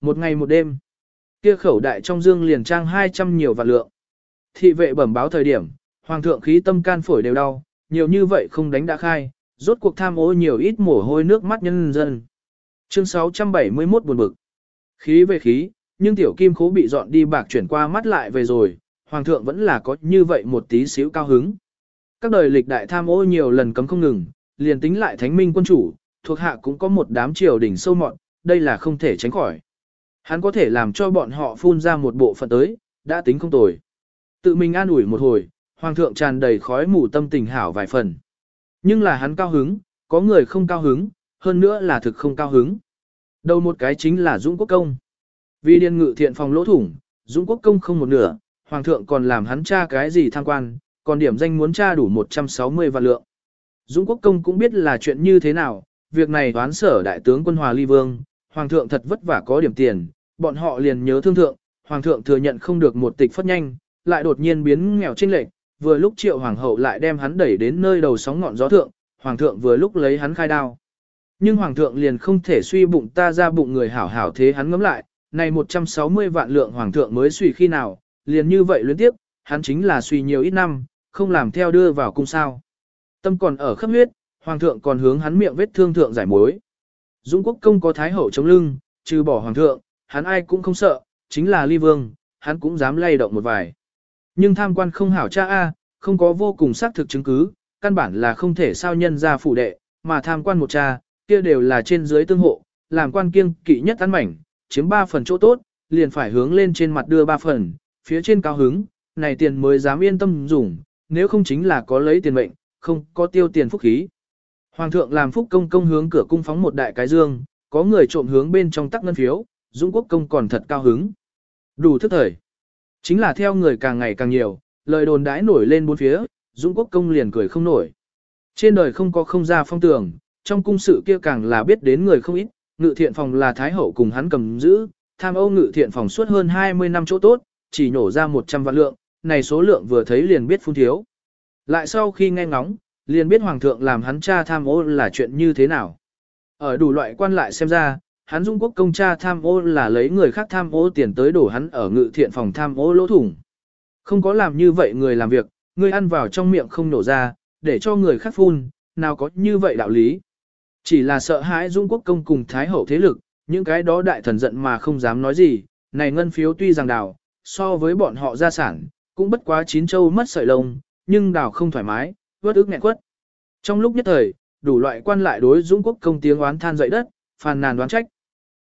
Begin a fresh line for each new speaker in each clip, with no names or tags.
Một ngày một đêm. Kia khẩu đại trong dương liền trang 200 nhiều vạn lượng. Thị vệ bẩm báo thời điểm, hoàng thượng khí tâm can phổi đều đau, nhiều như vậy không đánh đã khai, rốt cuộc tham ô nhiều ít mồ hôi nước mắt nhân dân. Chương 671 buồn bực. Khí về khí, nhưng tiểu kim khố bị dọn đi bạc chuyển qua mắt lại về rồi, hoàng thượng vẫn là có như vậy một tí xíu cao hứng. Các đời lịch đại tham ô nhiều lần cấm không ngừng, liền tính lại thánh minh quân chủ, thuộc hạ cũng có một đám triều đỉnh sâu mọn, đây là không thể tránh khỏi. Hắn có thể làm cho bọn họ phun ra một bộ phận tới, đã tính không tồi. Tự mình an ủi một hồi, hoàng thượng tràn đầy khói mù tâm tình hảo vài phần. Nhưng là hắn cao hứng, có người không cao hứng, hơn nữa là thực không cao hứng. Đầu một cái chính là Dũng Quốc Công. Vì điên ngự thiện phòng lỗ thủng, Dũng Quốc Công không một nửa, Hoàng thượng còn làm hắn tra cái gì tham quan, còn điểm danh muốn tra đủ 160 vạn lượng. Dũng Quốc Công cũng biết là chuyện như thế nào, việc này đoán sở đại tướng quân Hòa Ly Vương, Hoàng thượng thật vất vả có điểm tiền, bọn họ liền nhớ thương thượng, Hoàng thượng thừa nhận không được một tịch phất nhanh, lại đột nhiên biến nghèo trên lệch, vừa lúc triệu Hoàng hậu lại đem hắn đẩy đến nơi đầu sóng ngọn gió thượng, Hoàng thượng vừa lúc lấy hắn khai đao. Nhưng Hoàng thượng liền không thể suy bụng ta ra bụng người hảo hảo thế hắn ngấm lại, này 160 vạn lượng Hoàng thượng mới suy khi nào, liền như vậy liên tiếp, hắn chính là suy nhiều ít năm, không làm theo đưa vào cung sao. Tâm còn ở khắp huyết, Hoàng thượng còn hướng hắn miệng vết thương thượng giải mối. Dũng quốc công có thái hậu chống lưng, trừ bỏ Hoàng thượng, hắn ai cũng không sợ, chính là ly vương, hắn cũng dám lay động một vài. Nhưng tham quan không hảo cha A, không có vô cùng xác thực chứng cứ, căn bản là không thể sao nhân ra phủ đệ, mà tham quan một cha, kia đều là trên dưới tương hộ, làm quan kiêng kỵ nhất tán mảnh, chiếm 3 phần chỗ tốt, liền phải hướng lên trên mặt đưa 3 phần, phía trên cao hứng, này tiền mới dám yên tâm dùng, nếu không chính là có lấy tiền mệnh, không có tiêu tiền phúc khí. Hoàng thượng làm phúc công công hướng cửa cung phóng một đại cái dương, có người trộm hướng bên trong tắc ngân phiếu, Dũng quốc công còn thật cao hứng. Đủ thức thời. Chính là theo người càng ngày càng nhiều, lời đồn đãi nổi lên bốn phía, Dũng quốc công liền cười không nổi. Trên đời không có không ra phong tường, trong cung sự kia càng là biết đến người không ít, ngự thiện phòng là thái hậu cùng hắn cầm giữ, tham ô ngự thiện phòng suốt hơn 20 năm chỗ tốt, chỉ nổ ra 100 vạn lượng, này số lượng vừa thấy liền biết phun thiếu. Lại sau khi nghe ngóng, liền biết hoàng thượng làm hắn cha tham ô là chuyện như thế nào. Ở đủ loại quan lại xem ra, hắn dung quốc công cha tham ô là lấy người khác tham ô tiền tới đổ hắn ở ngự thiện phòng tham ô lỗ thủng. Không có làm như vậy người làm việc, người ăn vào trong miệng không nổ ra, để cho người khác phun, nào có như vậy đạo lý. Chỉ là sợ hãi dung quốc công cùng thái hậu thế lực, những cái đó đại thần giận mà không dám nói gì, này ngân phiếu tuy rằng đào, so với bọn họ gia sản, cũng bất quá chín châu mất sợi lông, nhưng đào không thoải mái, vớt ức nghẹn quất. Trong lúc nhất thời, đủ loại quan lại đối Dũng quốc công tiếng oán than dậy đất, phàn nàn đoán trách.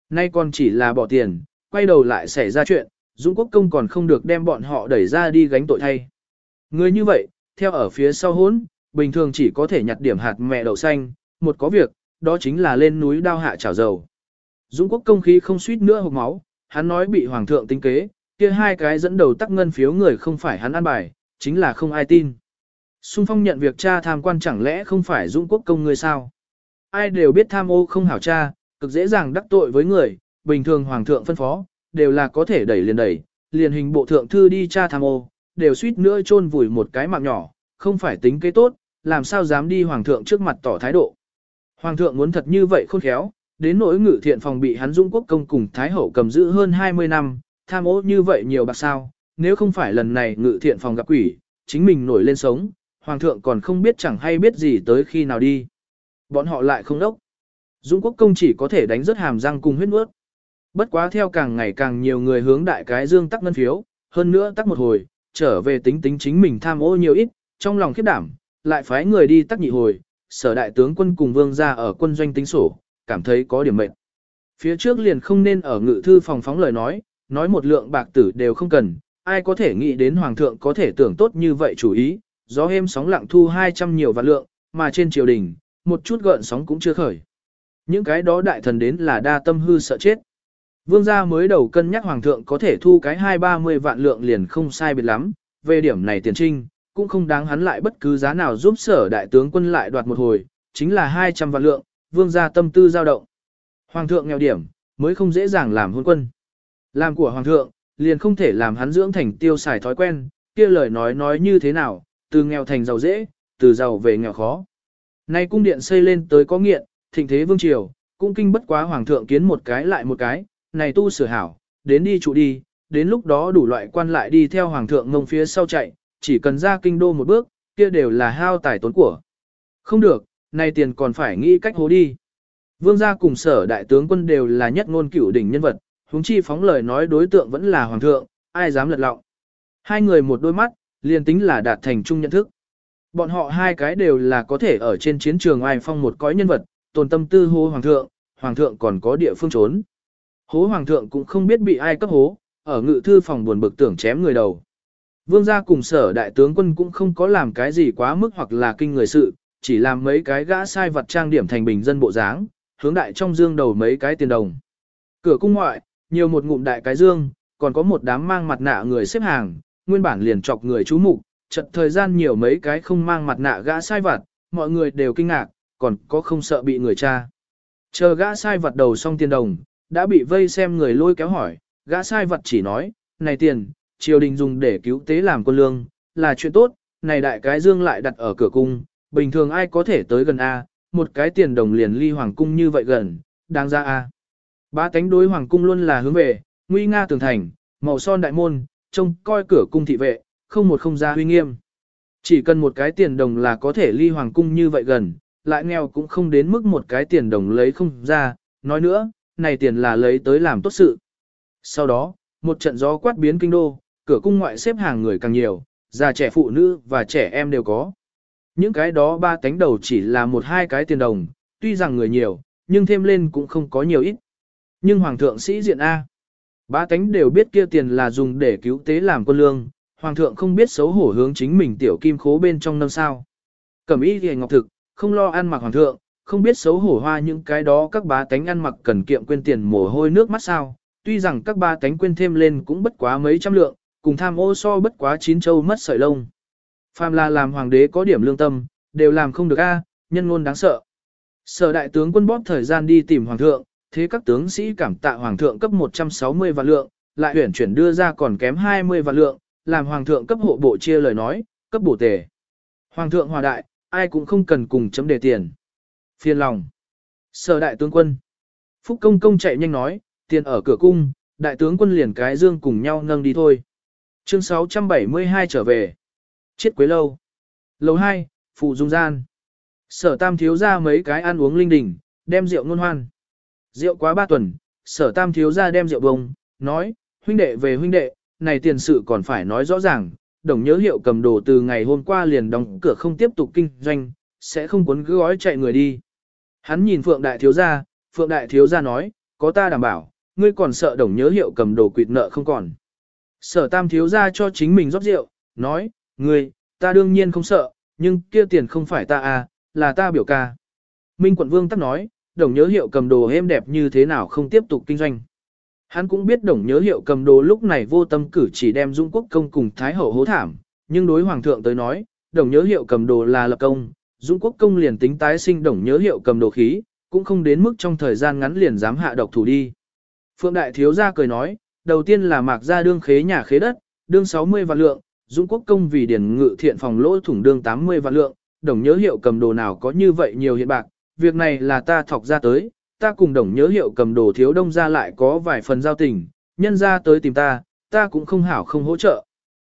Nay còn chỉ là bỏ tiền, quay đầu lại xảy ra chuyện, Dũng quốc công còn không được đem bọn họ đẩy ra đi gánh tội thay. Người như vậy, theo ở phía sau hốn, bình thường chỉ có thể nhặt điểm hạt mẹ đậu xanh, một có việc, đó chính là lên núi đao hạ chảo dầu. Dũng quốc công khí không suýt nữa hộc máu, hắn nói bị hoàng thượng tính kế, kia hai cái dẫn đầu tắc ngân phiếu người không phải hắn ăn bài, chính là không ai tin. Xung phong nhận việc cha tham quan chẳng lẽ không phải dũng quốc công người sao? Ai đều biết tham ô không hảo cha, cực dễ dàng đắc tội với người, bình thường hoàng thượng phân phó, đều là có thể đẩy liền đẩy, liền hình bộ thượng thư đi tra tham ô, đều suýt nữa chôn vùi một cái mạng nhỏ, không phải tính kế tốt, làm sao dám đi hoàng thượng trước mặt tỏ thái độ. Hoàng thượng muốn thật như vậy khôn khéo, đến nỗi ngự thiện phòng bị hắn dũng quốc công cùng thái hậu cầm giữ hơn 20 năm, tham ô như vậy nhiều bạc sao, nếu không phải lần này ngự thiện phòng gặp quỷ, chính mình nổi lên sống, hoàng thượng còn không biết chẳng hay biết gì tới khi nào đi. Bọn họ lại không đốc. Dung quốc công chỉ có thể đánh rất hàm răng cùng huyết nuốt. Bất quá theo càng ngày càng nhiều người hướng đại cái dương tắc ngân phiếu, hơn nữa tắc một hồi, trở về tính tính chính mình tham ô nhiều ít, trong lòng khiếp đảm, lại phái người đi tắc nhị hồi, sở đại tướng quân cùng vương ra ở quân doanh tính sổ, cảm thấy có điểm mệnh. Phía trước liền không nên ở ngự thư phòng phóng lời nói, nói một lượng bạc tử đều không cần, ai có thể nghĩ đến hoàng thượng có thể tưởng tốt như vậy chủ ý, gió êm sóng lặng thu 200 nhiều vạn lượng, mà trên triều đình, một chút gợn sóng cũng chưa khởi. Những cái đó đại thần đến là đa tâm hư sợ chết. Vương gia mới đầu cân nhắc hoàng thượng có thể thu cái hai ba mươi vạn lượng liền không sai biệt lắm, về điểm này tiền trinh, cũng không đáng hắn lại bất cứ giá nào giúp sở đại tướng quân lại đoạt một hồi, chính là 200 vạn lượng, vương gia tâm tư dao động. Hoàng thượng nghèo điểm, mới không dễ dàng làm hôn quân. Làm của hoàng thượng, liền không thể làm hắn dưỡng thành tiêu xài thói quen, kia lời nói nói như thế nào, từ nghèo thành giàu dễ, từ giàu về nghèo khó. Nay cung điện xây lên tới có nghiện, thịnh thế vương triều, cũng kinh bất quá hoàng thượng kiến một cái lại một cái, này tu sửa hảo, đến đi trụ đi, đến lúc đó đủ loại quan lại đi theo hoàng thượng ngông phía sau chạy, chỉ cần ra kinh đô một bước, kia đều là hao tài tốn của. Không được, này tiền còn phải nghĩ cách hố đi. Vương gia cùng sở đại tướng quân đều là nhất ngôn cửu đỉnh nhân vật, huống chi phóng lời nói đối tượng vẫn là hoàng thượng, ai dám lật lọng. Hai người một đôi mắt, liền tính là đạt thành chung nhận thức. Bọn họ hai cái đều là có thể ở trên chiến trường ai phong một cõi nhân vật, tồn tâm tư hô hoàng thượng, hoàng thượng còn có địa phương trốn. Hố hoàng thượng cũng không biết bị ai cấp hố, ở ngự thư phòng buồn bực tưởng chém người đầu. Vương gia cùng sở đại tướng quân cũng không có làm cái gì quá mức hoặc là kinh người sự, chỉ làm mấy cái gã sai vật trang điểm thành bình dân bộ dáng, hướng đại trong dương đầu mấy cái tiền đồng. Cửa cung ngoại, nhiều một ngụm đại cái dương, còn có một đám mang mặt nạ người xếp hàng, nguyên bản liền chọc người chú mục, chật thời gian nhiều mấy cái không mang mặt nạ gã sai vật, mọi người đều kinh ngạc, còn có không sợ bị người cha? Chờ gã sai vật đầu xong tiền đồng, đã bị vây xem người lôi kéo hỏi, gã sai vật chỉ nói, này tiền, triều đình dùng để cứu tế làm quân lương, là chuyện tốt, này đại cái dương lại đặt ở cửa cung, bình thường ai có thể tới gần A, một cái tiền đồng liền ly hoàng cung như vậy gần, đáng ra A. Ba tánh đối hoàng cung luôn là hướng về, nguy nga tường thành, màu son đại môn, trông coi cửa cung thị vệ, không một không ra huy nghiêm. Chỉ cần một cái tiền đồng là có thể ly hoàng cung như vậy gần, lại nghèo cũng không đến mức một cái tiền đồng lấy không ra, nói nữa, này tiền là lấy tới làm tốt sự. Sau đó, một trận gió quát biến kinh đô, cửa cung ngoại xếp hàng người càng nhiều, già trẻ phụ nữ và trẻ em đều có. Những cái đó ba cánh đầu chỉ là một hai cái tiền đồng, tuy rằng người nhiều, nhưng thêm lên cũng không có nhiều ít. Nhưng Hoàng thượng sĩ diện A. Ba cánh đều biết kia tiền là dùng để cứu tế làm quân lương, Hoàng thượng không biết xấu hổ hướng chính mình tiểu kim khố bên trong năm sao. Cẩm y thì ngọc thực, không lo ăn mặc Hoàng thượng, không biết xấu hổ hoa những cái đó các bá tánh ăn mặc cần kiệm quên tiền mồ hôi nước mắt sao. Tuy rằng các bá tánh quên thêm lên cũng bất quá mấy trăm lượng, cùng tham ô so bất quá chín châu mất sợi lông. Phàm là làm hoàng đế có điểm lương tâm, đều làm không được a, nhân ngôn đáng sợ. Sở đại tướng quân bóp thời gian đi tìm hoàng thượng, thế các tướng sĩ cảm tạ hoàng thượng cấp 160 vạn lượng, lại huyển chuyển đưa ra còn kém 20 vạn lượng, làm hoàng thượng cấp hộ bộ chia lời nói, cấp bổ tề. Hoàng thượng hòa đại, ai cũng không cần cùng chấm đề tiền. Phiền lòng. Sở đại tướng quân. Phúc công công chạy nhanh nói, tiền ở cửa cung, đại tướng quân liền cái dương cùng nhau nâng đi thôi. Chương 672 trở về. Chết quế lâu. Lầu 2, phụ dung gian. Sở tam thiếu ra mấy cái ăn uống linh đình, đem rượu ngôn hoan. Rượu quá ba tuần, sở tam thiếu ra đem rượu bông, nói, huynh đệ về huynh đệ, này tiền sự còn phải nói rõ ràng, đồng nhớ hiệu cầm đồ từ ngày hôm qua liền đóng cửa không tiếp tục kinh doanh, sẽ không cuốn gói chạy người đi. Hắn nhìn Phượng Đại Thiếu Gia, Phượng Đại Thiếu Gia nói, có ta đảm bảo, ngươi còn sợ đồng nhớ hiệu cầm đồ quỵt nợ không còn. Sở Tam Thiếu Gia cho chính mình rót rượu, nói, ngươi, ta đương nhiên không sợ, nhưng kia tiền không phải ta à, là ta biểu ca. Minh quận vương tắc nói, đồng nhớ hiệu cầm đồ êm đẹp như thế nào không tiếp tục kinh doanh. Hắn cũng biết đồng nhớ hiệu cầm đồ lúc này vô tâm cử chỉ đem Dung Quốc công cùng Thái hậu hố thảm, nhưng đối hoàng thượng tới nói, đồng nhớ hiệu cầm đồ là lập công, Dung Quốc công liền tính tái sinh đồng nhớ hiệu cầm đồ khí, cũng không đến mức trong thời gian ngắn liền dám hạ độc thủ đi. Phượng Đại Thiếu gia cười nói, đầu tiên là mạc gia đương khế nhà khế đất, đương 60 vạn lượng, Dung quốc công vì điển ngự thiện phòng lỗ thủng đương 80 vạn lượng, đồng nhớ hiệu cầm đồ nào có như vậy nhiều hiện bạc, việc này là ta thọc ra tới, ta cùng đồng nhớ hiệu cầm đồ thiếu đông ra lại có vài phần giao tình, nhân ra tới tìm ta, ta cũng không hảo không hỗ trợ.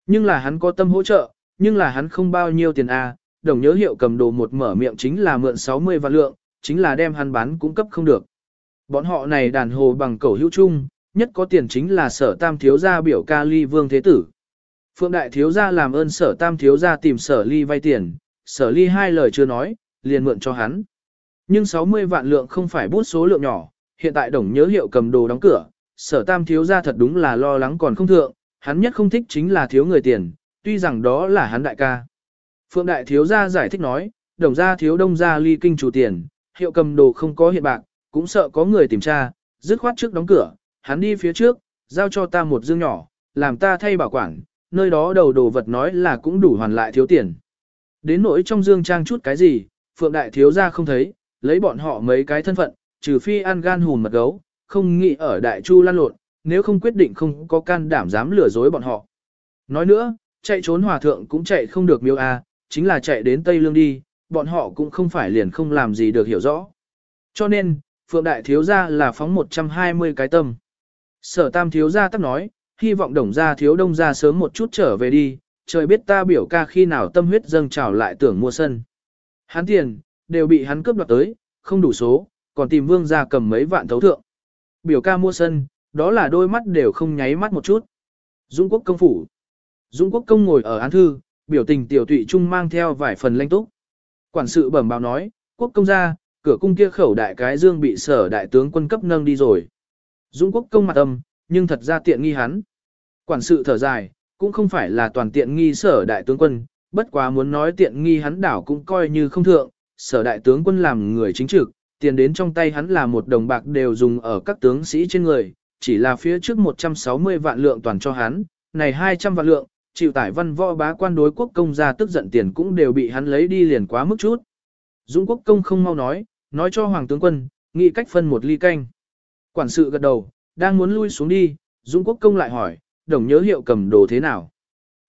Nhưng là hắn có tâm hỗ trợ, nhưng là hắn không bao nhiêu tiền a, đồng nhớ hiệu cầm đồ một mở miệng chính là mượn 60 vạn lượng, chính là đem hắn bán cũng cấp không được. Bọn họ này đàn hồ bằng cầu hữu chung, nhất có tiền chính là sở tam thiếu gia biểu ca ly vương thế tử. Phượng đại thiếu gia làm ơn sở tam thiếu gia tìm sở ly vay tiền, sở ly hai lời chưa nói, liền mượn cho hắn. Nhưng 60 vạn lượng không phải bút số lượng nhỏ, hiện tại đồng nhớ hiệu cầm đồ đóng cửa, sở tam thiếu gia thật đúng là lo lắng còn không thượng, hắn nhất không thích chính là thiếu người tiền, tuy rằng đó là hắn đại ca. Phượng đại thiếu gia giải thích nói, đồng gia thiếu đông gia ly kinh chủ tiền, hiệu cầm đồ không có hiện bạc, cũng sợ có người tìm tra, dứt khoát trước đóng cửa, hắn đi phía trước, giao cho ta một dương nhỏ, làm ta thay bảo quản, nơi đó đầu đồ vật nói là cũng đủ hoàn lại thiếu tiền. Đến nỗi trong dương trang chút cái gì, Phượng Đại thiếu ra không thấy, lấy bọn họ mấy cái thân phận, trừ phi ăn gan hùn mật gấu, không nghĩ ở Đại Chu lan lộn, nếu không quyết định không có can đảm dám lừa dối bọn họ. Nói nữa, chạy trốn hòa thượng cũng chạy không được miêu a, chính là chạy đến Tây Lương đi, bọn họ cũng không phải liền không làm gì được hiểu rõ. Cho nên, Phượng Đại thiếu gia là phóng 120 cái tâm. Sở tam thiếu gia tắc nói, hy vọng đồng gia thiếu đông gia sớm một chút trở về đi, trời biết ta biểu ca khi nào tâm huyết dâng trào lại tưởng mua sân. Hán tiền, đều bị hắn cướp đoạt tới, không đủ số, còn tìm vương gia cầm mấy vạn thấu thượng. Biểu ca mua sân, đó là đôi mắt đều không nháy mắt một chút. Dũng quốc công phủ. Dũng quốc công ngồi ở án thư, biểu tình tiểu tụy trung mang theo vài phần lanh túc. Quản sự bẩm báo nói, quốc công gia, cửa cung kia khẩu đại cái dương bị sở đại tướng quân cấp nâng đi rồi. Dũng quốc công mặt âm, nhưng thật ra tiện nghi hắn. Quản sự thở dài, cũng không phải là toàn tiện nghi sở đại tướng quân, bất quá muốn nói tiện nghi hắn đảo cũng coi như không thượng, sở đại tướng quân làm người chính trực, tiền đến trong tay hắn là một đồng bạc đều dùng ở các tướng sĩ trên người, chỉ là phía trước 160 vạn lượng toàn cho hắn, này 200 vạn lượng, chịu tải văn võ bá quan đối quốc công ra tức giận tiền cũng đều bị hắn lấy đi liền quá mức chút. Dũng quốc công không mau nói, nói cho hoàng tướng quân, nghĩ cách phân một ly canh. Quản sự gật đầu, đang muốn lui xuống đi, Dũng quốc công lại hỏi, đồng nhớ hiệu cầm đồ thế nào.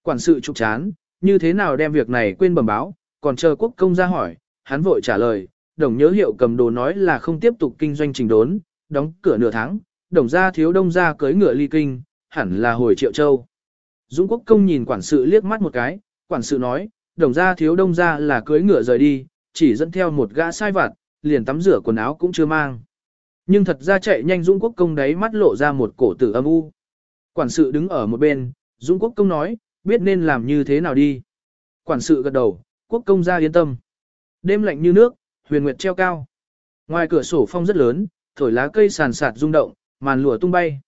Quản sự trục chán, như thế nào đem việc này quên bẩm báo, còn chờ quốc công ra hỏi, hắn vội trả lời, đồng nhớ hiệu cầm đồ nói là không tiếp tục kinh doanh trình đốn, đóng cửa nửa tháng, đồng gia thiếu đông gia cưới ngựa ly kinh, hẳn là hồi triệu châu. Dũng quốc công nhìn quản sự liếc mắt một cái, quản sự nói, đồng gia thiếu đông gia là cưới ngựa rời đi, chỉ dẫn theo một gã sai vặt, liền tắm rửa quần áo cũng chưa mang. Nhưng thật ra chạy nhanh Dũng quốc công đấy mắt lộ ra một cổ tử âm u. Quản sự đứng ở một bên, Dũng quốc công nói, biết nên làm như thế nào đi. Quản sự gật đầu, quốc công gia yên tâm. Đêm lạnh như nước, huyền nguyệt treo cao. Ngoài cửa sổ phong rất lớn, thổi lá cây sàn sạt rung động, màn lụa tung bay.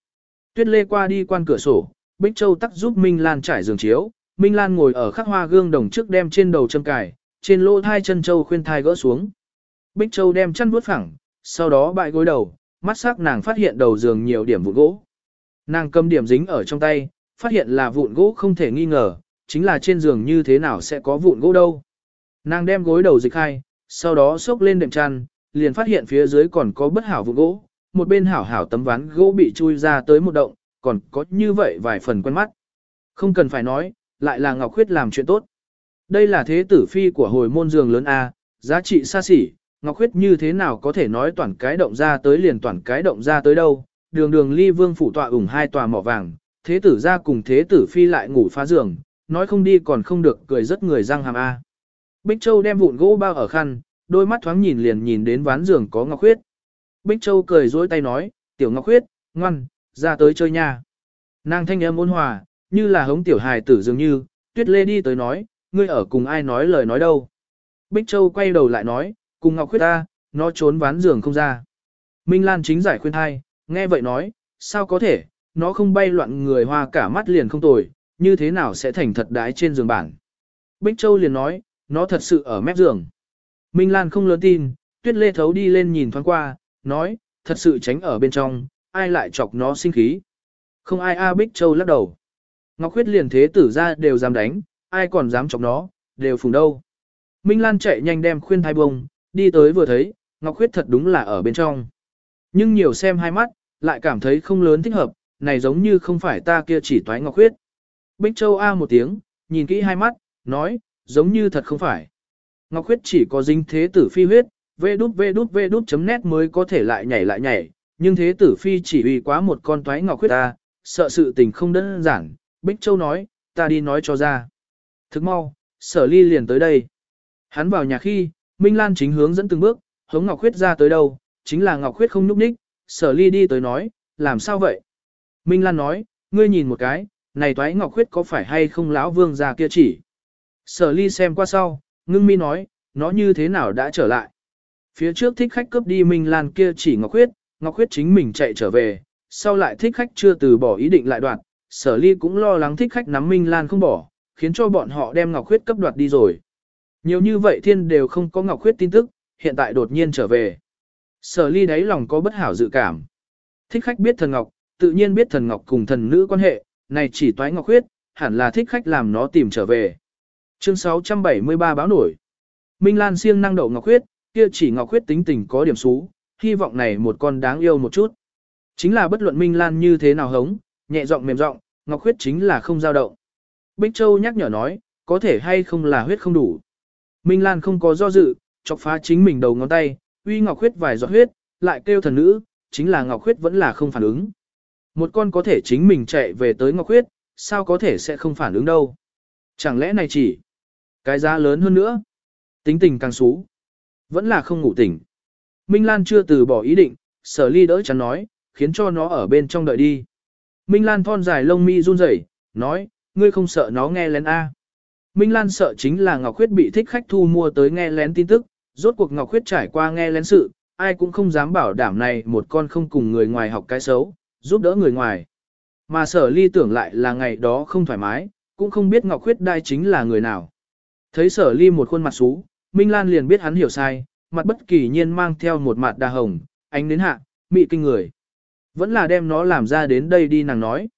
Tuyết lê qua đi quan cửa sổ, Bích Châu tắc giúp Minh Lan trải giường chiếu, Minh Lan ngồi ở khắc hoa gương đồng trước đem trên đầu châm cài, trên lỗ thai chân châu khuyên thai gỡ xuống. Bích Châu đem chăn vuốt phẳng, sau đó bại gối đầu, mắt sắc nàng phát hiện đầu giường nhiều điểm vụn gỗ. Nàng cầm điểm dính ở trong tay, phát hiện là vụn gỗ không thể nghi ngờ, chính là trên giường như thế nào sẽ có vụn gỗ đâu. Nàng đem gối đầu dịch hai, sau đó xốc lên đệm chăn, liền phát hiện phía dưới còn có bất hảo vụ gỗ, một bên hảo hảo tấm ván gỗ bị chui ra tới một động, còn có như vậy vài phần quen mắt. Không cần phải nói, lại là Ngọc Khuyết làm chuyện tốt. Đây là thế tử phi của hồi môn giường lớn A, giá trị xa xỉ, Ngọc Khuyết như thế nào có thể nói toàn cái động ra tới liền toàn cái động ra tới đâu, đường đường ly vương phủ tọa ủng hai tòa mỏ vàng, thế tử ra cùng thế tử phi lại ngủ phá giường, nói không đi còn không được cười rất người răng hàm A. Bích Châu đem vụn gỗ bao ở khăn, đôi mắt thoáng nhìn liền nhìn đến ván giường có Ngọc Khuyết. Bích Châu cười dối tay nói, tiểu Ngọc Khuyết, ngoan, ra tới chơi nha. Nàng thanh âm ôn hòa, như là hống tiểu hài tử dường như, tuyết lê đi tới nói, ngươi ở cùng ai nói lời nói đâu. Bích Châu quay đầu lại nói, cùng Ngọc Khuyết ta, nó trốn ván giường không ra. Minh Lan chính giải khuyên hai, nghe vậy nói, sao có thể, nó không bay loạn người hoa cả mắt liền không tồi, như thế nào sẽ thành thật đái trên giường bản. Bích Châu liền nói, nó thật sự ở mép giường. Minh Lan không lớn tin, tuyết lê thấu đi lên nhìn thoáng qua, nói, thật sự tránh ở bên trong, ai lại chọc nó sinh khí. Không ai A Bích Châu lắc đầu. Ngọc Khuyết liền thế tử ra đều dám đánh, ai còn dám chọc nó, đều phùng đâu. Minh Lan chạy nhanh đem khuyên thai bông, đi tới vừa thấy, Ngọc Khuyết thật đúng là ở bên trong. Nhưng nhiều xem hai mắt, lại cảm thấy không lớn thích hợp, này giống như không phải ta kia chỉ toái Ngọc Khuyết. Bích Châu A một tiếng, nhìn kỹ hai mắt, nói, giống như thật không phải. Ngọc huyết chỉ có dính thế tử phi huyết, vê đút vê đút vê đút chấm nét mới có thể lại nhảy lại nhảy, nhưng thế tử phi chỉ uy quá một con toái Ngọc huyết ta, sợ sự tình không đơn giản, Bích Châu nói, ta đi nói cho ra. Thức mau, sở ly liền tới đây. Hắn vào nhà khi, Minh Lan chính hướng dẫn từng bước, hống Ngọc Khuyết ra tới đâu, chính là Ngọc Khuyết không núp ních, sở ly đi tới nói, làm sao vậy? Minh Lan nói, ngươi nhìn một cái, này toái Ngọc Khuyết có phải hay không lão vương già kia chỉ? Sở ly xem qua sau, ngưng mi nói, nó như thế nào đã trở lại? Phía trước thích khách cướp đi Minh Lan kia chỉ Ngọc Khuyết, Ngọc Khuyết chính mình chạy trở về, sau lại thích khách chưa từ bỏ ý định lại đoạt, sở ly cũng lo lắng thích khách nắm Minh Lan không bỏ, khiến cho bọn họ đem Ngọc Khuyết cấp đoạt đi rồi. Nhiều như vậy thiên đều không có Ngọc Khuyết tin tức, hiện tại đột nhiên trở về. Sở ly đáy lòng có bất hảo dự cảm. Thích khách biết thần Ngọc, tự nhiên biết thần Ngọc cùng thần nữ quan hệ, này chỉ toái Ngọc Khuyết, hẳn là thích khách làm nó tìm trở về. Chương 673 báo nổi. Minh Lan siêng năng đậu Ngọc Khuyết, kia chỉ Ngọc Khuyết tính tình có điểm xú, hy vọng này một con đáng yêu một chút. Chính là bất luận Minh Lan như thế nào hống, nhẹ giọng mềm giọng, Ngọc Khuyết chính là không dao động. Bích Châu nhắc nhở nói, có thể hay không là huyết không đủ. Minh Lan không có do dự, chọc phá chính mình đầu ngón tay, uy Ngọc Khuyết vài giọt huyết, lại kêu thần nữ, chính là Ngọc Khuyết vẫn là không phản ứng. Một con có thể chính mình chạy về tới Ngọc Khuyết, sao có thể sẽ không phản ứng đâu. Chẳng lẽ này chỉ cái giá lớn hơn nữa. Tính tình càng xú. Vẫn là không ngủ tỉnh. Minh Lan chưa từ bỏ ý định, sở ly đỡ chắn nói, khiến cho nó ở bên trong đợi đi. Minh Lan thon dài lông mi run rẩy, nói, ngươi không sợ nó nghe lén A. Minh Lan sợ chính là Ngọc Khuyết bị thích khách thu mua tới nghe lén tin tức, rốt cuộc Ngọc Khuyết trải qua nghe lén sự, ai cũng không dám bảo đảm này một con không cùng người ngoài học cái xấu, giúp đỡ người ngoài. Mà sở ly tưởng lại là ngày đó không thoải mái, cũng không biết Ngọc Khuyết đai chính là người nào. Thấy sở ly một khuôn mặt xú, Minh Lan liền biết hắn hiểu sai, mặt bất kỳ nhiên mang theo một mặt đà hồng, ánh đến hạ, mị kinh người. Vẫn là đem nó làm ra đến đây đi nàng nói.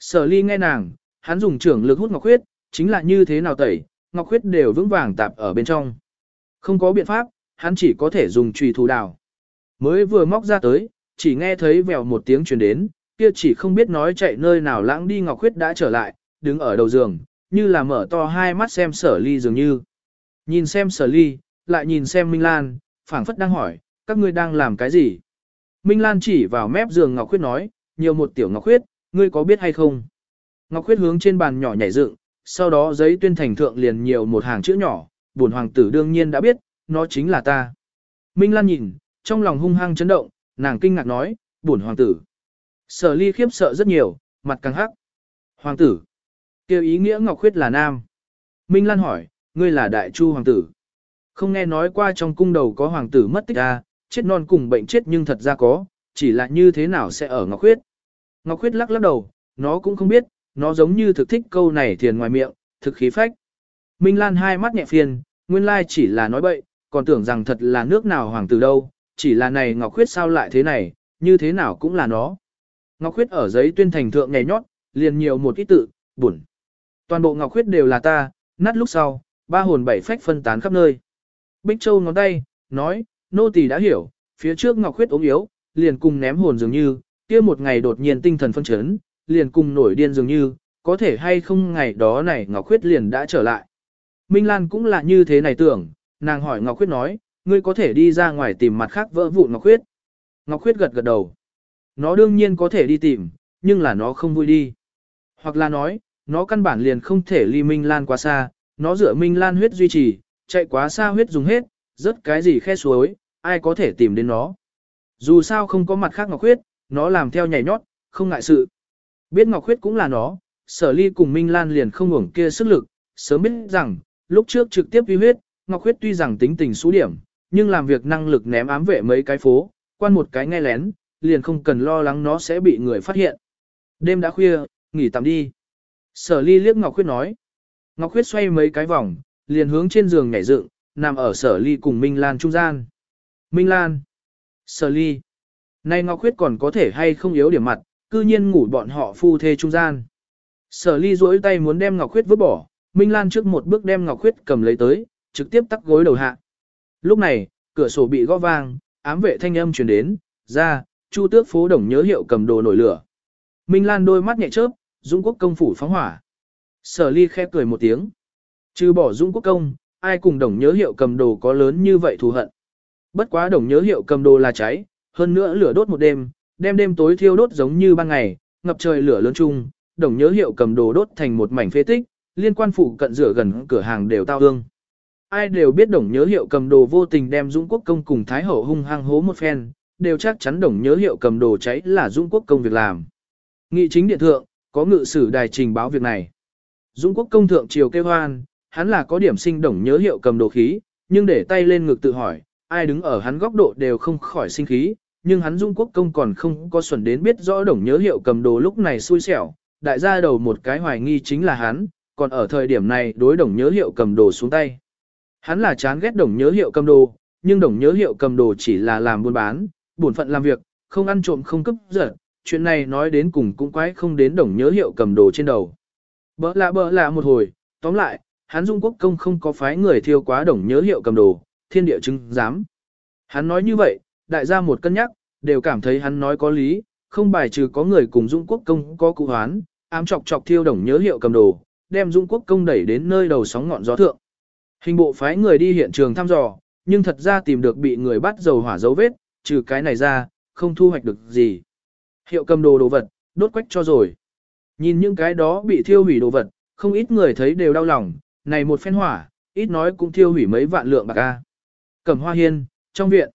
Sở ly nghe nàng, hắn dùng trưởng lực hút Ngọc Khuyết, chính là như thế nào tẩy, Ngọc Khuyết đều vững vàng tạp ở bên trong. Không có biện pháp, hắn chỉ có thể dùng trùy thủ đào. Mới vừa móc ra tới, chỉ nghe thấy vèo một tiếng truyền đến, kia chỉ không biết nói chạy nơi nào lãng đi Ngọc Khuyết đã trở lại, đứng ở đầu giường, như là mở to hai mắt xem sở ly dường như. Nhìn xem sở ly, lại nhìn xem Minh Lan, phảng phất đang hỏi, các ngươi đang làm cái gì? Minh Lan chỉ vào mép giường Ngọc Khuyết nói, nhiều một tiểu Ngọc Khuyết, ngươi có biết hay không? Ngọc Khuyết hướng trên bàn nhỏ nhảy dựng, sau đó giấy tuyên thành thượng liền nhiều một hàng chữ nhỏ, buồn hoàng tử đương nhiên đã biết, nó chính là ta. Minh Lan nhìn, trong lòng hung hăng chấn động, nàng kinh ngạc nói, buồn hoàng tử. Sở ly khiếp sợ rất nhiều, mặt căng hắc. Hoàng tử kêu ý nghĩa Ngọc Khuyết là nam. Minh Lan hỏi, ngươi là đại chu hoàng tử. Không nghe nói qua trong cung đầu có hoàng tử mất tích à, chết non cùng bệnh chết nhưng thật ra có, chỉ là như thế nào sẽ ở Ngọc Khuyết. Ngọc Khuyết lắc lắc đầu, nó cũng không biết, nó giống như thực thích câu này thiền ngoài miệng, thực khí phách. Minh Lan hai mắt nhẹ phiền, nguyên lai chỉ là nói bậy, còn tưởng rằng thật là nước nào hoàng tử đâu, chỉ là này Ngọc Khuyết sao lại thế này, như thế nào cũng là nó. Ngọc Khuyết ở giấy tuyên thành thượng nhảy nhót, liền nhiều một ít tự, buồn. Toàn bộ Ngọc Khuyết đều là ta, nát lúc sau, ba hồn bảy phách phân tán khắp nơi. Bích Châu ngón tay, nói, nô tỳ đã hiểu, phía trước Ngọc Khuyết ốm yếu, liền cùng ném hồn dường như, kia một ngày đột nhiên tinh thần phân chấn, liền cùng nổi điên dường như, có thể hay không ngày đó này Ngọc Khuyết liền đã trở lại. Minh Lan cũng là như thế này tưởng, nàng hỏi Ngọc Khuyết nói, ngươi có thể đi ra ngoài tìm mặt khác vỡ vụn Ngọc Khuyết. Ngọc Khuyết gật gật đầu. Nó đương nhiên có thể đi tìm, nhưng là nó không vui đi. Hoặc là nói, nó căn bản liền không thể ly Minh Lan quá xa, nó dựa Minh Lan huyết duy trì, chạy quá xa huyết dùng hết, rất cái gì khe suối, ai có thể tìm đến nó. Dù sao không có mặt khác Ngọc Huyết, nó làm theo nhảy nhót, không ngại sự. Biết Ngọc Huyết cũng là nó, sở ly cùng Minh Lan liền không ngủng kia sức lực, sớm biết rằng, lúc trước trực tiếp vi huyết, Ngọc Huyết tuy rằng tính tình số điểm, nhưng làm việc năng lực ném ám vệ mấy cái phố, quan một cái nghe lén, liền không cần lo lắng nó sẽ bị người phát hiện. Đêm đã khuya, nghỉ tạm đi. Sở ly liếc Ngọc Khuyết nói. Ngọc Khuyết xoay mấy cái vòng, liền hướng trên giường nhảy dựng, nằm ở sở ly cùng Minh Lan trung gian. Minh Lan. Sở ly. Nay Ngọc Khuyết còn có thể hay không yếu điểm mặt, cư nhiên ngủ bọn họ phu thê trung gian. Sở ly duỗi tay muốn đem Ngọc Khuyết vứt bỏ, Minh Lan trước một bước đem Ngọc Khuyết cầm lấy tới, trực tiếp tắt gối đầu hạ. Lúc này, cửa sổ bị gõ vang, ám vệ thanh âm truyền đến, ra, chu tước phố đồng nhớ hiệu cầm đồ nổi lửa. Minh Lan đôi mắt nhẹ chớp, Dũng quốc công phủ phóng hỏa. Sở ly khẽ cười một tiếng. Trừ bỏ Dũng quốc công, ai cùng đồng nhớ hiệu cầm đồ có lớn như vậy thù hận. Bất quá đồng nhớ hiệu cầm đồ là cháy, hơn nữa lửa đốt một đêm, đêm đêm tối thiêu đốt giống như ban ngày, ngập trời lửa lớn chung, đồng nhớ hiệu cầm đồ đốt thành một mảnh phế tích, liên quan phụ cận rửa gần cửa hàng đều tao ương. Ai đều biết đồng nhớ hiệu cầm đồ vô tình đem Dũng quốc công cùng Thái hậu hung hăng hố một phen, đều chắc chắn đồng nhớ hiệu cầm đồ cháy là Dũng quốc công việc làm. Nghị chính điện thượng, có ngự sử đài trình báo việc này. Dũng quốc công thượng triều kêu hoan, hắn là có điểm sinh đồng nhớ hiệu cầm đồ khí, nhưng để tay lên ngực tự hỏi, ai đứng ở hắn góc độ đều không khỏi sinh khí, nhưng hắn Dung Quốc công còn không có xuẩn đến biết rõ đồng nhớ hiệu cầm đồ lúc này xui xẻo, đại gia đầu một cái hoài nghi chính là hắn, còn ở thời điểm này đối đồng nhớ hiệu cầm đồ xuống tay. Hắn là chán ghét đồng nhớ hiệu cầm đồ, nhưng đồng nhớ hiệu cầm đồ chỉ là làm buôn bán, bổn phận làm việc, không ăn trộm không cấp giật, chuyện này nói đến cùng cũng quái không đến đồng nhớ hiệu cầm đồ trên đầu. Bỡ lạ bỡ lạ một hồi, tóm lại, hắn Dung Quốc công không có phái người thiêu quá đồng nhớ hiệu cầm đồ, thiên địa chứng dám. Hắn nói như vậy, đại gia một cân nhắc, đều cảm thấy hắn nói có lý, không bài trừ có người cùng Dung Quốc công có cụ hoán, ám chọc chọc thiêu đồng nhớ hiệu cầm đồ, đem Dung Quốc công đẩy đến nơi đầu sóng ngọn gió thượng. Hình bộ phái người đi hiện trường thăm dò, nhưng thật ra tìm được bị người bắt dầu hỏa dấu vết, trừ cái này ra, không thu hoạch được gì. Hiệu cầm đồ đồ vật, đốt quách cho rồi. Nhìn những cái đó bị thiêu hủy đồ vật, không ít người thấy đều đau lòng, này một phen hỏa, ít nói cũng thiêu hủy mấy vạn lượng bạc a. Cẩm hoa hiên, trong viện.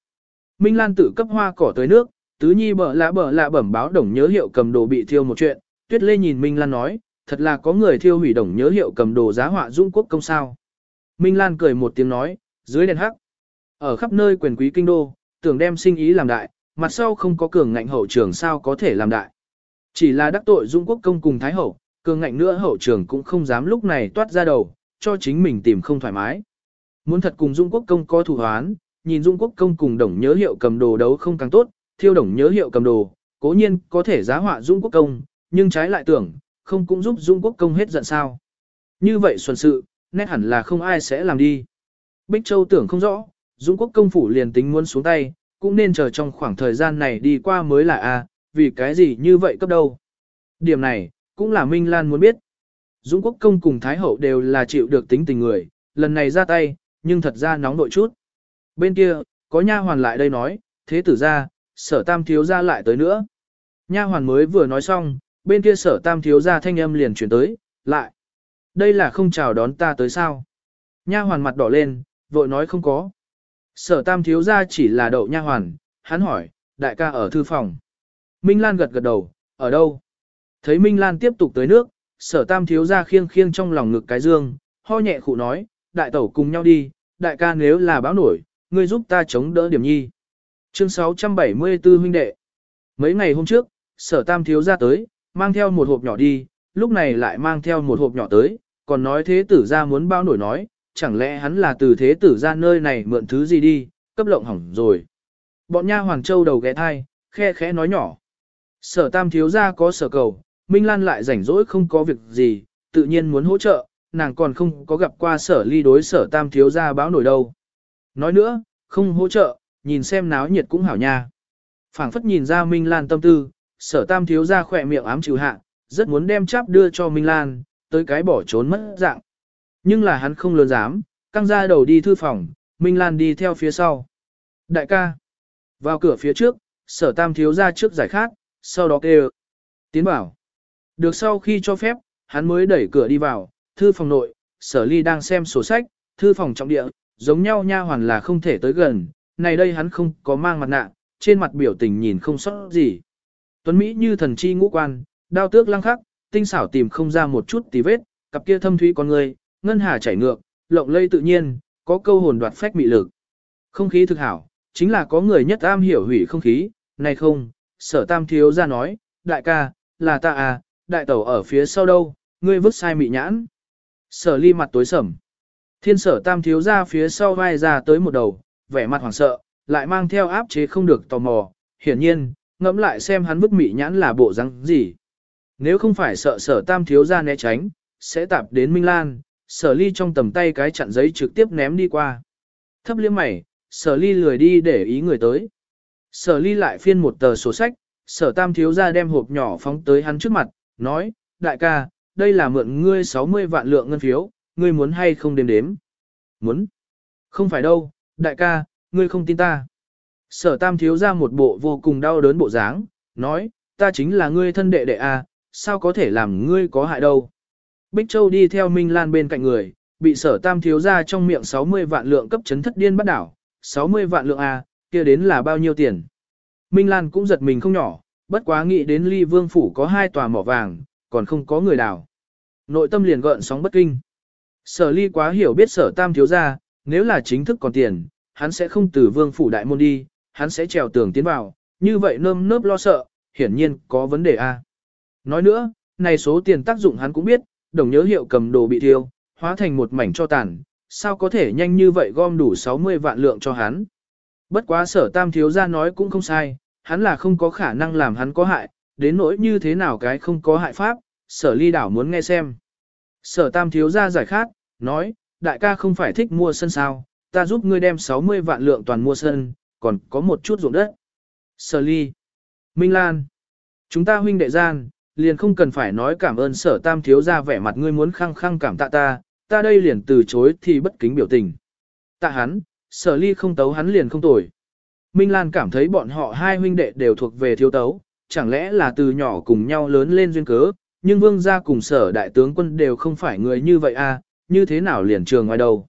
Minh Lan tự cấp hoa cỏ tới nước, tứ nhi bở lạ bở lạ bẩm báo đồng nhớ hiệu cầm đồ bị thiêu một chuyện, tuyết lê nhìn Minh Lan nói, thật là có người thiêu hủy đồng nhớ hiệu cầm đồ giá họa dung quốc công sao. Minh Lan cười một tiếng nói, dưới đèn hắc. Ở khắp nơi quyền quý kinh đô, tưởng đem sinh ý làm đại, mặt sau không có cường ngạnh hậu trường sao có thể làm đại. Chỉ là đắc tội dung quốc công cùng thái hậu, cường ngạnh nữa hậu trường cũng không dám lúc này toát ra đầu, cho chính mình tìm không thoải mái. Muốn thật cùng dung quốc công có thủ hoán, nhìn dung quốc công cùng đồng nhớ hiệu cầm đồ đấu không càng tốt, thiêu đồng nhớ hiệu cầm đồ, cố nhiên có thể giá họa dung quốc công, nhưng trái lại tưởng, không cũng giúp dung quốc công hết giận sao. Như vậy xuân sự, nét hẳn là không ai sẽ làm đi. Bích Châu tưởng không rõ, Dung quốc công phủ liền tính muốn xuống tay, cũng nên chờ trong khoảng thời gian này đi qua mới là A, vì cái gì như vậy cấp đâu. Điểm này, cũng là Minh Lan muốn biết. Dung quốc công cùng Thái hậu đều là chịu được tính tình người, lần này ra tay, nhưng thật ra nóng nội chút. Bên kia, có nha hoàn lại đây nói, thế tử ra, sở tam thiếu ra lại tới nữa. Nha hoàn mới vừa nói xong, bên kia sở tam thiếu ra thanh âm liền chuyển tới, lại. Đây là không chào đón ta tới sao. Nha hoàn mặt đỏ lên, vội nói không có. Sở tam thiếu ra chỉ là đậu nha hoàn, hắn hỏi, đại ca ở thư phòng. Minh Lan gật gật đầu, ở đâu? Thấy Minh Lan tiếp tục tới nước, sở tam thiếu ra khiêng khiêng trong lòng ngực cái dương, ho nhẹ khụ nói, đại tẩu cùng nhau đi, đại ca nếu là báo nổi, ngươi giúp ta chống đỡ điểm nhi. Chương 674 huynh đệ. Mấy ngày hôm trước, sở tam thiếu ra tới, mang theo một hộp nhỏ đi, lúc này lại mang theo một hộp nhỏ tới, còn nói thế tử ra muốn bao nổi nói, chẳng lẽ hắn là từ thế tử ra nơi này mượn thứ gì đi, cấp lộng hỏng rồi. Bọn nha Hoàng Châu đầu ghé thai, khe khẽ nói nhỏ. Sở tam thiếu ra có sở cầu, Minh Lan lại rảnh rỗi không có việc gì, tự nhiên muốn hỗ trợ, nàng còn không có gặp qua sở ly đối sở tam thiếu ra báo nổi đâu. Nói nữa, không hỗ trợ, nhìn xem náo nhiệt cũng hảo nha. phảng phất nhìn ra Minh Lan tâm tư, sở tam thiếu ra khỏe miệng ám chịu hạ, rất muốn đem cháp đưa cho Minh Lan, tới cái bỏ trốn mất dạng. Nhưng là hắn không lớn dám, căng ra đầu đi thư phòng, Minh Lan đi theo phía sau. Đại ca, vào cửa phía trước, sở tam thiếu ra trước giải khát, sau đó kêu. Tiến bảo. Được sau khi cho phép, hắn mới đẩy cửa đi vào, thư phòng nội, sở ly đang xem sổ sách, thư phòng trọng địa, giống nhau nha hoàn là không thể tới gần, này đây hắn không có mang mặt nạ, trên mặt biểu tình nhìn không sót gì. Tuấn Mỹ như thần chi ngũ quan, đao tước lăng khắc, tinh xảo tìm không ra một chút tí vết, cặp kia thâm thúy con người, ngân hà chảy ngược, lộng lây tự nhiên, có câu hồn đoạt phách mị lực. Không khí thực hảo, chính là có người nhất am hiểu hủy không khí, này không, sở tam thiếu ra nói, đại ca, là ta à, đại tẩu ở phía sau đâu, ngươi vứt sai mị nhãn. Sở ly mặt tối sầm. Thiên sở tam thiếu ra phía sau vai ra tới một đầu, vẻ mặt hoảng sợ, lại mang theo áp chế không được tò mò, hiển nhiên, ngẫm lại xem hắn vứt mị nhãn là bộ răng gì. Nếu không phải sợ sở tam thiếu ra né tránh, sẽ tạp đến Minh Lan, sở ly trong tầm tay cái chặn giấy trực tiếp ném đi qua. Thấp liếm mày, sở ly lười đi để ý người tới. Sở ly lại phiên một tờ sổ sách, sở tam thiếu ra đem hộp nhỏ phóng tới hắn trước mặt, nói, đại ca, đây là mượn ngươi 60 vạn lượng ngân phiếu, ngươi muốn hay không đếm đếm? Muốn. Không phải đâu, đại ca, ngươi không tin ta. Sở tam thiếu ra một bộ vô cùng đau đớn bộ dáng, nói, ta chính là ngươi thân đệ đệ a, sao có thể làm ngươi có hại đâu. Bích Châu đi theo Minh Lan bên cạnh người, bị sở tam thiếu ra trong miệng 60 vạn lượng cấp chấn thất điên bắt đảo, 60 vạn lượng A, kia đến là bao nhiêu tiền. Minh Lan cũng giật mình không nhỏ, bất quá nghĩ đến ly vương phủ có hai tòa mỏ vàng, còn không có người đào. Nội tâm liền gợn sóng bất kinh. Sở ly quá hiểu biết sở tam thiếu ra, nếu là chính thức còn tiền, hắn sẽ không từ vương phủ đại môn đi, hắn sẽ trèo tường tiến vào, như vậy nơm nớp lo sợ, hiển nhiên có vấn đề A. Nói nữa, này số tiền tác dụng hắn cũng biết, đồng nhớ hiệu cầm đồ bị thiêu, hóa thành một mảnh cho tàn, sao có thể nhanh như vậy gom đủ 60 vạn lượng cho hắn. Bất quá sở tam thiếu ra nói cũng không sai, hắn là không có khả năng làm hắn có hại, đến nỗi như thế nào cái không có hại pháp, sở ly đảo muốn nghe xem. Sở tam thiếu ra giải khát, nói, đại ca không phải thích mua sân sao, ta giúp ngươi đem 60 vạn lượng toàn mua sân, còn có một chút ruộng đất. Sở ly, Minh Lan, chúng ta huynh đệ gian, liền không cần phải nói cảm ơn sở tam thiếu ra vẻ mặt ngươi muốn khăng khăng cảm tạ ta, ta đây liền từ chối thì bất kính biểu tình. Tạ hắn, sở ly không tấu hắn liền không tồi. Minh Lan cảm thấy bọn họ hai huynh đệ đều thuộc về thiếu tấu, chẳng lẽ là từ nhỏ cùng nhau lớn lên duyên cớ, nhưng vương gia cùng sở đại tướng quân đều không phải người như vậy à, như thế nào liền trường ngoài đầu.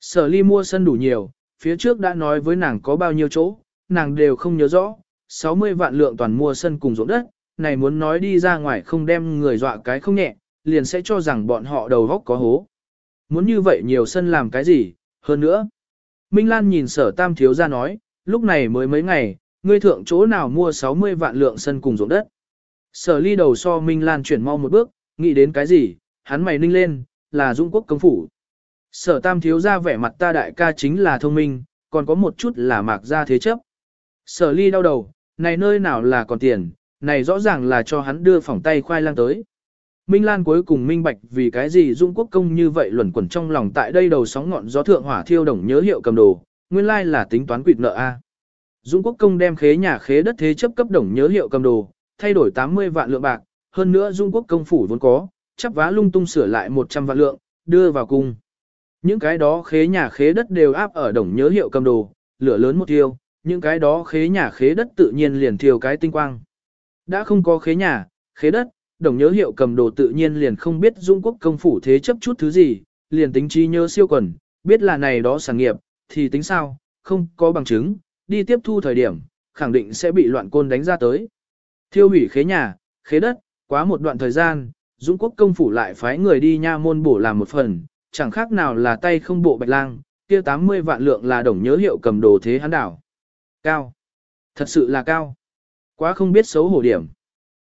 Sở ly mua sân đủ nhiều, phía trước đã nói với nàng có bao nhiêu chỗ, nàng đều không nhớ rõ, 60 vạn lượng toàn mua sân cùng ruộng đất, này muốn nói đi ra ngoài không đem người dọa cái không nhẹ, liền sẽ cho rằng bọn họ đầu góc có hố. Muốn như vậy nhiều sân làm cái gì, hơn nữa. Minh Lan nhìn sở tam thiếu ra nói, lúc này mới mấy ngày, ngươi thượng chỗ nào mua 60 vạn lượng sân cùng ruộng đất. Sở ly đầu so Minh Lan chuyển mau một bước, nghĩ đến cái gì, hắn mày ninh lên, là Dung Quốc công phủ. Sở tam thiếu ra vẻ mặt ta đại ca chính là thông minh, còn có một chút là mạc ra thế chấp. Sở ly đau đầu, này nơi nào là còn tiền, này rõ ràng là cho hắn đưa phòng tay khoai lang tới. Minh Lan cuối cùng minh bạch vì cái gì Dung Quốc công như vậy luẩn quẩn trong lòng tại đây đầu sóng ngọn gió thượng hỏa thiêu đồng nhớ hiệu cầm đồ, nguyên lai là tính toán quỵt nợ A. Dung Quốc công đem khế nhà khế đất thế chấp cấp đồng nhớ hiệu cầm đồ, thay đổi 80 vạn lượng bạc, hơn nữa Dung Quốc công phủ vốn có, chắp vá lung tung sửa lại 100 vạn lượng, đưa vào cung. Những cái đó khế nhà khế đất đều áp ở đồng nhớ hiệu cầm đồ, lửa lớn một thiêu, những cái đó khế nhà khế đất tự nhiên liền thiêu cái tinh quang. Đã không có khế nhà, khế đất, đồng nhớ hiệu cầm đồ tự nhiên liền không biết Dung Quốc công phủ thế chấp chút thứ gì, liền tính trí nhớ siêu quần, biết là này đó sản nghiệp, thì tính sao, không có bằng chứng, đi tiếp thu thời điểm, khẳng định sẽ bị loạn côn đánh ra tới. Thiêu hủy khế nhà, khế đất, quá một đoạn thời gian, Dũng quốc công phủ lại phái người đi nha môn bổ làm một phần, chẳng khác nào là tay không bộ bạch lang, kia 80 vạn lượng là đồng nhớ hiệu cầm đồ thế hắn đảo. Cao. Thật sự là cao. Quá không biết xấu hổ điểm.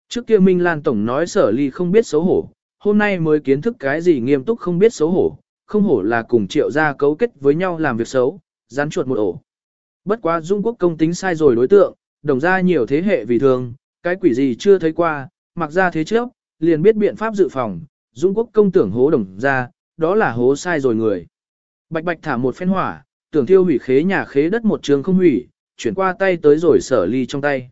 Trước kia Minh Lan Tổng nói sở ly không biết xấu hổ, hôm nay mới kiến thức cái gì nghiêm túc không biết xấu hổ, không hổ là cùng triệu gia cấu kết với nhau làm việc xấu, rắn chuột một ổ. Bất quá Dung quốc công tính sai rồi đối tượng, đồng ra nhiều thế hệ vì thường, cái quỷ gì chưa thấy qua, mặc ra thế trước, liền biết biện pháp dự phòng, Dung quốc công tưởng hố đồng ra, đó là hố sai rồi người. Bạch bạch thả một phen hỏa, tưởng thiêu hủy khế nhà khế đất một trường không hủy, chuyển qua tay tới rồi sở ly trong tay.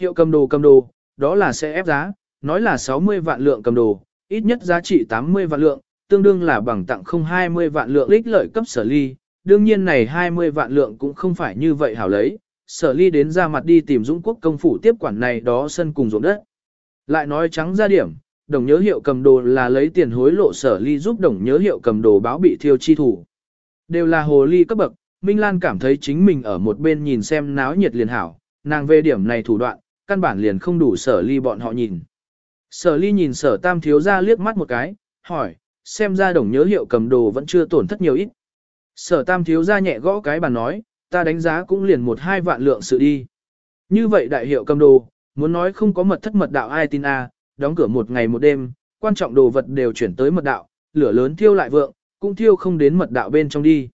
Hiệu cầm đồ cầm đồ, đó là sẽ ép giá, nói là 60 vạn lượng cầm đồ, ít nhất giá trị 80 vạn lượng, tương đương là bằng tặng không 20 vạn lượng ích lợi cấp sở ly. Đương nhiên này 20 vạn lượng cũng không phải như vậy hảo lấy, sở ly đến ra mặt đi tìm Dũng quốc công phủ tiếp quản này đó sân cùng ruộng đất. Lại nói trắng ra điểm, đồng nhớ hiệu cầm đồ là lấy tiền hối lộ sở ly giúp đồng nhớ hiệu cầm đồ báo bị thiêu chi thủ. Đều là hồ ly cấp bậc, Minh Lan cảm thấy chính mình ở một bên nhìn xem náo nhiệt liền hảo, nàng về điểm này thủ đoạn, căn bản liền không đủ sở ly bọn họ nhìn. Sở ly nhìn sở tam thiếu ra liếc mắt một cái, hỏi, xem ra đồng nhớ hiệu cầm đồ vẫn chưa tổn thất nhiều ít. Sở tam thiếu ra nhẹ gõ cái bàn nói, ta đánh giá cũng liền một hai vạn lượng sự đi. Như vậy đại hiệu cầm đồ, muốn nói không có mật thất mật đạo ai tin a, đóng cửa một ngày một đêm, quan trọng đồ vật đều chuyển tới mật đạo, lửa lớn thiêu lại vượng, cũng thiêu không đến mật đạo bên trong đi.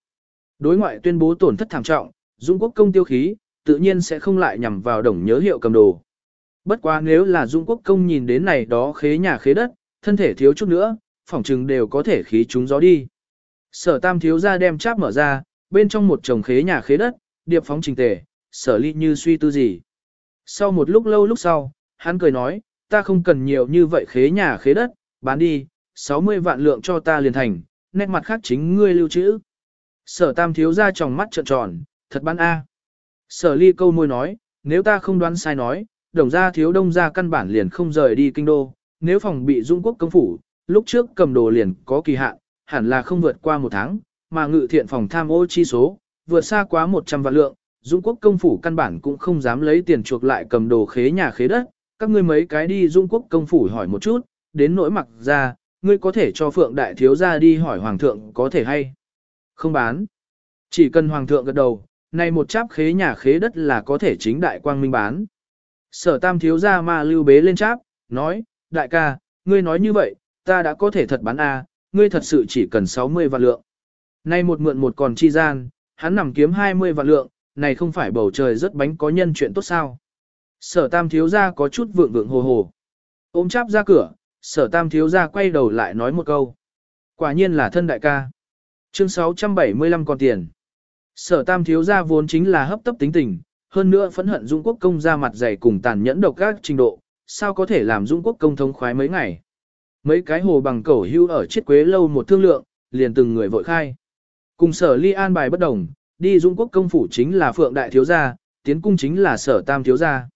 Đối ngoại tuyên bố tổn thất thảm trọng, Dung quốc công tiêu khí, tự nhiên sẽ không lại nhằm vào đồng nhớ hiệu cầm đồ. Bất quá nếu là Dung quốc công nhìn đến này đó khế nhà khế đất, thân thể thiếu chút nữa, phỏng chừng đều có thể khí chúng gió đi. Sở tam thiếu ra đem cháp mở ra, bên trong một chồng khế nhà khế đất, điệp phóng trình tề, sở ly như suy tư gì. Sau một lúc lâu lúc sau, hắn cười nói, ta không cần nhiều như vậy khế nhà khế đất, bán đi, 60 vạn lượng cho ta liền thành, nét mặt khác chính ngươi lưu trữ. Sở tam thiếu ra tròng mắt trợn tròn, thật bán A. Sở ly câu môi nói, nếu ta không đoán sai nói, đồng gia thiếu đông gia căn bản liền không rời đi kinh đô, nếu phòng bị dung quốc công phủ, lúc trước cầm đồ liền có kỳ hạn, hẳn là không vượt qua một tháng, mà ngự thiện phòng tham ô chi số, vượt xa quá 100 vạn lượng, dung quốc công phủ căn bản cũng không dám lấy tiền chuộc lại cầm đồ khế nhà khế đất, các ngươi mấy cái đi dung quốc công phủ hỏi một chút, đến nỗi mặc ra, ngươi có thể cho phượng đại thiếu gia đi hỏi hoàng thượng có thể hay không bán. Chỉ cần hoàng thượng gật đầu, này một cháp khế nhà khế đất là có thể chính đại quang minh bán. Sở tam thiếu gia ma lưu bế lên cháp, nói, đại ca, ngươi nói như vậy, ta đã có thể thật bán A, ngươi thật sự chỉ cần 60 vạn lượng. Nay một mượn một còn chi gian, hắn nằm kiếm 20 vạn lượng, này không phải bầu trời rất bánh có nhân chuyện tốt sao. Sở tam thiếu gia có chút vượng vượng hồ hồ. Ôm cháp ra cửa, sở tam thiếu gia quay đầu lại nói một câu. Quả nhiên là thân đại ca. Chương 675 còn tiền. Sở tam thiếu gia vốn chính là hấp tấp tính tình, hơn nữa phẫn hận Dung Quốc công ra mặt dày cùng tàn nhẫn độc các trình độ, sao có thể làm Dung Quốc công thống khoái mấy ngày. Mấy cái hồ bằng cẩu hưu ở chiết quế lâu một thương lượng, liền từng người vội khai. Cùng sở ly an bài bất đồng, đi Dung Quốc công phủ chính là phượng đại thiếu gia, tiến cung chính là sở tam thiếu gia.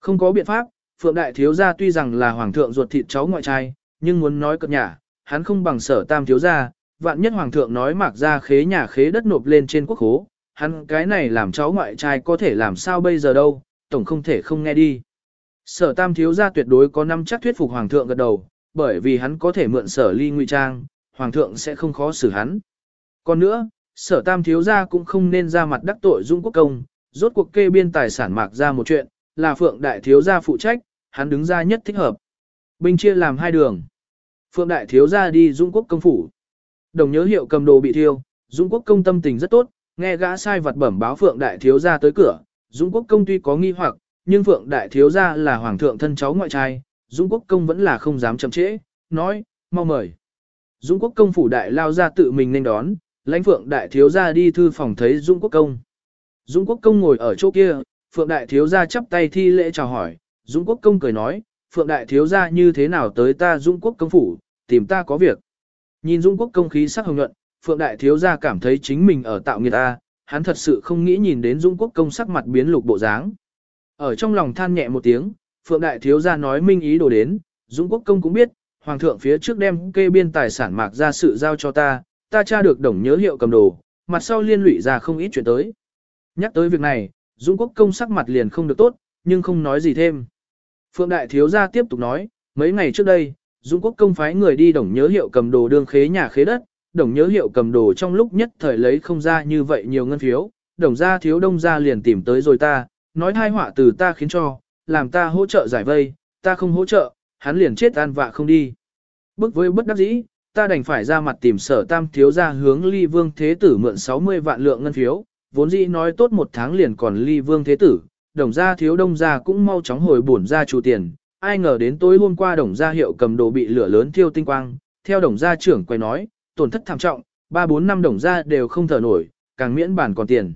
Không có biện pháp, Phượng Đại Thiếu Gia tuy rằng là Hoàng thượng ruột thịt cháu ngoại trai, nhưng muốn nói cập nhà, hắn không bằng sở tam thiếu gia, vạn nhất Hoàng thượng nói mạc ra khế nhà khế đất nộp lên trên quốc hố, hắn cái này làm cháu ngoại trai có thể làm sao bây giờ đâu, tổng không thể không nghe đi. Sở tam thiếu gia tuyệt đối có năm chắc thuyết phục Hoàng thượng gật đầu, bởi vì hắn có thể mượn sở ly ngụy trang, Hoàng thượng sẽ không khó xử hắn. Còn nữa, sở tam thiếu gia cũng không nên ra mặt đắc tội dung quốc công, rốt cuộc kê biên tài sản mạc ra một chuyện, là phượng đại thiếu gia phụ trách, hắn đứng ra nhất thích hợp. Binh chia làm hai đường. Phượng đại thiếu gia đi dung quốc công phủ. Đồng nhớ hiệu cầm đồ bị thiêu, dung quốc công tâm tình rất tốt, nghe gã sai vật bẩm báo phượng đại thiếu gia tới cửa. dũng quốc công tuy có nghi hoặc, nhưng phượng đại thiếu gia là hoàng thượng thân cháu ngoại trai, dũng quốc công vẫn là không dám chậm trễ, nói, mau mời. dũng quốc công phủ đại lao ra tự mình nên đón, lãnh phượng đại thiếu gia đi thư phòng thấy dũng quốc công. dũng quốc công ngồi ở chỗ kia, phượng đại thiếu gia chắp tay thi lễ chào hỏi, dũng quốc công cười nói, phượng đại thiếu gia như thế nào tới ta dũng quốc công phủ, tìm ta có việc. Nhìn dũng quốc công khí sắc hồng nhuận, phượng đại thiếu gia cảm thấy chính mình ở tạo nghiệt ta, hắn thật sự không nghĩ nhìn đến Dung quốc công sắc mặt biến lục bộ dáng. Ở trong lòng than nhẹ một tiếng, phượng đại thiếu gia nói minh ý đồ đến, Dung quốc công cũng biết, hoàng thượng phía trước đem kê biên tài sản mạc ra sự giao cho ta, ta tra được đồng nhớ hiệu cầm đồ, mặt sau liên lụy ra không ít chuyện tới. Nhắc tới việc này, Dung Quốc công sắc mặt liền không được tốt, nhưng không nói gì thêm. Phượng Đại Thiếu Gia tiếp tục nói, mấy ngày trước đây, Dung Quốc công phái người đi đồng nhớ hiệu cầm đồ đương khế nhà khế đất, đồng nhớ hiệu cầm đồ trong lúc nhất thời lấy không ra như vậy nhiều ngân phiếu, đồng gia thiếu đông gia liền tìm tới rồi ta, nói hai họa từ ta khiến cho, làm ta hỗ trợ giải vây, ta không hỗ trợ, hắn liền chết an vạ không đi. Bức với bất đắc dĩ, ta đành phải ra mặt tìm sở tam thiếu ra hướng ly vương thế tử mượn 60 vạn lượng ngân phiếu, vốn dĩ nói tốt một tháng liền còn ly vương thế tử, đồng gia thiếu đông gia cũng mau chóng hồi bổn ra chủ tiền, ai ngờ đến tối hôm qua đồng gia hiệu cầm đồ bị lửa lớn thiêu tinh quang, theo đồng gia trưởng quay nói, tổn thất thảm trọng, 3-4 năm đồng gia đều không thở nổi, càng miễn bản còn tiền.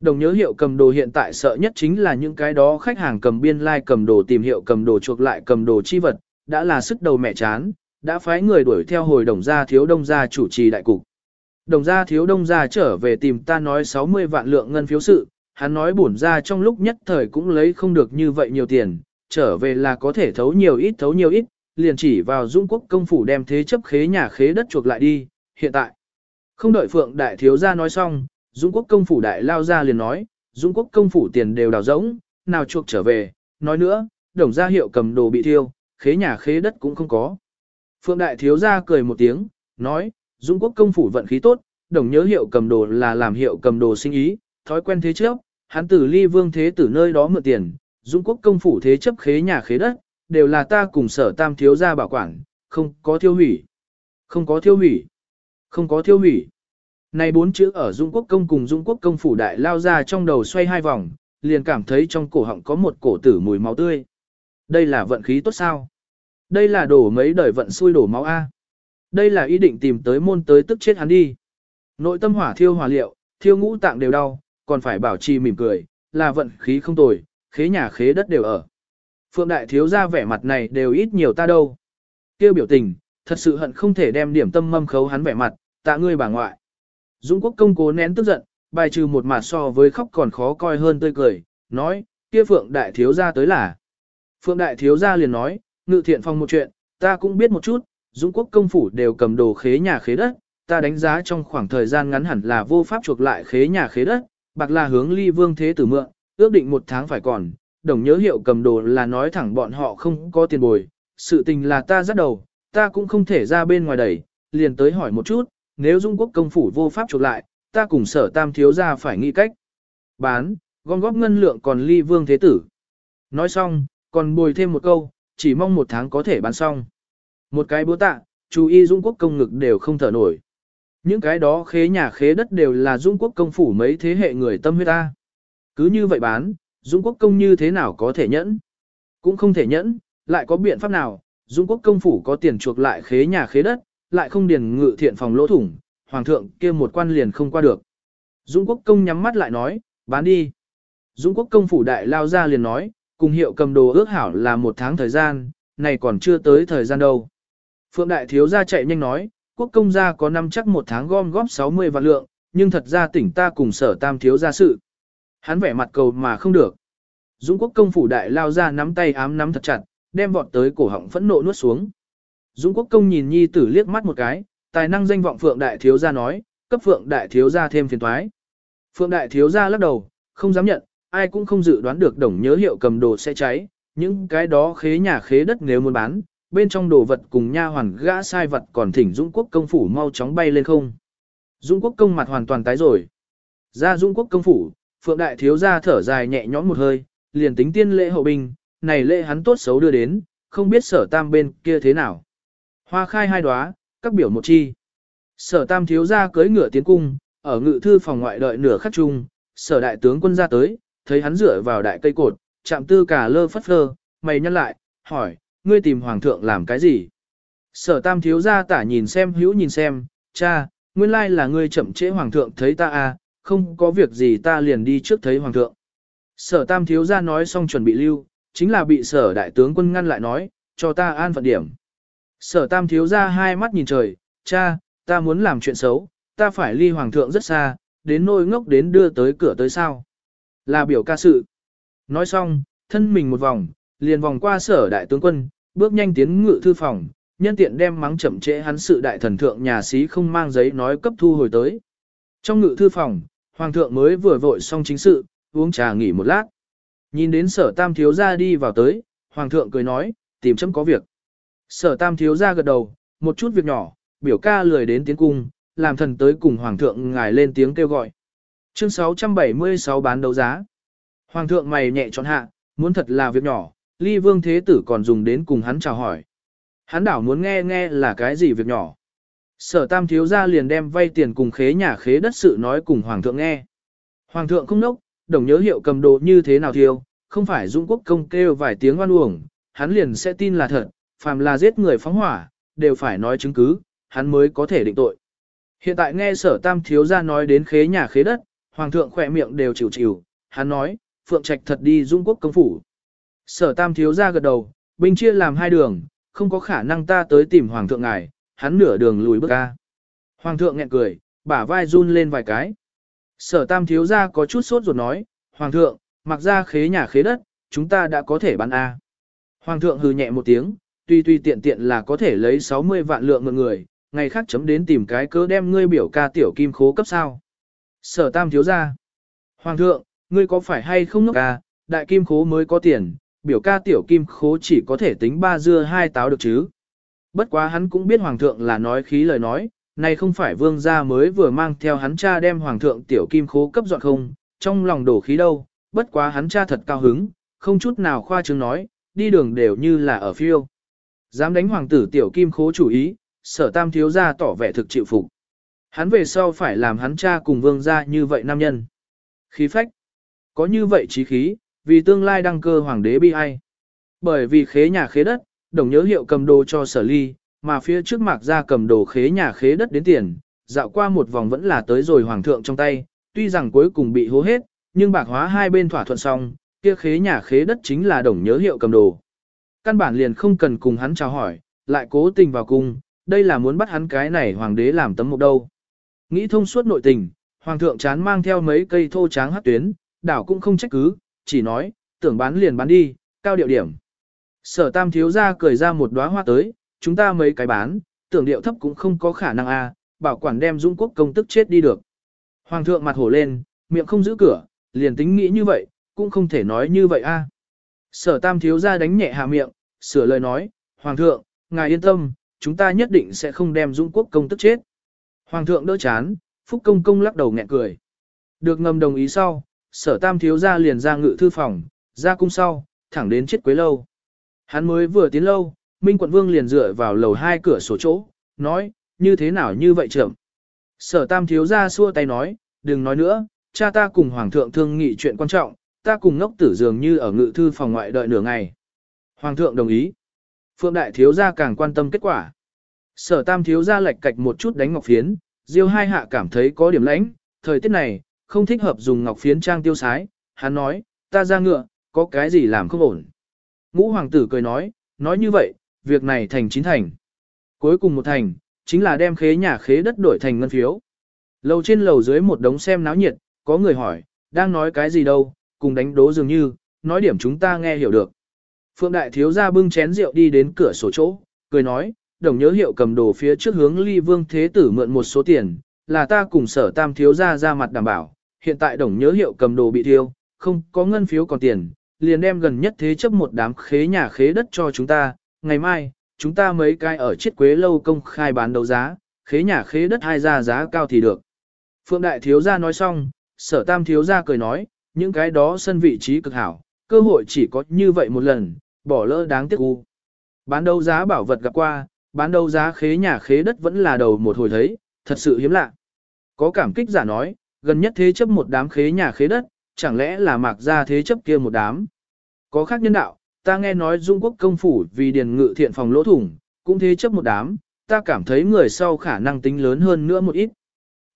Đồng nhớ hiệu cầm đồ hiện tại sợ nhất chính là những cái đó khách hàng cầm biên lai like cầm đồ tìm hiệu cầm đồ chuộc lại cầm đồ chi vật, đã là sức đầu mẹ chán, đã phái người đuổi theo hồi đồng gia thiếu đông gia chủ trì đại cục. Đồng gia thiếu đông gia trở về tìm ta nói 60 vạn lượng ngân phiếu sự, hắn nói bổn ra trong lúc nhất thời cũng lấy không được như vậy nhiều tiền, trở về là có thể thấu nhiều ít thấu nhiều ít, liền chỉ vào dung quốc công phủ đem thế chấp khế nhà khế đất chuộc lại đi, hiện tại. Không đợi phượng đại thiếu gia nói xong, dung quốc công phủ đại lao ra liền nói, dung quốc công phủ tiền đều đào rỗng, nào chuộc trở về, nói nữa, đồng gia hiệu cầm đồ bị thiêu, khế nhà khế đất cũng không có. Phượng Đại Thiếu Gia cười một tiếng, nói, Dung Quốc công phủ vận khí tốt, đồng nhớ hiệu cầm đồ là làm hiệu cầm đồ sinh ý, thói quen thế trước hắn tử ly vương thế tử nơi đó mượn tiền, Dung Quốc công phủ thế chấp khế nhà khế đất, đều là ta cùng sở tam thiếu gia bảo quản, không có thiêu hủy. Không có thiêu hủy. Không có thiêu hủy. Này bốn chữ ở Dung Quốc công cùng Dung Quốc công phủ đại lao ra trong đầu xoay hai vòng, liền cảm thấy trong cổ họng có một cổ tử mùi máu tươi. Đây là vận khí tốt sao? Đây là đổ mấy đời vận xui đổ máu A. Đây là ý định tìm tới môn tới tức chết hắn đi. Nội tâm hỏa thiêu hỏa liệu, thiêu ngũ tạng đều đau, còn phải bảo trì mỉm cười, là vận khí không tồi, khế nhà khế đất đều ở. Phượng đại thiếu ra vẻ mặt này đều ít nhiều ta đâu. Kêu biểu tình, thật sự hận không thể đem điểm tâm mâm khấu hắn vẻ mặt, tạ ngươi bà ngoại. Dũng quốc công cố nén tức giận, bài trừ một mặt so với khóc còn khó coi hơn tươi cười, nói, kia phượng đại thiếu ra tới là. Phượng đại thiếu ra liền nói, ngự thiện phong một chuyện, ta cũng biết một chút, Dũng quốc công phủ đều cầm đồ khế nhà khế đất, ta đánh giá trong khoảng thời gian ngắn hẳn là vô pháp chuộc lại khế nhà khế đất, bạc là hướng ly vương thế tử mượn, ước định một tháng phải còn, đồng nhớ hiệu cầm đồ là nói thẳng bọn họ không có tiền bồi, sự tình là ta dắt đầu, ta cũng không thể ra bên ngoài đẩy, liền tới hỏi một chút, nếu Dung quốc công phủ vô pháp chuộc lại, ta cùng sở tam thiếu ra phải nghĩ cách. Bán, gom góp ngân lượng còn ly vương thế tử. Nói xong, còn bồi thêm một câu, chỉ mong một tháng có thể bán xong. Một cái búa tạ, chú y Dung quốc công ngực đều không thở nổi. Những cái đó khế nhà khế đất đều là Dung quốc công phủ mấy thế hệ người tâm huyết ta. Cứ như vậy bán, Dung quốc công như thế nào có thể nhẫn? Cũng không thể nhẫn, lại có biện pháp nào, Dung quốc công phủ có tiền chuộc lại khế nhà khế đất, lại không điền ngự thiện phòng lỗ thủng, hoàng thượng kia một quan liền không qua được. Dung quốc công nhắm mắt lại nói, bán đi. Dung quốc công phủ đại lao ra liền nói, cùng hiệu cầm đồ ước hảo là một tháng thời gian, này còn chưa tới thời gian đâu. Phượng Đại Thiếu gia chạy nhanh nói, quốc công gia có năm chắc một tháng gom góp 60 vạn lượng, nhưng thật ra tỉnh ta cùng sở tam thiếu gia sự. Hắn vẻ mặt cầu mà không được. Dũng quốc công phủ đại lao ra nắm tay ám nắm thật chặt, đem vọt tới cổ họng phẫn nộ nuốt xuống. Dũng quốc công nhìn nhi tử liếc mắt một cái, tài năng danh vọng phượng đại thiếu gia nói, cấp phượng đại thiếu gia thêm phiền toái. Phượng đại thiếu gia lắc đầu, không dám nhận, ai cũng không dự đoán được đồng nhớ hiệu cầm đồ sẽ cháy, những cái đó khế nhà khế đất nếu muốn bán, bên trong đồ vật cùng nha hoàn gã sai vật còn thỉnh Dũng quốc công phủ mau chóng bay lên không. Dũng quốc công mặt hoàn toàn tái rồi. Ra Dũng quốc công phủ, Phượng đại thiếu gia thở dài nhẹ nhõm một hơi, liền tính tiên lễ hậu binh, này lễ hắn tốt xấu đưa đến, không biết sở tam bên kia thế nào. Hoa khai hai đóa, các biểu một chi. Sở tam thiếu gia cưới ngựa tiến cung, ở ngự thư phòng ngoại đợi nửa khắc chung, sở đại tướng quân ra tới, thấy hắn dựa vào đại cây cột, chạm tư cả lơ phất lơ, mày nhăn lại, hỏi, ngươi tìm hoàng thượng làm cái gì? Sở tam thiếu gia tả nhìn xem hữu nhìn xem, cha, nguyên lai là ngươi chậm trễ hoàng thượng thấy ta à, không có việc gì ta liền đi trước thấy hoàng thượng. Sở tam thiếu gia nói xong chuẩn bị lưu, chính là bị sở đại tướng quân ngăn lại nói, cho ta an phận điểm. Sở tam thiếu gia hai mắt nhìn trời, cha, ta muốn làm chuyện xấu, ta phải ly hoàng thượng rất xa, đến nôi ngốc đến đưa tới cửa tới sao. Là biểu ca sự. Nói xong, thân mình một vòng, liền vòng qua sở đại tướng quân, bước nhanh tiến ngự thư phòng, nhân tiện đem mắng chậm trễ hắn sự đại thần thượng nhà sĩ không mang giấy nói cấp thu hồi tới. Trong ngự thư phòng, hoàng thượng mới vừa vội xong chính sự, uống trà nghỉ một lát. Nhìn đến sở tam thiếu gia đi vào tới, hoàng thượng cười nói, tìm chấm có việc. Sở tam thiếu gia gật đầu, một chút việc nhỏ, biểu ca lười đến tiến cung, làm thần tới cùng hoàng thượng ngài lên tiếng kêu gọi. Chương 676 bán đấu giá. Hoàng thượng mày nhẹ trọn hạ, muốn thật là việc nhỏ, ly vương thế tử còn dùng đến cùng hắn chào hỏi. Hắn đảo muốn nghe nghe là cái gì việc nhỏ. Sở tam thiếu gia liền đem vay tiền cùng khế nhà khế đất sự nói cùng hoàng thượng nghe. Hoàng thượng không nốc, đồng nhớ hiệu cầm đồ như thế nào thiêu, không phải Dung Quốc công kêu vài tiếng oan uổng, hắn liền sẽ tin là thật, phàm là giết người phóng hỏa, đều phải nói chứng cứ, hắn mới có thể định tội. Hiện tại nghe sở tam thiếu gia nói đến khế nhà khế đất, hoàng thượng khỏe miệng đều chịu chịu, hắn nói, phượng trạch thật đi Dung Quốc công phủ. Sở tam thiếu gia gật đầu, binh chia làm hai đường, không có khả năng ta tới tìm hoàng thượng ngài, hắn nửa đường lùi bước ra, Hoàng thượng nghẹn cười, bả vai run lên vài cái. Sở tam thiếu gia có chút sốt ruột nói, Hoàng thượng, mặc ra khế nhà khế đất, chúng ta đã có thể bán A. Hoàng thượng hừ nhẹ một tiếng, tuy tuy tiện tiện là có thể lấy 60 vạn lượng mượn người, ngày khác chấm đến tìm cái cớ đem ngươi biểu ca tiểu kim khố cấp sao. Sở tam thiếu gia. Hoàng thượng, ngươi có phải hay không ngốc ca, đại kim khố mới có tiền, biểu ca tiểu kim khố chỉ có thể tính ba dưa hai táo được chứ. Bất quá hắn cũng biết hoàng thượng là nói khí lời nói, này không phải vương gia mới vừa mang theo hắn cha đem hoàng thượng tiểu kim khố cấp dọn không, trong lòng đổ khí đâu, bất quá hắn cha thật cao hứng, không chút nào khoa trương nói, đi đường đều như là ở phiêu. Dám đánh hoàng tử tiểu kim khố chủ ý, sở tam thiếu gia tỏ vẻ thực chịu phục. Hắn về sau phải làm hắn cha cùng vương gia như vậy nam nhân. Khí phách. Có như vậy trí khí, vì tương lai đăng cơ hoàng đế bi ai. Bởi vì khế nhà khế đất, đồng nhớ hiệu cầm đồ cho sở ly, mà phía trước mạc ra cầm đồ khế nhà khế đất đến tiền, dạo qua một vòng vẫn là tới rồi hoàng thượng trong tay, tuy rằng cuối cùng bị hố hết, nhưng bạc hóa hai bên thỏa thuận xong, kia khế nhà khế đất chính là đồng nhớ hiệu cầm đồ. Căn bản liền không cần cùng hắn chào hỏi, lại cố tình vào cung, đây là muốn bắt hắn cái này hoàng đế làm tấm mục đâu. Nghĩ thông suốt nội tình, hoàng thượng chán mang theo mấy cây thô tráng hát tuyến, đảo cũng không trách cứ, chỉ nói, tưởng bán liền bán đi, cao điệu điểm. Sở tam thiếu ra cười ra một đóa hoa tới, chúng ta mấy cái bán, tưởng điệu thấp cũng không có khả năng a, bảo quản đem Dung Quốc công tức chết đi được. Hoàng thượng mặt hổ lên, miệng không giữ cửa, liền tính nghĩ như vậy, cũng không thể nói như vậy a. Sở tam thiếu ra đánh nhẹ hạ miệng, sửa lời nói, Hoàng thượng, ngài yên tâm, chúng ta nhất định sẽ không đem Dung Quốc công tức chết. Hoàng thượng đỡ chán, Phúc công công lắc đầu nghẹn cười. Được ngầm đồng ý sau, sở tam thiếu ra liền ra ngự thư phòng, ra cung sau, thẳng đến chết quấy lâu. Hắn mới vừa tiến lâu, Minh quận vương liền dựa vào lầu hai cửa sổ chỗ, nói, như thế nào như vậy trưởng. Sở tam thiếu ra xua tay nói, đừng nói nữa, cha ta cùng hoàng thượng thương nghị chuyện quan trọng, ta cùng ngốc tử dường như ở ngự thư phòng ngoại đợi nửa ngày. Hoàng thượng đồng ý. Phượng đại thiếu gia càng quan tâm kết quả. Sở tam thiếu gia lệch cạch một chút đánh ngọc phiến, diêu hai hạ cảm thấy có điểm lãnh, thời tiết này, không thích hợp dùng ngọc phiến trang tiêu sái, hắn nói, ta ra ngựa, có cái gì làm không ổn. Ngũ hoàng tử cười nói, nói như vậy, việc này thành chín thành. Cuối cùng một thành, chính là đem khế nhà khế đất đổi thành ngân phiếu. Lầu trên lầu dưới một đống xem náo nhiệt, có người hỏi, đang nói cái gì đâu, cùng đánh đố dường như, nói điểm chúng ta nghe hiểu được. Phượng đại thiếu gia bưng chén rượu đi đến cửa sổ chỗ, cười nói, đồng nhớ hiệu cầm đồ phía trước hướng ly vương thế tử mượn một số tiền, là ta cùng sở tam thiếu gia ra mặt đảm bảo, hiện tại đồng nhớ hiệu cầm đồ bị thiêu, không có ngân phiếu còn tiền, liền đem gần nhất thế chấp một đám khế nhà khế đất cho chúng ta, ngày mai, chúng ta mấy cái ở chiết quế lâu công khai bán đấu giá, khế nhà khế đất hai ra giá cao thì được. Phượng đại thiếu gia nói xong, sở tam thiếu gia cười nói, những cái đó sân vị trí cực hảo, cơ hội chỉ có như vậy một lần, bỏ lỡ đáng tiếc u. Bán đấu giá bảo vật gặp qua, bán đấu giá khế nhà khế đất vẫn là đầu một hồi thấy, thật sự hiếm lạ. Có cảm kích giả nói, gần nhất thế chấp một đám khế nhà khế đất, chẳng lẽ là mạc ra thế chấp kia một đám. Có khác nhân đạo, ta nghe nói Dung Quốc công phủ vì điền ngự thiện phòng lỗ thủng, cũng thế chấp một đám, ta cảm thấy người sau khả năng tính lớn hơn nữa một ít.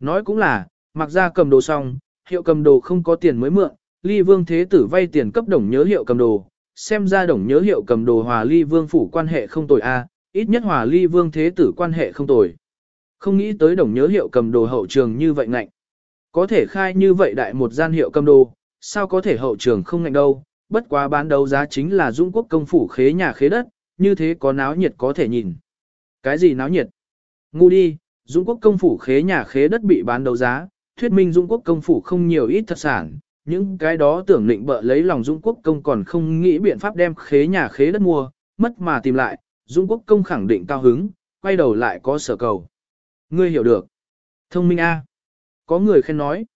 Nói cũng là, mặc ra cầm đồ xong, hiệu cầm đồ không có tiền mới mượn, ly vương thế tử vay tiền cấp đồng nhớ hiệu cầm đồ, xem ra đồng nhớ hiệu cầm đồ hòa ly vương phủ quan hệ không tồi a, ít nhất hòa ly vương thế tử quan hệ không tồi. Không nghĩ tới đồng nhớ hiệu cầm đồ hậu trường như vậy ngạnh. Có thể khai như vậy đại một gian hiệu cầm đồ, sao có thể hậu trường không ngạnh đâu, bất quá bán đấu giá chính là Dung Quốc công phủ khế nhà khế đất, như thế có náo nhiệt có thể nhìn. Cái gì náo nhiệt? Ngu đi, Dung Quốc công phủ khế nhà khế đất bị bán đấu giá, thuyết minh Dung Quốc công phủ không nhiều ít thật sản, những cái đó tưởng định bợ lấy lòng Dung Quốc công còn không nghĩ biện pháp đem khế nhà khế đất mua, mất mà tìm lại, Dung Quốc công khẳng định cao hứng, quay đầu lại có sở cầu. Ngươi hiểu được. Thông minh A. Có người khen nói.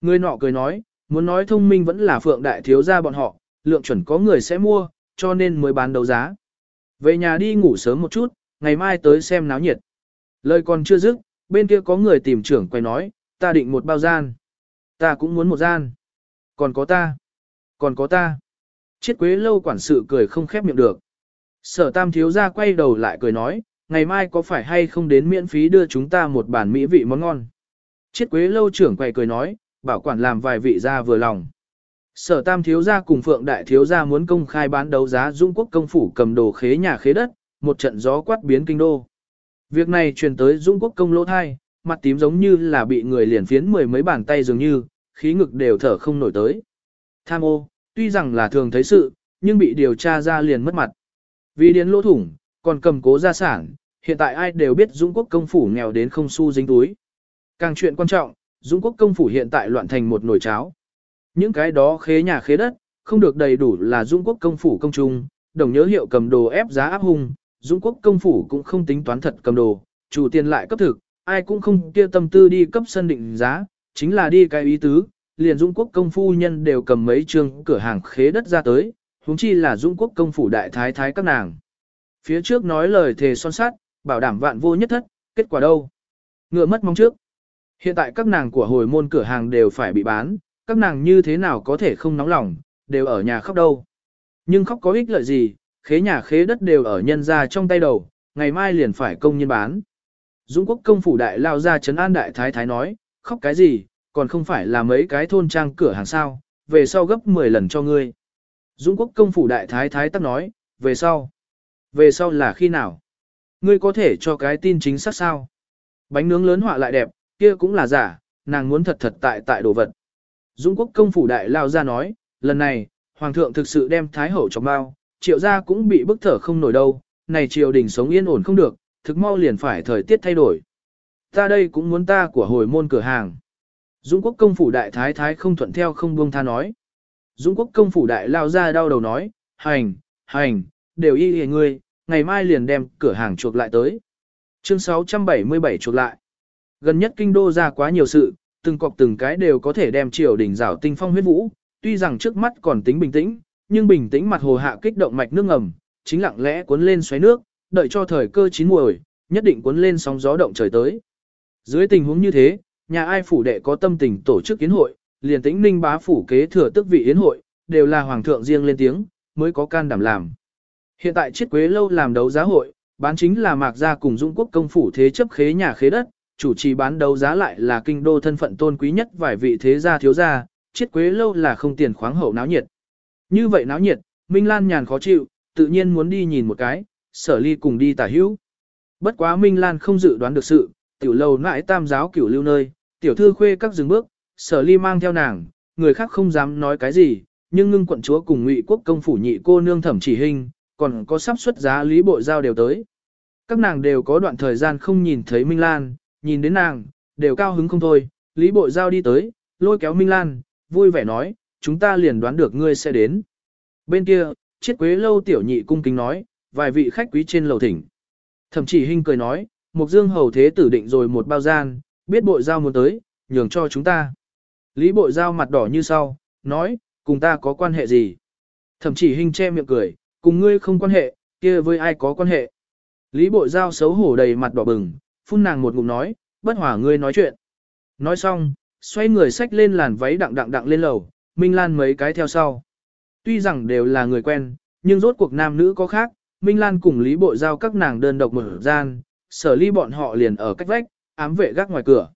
Người nọ cười nói, muốn nói thông minh vẫn là phượng đại thiếu gia bọn họ, lượng chuẩn có người sẽ mua, cho nên mới bán đấu giá. Về nhà đi ngủ sớm một chút, ngày mai tới xem náo nhiệt. Lời còn chưa dứt, bên kia có người tìm trưởng quay nói, ta định một bao gian. Ta cũng muốn một gian. Còn có ta. Còn có ta. Chiết quế lâu quản sự cười không khép miệng được. Sở tam thiếu gia quay đầu lại cười nói, ngày mai có phải hay không đến miễn phí đưa chúng ta một bản mỹ vị món ngon. Chiết quế lâu trưởng quay cười nói, bảo quản làm vài vị ra vừa lòng. Sở tam thiếu gia cùng phượng đại thiếu gia muốn công khai bán đấu giá Dung quốc công phủ cầm đồ khế nhà khế đất, một trận gió quát biến kinh đô. Việc này truyền tới Dung quốc công lỗ thai, mặt tím giống như là bị người liền phiến mười mấy bàn tay dường như, khí ngực đều thở không nổi tới. Tham ô, tuy rằng là thường thấy sự, nhưng bị điều tra ra liền mất mặt. Vì điến lỗ thủng, còn cầm cố gia sản, hiện tại ai đều biết Dung quốc công phủ nghèo đến không xu dính túi. Càng chuyện quan trọng, dũng quốc công phủ hiện tại loạn thành một nồi cháo. Những cái đó khế nhà khế đất, không được đầy đủ là dũng quốc công phủ công trung, đồng nhớ hiệu cầm đồ ép giá áp hung, dũng quốc công phủ cũng không tính toán thật cầm đồ, chủ tiền lại cấp thực, ai cũng không kia tâm tư đi cấp sân định giá, chính là đi cái ý tứ, liền dũng quốc công phu nhân đều cầm mấy trường cửa hàng khế đất ra tới, huống chi là dũng quốc công phủ đại thái thái các nàng. Phía trước nói lời thề son sát, bảo đảm vạn vô nhất thất, kết quả đâu? Ngựa mất mong trước. Hiện tại các nàng của hồi môn cửa hàng đều phải bị bán, các nàng như thế nào có thể không nóng lòng, đều ở nhà khóc đâu. Nhưng khóc có ích lợi gì, khế nhà khế đất đều ở nhân ra trong tay đầu, ngày mai liền phải công nhân bán. Dũng quốc công phủ đại lao ra trấn an đại thái thái nói, khóc cái gì, còn không phải là mấy cái thôn trang cửa hàng sao, về sau gấp 10 lần cho ngươi. Dũng quốc công phủ đại thái thái tắc nói, về sau. Về sau là khi nào? Ngươi có thể cho cái tin chính xác sao? Bánh nướng lớn họa lại đẹp, kia cũng là giả, nàng muốn thật thật tại tại đồ vật. Dũng quốc công phủ đại lao ra nói, lần này, hoàng thượng thực sự đem thái hậu trong bao, triệu gia cũng bị bức thở không nổi đâu, này triều đình sống yên ổn không được, thực mau liền phải thời tiết thay đổi. Ta đây cũng muốn ta của hồi môn cửa hàng. Dũng quốc công phủ đại thái thái không thuận theo không buông tha nói. Dũng quốc công phủ đại lao ra đau đầu nói, hành, hành, đều y hề ngươi, ngày mai liền đem cửa hàng chuộc lại tới. Chương 677 chuộc lại. Gần nhất kinh đô ra quá nhiều sự, từng cọc từng cái đều có thể đem triều đỉnh rảo tinh phong huyết vũ, tuy rằng trước mắt còn tính bình tĩnh, nhưng bình tĩnh mặt hồ hạ kích động mạch nước ngầm, chính lặng lẽ cuốn lên xoáy nước, đợi cho thời cơ chín muồi, nhất định cuốn lên sóng gió động trời tới. Dưới tình huống như thế, nhà ai phủ đệ có tâm tình tổ chức yến hội, liền tĩnh ninh bá phủ kế thừa tức vị yến hội, đều là hoàng thượng riêng lên tiếng, mới có can đảm làm. Hiện tại chiết quế lâu làm đấu giá hội, bán chính là mạc gia cùng dũng quốc công phủ thế chấp khế nhà khế đất, chủ trì bán đấu giá lại là kinh đô thân phận tôn quý nhất vài vị thế gia thiếu gia, chiết quế lâu là không tiền khoáng hậu náo nhiệt. Như vậy náo nhiệt, Minh Lan nhàn khó chịu, tự nhiên muốn đi nhìn một cái, sở ly cùng đi tả hữu. Bất quá Minh Lan không dự đoán được sự, tiểu lâu nãi tam giáo cửu lưu nơi, tiểu thư khuê các dừng bước, sở ly mang theo nàng, người khác không dám nói cái gì, nhưng ngưng quận chúa cùng ngụy quốc công phủ nhị cô nương thẩm chỉ hình, còn có sắp xuất giá lý bộ giao đều tới. Các nàng đều có đoạn thời gian không nhìn thấy Minh Lan, nhìn đến nàng, đều cao hứng không thôi, lý Bội giao đi tới, lôi kéo Minh Lan, vui vẻ nói, chúng ta liền đoán được ngươi sẽ đến. Bên kia, chiết quế lâu tiểu nhị cung kính nói, vài vị khách quý trên lầu thỉnh. Thẩm chỉ hình cười nói, Mục Dương hầu thế tử định rồi một bao gian, biết Bội giao muốn tới, nhường cho chúng ta. Lý Bội giao mặt đỏ như sau, nói, cùng ta có quan hệ gì? Thẩm chỉ hình che miệng cười, cùng ngươi không quan hệ, kia với ai có quan hệ? Lý Bội giao xấu hổ đầy mặt đỏ bừng, phun nàng một ngụm nói, bất hòa ngươi nói chuyện. Nói xong, xoay người xách lên làn váy đặng đặng đặng lên lầu, Minh Lan mấy cái theo sau. Tuy rằng đều là người quen, nhưng rốt cuộc nam nữ có khác, Minh Lan cùng Lý Bộ Giao các nàng đơn độc mở gian, sở ly bọn họ liền ở cách vách, ám vệ gác ngoài cửa.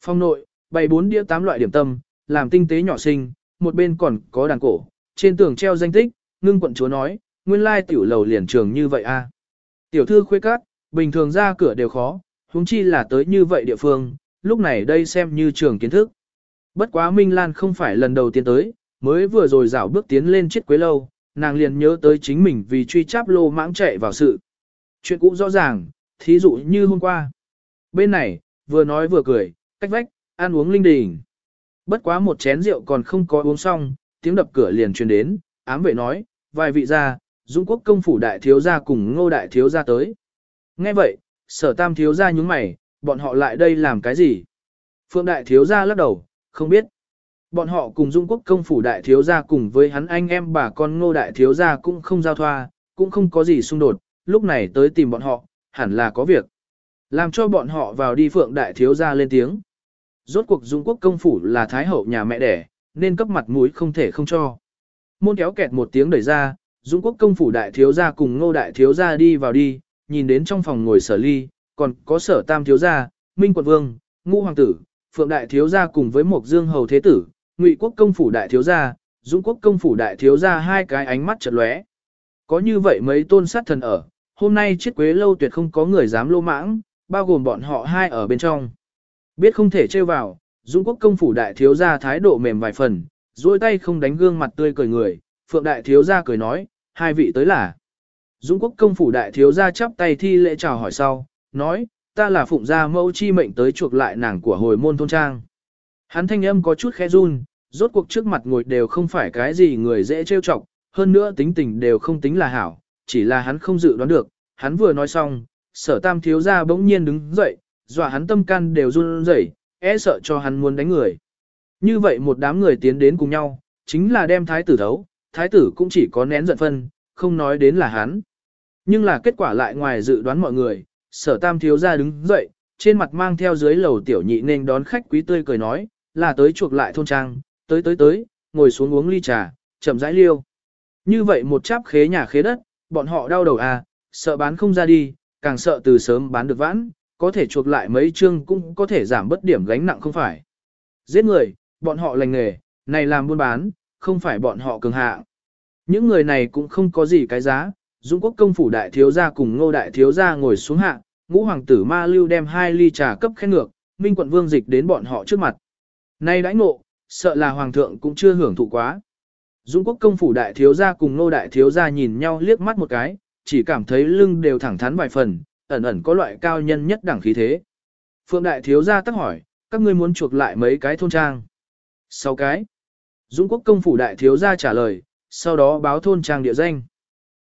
Phong nội, bày bốn đĩa tám loại điểm tâm, làm tinh tế nhỏ xinh, một bên còn có đàn cổ, trên tường treo danh tích, ngưng quận chúa nói, nguyên lai tiểu lầu liền trường như vậy a. Tiểu thư khuê cát, bình thường ra cửa đều khó, huống chi là tới như vậy địa phương, lúc này đây xem như trường kiến thức. Bất quá Minh Lan không phải lần đầu tiên tới, mới vừa rồi dạo bước tiến lên chiếc quế lâu, nàng liền nhớ tới chính mình vì truy cháp lô mãng chạy vào sự. Chuyện cũ rõ ràng, thí dụ như hôm qua. Bên này, vừa nói vừa cười, cách vách, ăn uống linh đình. Bất quá một chén rượu còn không có uống xong, tiếng đập cửa liền truyền đến, ám vệ nói, vài vị gia, Dung quốc công phủ đại thiếu gia cùng ngô đại thiếu gia tới. Nghe vậy, sở tam thiếu gia nhúng mày, bọn họ lại đây làm cái gì? Phượng đại thiếu gia lắc đầu, không biết. Bọn họ cùng Dung quốc công phủ đại thiếu gia cùng với hắn anh em bà con ngô đại thiếu gia cũng không giao thoa, cũng không có gì xung đột, lúc này tới tìm bọn họ, hẳn là có việc. Làm cho bọn họ vào đi phượng đại thiếu gia lên tiếng. Rốt cuộc Dung quốc công phủ là thái hậu nhà mẹ đẻ, nên cấp mặt mũi không thể không cho. Môn kéo kẹt một tiếng đẩy ra, Dung quốc công phủ đại thiếu gia cùng ngô đại thiếu gia đi vào đi, nhìn đến trong phòng ngồi sở ly, còn có sở tam thiếu gia, minh quận vương, ngũ hoàng tử, phượng đại thiếu gia cùng với một dương hầu thế tử, ngụy quốc công phủ đại thiếu gia, dũng quốc công phủ đại thiếu gia hai cái ánh mắt chật lóe. Có như vậy mấy tôn sát thần ở, hôm nay chiếc quế lâu tuyệt không có người dám lô mãng, bao gồm bọn họ hai ở bên trong. Biết không thể trêu vào, dũng quốc công phủ đại thiếu gia thái độ mềm vài phần, duỗi tay không đánh gương mặt tươi cười người, phượng đại thiếu gia cười nói, hai vị tới là. Dung quốc công phủ đại thiếu gia chắp tay thi lễ chào hỏi sau, nói, ta là phụng gia mẫu chi mệnh tới chuộc lại nàng của hồi môn thôn trang. Hắn thanh âm có chút khẽ run, rốt cuộc trước mặt ngồi đều không phải cái gì người dễ trêu chọc, hơn nữa tính tình đều không tính là hảo, chỉ là hắn không dự đoán được, hắn vừa nói xong, sở tam thiếu gia bỗng nhiên đứng dậy, dọa hắn tâm can đều run rẩy, e sợ cho hắn muốn đánh người. Như vậy một đám người tiến đến cùng nhau, chính là đem thái tử thấu, thái tử cũng chỉ có nén giận phân, không nói đến là hắn. Nhưng là kết quả lại ngoài dự đoán mọi người, sở tam thiếu gia đứng dậy, trên mặt mang theo dưới lầu tiểu nhị nên đón khách quý tươi cười nói, là tới chuộc lại thôn trang, tới tới tới, ngồi xuống uống ly trà, chậm rãi liêu. Như vậy một cháp khế nhà khế đất, bọn họ đau đầu à, sợ bán không ra đi, càng sợ từ sớm bán được vãn, có thể chuộc lại mấy chương cũng có thể giảm bất điểm gánh nặng không phải. Giết người, bọn họ lành nghề, này làm buôn bán, không phải bọn họ cường hạ. Những người này cũng không có gì cái giá, Dung quốc công phủ đại thiếu gia cùng ngô đại thiếu gia ngồi xuống hạ, ngũ hoàng tử ma lưu đem hai ly trà cấp khen ngược, minh quận vương dịch đến bọn họ trước mặt. Nay đãi ngộ, sợ là hoàng thượng cũng chưa hưởng thụ quá. Dung quốc công phủ đại thiếu gia cùng ngô đại thiếu gia nhìn nhau liếc mắt một cái, chỉ cảm thấy lưng đều thẳng thắn vài phần, ẩn ẩn có loại cao nhân nhất đẳng khí thế. Phượng đại thiếu gia tắc hỏi, các ngươi muốn chuộc lại mấy cái thôn trang? Sáu cái. Dung quốc công phủ đại thiếu gia trả lời, sau đó báo thôn trang địa danh.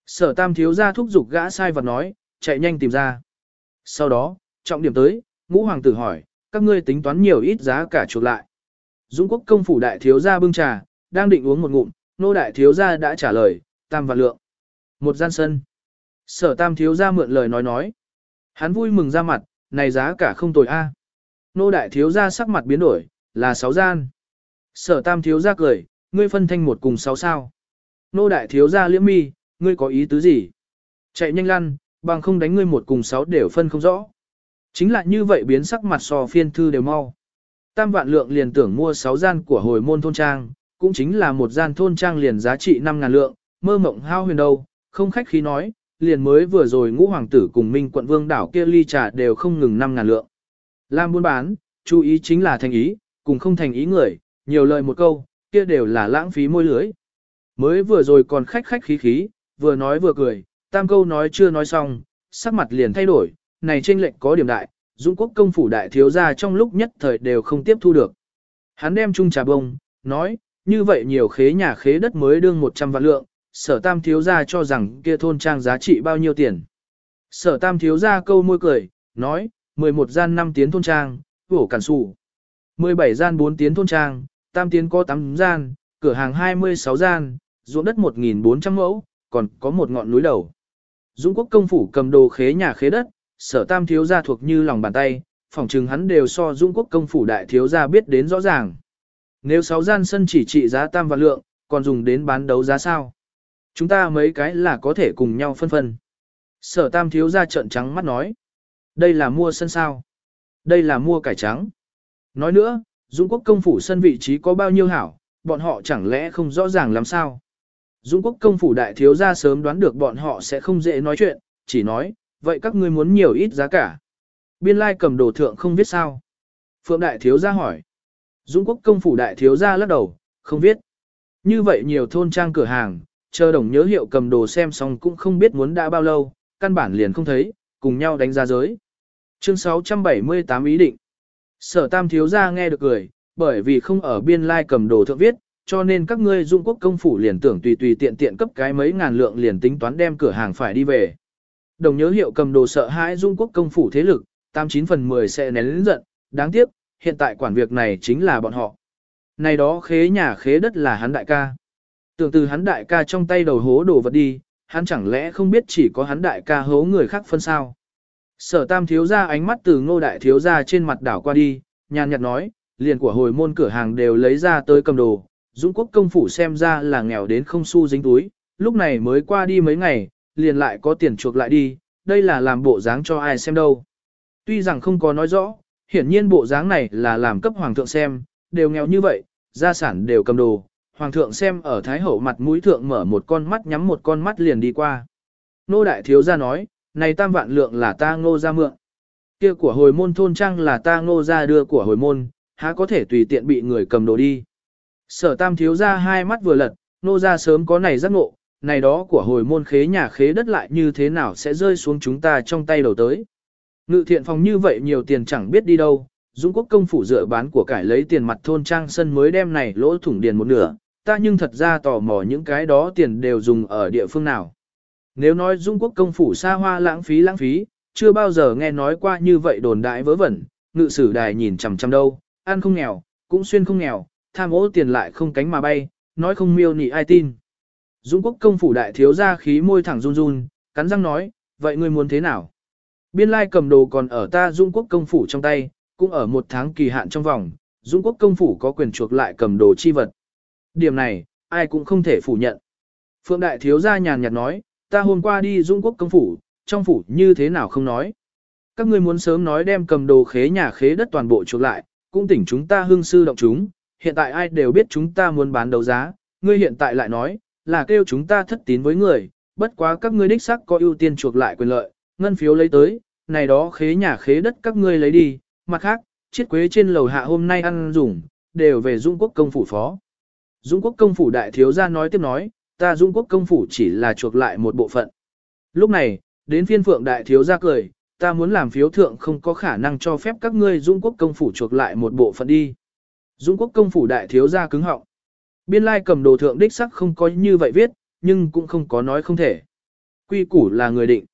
Sở tam thiếu gia thúc giục gã sai vật nói, chạy nhanh tìm ra. Sau đó, trọng điểm tới, ngũ hoàng tử hỏi, các ngươi tính toán nhiều ít giá cả chuộc lại. dũng quốc công phủ đại thiếu gia bưng trà, đang định uống một ngụm, nô đại thiếu gia đã trả lời, tam và lượng. Một gian sân. Sở tam thiếu gia mượn lời nói nói. Hắn vui mừng ra mặt, này giá cả không tồi a. Nô đại thiếu gia sắc mặt biến đổi, là sáu gian. Sở tam thiếu gia cười, ngươi phân thanh một cùng sáu sao. Nô đại thiếu gia liễm mi, ngươi có ý tứ gì? Chạy nhanh lăn, bằng không đánh ngươi một cùng sáu đều phân không rõ. Chính là như vậy biến sắc mặt so phiên thư đều mau. Tam vạn lượng liền tưởng mua sáu gian của hồi môn thôn trang, cũng chính là một gian thôn trang liền giá trị 5 ngàn lượng, mơ mộng hao huyền đâu, không khách khí nói, liền mới vừa rồi ngũ hoàng tử cùng minh quận vương đảo kia ly trà đều không ngừng 5 ngàn lượng. Làm buôn bán, chú ý chính là thành ý, cùng không thành ý người, nhiều lời một câu, kia đều là lãng phí môi lưới. Mới vừa rồi còn khách khách khí khí, vừa nói vừa cười, tam câu nói chưa nói xong, sắc mặt liền thay đổi, này trên lệnh có điểm đại, Dũng quốc công phủ đại thiếu gia trong lúc nhất thời đều không tiếp thu được. Hắn đem chung trà bông, nói, như vậy nhiều khế nhà khế đất mới đương 100 vạn lượng, sở tam thiếu gia cho rằng kia thôn trang giá trị bao nhiêu tiền. Sở tam thiếu gia câu môi cười, nói, 11 gian 5 tiến thôn trang, vổ cản sụ. 17 gian 4 tiến thôn trang, tam tiến có 8 gian, cửa hàng 26 gian, ruộng đất 1.400 mẫu, còn có một ngọn núi đầu. Dũng quốc công phủ cầm đồ khế nhà khế đất, sở tam thiếu gia thuộc như lòng bàn tay, phỏng chừng hắn đều so Dũng quốc công phủ đại thiếu gia biết đến rõ ràng. Nếu sáu gian sân chỉ trị giá tam vạn lượng, còn dùng đến bán đấu giá sao? Chúng ta mấy cái là có thể cùng nhau phân phân. Sở tam thiếu gia trợn trắng mắt nói. Đây là mua sân sao? Đây là mua cải trắng. Nói nữa, Dũng quốc công phủ sân vị trí có bao nhiêu hảo, bọn họ chẳng lẽ không rõ ràng làm sao? Dũng quốc công phủ đại thiếu gia sớm đoán được bọn họ sẽ không dễ nói chuyện, chỉ nói, vậy các ngươi muốn nhiều ít giá cả. Biên lai cầm đồ thượng không viết sao. Phượng đại thiếu gia hỏi. Dũng quốc công phủ đại thiếu gia lắc đầu, không viết. Như vậy nhiều thôn trang cửa hàng, chờ đồng nhớ hiệu cầm đồ xem xong cũng không biết muốn đã bao lâu, căn bản liền không thấy, cùng nhau đánh giá giới. Chương 678 ý định. Sở tam thiếu gia nghe được cười, bởi vì không ở biên lai cầm đồ thượng viết, cho nên các ngươi dung quốc công phủ liền tưởng tùy tùy tiện tiện cấp cái mấy ngàn lượng liền tính toán đem cửa hàng phải đi về. Đồng nhớ hiệu cầm đồ sợ hãi dung quốc công phủ thế lực, 89 phần 10 sẽ nén lĩnh giận, đáng tiếc, hiện tại quản việc này chính là bọn họ. Này đó khế nhà khế đất là hắn đại ca. Tưởng từ hắn đại ca trong tay đầu hố đồ vật đi, hắn chẳng lẽ không biết chỉ có hắn đại ca hố người khác phân sao. Sở tam thiếu ra ánh mắt từ ngô đại thiếu ra trên mặt đảo qua đi, nhàn nhạt nói, liền của hồi môn cửa hàng đều lấy ra tới cầm đồ, Dũng quốc công phủ xem ra là nghèo đến không xu dính túi, lúc này mới qua đi mấy ngày, liền lại có tiền chuộc lại đi, đây là làm bộ dáng cho ai xem đâu. Tuy rằng không có nói rõ, hiển nhiên bộ dáng này là làm cấp hoàng thượng xem, đều nghèo như vậy, gia sản đều cầm đồ, hoàng thượng xem ở thái hậu mặt mũi thượng mở một con mắt nhắm một con mắt liền đi qua. Nô đại thiếu gia nói, này tam vạn lượng là ta ngô ra mượn. Kia của hồi môn thôn trang là ta ngô ra đưa của hồi môn, há có thể tùy tiện bị người cầm đồ đi. Sở tam thiếu ra hai mắt vừa lật, nô ra sớm có này giác ngộ, này đó của hồi môn khế nhà khế đất lại như thế nào sẽ rơi xuống chúng ta trong tay đầu tới. Ngự thiện phòng như vậy nhiều tiền chẳng biết đi đâu, Dũng quốc công phủ dựa bán của cải lấy tiền mặt thôn trang sân mới đem này lỗ thủng điền một nửa, ta nhưng thật ra tò mò những cái đó tiền đều dùng ở địa phương nào. Nếu nói dũng quốc công phủ xa hoa lãng phí lãng phí, chưa bao giờ nghe nói qua như vậy đồn đại vớ vẩn, ngự sử đài nhìn chằm chằm đâu, ăn không nghèo, cũng xuyên không nghèo, tham ô tiền lại không cánh mà bay, nói không miêu nị ai tin. Dung quốc công phủ đại thiếu ra khí môi thẳng run run, cắn răng nói, vậy ngươi muốn thế nào? Biên lai cầm đồ còn ở ta Dung quốc công phủ trong tay, cũng ở một tháng kỳ hạn trong vòng, Dung quốc công phủ có quyền chuộc lại cầm đồ chi vật. Điểm này, ai cũng không thể phủ nhận. Phượng đại thiếu gia nhàn nhạt nói, ta hôm qua đi Dung quốc công phủ, trong phủ như thế nào không nói. Các ngươi muốn sớm nói đem cầm đồ khế nhà khế đất toàn bộ chuộc lại, cũng tỉnh chúng ta hương sư động chúng, hiện tại ai đều biết chúng ta muốn bán đấu giá, ngươi hiện tại lại nói, là kêu chúng ta thất tín với người, bất quá các ngươi đích sắc có ưu tiên chuộc lại quyền lợi, ngân phiếu lấy tới, này đó khế nhà khế đất các ngươi lấy đi, mặt khác, chiết quế trên lầu hạ hôm nay ăn dùng, đều về Dung Quốc công phủ phó. Dung Quốc công phủ đại thiếu gia nói tiếp nói, ta Dung Quốc công phủ chỉ là chuộc lại một bộ phận. Lúc này, đến phiên phượng đại thiếu gia cười, ta muốn làm phiếu thượng không có khả năng cho phép các ngươi Dung Quốc công phủ chuộc lại một bộ phận đi. Dung quốc công phủ đại thiếu gia cứng họng. Biên lai cầm đồ thượng đích sắc không có như vậy viết, nhưng cũng không có nói không thể. Quy củ là người định.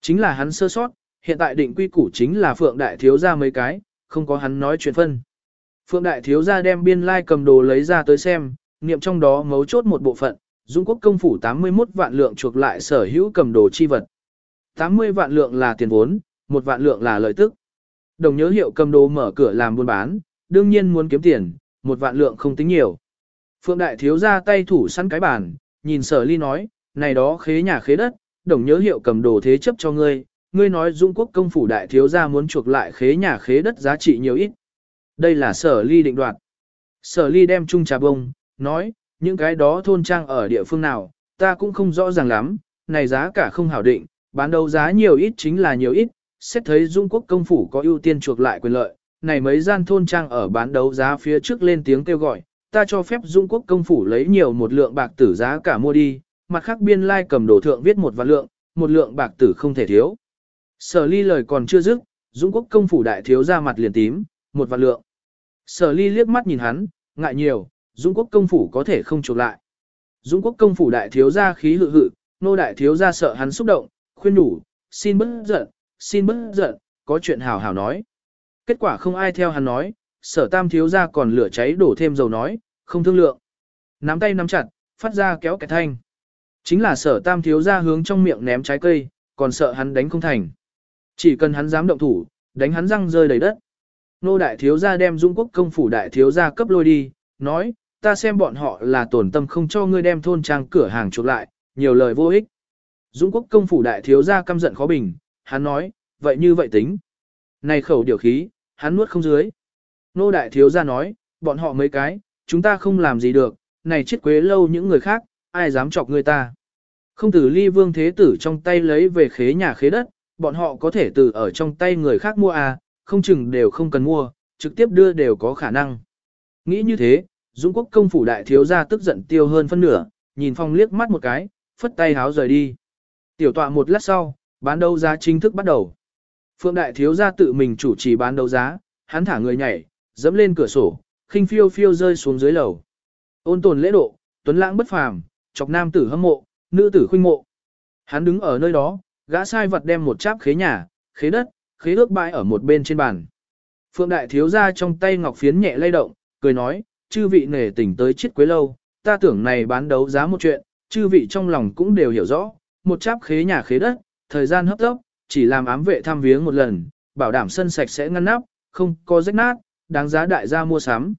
Chính là hắn sơ sót, hiện tại định quy củ chính là phượng đại thiếu gia mấy cái, không có hắn nói chuyện phân. Phượng đại thiếu gia đem biên lai cầm đồ lấy ra tới xem, niệm trong đó mấu chốt một bộ phận, Dung quốc công phủ 81 vạn lượng chuộc lại sở hữu cầm đồ chi vật. 80 vạn lượng là tiền vốn, một vạn lượng là lợi tức. Đồng nhớ hiệu cầm đồ mở cửa làm buôn bán, đương nhiên muốn kiếm tiền, một vạn lượng không tính nhiều. Phượng Đại Thiếu ra tay thủ săn cái bàn, nhìn sở ly nói, này đó khế nhà khế đất, đồng nhớ hiệu cầm đồ thế chấp cho ngươi, ngươi nói Dung quốc công phủ Đại Thiếu ra muốn chuộc lại khế nhà khế đất giá trị nhiều ít. Đây là sở ly định đoạt. Sở ly đem chung trà bông, nói, những cái đó thôn trang ở địa phương nào, ta cũng không rõ ràng lắm, này giá cả không hảo định, bán đấu giá nhiều ít chính là nhiều ít, xét thấy Dung quốc công phủ có ưu tiên chuộc lại quyền lợi, này mấy gian thôn trang ở bán đấu giá phía trước lên tiếng kêu gọi, ta cho phép Dung Quốc công phủ lấy nhiều một lượng bạc tử giá cả mua đi, mặt khác biên lai like cầm đồ thượng viết một vạn lượng, một lượng bạc tử không thể thiếu. Sở ly lời còn chưa dứt, Dung Quốc công phủ đại thiếu ra mặt liền tím, một vạn lượng. Sở ly liếc mắt nhìn hắn, ngại nhiều, Dung Quốc công phủ có thể không chụp lại. Dung Quốc công phủ đại thiếu ra khí hự hự, nô đại thiếu ra sợ hắn xúc động, khuyên đủ, xin bớt giận, xin bớt giận, có chuyện hào hào nói. Kết quả không ai theo hắn nói, sở tam thiếu ra còn lửa cháy đổ thêm dầu nói, không thương lượng. Nắm tay nắm chặt, phát ra kéo cái thanh. Chính là sở tam thiếu ra hướng trong miệng ném trái cây, còn sợ hắn đánh không thành. Chỉ cần hắn dám động thủ, đánh hắn răng rơi đầy đất. Nô đại thiếu gia đem Dung Quốc công phủ đại thiếu gia cấp lôi đi, nói, ta xem bọn họ là tổn tâm không cho ngươi đem thôn trang cửa hàng chuộc lại, nhiều lời vô ích. Dung Quốc công phủ đại thiếu gia căm giận khó bình, hắn nói, vậy như vậy tính. Này khẩu điều khí, hắn nuốt không dưới. Nô đại thiếu gia nói, bọn họ mấy cái, chúng ta không làm gì được, này chết quế lâu những người khác, ai dám chọc người ta. Không tử ly vương thế tử trong tay lấy về khế nhà khế đất, bọn họ có thể từ ở trong tay người khác mua à, không chừng đều không cần mua, trực tiếp đưa đều có khả năng. Nghĩ như thế, Dũng quốc công phủ đại thiếu gia tức giận tiêu hơn phân nửa, nhìn phong liếc mắt một cái, phất tay háo rời đi. Tiểu tọa một lát sau, bán đấu giá chính thức bắt đầu. Phượng đại thiếu gia tự mình chủ trì bán đấu giá, hắn thả người nhảy, dẫm lên cửa sổ, khinh phiêu phiêu rơi xuống dưới lầu. Ôn tồn lễ độ, tuấn lãng bất phàm, chọc nam tử hâm mộ, nữ tử khuynh mộ. Hắn đứng ở nơi đó, gã sai vật đem một cháp khế nhà, khế đất, khế ước bãi ở một bên trên bàn. Phượng đại thiếu gia trong tay ngọc phiến nhẹ lay động, cười nói, chư vị nể tỉnh tới chết quế lâu, ta tưởng này bán đấu giá một chuyện, chư vị trong lòng cũng đều hiểu rõ, một cháp khế nhà khế đất, thời gian hấp tốc, chỉ làm ám vệ thăm viếng một lần, bảo đảm sân sạch sẽ ngăn nắp, không có rách nát, đáng giá đại gia mua sắm.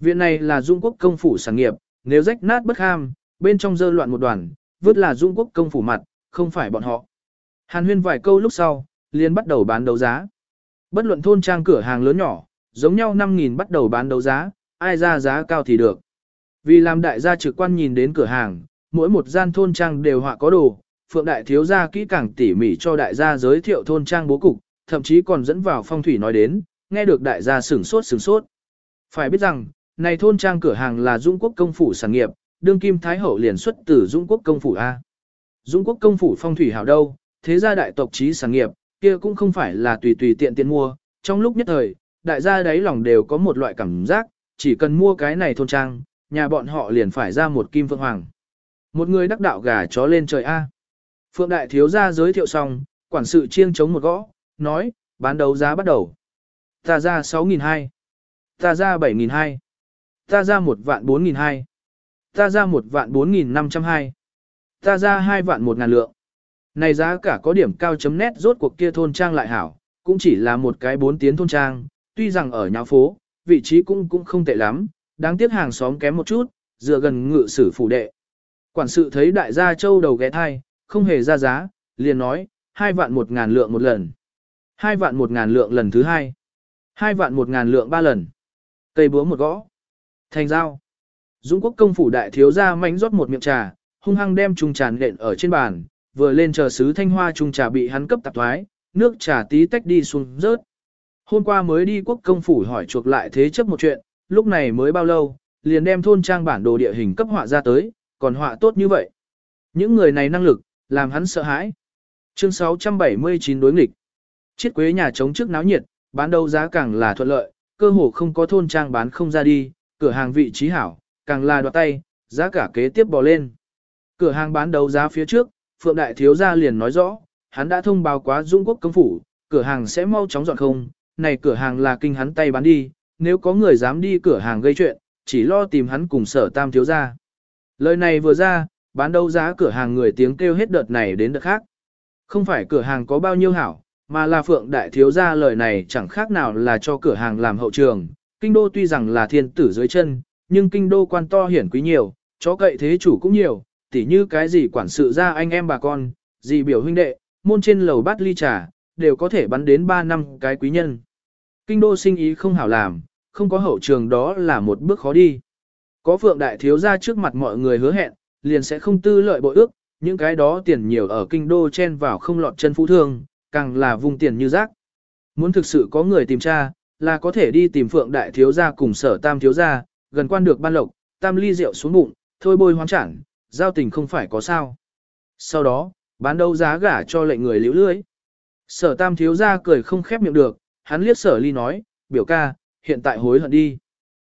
Viện này là Dung Quốc công phủ sản nghiệp, nếu rách nát bất ham, bên trong dơ loạn một đoàn, vứt là Dung Quốc công phủ mặt, không phải bọn họ. Hàn huyên vài câu lúc sau, liền bắt đầu bán đấu giá. Bất luận thôn trang cửa hàng lớn nhỏ, giống nhau 5.000 bắt đầu bán đấu giá, ai ra giá cao thì được. Vì làm đại gia trực quan nhìn đến cửa hàng, mỗi một gian thôn trang đều họa có đồ, Phượng Đại Thiếu gia kỹ càng tỉ mỉ cho đại gia giới thiệu thôn trang bố cục, thậm chí còn dẫn vào phong thủy nói đến, nghe được đại gia sửng sốt sửng sốt. Phải biết rằng, này thôn trang cửa hàng là Dung Quốc công phủ sản nghiệp, đương kim thái hậu liền xuất từ Dung Quốc công phủ A. Dung Quốc công phủ phong thủy hảo đâu, thế gia đại tộc trí sản nghiệp, kia cũng không phải là tùy tùy tiện tiện mua, trong lúc nhất thời, đại gia đấy lòng đều có một loại cảm giác, chỉ cần mua cái này thôn trang, nhà bọn họ liền phải ra một kim vương hoàng. Một người đắc đạo gà chó lên trời A. Phượng đại thiếu gia giới thiệu xong, quản sự chiêng chống một gõ, nói, bán đấu giá bắt đầu. Ta ra 6.200. Ta ra 7.200. Ta ra một vạn 4.200. Ta ra một vạn 4.502. Ta ra hai vạn một ngàn lượng. Này giá cả có điểm cao chấm nét rốt cuộc kia thôn trang lại hảo, cũng chỉ là một cái bốn tiến thôn trang, tuy rằng ở nhà phố, vị trí cũng cũng không tệ lắm, đáng tiếc hàng xóm kém một chút, dựa gần ngự sử phủ đệ. Quản sự thấy đại gia châu đầu ghé thai, không hề ra giá, liền nói, hai vạn một ngàn lượng một lần. Hai vạn một ngàn lượng lần thứ hai. Hai vạn một ngàn lượng ba lần. Cây búa một gõ. Thành giao, Dũng quốc công phủ đại thiếu gia mánh rót một miệng trà, hung hăng đem chung trà nện ở trên bàn, vừa lên chờ sứ thanh hoa chung trà bị hắn cấp tạp thoái, nước trà tí tách đi xuống rớt. Hôm qua mới đi quốc công phủ hỏi chuộc lại thế chấp một chuyện, lúc này mới bao lâu, liền đem thôn trang bản đồ địa hình cấp họa ra tới, còn họa tốt như vậy. Những người này năng lực, làm hắn sợ hãi. Chương 679 đối nghịch. Chiết quế nhà chống trước náo nhiệt, bán đấu giá càng là thuận lợi, cơ hồ không có thôn trang bán không ra đi, cửa hàng vị trí hảo, càng là đoạt tay, giá cả kế tiếp bò lên. Cửa hàng bán đấu giá phía trước, Phượng Đại Thiếu Gia liền nói rõ, hắn đã thông báo quá Dũng Quốc công phủ, cửa hàng sẽ mau chóng dọn không, này cửa hàng là kinh hắn tay bán đi, nếu có người dám đi cửa hàng gây chuyện, chỉ lo tìm hắn cùng sở tam thiếu gia. Lời này vừa ra, bán đấu giá cửa hàng người tiếng kêu hết đợt này đến đợt khác. Không phải cửa hàng có bao nhiêu hảo, mà là Phượng Đại Thiếu Gia lời này chẳng khác nào là cho cửa hàng làm hậu trường. Kinh đô tuy rằng là thiên tử dưới chân, nhưng kinh đô quan to hiển quý nhiều, chó cậy thế chủ cũng nhiều, tỉ như cái gì quản sự ra anh em bà con, gì biểu huynh đệ, môn trên lầu bát ly trà, đều có thể bắn đến 3 năm cái quý nhân. Kinh đô sinh ý không hảo làm, không có hậu trường đó là một bước khó đi. Có phượng đại thiếu ra trước mặt mọi người hứa hẹn, liền sẽ không tư lợi bội ước, những cái đó tiền nhiều ở kinh đô chen vào không lọt chân phú thương, càng là vùng tiền như rác. Muốn thực sự có người tìm tra, là có thể đi tìm phượng đại thiếu gia cùng sở tam thiếu gia, gần quan được ban lộc, tam ly rượu xuống bụng, thôi bôi hoang chẳng, giao tình không phải có sao. Sau đó, bán đấu giá gả cho lệnh người liễu lưới. Sở tam thiếu gia cười không khép miệng được, hắn liếc sở ly nói, biểu ca, hiện tại hối hận đi.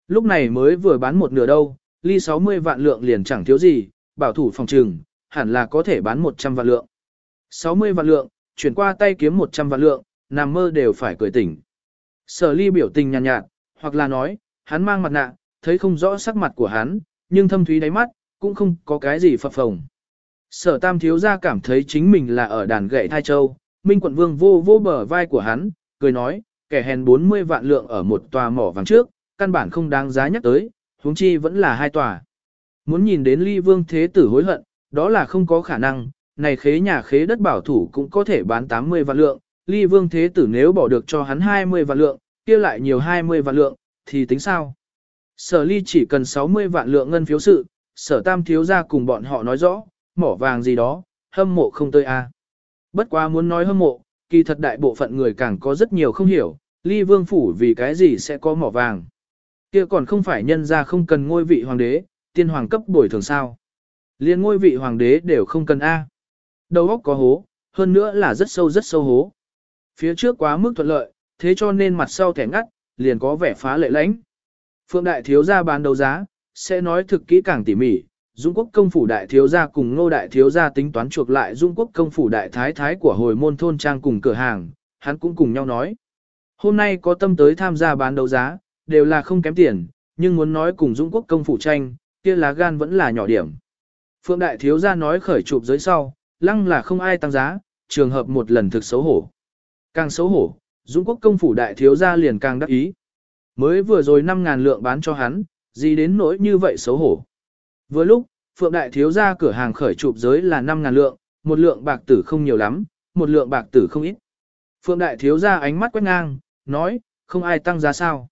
Lúc này mới vừa bán một nửa đâu, ly 60 vạn lượng liền chẳng thiếu gì, bảo thủ phòng trừng, hẳn là có thể bán 100 vạn lượng. 60 vạn lượng, chuyển qua tay kiếm 100 vạn lượng, nằm mơ đều phải cười tỉnh. Sở ly biểu tình nhàn nhạt, nhạt, hoặc là nói, hắn mang mặt nạ, thấy không rõ sắc mặt của hắn, nhưng thâm thúy đáy mắt, cũng không có cái gì phập phồng. Sở tam thiếu gia cảm thấy chính mình là ở đàn gậy thai châu, Minh quận vương vô vô bờ vai của hắn, cười nói, kẻ hèn 40 vạn lượng ở một tòa mỏ vàng trước, căn bản không đáng giá nhắc tới, huống chi vẫn là hai tòa. Muốn nhìn đến ly vương thế tử hối hận, đó là không có khả năng, này khế nhà khế đất bảo thủ cũng có thể bán 80 vạn lượng, ly vương thế tử nếu bỏ được cho hắn 20 vạn lượng, kia lại nhiều 20 vạn lượng, thì tính sao? Sở ly chỉ cần 60 vạn lượng ngân phiếu sự, sở tam thiếu ra cùng bọn họ nói rõ, mỏ vàng gì đó, hâm mộ không tơi a. Bất quá muốn nói hâm mộ, kỳ thật đại bộ phận người càng có rất nhiều không hiểu, ly vương phủ vì cái gì sẽ có mỏ vàng. kia còn không phải nhân ra không cần ngôi vị hoàng đế, tiên hoàng cấp bồi thường sao. Liên ngôi vị hoàng đế đều không cần A. Đầu óc có hố, hơn nữa là rất sâu rất sâu hố. Phía trước quá mức thuận lợi, thế cho nên mặt sau thẻ ngắt, liền có vẻ phá lệ lãnh. Phượng đại thiếu gia bán đấu giá, sẽ nói thực kỹ càng tỉ mỉ, Dung quốc công phủ đại thiếu gia cùng ngô đại thiếu gia tính toán chuộc lại Dung quốc công phủ đại thái thái của hồi môn thôn trang cùng cửa hàng, hắn cũng cùng nhau nói. Hôm nay có tâm tới tham gia bán đấu giá, đều là không kém tiền, nhưng muốn nói cùng Dung quốc công phủ tranh, kia lá gan vẫn là nhỏ điểm. Phượng đại thiếu gia nói khởi chụp dưới sau, lăng là không ai tăng giá, trường hợp một lần thực xấu hổ. Càng xấu hổ, Dung quốc công phủ đại thiếu gia liền càng đắc ý. Mới vừa rồi 5.000 lượng bán cho hắn, gì đến nỗi như vậy xấu hổ. Vừa lúc, Phượng Đại Thiếu gia cửa hàng khởi chụp giới là 5.000 lượng, một lượng bạc tử không nhiều lắm, một lượng bạc tử không ít. Phượng Đại Thiếu gia ánh mắt quét ngang, nói, không ai tăng giá sao.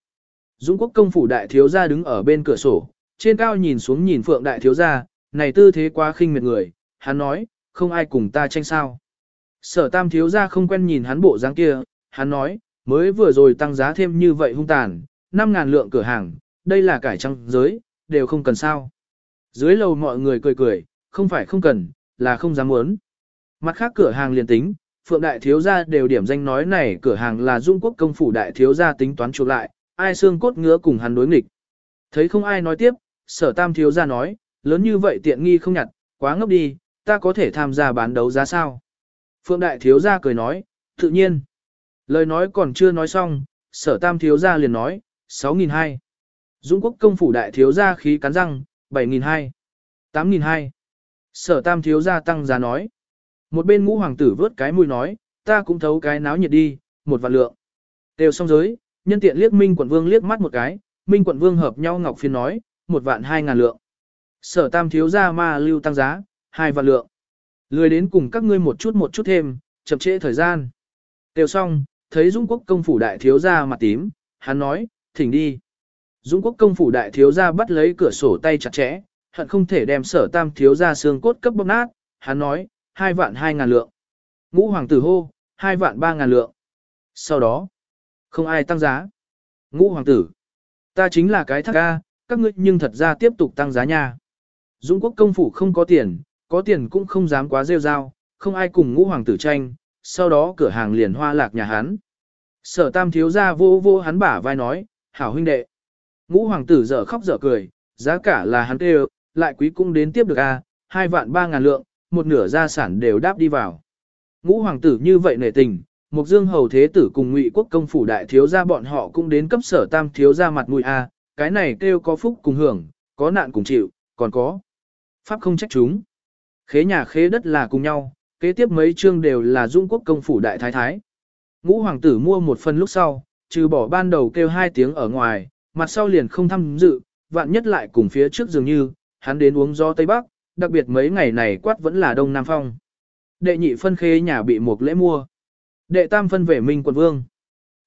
Dũng quốc công phủ Đại Thiếu gia đứng ở bên cửa sổ, trên cao nhìn xuống nhìn Phượng Đại Thiếu gia này tư thế quá khinh miệt người, hắn nói, không ai cùng ta tranh sao. Sở Tam Thiếu gia không quen nhìn hắn bộ dáng kia, hắn nói, mới vừa rồi tăng giá thêm như vậy hung tàn, 5.000 lượng cửa hàng, đây là cải trăng giới, đều không cần sao. Dưới lầu mọi người cười cười, không phải không cần, là không dám muốn. Mặt khác cửa hàng liền tính, Phượng Đại Thiếu Gia đều điểm danh nói này cửa hàng là Dung Quốc công phủ Đại Thiếu Gia tính toán chuộc lại, ai xương cốt ngứa cùng hắn đối nghịch. Thấy không ai nói tiếp, sở tam thiếu gia nói, lớn như vậy tiện nghi không nhặt, quá ngốc đi, ta có thể tham gia bán đấu giá sao. Phượng Đại Thiếu Gia cười nói, tự nhiên. Lời nói còn chưa nói xong, sở tam thiếu gia liền nói, 6.200. dũng quốc công phủ đại thiếu gia khí cắn răng, 7.200, 8.200. Sở tam thiếu gia tăng giá nói. Một bên ngũ hoàng tử vớt cái mũi nói, ta cũng thấu cái náo nhiệt đi, một vạn lượng. Đều xong giới, nhân tiện liếc Minh quận vương liếc mắt một cái, Minh quận vương hợp nhau ngọc phiên nói, một vạn hai ngàn lượng. Sở tam thiếu gia ma lưu tăng giá, hai vạn lượng. Lười đến cùng các ngươi một chút một chút thêm, chậm trễ thời gian. Tiêu xong, thấy Dung quốc công phủ đại thiếu gia mặt tím, hắn nói, thỉnh đi. Dũng quốc công phủ đại thiếu gia bắt lấy cửa sổ tay chặt chẽ, hận không thể đem sở tam thiếu gia xương cốt cấp bóp nát, hắn nói, hai vạn hai ngàn lượng. Ngũ hoàng tử hô, hai vạn ba ngàn lượng. Sau đó, không ai tăng giá. Ngũ hoàng tử, ta chính là cái thắc ca, các ngươi nhưng thật ra tiếp tục tăng giá nha. Dũng quốc công phủ không có tiền, có tiền cũng không dám quá rêu rao, không ai cùng ngũ hoàng tử tranh, sau đó cửa hàng liền hoa lạc nhà hắn. Sở tam thiếu gia vô vô hắn bả vai nói, hảo huynh đệ. Ngũ hoàng tử dở khóc dở cười, giá cả là hắn kêu, lại quý cũng đến tiếp được a, hai vạn ba ngàn lượng, một nửa gia sản đều đáp đi vào. Ngũ hoàng tử như vậy nể tình, Mục Dương hầu thế tử cùng Ngụy quốc công phủ đại thiếu gia bọn họ cũng đến cấp sở tam thiếu gia mặt mũi a, cái này kêu có phúc cùng hưởng, có nạn cùng chịu, còn có pháp không trách chúng. Khế nhà khế đất là cùng nhau, kế tiếp mấy chương đều là Dung quốc công phủ đại thái thái. Ngũ hoàng tử mua một phần lúc sau, trừ bỏ ban đầu kêu hai tiếng ở ngoài, mặt sau liền không tham dự, vạn nhất lại cùng phía trước dường như, hắn đến uống gió Tây Bắc, đặc biệt mấy ngày này quát vẫn là Đông Nam Phong. Đệ nhị phân khế nhà bị một lễ mua. Đệ tam phân về Minh quận vương.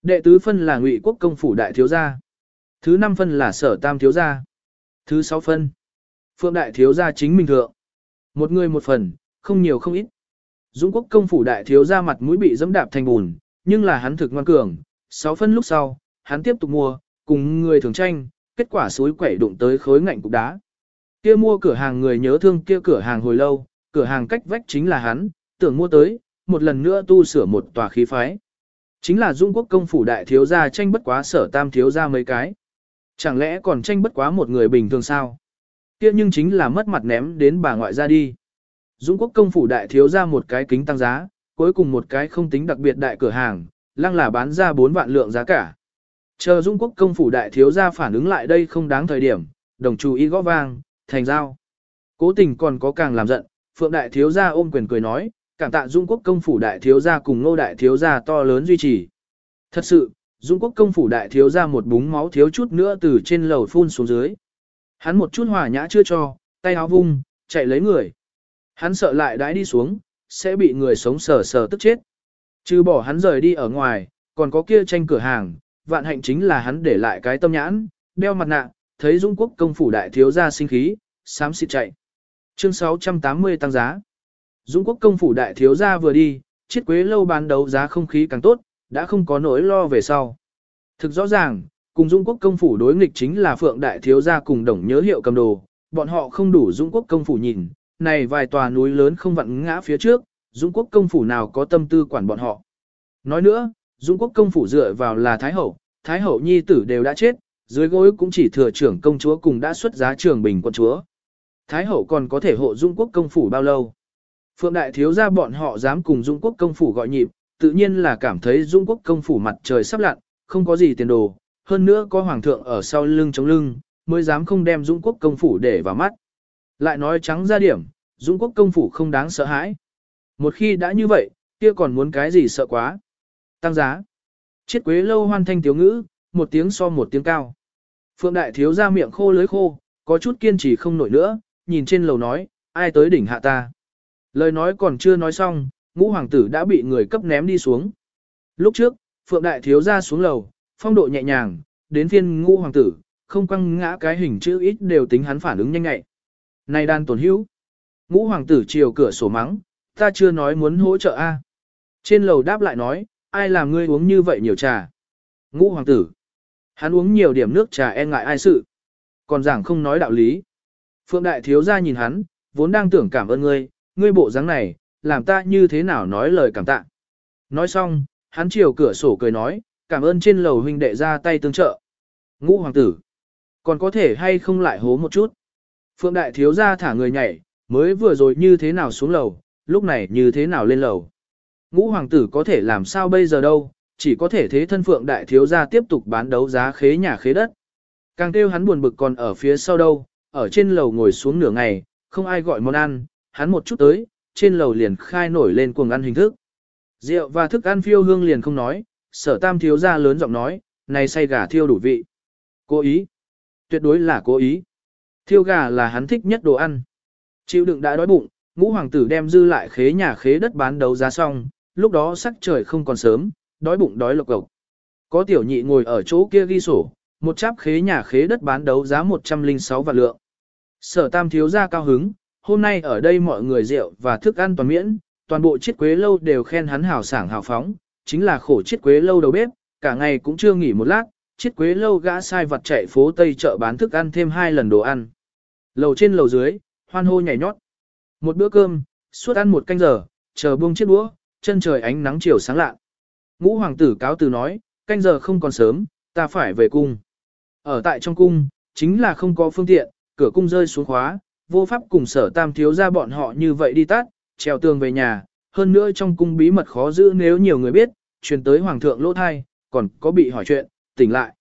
Đệ tứ phân là Ngụy quốc công phủ đại thiếu gia. Thứ năm phân là sở tam thiếu gia. Thứ sáu phân. Phượng đại thiếu gia chính mình thượng. Một người một phần, không nhiều không ít. Dũng quốc công phủ đại thiếu gia mặt mũi bị dẫm đạp thành bùn, nhưng là hắn thực ngoan cường. Sáu phân lúc sau, hắn tiếp tục mua, cùng người thường tranh, kết quả suối quẩy đụng tới khối ngạnh cục đá. Kia mua cửa hàng người nhớ thương kia cửa hàng hồi lâu, cửa hàng cách vách chính là hắn, tưởng mua tới, một lần nữa tu sửa một tòa khí phái. Chính là Dung Quốc công phủ đại thiếu gia tranh bất quá sở tam thiếu gia mấy cái. Chẳng lẽ còn tranh bất quá một người bình thường sao? Kia nhưng chính là mất mặt ném đến bà ngoại ra đi. Dung Quốc công phủ đại thiếu gia một cái kính tăng giá, cuối cùng một cái không tính đặc biệt đại cửa hàng, lăng là bán ra 4 vạn lượng giá cả. Chờ Dung Quốc công phủ đại thiếu gia phản ứng lại đây không đáng thời điểm, đồng chủ y gõ vang, thành giao. Cố tình còn có càng làm giận, Phượng đại thiếu gia ôm quyền cười nói, cảm tạ Dung Quốc công phủ đại thiếu gia cùng Ngô đại thiếu gia to lớn duy trì. Thật sự, Dung Quốc công phủ đại thiếu gia một búng máu thiếu chút nữa từ trên lầu phun xuống dưới. Hắn một chút hòa nhã chưa cho, tay áo vung, chạy lấy người. Hắn sợ lại đãi đi xuống, sẽ bị người sống sờ sờ tức chết. Trừ bỏ hắn rời đi ở ngoài, còn có kia tranh cửa hàng, vạn hạnh chính là hắn để lại cái tâm nhãn, đeo mặt nạ, thấy Dung Quốc công phủ đại thiếu gia sinh khí, xám xịt chạy. Chương 680 tăng giá. Dung Quốc công phủ đại thiếu gia vừa đi, chiết quế lâu bán đấu giá không khí càng tốt, đã không có nỗi lo về sau. Thực rõ ràng, cùng Dung Quốc công phủ đối nghịch chính là Phượng đại thiếu gia cùng đồng nhớ hiệu cầm đồ, bọn họ không đủ Dung Quốc công phủ nhìn, này vài tòa núi lớn không vặn ngã phía trước, Dung Quốc công phủ nào có tâm tư quản bọn họ. Nói nữa, Dung Quốc công phủ dựa vào là Thái Hậu, Thái Hậu nhi tử đều đã chết, dưới gối cũng chỉ thừa trưởng công chúa cùng đã xuất giá trường bình quân chúa. Thái Hậu còn có thể hộ Dung Quốc công phủ bao lâu? Phượng Đại Thiếu gia bọn họ dám cùng Dung Quốc công phủ gọi nhịp, tự nhiên là cảm thấy Dung Quốc công phủ mặt trời sắp lặn, không có gì tiền đồ, hơn nữa có Hoàng thượng ở sau lưng chống lưng, mới dám không đem Dung Quốc công phủ để vào mắt. Lại nói trắng ra điểm, Dung Quốc công phủ không đáng sợ hãi. Một khi đã như vậy, kia còn muốn cái gì sợ quá. Tăng giá. Chiết quế lâu hoan thanh tiếu ngữ, một tiếng so một tiếng cao. Phượng đại thiếu ra miệng khô lưới khô, có chút kiên trì không nổi nữa, nhìn trên lầu nói, ai tới đỉnh hạ ta. Lời nói còn chưa nói xong, ngũ hoàng tử đã bị người cấp ném đi xuống. Lúc trước, Phượng đại thiếu ra xuống lầu, phong độ nhẹ nhàng, đến phiên ngũ hoàng tử, không quăng ngã cái hình chữ ít đều tính hắn phản ứng nhanh ngại. Này đan tổn hữu. Ngũ hoàng tử chiều cửa sổ mắng, ta chưa nói muốn hỗ trợ a. Trên lầu đáp lại nói, ai làm ngươi uống như vậy nhiều trà. Ngũ hoàng tử. Hắn uống nhiều điểm nước trà e ngại ai sự. Còn giảng không nói đạo lý. Phượng đại thiếu ra nhìn hắn, vốn đang tưởng cảm ơn ngươi, ngươi bộ dáng này, làm ta như thế nào nói lời cảm tạ. Nói xong, hắn chiều cửa sổ cười nói, cảm ơn trên lầu huynh đệ ra tay tương trợ. Ngũ hoàng tử. Còn có thể hay không lại hố một chút. Phượng đại thiếu ra thả người nhảy, mới vừa rồi như thế nào xuống lầu, lúc này như thế nào lên lầu. Ngũ hoàng tử có thể làm sao bây giờ đâu, chỉ có thể thế thân phượng đại thiếu gia tiếp tục bán đấu giá khế nhà khế đất. Càng kêu hắn buồn bực còn ở phía sau đâu, ở trên lầu ngồi xuống nửa ngày, không ai gọi món ăn, hắn một chút tới, trên lầu liền khai nổi lên cuồng ăn hình thức. Rượu và thức ăn phiêu hương liền không nói, sở tam thiếu gia lớn giọng nói, này say gà thiêu đủ vị. Cố ý. Tuyệt đối là cố ý. Thiêu gà là hắn thích nhất đồ ăn. Chịu đựng đã đói bụng, ngũ hoàng tử đem dư lại khế nhà khế đất bán đấu giá xong, lúc đó sắc trời không còn sớm, đói bụng đói lộc cộc. Có tiểu nhị ngồi ở chỗ kia ghi sổ, một cháp khế nhà khế đất bán đấu giá 106 vạn lượng. Sở tam thiếu ra cao hứng, hôm nay ở đây mọi người rượu và thức ăn toàn miễn, toàn bộ chiếc quế lâu đều khen hắn hào sảng hào phóng, chính là khổ chiếc quế lâu đầu bếp, cả ngày cũng chưa nghỉ một lát, chiếc quế lâu gã sai vật chạy phố Tây chợ bán thức ăn thêm hai lần đồ ăn. Lầu trên lầu dưới, hoan hô nhảy nhót. Một bữa cơm, suốt ăn một canh giờ, chờ buông chiếc đũa, chân trời ánh nắng chiều sáng lạ. Ngũ hoàng tử cáo từ nói, canh giờ không còn sớm, ta phải về cung. Ở tại trong cung, chính là không có phương tiện, cửa cung rơi xuống khóa, vô pháp cùng sở tam thiếu ra bọn họ như vậy đi tắt, trèo tường về nhà, hơn nữa trong cung bí mật khó giữ nếu nhiều người biết, truyền tới hoàng thượng lỗ thai, còn có bị hỏi chuyện, tỉnh lại.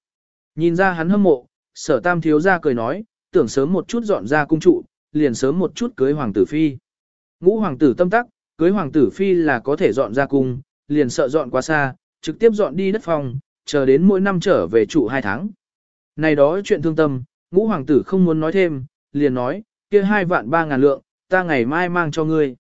Nhìn ra hắn hâm mộ, sở tam thiếu ra cười nói, tưởng sớm một chút dọn ra cung trụ, liền sớm một chút cưới hoàng tử phi. Ngũ hoàng tử tâm tắc, cưới hoàng tử phi là có thể dọn ra cung, liền sợ dọn quá xa, trực tiếp dọn đi đất phòng, chờ đến mỗi năm trở về trụ hai tháng. Này đó chuyện thương tâm, ngũ hoàng tử không muốn nói thêm, liền nói, kia hai vạn ba ngàn lượng, ta ngày mai mang cho ngươi.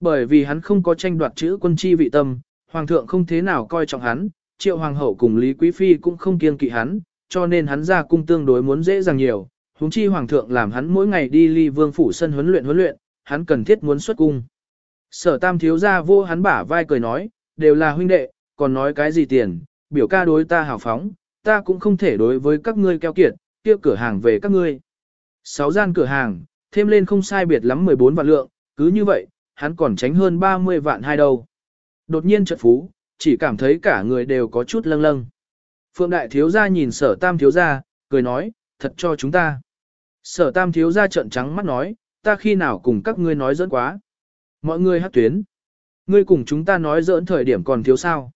Bởi vì hắn không có tranh đoạt chữ quân chi vị tâm, hoàng thượng không thế nào coi trọng hắn, triệu hoàng hậu cùng Lý Quý Phi cũng không kiêng kỵ hắn, cho nên hắn ra cung tương đối muốn dễ dàng nhiều, Húng chi hoàng thượng làm hắn mỗi ngày đi ly vương phủ sân huấn luyện huấn luyện, hắn cần thiết muốn xuất cung. Sở tam thiếu ra vô hắn bả vai cười nói, đều là huynh đệ, còn nói cái gì tiền, biểu ca đối ta hào phóng, ta cũng không thể đối với các ngươi keo kiệt, kia cửa hàng về các ngươi. Sáu gian cửa hàng, thêm lên không sai biệt lắm 14 vạn lượng, cứ như vậy, hắn còn tránh hơn 30 vạn hai đâu. Đột nhiên chợt phú, chỉ cảm thấy cả người đều có chút lâng lâng. Phượng đại thiếu gia nhìn sở tam thiếu gia, cười nói, thật cho chúng ta. Sở tam thiếu gia trợn trắng mắt nói, ta khi nào cùng các ngươi nói giỡn quá. Mọi người hát tuyến. Ngươi cùng chúng ta nói giỡn thời điểm còn thiếu sao.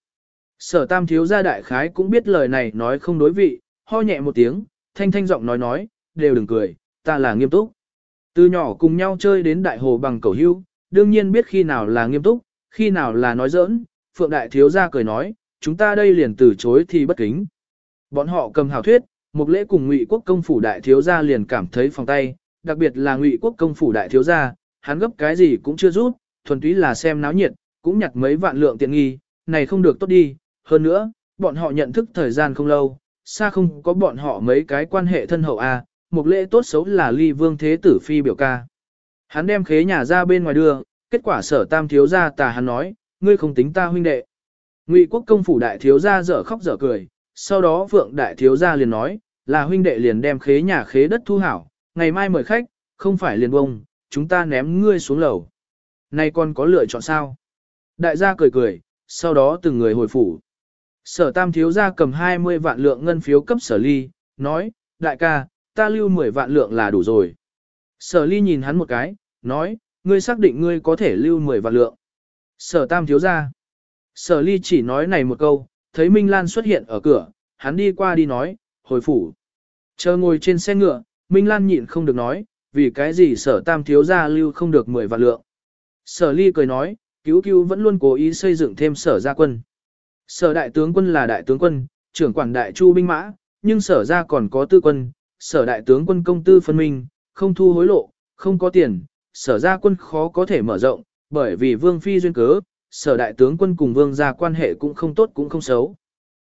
Sở tam thiếu gia đại khái cũng biết lời này nói không đối vị, ho nhẹ một tiếng, thanh thanh giọng nói nói, đều đừng cười, ta là nghiêm túc. Từ nhỏ cùng nhau chơi đến đại hồ bằng cầu hưu, đương nhiên biết khi nào là nghiêm túc, khi nào là nói giỡn, Phượng Đại Thiếu gia cười nói, chúng ta đây liền từ chối thì bất kính. Bọn họ cầm hào thuyết, một lễ cùng ngụy quốc công phủ đại thiếu gia liền cảm thấy phòng tay, đặc biệt là ngụy quốc công phủ đại thiếu gia, hắn gấp cái gì cũng chưa rút, thuần túy là xem náo nhiệt, cũng nhặt mấy vạn lượng tiện nghi, này không được tốt đi, hơn nữa, bọn họ nhận thức thời gian không lâu, xa không có bọn họ mấy cái quan hệ thân hậu a, à, một lễ tốt xấu là ly vương thế tử phi biểu ca. Hắn đem khế nhà ra bên ngoài đưa, kết quả sở tam thiếu gia tà hắn nói, ngươi không tính ta huynh đệ. Ngụy quốc công phủ đại thiếu gia dở khóc dở cười, sau đó vượng đại thiếu gia liền nói, là huynh đệ liền đem khế nhà khế đất thu hảo, ngày mai mời khách, không phải liền bông, chúng ta ném ngươi xuống lầu. Nay con có lựa chọn sao? Đại gia cười cười, sau đó từng người hồi phủ. Sở tam thiếu gia cầm 20 vạn lượng ngân phiếu cấp sở ly, nói, đại ca, ta lưu 10 vạn lượng là đủ rồi. Sở ly nhìn hắn một cái, nói, ngươi xác định ngươi có thể lưu 10 vạn lượng. Sở tam thiếu gia. Sở ly chỉ nói này một câu, thấy Minh Lan xuất hiện ở cửa, hắn đi qua đi nói, hồi phủ. Chờ ngồi trên xe ngựa, Minh Lan nhịn không được nói, vì cái gì sở tam thiếu gia lưu không được 10 vạn lượng. Sở ly cười nói, cứu cứu vẫn luôn cố ý xây dựng thêm sở gia quân. Sở đại tướng quân là đại tướng quân, trưởng quản đại chu binh mã, nhưng sở ra còn có tư quân, sở đại tướng quân công tư phân minh, không thu hối lộ, không có tiền, sở ra quân khó có thể mở rộng, bởi vì vương phi duyên cớ, sở đại tướng quân cùng vương gia quan hệ cũng không tốt cũng không xấu.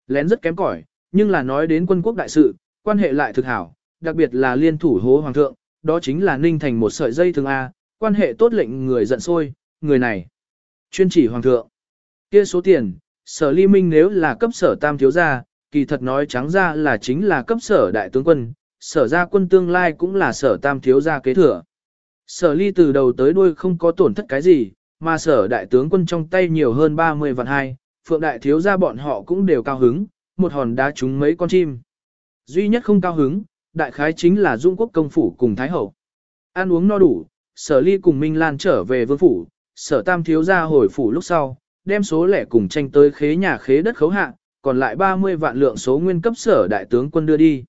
Lén rất kém cỏi, nhưng là nói đến quân quốc đại sự, quan hệ lại thực hảo, đặc biệt là liên thủ hố hoàng thượng, đó chính là ninh thành một sợi dây thường A, quan hệ tốt lệnh người giận sôi, người này. Chuyên chỉ hoàng thượng. kia số tiền, sở ly minh nếu là cấp sở tam thiếu gia, kỳ thật nói trắng ra là chính là cấp sở đại tướng quân, sở gia quân tương lai cũng là sở tam thiếu gia kế thừa. Sở ly từ đầu tới đuôi không có tổn thất cái gì, mà sở đại tướng quân trong tay nhiều hơn 30 vạn hai, phượng đại thiếu gia bọn họ cũng đều cao hứng, một hòn đá trúng mấy con chim. Duy nhất không cao hứng, đại khái chính là dung quốc công phủ cùng thái hậu. Ăn uống no đủ, sở ly cùng Minh Lan trở về vương phủ, sở tam thiếu gia hồi phủ lúc sau, đem số lẻ cùng tranh tới khế nhà khế đất khấu hạ, còn lại 30 vạn lượng số nguyên cấp sở đại tướng quân đưa đi.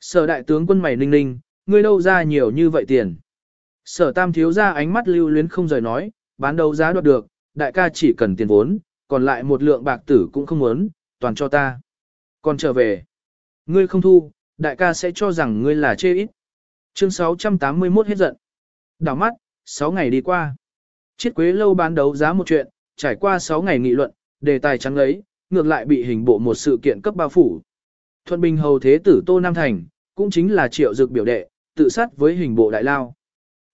Sở đại tướng quân mày ninh ninh, ngươi đâu ra nhiều như vậy tiền. Sở tam thiếu ra ánh mắt lưu luyến không rời nói, bán đấu giá đoạt được, đại ca chỉ cần tiền vốn, còn lại một lượng bạc tử cũng không muốn, toàn cho ta. Còn trở về, ngươi không thu, đại ca sẽ cho rằng ngươi là chê ít. Chương 681 hết giận. Đảo mắt, 6 ngày đi qua. Chiết quế lâu bán đấu giá một chuyện, trải qua 6 ngày nghị luận, đề tài trắng lấy, ngược lại bị hình bộ một sự kiện cấp bao phủ. Thuận Bình hầu thế tử Tô Nam Thành, cũng chính là triệu dực biểu đệ, tự sát với hình bộ đại lao.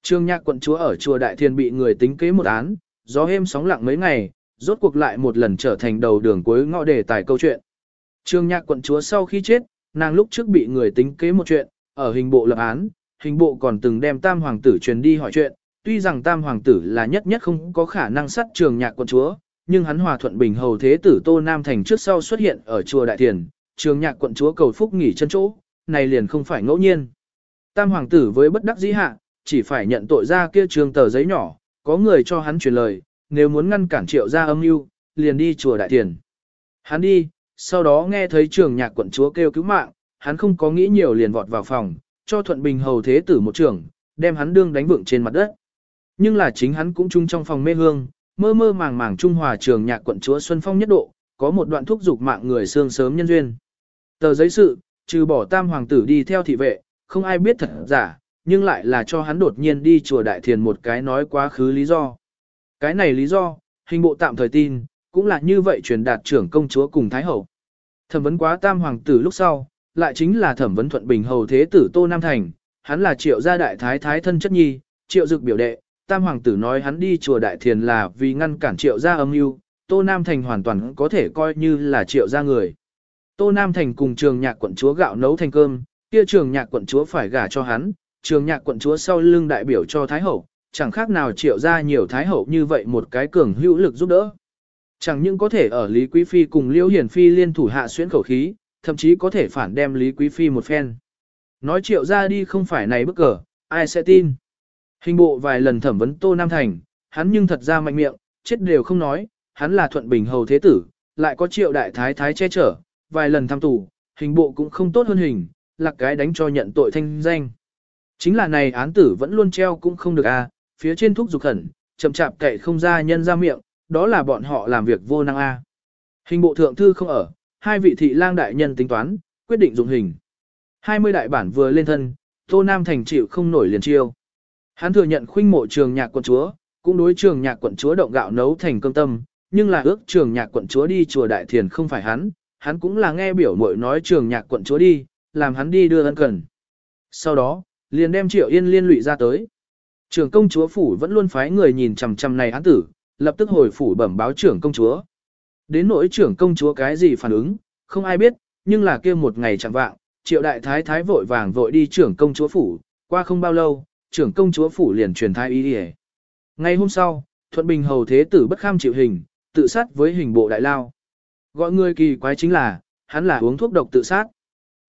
Trương Nhạc quận chúa ở chùa Đại Thiên bị người tính kế một án, gió êm sóng lặng mấy ngày, rốt cuộc lại một lần trở thành đầu đường cuối ngõ đề tài câu chuyện. Trương Nhạc quận chúa sau khi chết, nàng lúc trước bị người tính kế một chuyện, ở hình bộ lập án, hình bộ còn từng đem tam hoàng tử truyền đi hỏi chuyện, tuy rằng tam hoàng tử là nhất nhất không có khả năng sát trường nhạc quận chúa, nhưng hắn hòa thuận bình hầu thế tử Tô Nam Thành trước sau xuất hiện ở chùa Đại Thiền, trường nhạc quận chúa cầu phúc nghỉ chân chỗ, này liền không phải ngẫu nhiên. Tam hoàng tử với bất đắc dĩ hạ, chỉ phải nhận tội ra kia trường tờ giấy nhỏ, có người cho hắn truyền lời, nếu muốn ngăn cản triệu ra âm mưu, liền đi chùa Đại tiền. Hắn đi, sau đó nghe thấy trường nhạc quận chúa kêu cứu mạng, hắn không có nghĩ nhiều liền vọt vào phòng, cho thuận bình hầu thế tử một trường, đem hắn đương đánh vượng trên mặt đất. Nhưng là chính hắn cũng chung trong phòng mê hương, mơ mơ màng màng trung hòa trường nhạc quận chúa Xuân Phong nhất độ, có một đoạn thúc dục mạng người xương sớm nhân duyên. Tờ giấy sự, trừ bỏ tam hoàng tử đi theo thị vệ, không ai biết thật giả, nhưng lại là cho hắn đột nhiên đi chùa Đại Thiền một cái nói quá khứ lý do. Cái này lý do, hình bộ tạm thời tin, cũng là như vậy truyền đạt trưởng công chúa cùng Thái Hậu. Thẩm vấn quá tam hoàng tử lúc sau, lại chính là thẩm vấn thuận bình hầu thế tử Tô Nam Thành, hắn là triệu gia đại thái thái thân chất nhi, triệu dực biểu đệ, tam hoàng tử nói hắn đi chùa Đại Thiền là vì ngăn cản triệu gia âm mưu, Tô Nam Thành hoàn toàn có thể coi như là triệu gia người. Tô Nam Thành cùng trường nhạc quận chúa gạo nấu thành cơm, Kia trường nhạc quận chúa phải gả cho hắn, trường nhạc quận chúa sau lưng đại biểu cho Thái Hậu, chẳng khác nào triệu ra nhiều Thái Hậu như vậy một cái cường hữu lực giúp đỡ. Chẳng những có thể ở Lý Quý Phi cùng Liễu Hiển Phi liên thủ hạ xuyến khẩu khí, thậm chí có thể phản đem Lý Quý Phi một phen. Nói triệu ra đi không phải này bức cờ, ai sẽ tin. Hình bộ vài lần thẩm vấn Tô Nam Thành, hắn nhưng thật ra mạnh miệng, chết đều không nói, hắn là thuận bình hầu thế tử, lại có triệu đại thái thái che chở, vài lần tham tù, hình bộ cũng không tốt hơn hình, là cái đánh cho nhận tội thanh danh. Chính là này án tử vẫn luôn treo cũng không được a, à, phía trên thuốc dục khẩn, chậm chạp cậy không ra nhân ra miệng, đó là bọn họ làm việc vô năng a. Hình bộ thượng thư không ở, hai vị thị lang đại nhân tính toán, quyết định dụng hình. 20 đại bản vừa lên thân, Tô Nam Thành chịu không nổi liền chiêu. Hắn thừa nhận khuynh mộ trường nhạc quận chúa, cũng đối trường nhạc quận chúa động gạo nấu thành cơm tâm, nhưng là ước trường nhạc quận chúa đi chùa đại thiền không phải hắn, hắn cũng là nghe biểu muội nói trường nhạc quận chúa đi, làm hắn đi đưa ân cần. Sau đó, liền đem triệu yên liên lụy ra tới. Trường công chúa phủ vẫn luôn phái người nhìn chằm chằm này án tử, lập tức hồi phủ bẩm báo trưởng công chúa. Đến nỗi trưởng công chúa cái gì phản ứng, không ai biết, nhưng là kia một ngày chẳng vạng, triệu đại thái thái vội vàng vội đi trưởng công chúa phủ, qua không bao lâu, trưởng công chúa phủ liền truyền thái ý đi Ngay hôm sau, Thuận Bình hầu thế tử bất kham chịu hình, tự sát với hình bộ đại lao. Gọi người kỳ quái chính là, hắn là uống thuốc độc tự sát.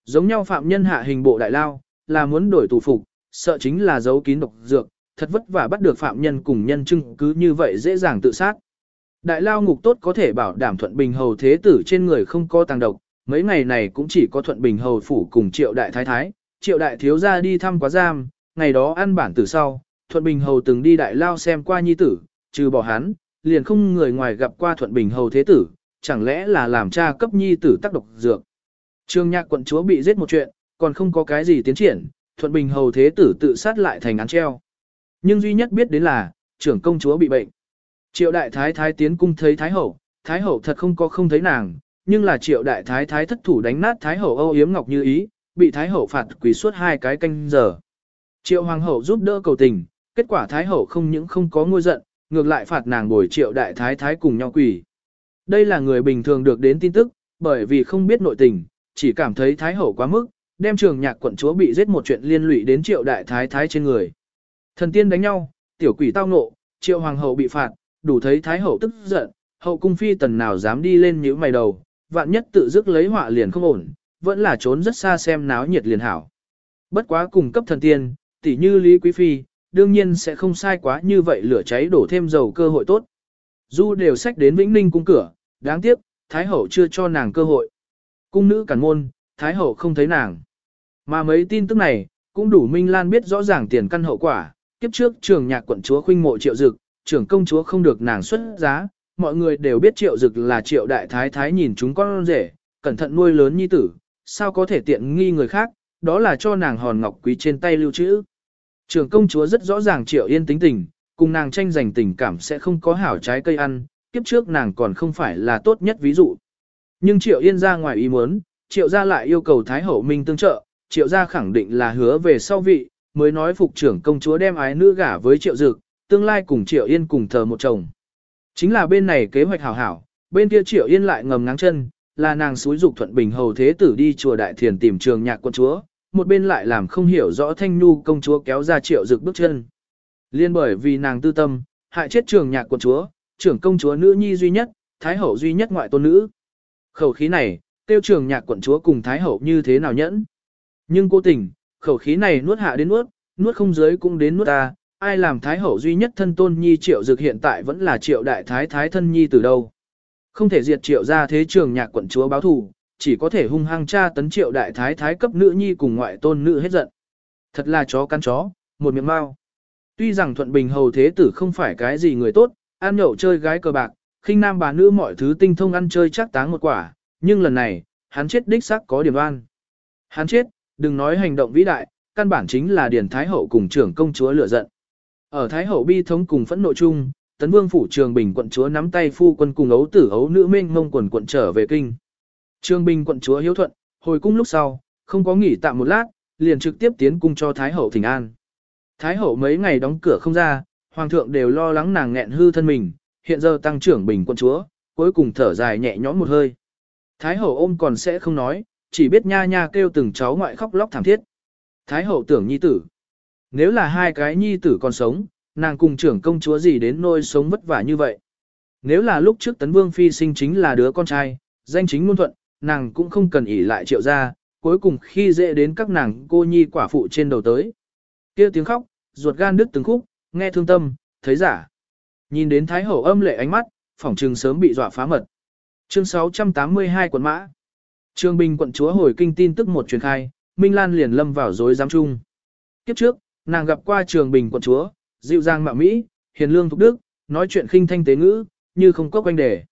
Giống nhau phạm nhân hạ hình bộ đại lao, là muốn đổi tù phục, sợ chính là giấu kín độc dược, thật vất vả bắt được phạm nhân cùng nhân chứng cứ như vậy dễ dàng tự sát. Đại lao ngục tốt có thể bảo đảm thuận bình hầu thế tử trên người không có tàng độc, mấy ngày này cũng chỉ có thuận bình hầu phủ cùng triệu đại thái thái, triệu đại thiếu gia đi thăm quá giam, ngày đó ăn bản tử sau, thuận bình hầu từng đi đại lao xem qua nhi tử, trừ bỏ hắn, liền không người ngoài gặp qua thuận bình hầu thế tử, chẳng lẽ là làm cha cấp nhi tử tác độc dược. Trương nhạc quận chúa bị giết một chuyện, còn không có cái gì tiến triển, thuận bình hầu thế tử tự sát lại thành án treo. Nhưng duy nhất biết đến là, trưởng công chúa bị bệnh. Triệu đại thái thái tiến cung thấy thái hậu, thái hậu thật không có không thấy nàng, nhưng là triệu đại thái thái thất thủ đánh nát thái hậu âu yếm ngọc như ý, bị thái hậu phạt quỳ suốt hai cái canh giờ. Triệu hoàng hậu giúp đỡ cầu tình, kết quả thái hậu không những không có ngôi giận, ngược lại phạt nàng bồi triệu đại thái thái cùng nhau quỳ. Đây là người bình thường được đến tin tức, bởi vì không biết nội tình, chỉ cảm thấy thái hậu quá mức, đem trường nhạc quận chúa bị giết một chuyện liên lụy đến triệu đại thái thái trên người. Thần tiên đánh nhau, tiểu quỷ tao nộ, triệu hoàng hậu bị phạt, đủ thấy thái hậu tức giận, hậu cung phi tần nào dám đi lên nhíu mày đầu, vạn nhất tự dứt lấy họa liền không ổn, vẫn là trốn rất xa xem náo nhiệt liền hảo. Bất quá cùng cấp thần tiên, tỷ như Lý Quý Phi, đương nhiên sẽ không sai quá như vậy lửa cháy đổ thêm dầu cơ hội tốt. Du đều sách đến Vĩnh Ninh cung cửa, đáng tiếc, Thái Hậu chưa cho nàng cơ hội. Cung nữ cản môn, Thái Hậu không thấy nàng. Mà mấy tin tức này, cũng đủ Minh Lan biết rõ ràng tiền căn hậu quả, kiếp trước trường nhạc quận chúa khuynh mộ triệu dực, trưởng công chúa không được nàng xuất giá, mọi người đều biết triệu dực là triệu đại thái thái nhìn chúng con rể, cẩn thận nuôi lớn nhi tử, sao có thể tiện nghi người khác, đó là cho nàng hòn ngọc quý trên tay lưu trữ. Trưởng công chúa rất rõ ràng triệu yên tính tình, cùng nàng tranh giành tình cảm sẽ không có hảo trái cây ăn, kiếp trước nàng còn không phải là tốt nhất ví dụ. Nhưng triệu yên ra ngoài ý muốn, triệu gia lại yêu cầu thái hậu minh tương trợ, triệu gia khẳng định là hứa về sau vị, mới nói phục trưởng công chúa đem ái nữ gả với triệu dực, tương lai cùng triệu yên cùng thờ một chồng. Chính là bên này kế hoạch hảo hảo, bên kia triệu yên lại ngầm ngáng chân, là nàng suối dục thuận bình hầu thế tử đi chùa đại thiền tìm trường nhạc quân chúa, một bên lại làm không hiểu rõ thanh nhu công chúa kéo ra triệu dực bước chân. Liên bởi vì nàng tư tâm, hại chết trường nhạc quận chúa, trưởng công chúa nữ nhi duy nhất, thái hậu duy nhất ngoại tôn nữ. Khẩu khí này, tiêu trường nhạc quận chúa cùng thái hậu như thế nào nhẫn. Nhưng cố tình, khẩu khí này nuốt hạ đến nuốt, nuốt không dưới cũng đến nuốt ta, ai làm thái hậu duy nhất thân tôn nhi triệu dược hiện tại vẫn là triệu đại thái thái thân nhi từ đâu. Không thể diệt triệu ra thế trường nhạc quận chúa báo thù, chỉ có thể hung hăng tra tấn triệu đại thái thái cấp nữ nhi cùng ngoại tôn nữ hết giận. Thật là chó cắn chó, một miệng mau. Tuy rằng thuận bình hầu thế tử không phải cái gì người tốt, ăn nhậu chơi gái cờ bạc, khinh nam bà nữ mọi thứ tinh thông ăn chơi chắc táng một quả, nhưng lần này, hắn chết đích xác có điểm oan. Hắn chết, đừng nói hành động vĩ đại, căn bản chính là Điền Thái Hậu cùng trưởng công chúa lửa giận. Ở Thái Hậu bi thống cùng phẫn nộ chung, Tấn Vương phủ Trường Bình quận chúa nắm tay phu quân cùng ấu tử ấu nữ mênh mông quần quận trở về kinh. Trường Bình quận chúa hiếu thuận, hồi cung lúc sau, không có nghỉ tạm một lát, liền trực tiếp tiến cung cho Thái Hậu thỉnh an. Thái Hậu mấy ngày đóng cửa không ra, Hoàng thượng đều lo lắng nàng nghẹn hư thân mình, hiện giờ tăng trưởng Bình quân chúa, cuối cùng thở dài nhẹ nhõm một hơi. Thái Hậu ôm còn sẽ không nói, chỉ biết nha nha kêu từng cháu ngoại khóc lóc thảm thiết. Thái hậu tưởng nhi tử. Nếu là hai cái nhi tử còn sống, nàng cùng trưởng công chúa gì đến nôi sống vất vả như vậy. Nếu là lúc trước tấn vương phi sinh chính là đứa con trai, danh chính ngôn thuận, nàng cũng không cần ỷ lại triệu gia. cuối cùng khi dễ đến các nàng cô nhi quả phụ trên đầu tới. kia tiếng khóc, ruột gan đứt từng khúc, nghe thương tâm, thấy giả. Nhìn đến Thái Hậu âm lệ ánh mắt, phỏng trừng sớm bị dọa phá mật. Chương 682 quận mã. Trương Bình quận chúa hồi kinh tin tức một truyền khai, Minh Lan liền lâm vào dối giám chung. Kiếp trước, nàng gặp qua Trường Bình quận chúa, dịu dàng mạo Mỹ, hiền lương thục đức, nói chuyện khinh thanh tế ngữ, như không có quanh đề.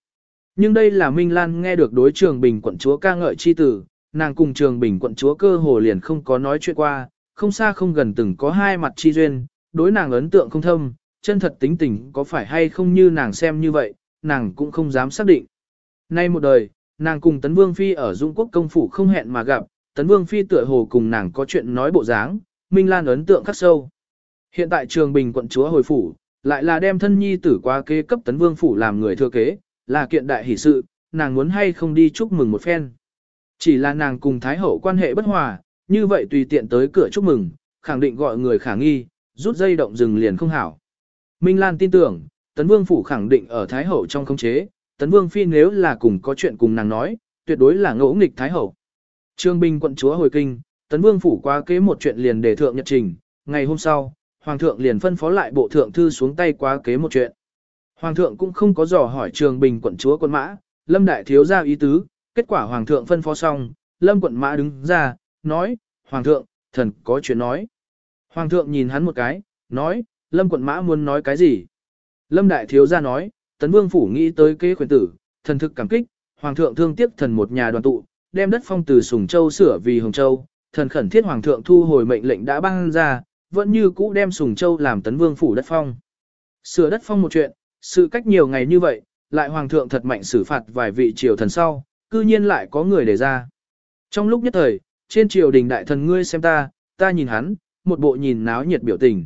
Nhưng đây là Minh Lan nghe được đối Trường Bình quận chúa ca ngợi chi tử, nàng cùng Trường Bình quận chúa cơ hồ liền không có nói chuyện qua, không xa không gần từng có hai mặt chi duyên, đối nàng ấn tượng không thâm, chân thật tính tình có phải hay không như nàng xem như vậy, nàng cũng không dám xác định. Nay một đời, nàng cùng Tấn Vương Phi ở Dung Quốc công phủ không hẹn mà gặp, Tấn Vương Phi tựa hồ cùng nàng có chuyện nói bộ dáng, Minh Lan ấn tượng khắc sâu. Hiện tại Trường Bình quận chúa hồi phủ, lại là đem thân nhi tử qua kế cấp Tấn Vương phủ làm người thừa kế, là kiện đại hỷ sự, nàng muốn hay không đi chúc mừng một phen. Chỉ là nàng cùng Thái Hậu quan hệ bất hòa, như vậy tùy tiện tới cửa chúc mừng, khẳng định gọi người khả nghi, rút dây động rừng liền không hảo. Minh Lan tin tưởng, Tấn Vương Phủ khẳng định ở Thái Hậu trong khống chế, Tấn Vương Phi nếu là cùng có chuyện cùng nàng nói, tuyệt đối là ngỗ nghịch Thái Hậu. Trương Bình quận chúa hồi kinh, Tấn Vương Phủ qua kế một chuyện liền để thượng nhật trình, ngày hôm sau, Hoàng thượng liền phân phó lại bộ thượng thư xuống tay quá kế một chuyện. Hoàng thượng cũng không có dò hỏi Trường Bình quận chúa quân mã, Lâm Đại Thiếu ra ý tứ, kết quả Hoàng thượng phân phó xong, Lâm quận mã đứng ra, nói, Hoàng thượng, thần có chuyện nói. Hoàng thượng nhìn hắn một cái, nói, Lâm quận mã muốn nói cái gì? Lâm đại thiếu gia nói, tấn vương phủ nghĩ tới kế khuyến tử, thần thực cảm kích, hoàng thượng thương tiếc thần một nhà đoàn tụ, đem đất phong từ Sùng Châu sửa vì Hồng Châu, thần khẩn thiết hoàng thượng thu hồi mệnh lệnh đã ban ra, vẫn như cũ đem Sùng Châu làm tấn vương phủ đất phong. Sửa đất phong một chuyện, sự cách nhiều ngày như vậy, lại hoàng thượng thật mạnh xử phạt vài vị triều thần sau, cư nhiên lại có người đề ra. Trong lúc nhất thời, trên triều đình đại thần ngươi xem ta, ta nhìn hắn, một bộ nhìn náo nhiệt biểu tình.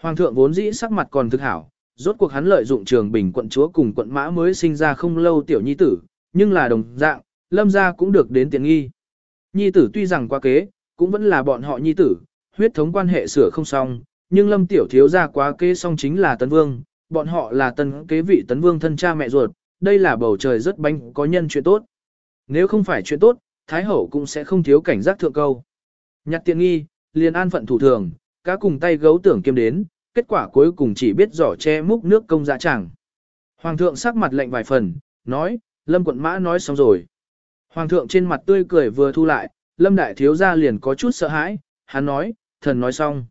Hoàng thượng vốn dĩ sắc mặt còn thực hảo, rốt cuộc hắn lợi dụng trường bình quận chúa cùng quận mã mới sinh ra không lâu tiểu nhi tử, nhưng là đồng dạng, lâm gia cũng được đến tiện nghi. Nhi tử tuy rằng qua kế, cũng vẫn là bọn họ nhi tử, huyết thống quan hệ sửa không xong, nhưng lâm tiểu thiếu gia quá kế xong chính là tấn vương, bọn họ là tân kế vị tấn vương thân cha mẹ ruột, đây là bầu trời rất bánh có nhân chuyện tốt. Nếu không phải chuyện tốt, Thái Hậu cũng sẽ không thiếu cảnh giác thượng câu. Nhặt tiện nghi, liền an phận thủ thường, cá cùng tay gấu tưởng kiêm đến, kết quả cuối cùng chỉ biết giỏ che múc nước công dạ chẳng. Hoàng thượng sắc mặt lệnh vài phần, nói, Lâm quận mã nói xong rồi. Hoàng thượng trên mặt tươi cười vừa thu lại, Lâm đại thiếu gia liền có chút sợ hãi, hắn nói, thần nói xong.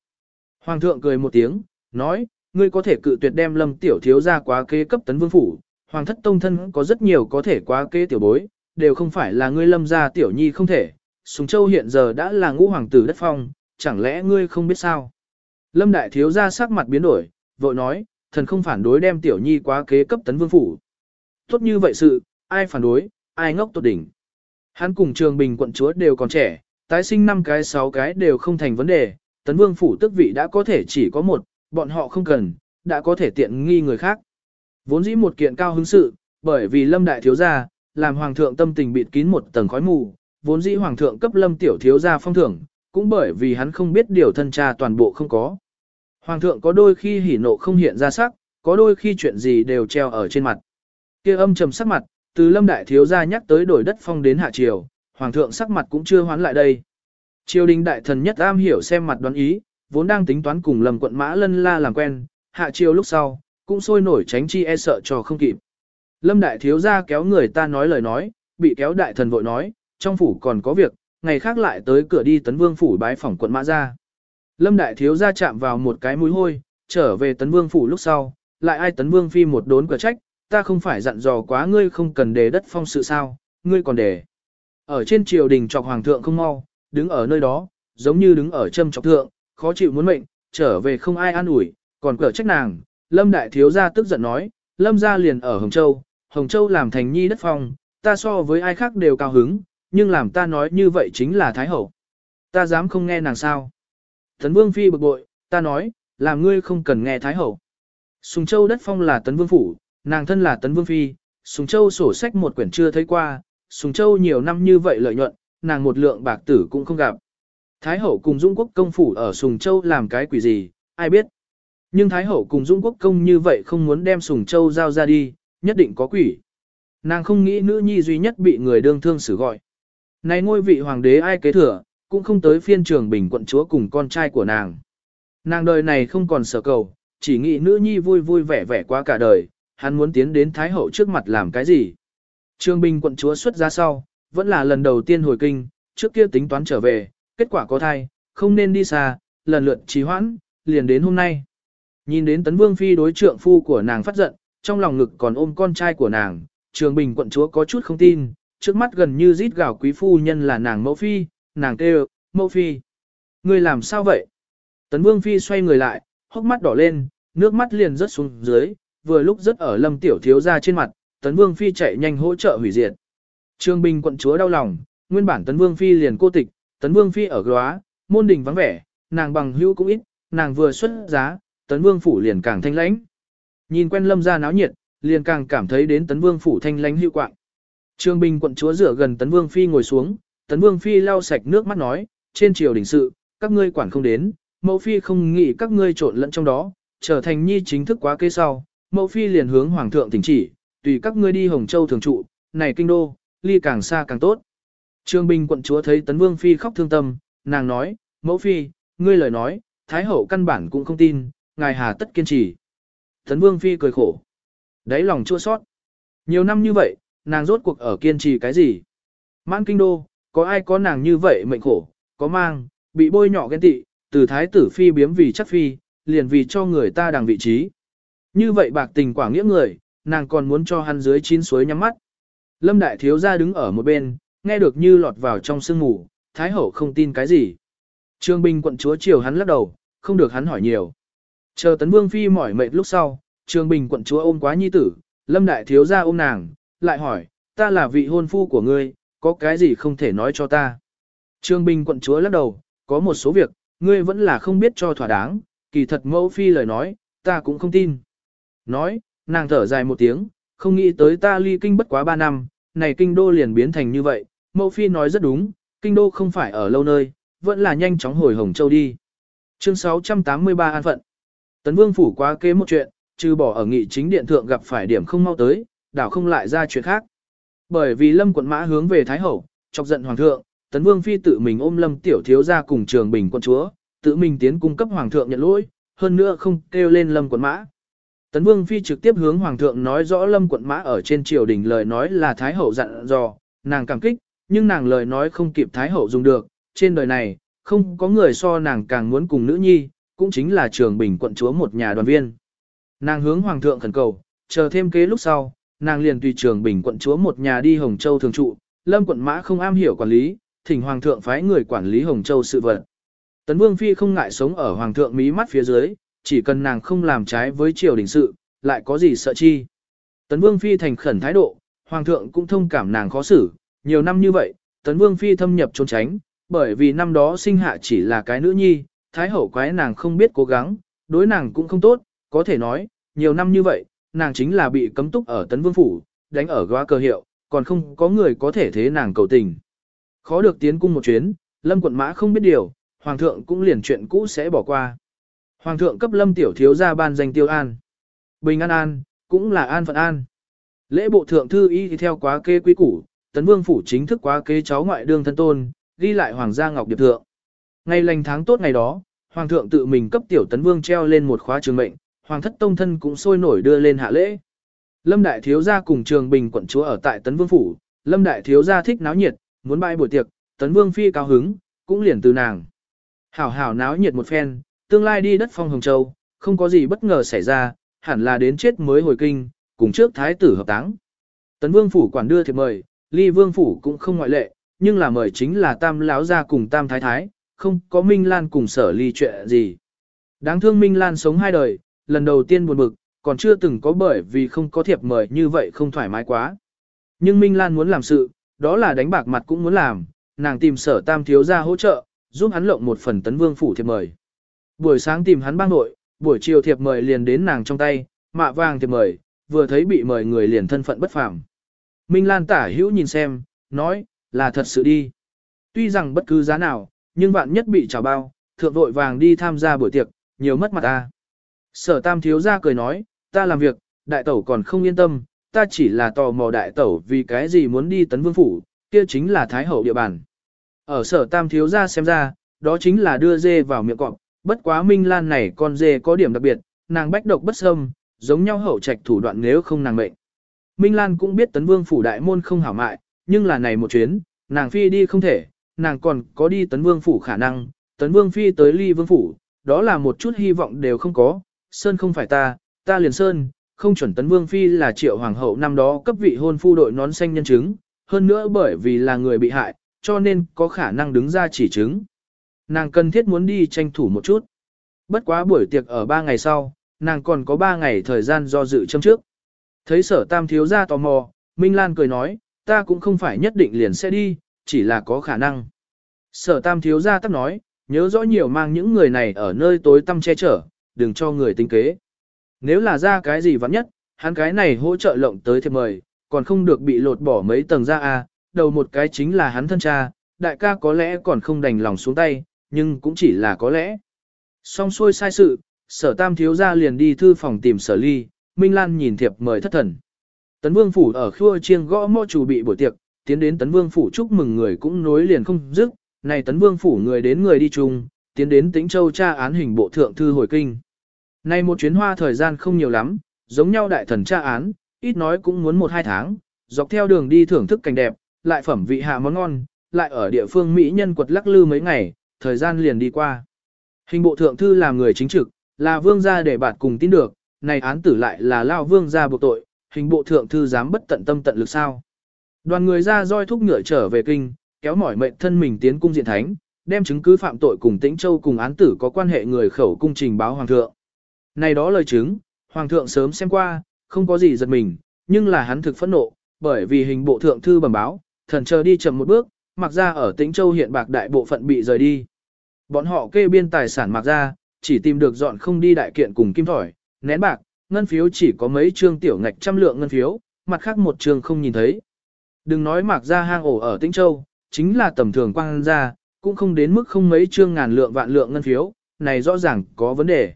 Hoàng thượng cười một tiếng, nói, ngươi có thể cự tuyệt đem Lâm tiểu thiếu gia quá kế cấp tấn vương phủ, hoàng thất tông thân có rất nhiều có thể quá kế tiểu bối, đều không phải là ngươi Lâm gia tiểu nhi không thể. Sùng Châu hiện giờ đã là ngũ hoàng tử đất phong, chẳng lẽ ngươi không biết sao? Lâm đại thiếu gia sắc mặt biến đổi, vội nói, thần không phản đối đem tiểu nhi quá kế cấp tấn vương phủ. Tốt như vậy sự, ai phản đối, ai ngốc tốt đỉnh. Hắn cùng trường bình quận chúa đều còn trẻ, tái sinh năm cái sáu cái đều không thành vấn đề, tấn vương phủ tức vị đã có thể chỉ có một, bọn họ không cần, đã có thể tiện nghi người khác. Vốn dĩ một kiện cao hứng sự, bởi vì lâm đại thiếu gia, làm hoàng thượng tâm tình bịt kín một tầng khói mù, vốn dĩ hoàng thượng cấp lâm tiểu thiếu gia phong thưởng, cũng bởi vì hắn không biết điều thân cha toàn bộ không có. Hoàng thượng có đôi khi hỉ nộ không hiện ra sắc, có đôi khi chuyện gì đều treo ở trên mặt. kia âm trầm sắc mặt, từ lâm đại thiếu gia nhắc tới đổi đất phong đến hạ triều, hoàng thượng sắc mặt cũng chưa hoán lại đây. Triều đình đại thần nhất am hiểu xem mặt đoán ý, vốn đang tính toán cùng lầm quận mã lân la làm quen, hạ triều lúc sau, cũng sôi nổi tránh chi e sợ cho không kịp. Lâm đại thiếu gia kéo người ta nói lời nói, bị kéo đại thần vội nói, trong phủ còn có việc, ngày khác lại tới cửa đi tấn vương phủ bái phỏng quận mã ra. Lâm đại thiếu gia chạm vào một cái mũi hôi, trở về tấn vương phủ lúc sau, lại ai tấn vương phi một đốn cửa trách, ta không phải dặn dò quá ngươi không cần đề đất phong sự sao, ngươi còn đề. Ở trên triều đình trọc hoàng thượng không mau, đứng ở nơi đó, giống như đứng ở châm trọc thượng, khó chịu muốn mệnh, trở về không ai an ủi, còn cửa trách nàng. Lâm đại thiếu gia tức giận nói, Lâm gia liền ở Hồng Châu, Hồng Châu làm thành nhi đất phong, ta so với ai khác đều cao hứng, nhưng làm ta nói như vậy chính là Thái Hậu. Ta dám không nghe nàng sao. Tấn Vương Phi bực bội, ta nói, làm ngươi không cần nghe Thái Hậu. Sùng Châu đất phong là Tấn Vương Phủ, nàng thân là Tấn Vương Phi, Sùng Châu sổ sách một quyển chưa thấy qua, Sùng Châu nhiều năm như vậy lợi nhuận, nàng một lượng bạc tử cũng không gặp. Thái hậu cùng Dung quốc công phủ ở Sùng Châu làm cái quỷ gì, ai biết. Nhưng Thái hậu cùng Dung quốc công như vậy không muốn đem Sùng Châu giao ra đi, nhất định có quỷ. Nàng không nghĩ nữ nhi duy nhất bị người đương thương xử gọi. Này ngôi vị hoàng đế ai kế thừa, cũng không tới phiên trường bình quận chúa cùng con trai của nàng. Nàng đời này không còn sở cầu, chỉ nghĩ nữ nhi vui vui vẻ vẻ qua cả đời, hắn muốn tiến đến Thái Hậu trước mặt làm cái gì. Trường bình quận chúa xuất ra sau, vẫn là lần đầu tiên hồi kinh, trước kia tính toán trở về, kết quả có thai, không nên đi xa, lần lượt trì hoãn, liền đến hôm nay. Nhìn đến tấn vương phi đối trượng phu của nàng phát giận, trong lòng ngực còn ôm con trai của nàng, trường bình quận chúa có chút không tin, trước mắt gần như rít gào quý phu nhân là nàng mẫu phi, nàng kêu, mẫu phi. Người làm sao vậy? Tấn vương phi xoay người lại, hốc mắt đỏ lên, nước mắt liền rớt xuống dưới, vừa lúc rớt ở lâm tiểu thiếu ra trên mặt, tấn vương phi chạy nhanh hỗ trợ hủy diệt. Trương Bình quận chúa đau lòng, nguyên bản tấn vương phi liền cô tịch, tấn vương phi ở góa, môn đình vắng vẻ, nàng bằng hữu cũng ít, nàng vừa xuất giá, tấn vương phủ liền càng thanh lãnh. Nhìn quen lâm ra náo nhiệt, liền càng cảm thấy đến tấn vương phủ thanh lãnh hữu quạng. Trương Bình quận chúa rửa gần tấn vương phi ngồi xuống, tấn vương phi lau sạch nước mắt nói, trên triều đình sự, các ngươi quản không đến, mẫu phi không nghĩ các ngươi trộn lẫn trong đó, trở thành nhi chính thức quá kế sau, mẫu phi liền hướng hoàng thượng tỉnh chỉ, tùy các ngươi đi Hồng Châu thường trụ, này kinh đô, ly càng xa càng tốt. Trương Bình quận chúa thấy Tấn Vương Phi khóc thương tâm, nàng nói, mẫu Phi, ngươi lời nói, Thái Hậu căn bản cũng không tin, ngài hà tất kiên trì. Tấn Vương Phi cười khổ, đáy lòng chua sót. Nhiều năm như vậy, nàng rốt cuộc ở kiên trì cái gì? Mãn kinh đô, có ai có nàng như vậy mệnh khổ, có mang, bị bôi nhọ ghen tị, từ thái tử phi biếm vì chắc phi, liền vì cho người ta đằng vị trí. Như vậy bạc tình quả nghĩa người, nàng còn muốn cho hắn dưới chín suối nhắm mắt. Lâm đại thiếu gia đứng ở một bên, nghe được như lọt vào trong sương ngủ, thái hậu không tin cái gì. Trương Bình quận chúa chiều hắn lắc đầu, không được hắn hỏi nhiều. Chờ tấn vương phi mỏi mệt lúc sau, Trương Bình quận chúa ôm quá nhi tử, lâm đại thiếu gia ôm nàng, lại hỏi, ta là vị hôn phu của ngươi, có cái gì không thể nói cho ta. Trương Bình quận chúa lắc đầu, có một số việc, ngươi vẫn là không biết cho thỏa đáng, kỳ thật mẫu phi lời nói, ta cũng không tin. Nói, nàng thở dài một tiếng, không nghĩ tới ta ly kinh bất quá ba năm, này kinh đô liền biến thành như vậy, mẫu phi nói rất đúng, kinh đô không phải ở lâu nơi, vẫn là nhanh chóng hồi Hồng Châu đi. Chương 683 An phận Tấn Vương phủ quá kế một chuyện, trừ bỏ ở nghị chính điện thượng gặp phải điểm không mau tới, đảo không lại ra chuyện khác. Bởi vì Lâm quận mã hướng về Thái Hậu, chọc giận Hoàng thượng, Tấn Vương Phi tự mình ôm Lâm Tiểu Thiếu ra cùng trường bình quân chúa, tự mình tiến cung cấp Hoàng thượng nhận lỗi, hơn nữa không kêu lên Lâm quận mã. Tấn Vương Phi trực tiếp hướng Hoàng thượng nói rõ Lâm quận mã ở trên triều đình lời nói là Thái Hậu dặn dò, nàng cảm kích, nhưng nàng lời nói không kịp Thái Hậu dùng được, trên đời này, không có người so nàng càng muốn cùng nữ nhi, cũng chính là trường bình quận chúa một nhà đoàn viên. Nàng hướng Hoàng thượng khẩn cầu, chờ thêm kế lúc sau, nàng liền tùy trường bình quận chúa một nhà đi Hồng Châu thường trụ, Lâm quận mã không am hiểu quản lý, thỉnh Hoàng thượng phái người quản lý Hồng Châu sự vật. Tấn Vương Phi không ngại sống ở Hoàng thượng mí mắt phía dưới, chỉ cần nàng không làm trái với triều đình sự, lại có gì sợ chi. Tấn Vương Phi thành khẩn thái độ, Hoàng thượng cũng thông cảm nàng khó xử, nhiều năm như vậy, Tấn Vương Phi thâm nhập trốn tránh, bởi vì năm đó sinh hạ chỉ là cái nữ nhi, thái hậu quái nàng không biết cố gắng, đối nàng cũng không tốt, có thể nói, nhiều năm như vậy, nàng chính là bị cấm túc ở Tấn Vương Phủ, đánh ở góa cơ hiệu, còn không có người có thể thế nàng cầu tình. Khó được tiến cung một chuyến, Lâm quận mã không biết điều, Hoàng thượng cũng liền chuyện cũ sẽ bỏ qua. Hoàng thượng cấp Lâm tiểu thiếu ra ban danh tiêu an. Bình an an, cũng là an phận an. Lễ bộ thượng thư y thì theo quá kê quý củ, Tấn Vương Phủ chính thức quá kế cháu ngoại đương thân tôn, ghi lại Hoàng gia Ngọc Điệp Thượng. Ngày lành tháng tốt ngày đó, Hoàng thượng tự mình cấp tiểu Tấn Vương treo lên một khóa trường mệnh, Hoàng thất tông thân cũng sôi nổi đưa lên hạ lễ. Lâm Đại Thiếu Gia cùng Trường Bình quận chúa ở tại Tấn Vương Phủ, Lâm Đại Thiếu Gia thích náo nhiệt, muốn bãi buổi tiệc, Tấn Vương Phi cao hứng, cũng liền từ nàng. Hảo hảo náo nhiệt một phen, tương lai đi đất phong Hồng Châu, không có gì bất ngờ xảy ra, hẳn là đến chết mới hồi kinh, cùng trước Thái tử hợp táng. Tấn Vương Phủ quản đưa thiệp mời, Ly Vương Phủ cũng không ngoại lệ, nhưng là mời chính là Tam Lão Gia cùng Tam Thái Thái, không có Minh Lan cùng sở ly chuyện gì. Đáng thương Minh Lan sống hai đời, lần đầu tiên buồn bực, còn chưa từng có bởi vì không có thiệp mời như vậy không thoải mái quá. Nhưng Minh Lan muốn làm sự, đó là đánh bạc mặt cũng muốn làm, nàng tìm sở tam thiếu ra hỗ trợ, giúp hắn lộng một phần tấn vương phủ thiệp mời. Buổi sáng tìm hắn bang nội, buổi chiều thiệp mời liền đến nàng trong tay, mạ vàng thiệp mời, vừa thấy bị mời người liền thân phận bất phàm. Minh Lan tả hữu nhìn xem, nói, là thật sự đi. Tuy rằng bất cứ giá nào, nhưng vạn nhất bị trào bao, thượng vội vàng đi tham gia buổi tiệc, nhiều mất mặt ta. Sở tam thiếu ra cười nói, ta làm việc, đại tẩu còn không yên tâm, ta chỉ là tò mò đại tẩu vì cái gì muốn đi tấn vương phủ, kia chính là thái hậu địa bàn. Ở sở tam thiếu ra xem ra, đó chính là đưa dê vào miệng cọp, bất quá minh lan này con dê có điểm đặc biệt, nàng bách độc bất xâm, giống nhau hậu trạch thủ đoạn nếu không nàng mệnh. Minh Lan cũng biết tấn vương phủ đại môn không hảo mại, nhưng là này một chuyến, nàng phi đi không thể, nàng còn có đi tấn vương phủ khả năng, tấn vương phi tới ly vương phủ, đó là một chút hy vọng đều không có, sơn không phải ta, ta liền sơn, không chuẩn tấn vương phi là triệu hoàng hậu năm đó cấp vị hôn phu đội nón xanh nhân chứng, hơn nữa bởi vì là người bị hại, cho nên có khả năng đứng ra chỉ chứng. Nàng cần thiết muốn đi tranh thủ một chút. Bất quá buổi tiệc ở ba ngày sau, nàng còn có ba ngày thời gian do dự châm trước. Thấy sở tam thiếu ra tò mò, Minh Lan cười nói, ta cũng không phải nhất định liền sẽ đi, chỉ là có khả năng. Sở tam thiếu gia tắc nói, nhớ rõ nhiều mang những người này ở nơi tối tăm che chở, đừng cho người tinh kế. Nếu là ra cái gì vắn nhất, hắn cái này hỗ trợ lộng tới thiệp mời, còn không được bị lột bỏ mấy tầng ra à, đầu một cái chính là hắn thân cha, đại ca có lẽ còn không đành lòng xuống tay, nhưng cũng chỉ là có lẽ. Xong xuôi sai sự, sở tam thiếu gia liền đi thư phòng tìm sở ly, Minh Lan nhìn thiệp mời thất thần. Tấn Vương Phủ ở khua chiêng gõ mõ chủ bị buổi tiệc, tiến đến Tấn Vương Phủ chúc mừng người cũng nối liền không dứt, này Tấn Vương Phủ người đến người đi chung, tiến đến tĩnh châu tra án hình bộ thượng thư hồi kinh. Này một chuyến hoa thời gian không nhiều lắm, giống nhau đại thần tra án, ít nói cũng muốn một hai tháng, dọc theo đường đi thưởng thức cảnh đẹp, lại phẩm vị hạ món ngon, lại ở địa phương Mỹ nhân quật lắc lư mấy ngày, thời gian liền đi qua. Hình bộ thượng thư làm người chính trực, là vương gia để bạn cùng tin được, này án tử lại là lao vương gia buộc tội, hình bộ thượng thư dám bất tận tâm tận lực sao. Đoàn người ra roi thúc ngựa trở về kinh, kéo mỏi mệnh thân mình tiến cung diện thánh, đem chứng cứ phạm tội cùng tĩnh châu cùng án tử có quan hệ người khẩu cung trình báo hoàng thượng. Này đó lời chứng, hoàng thượng sớm xem qua, không có gì giật mình, nhưng là hắn thực phẫn nộ, bởi vì hình bộ thượng thư bẩm báo, thần chờ đi chậm một bước, mặc ra ở tĩnh châu hiện bạc đại bộ phận bị rời đi. Bọn họ kê biên tài sản mặc ra, chỉ tìm được dọn không đi đại kiện cùng kim thỏi, nén bạc, ngân phiếu chỉ có mấy trương tiểu ngạch trăm lượng ngân phiếu, mặt khác một trương không nhìn thấy. Đừng nói mạc ra hang ổ ở Tĩnh Châu, chính là tầm thường quang ra, cũng không đến mức không mấy trương ngàn lượng vạn lượng ngân phiếu, này rõ ràng có vấn đề.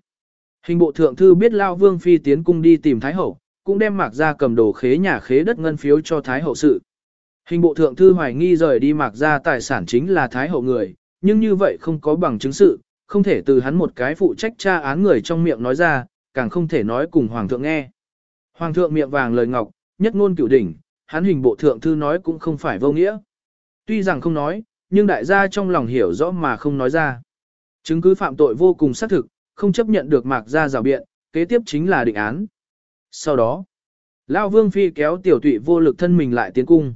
Hình bộ thượng thư biết Lao Vương Phi tiến cung đi tìm Thái Hậu, cũng đem mạc ra cầm đồ khế nhà khế đất ngân phiếu cho Thái Hậu sự. Hình bộ thượng thư hoài nghi rời đi mạc ra tài sản chính là Thái Hậu người, nhưng như vậy không có bằng chứng sự, không thể từ hắn một cái phụ trách tra án người trong miệng nói ra, càng không thể nói cùng Hoàng thượng nghe. Hoàng thượng miệng vàng lời ngọc, nhất ngôn cửu đỉnh, hắn hình bộ thượng thư nói cũng không phải vô nghĩa. Tuy rằng không nói, nhưng đại gia trong lòng hiểu rõ mà không nói ra. Chứng cứ phạm tội vô cùng xác thực, không chấp nhận được mạc ra rào biện, kế tiếp chính là định án. Sau đó, Lao Vương Phi kéo tiểu tụy vô lực thân mình lại tiến cung.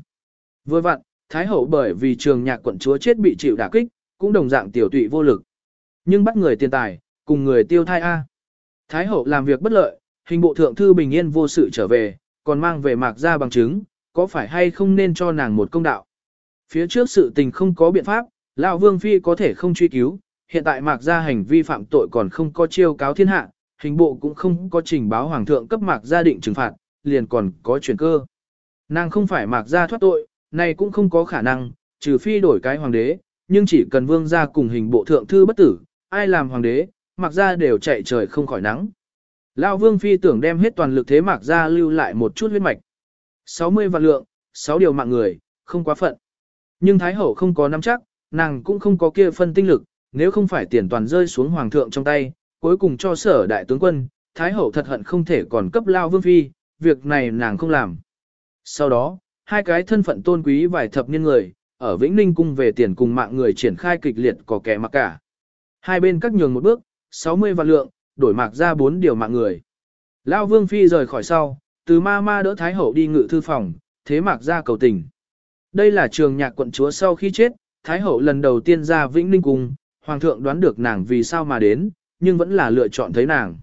Vừa vặn, Thái Hậu bởi vì trường nhạc quận chúa chết bị chịu đả kích, cũng đồng dạng tiểu tụy vô lực. Nhưng bắt người tiền tài, cùng người tiêu thai A. Thái hậu làm việc bất lợi, hình bộ thượng thư bình yên vô sự trở về, còn mang về mạc ra bằng chứng, có phải hay không nên cho nàng một công đạo. Phía trước sự tình không có biện pháp, lão vương phi có thể không truy cứu, hiện tại mạc gia hành vi phạm tội còn không có chiêu cáo thiên hạ, hình bộ cũng không có trình báo hoàng thượng cấp mạc gia định trừng phạt, liền còn có chuyển cơ. Nàng không phải mạc gia thoát tội, này cũng không có khả năng, trừ phi đổi cái hoàng đế, nhưng chỉ cần vương gia cùng hình bộ thượng thư bất tử, ai làm hoàng đế, mạc gia đều chạy trời không khỏi nắng. Lão vương phi tưởng đem hết toàn lực thế mạc gia lưu lại một chút huyết mạch. 60 vạn lượng, 6 điều mạng người, không quá phận. Nhưng Thái Hậu không có nắm chắc, nàng cũng không có kia phân tinh lực, nếu không phải tiền toàn rơi xuống hoàng thượng trong tay, cuối cùng cho sở đại tướng quân, Thái Hậu thật hận không thể còn cấp Lao Vương Phi, việc này nàng không làm. Sau đó, hai cái thân phận tôn quý vài thập niên người, ở Vĩnh Ninh cung về tiền cùng mạng người triển khai kịch liệt có kẻ mặc cả. Hai bên cắt nhường một bước, 60 vạn lượng, đổi mạc ra bốn điều mạng người. Lao Vương Phi rời khỏi sau, từ ma ma đỡ Thái Hậu đi ngự thư phòng, thế mạc ra cầu tình. Đây là trường nhạc quận chúa sau khi chết, Thái Hậu lần đầu tiên ra Vĩnh Ninh Cung, Hoàng thượng đoán được nàng vì sao mà đến, nhưng vẫn là lựa chọn thấy nàng.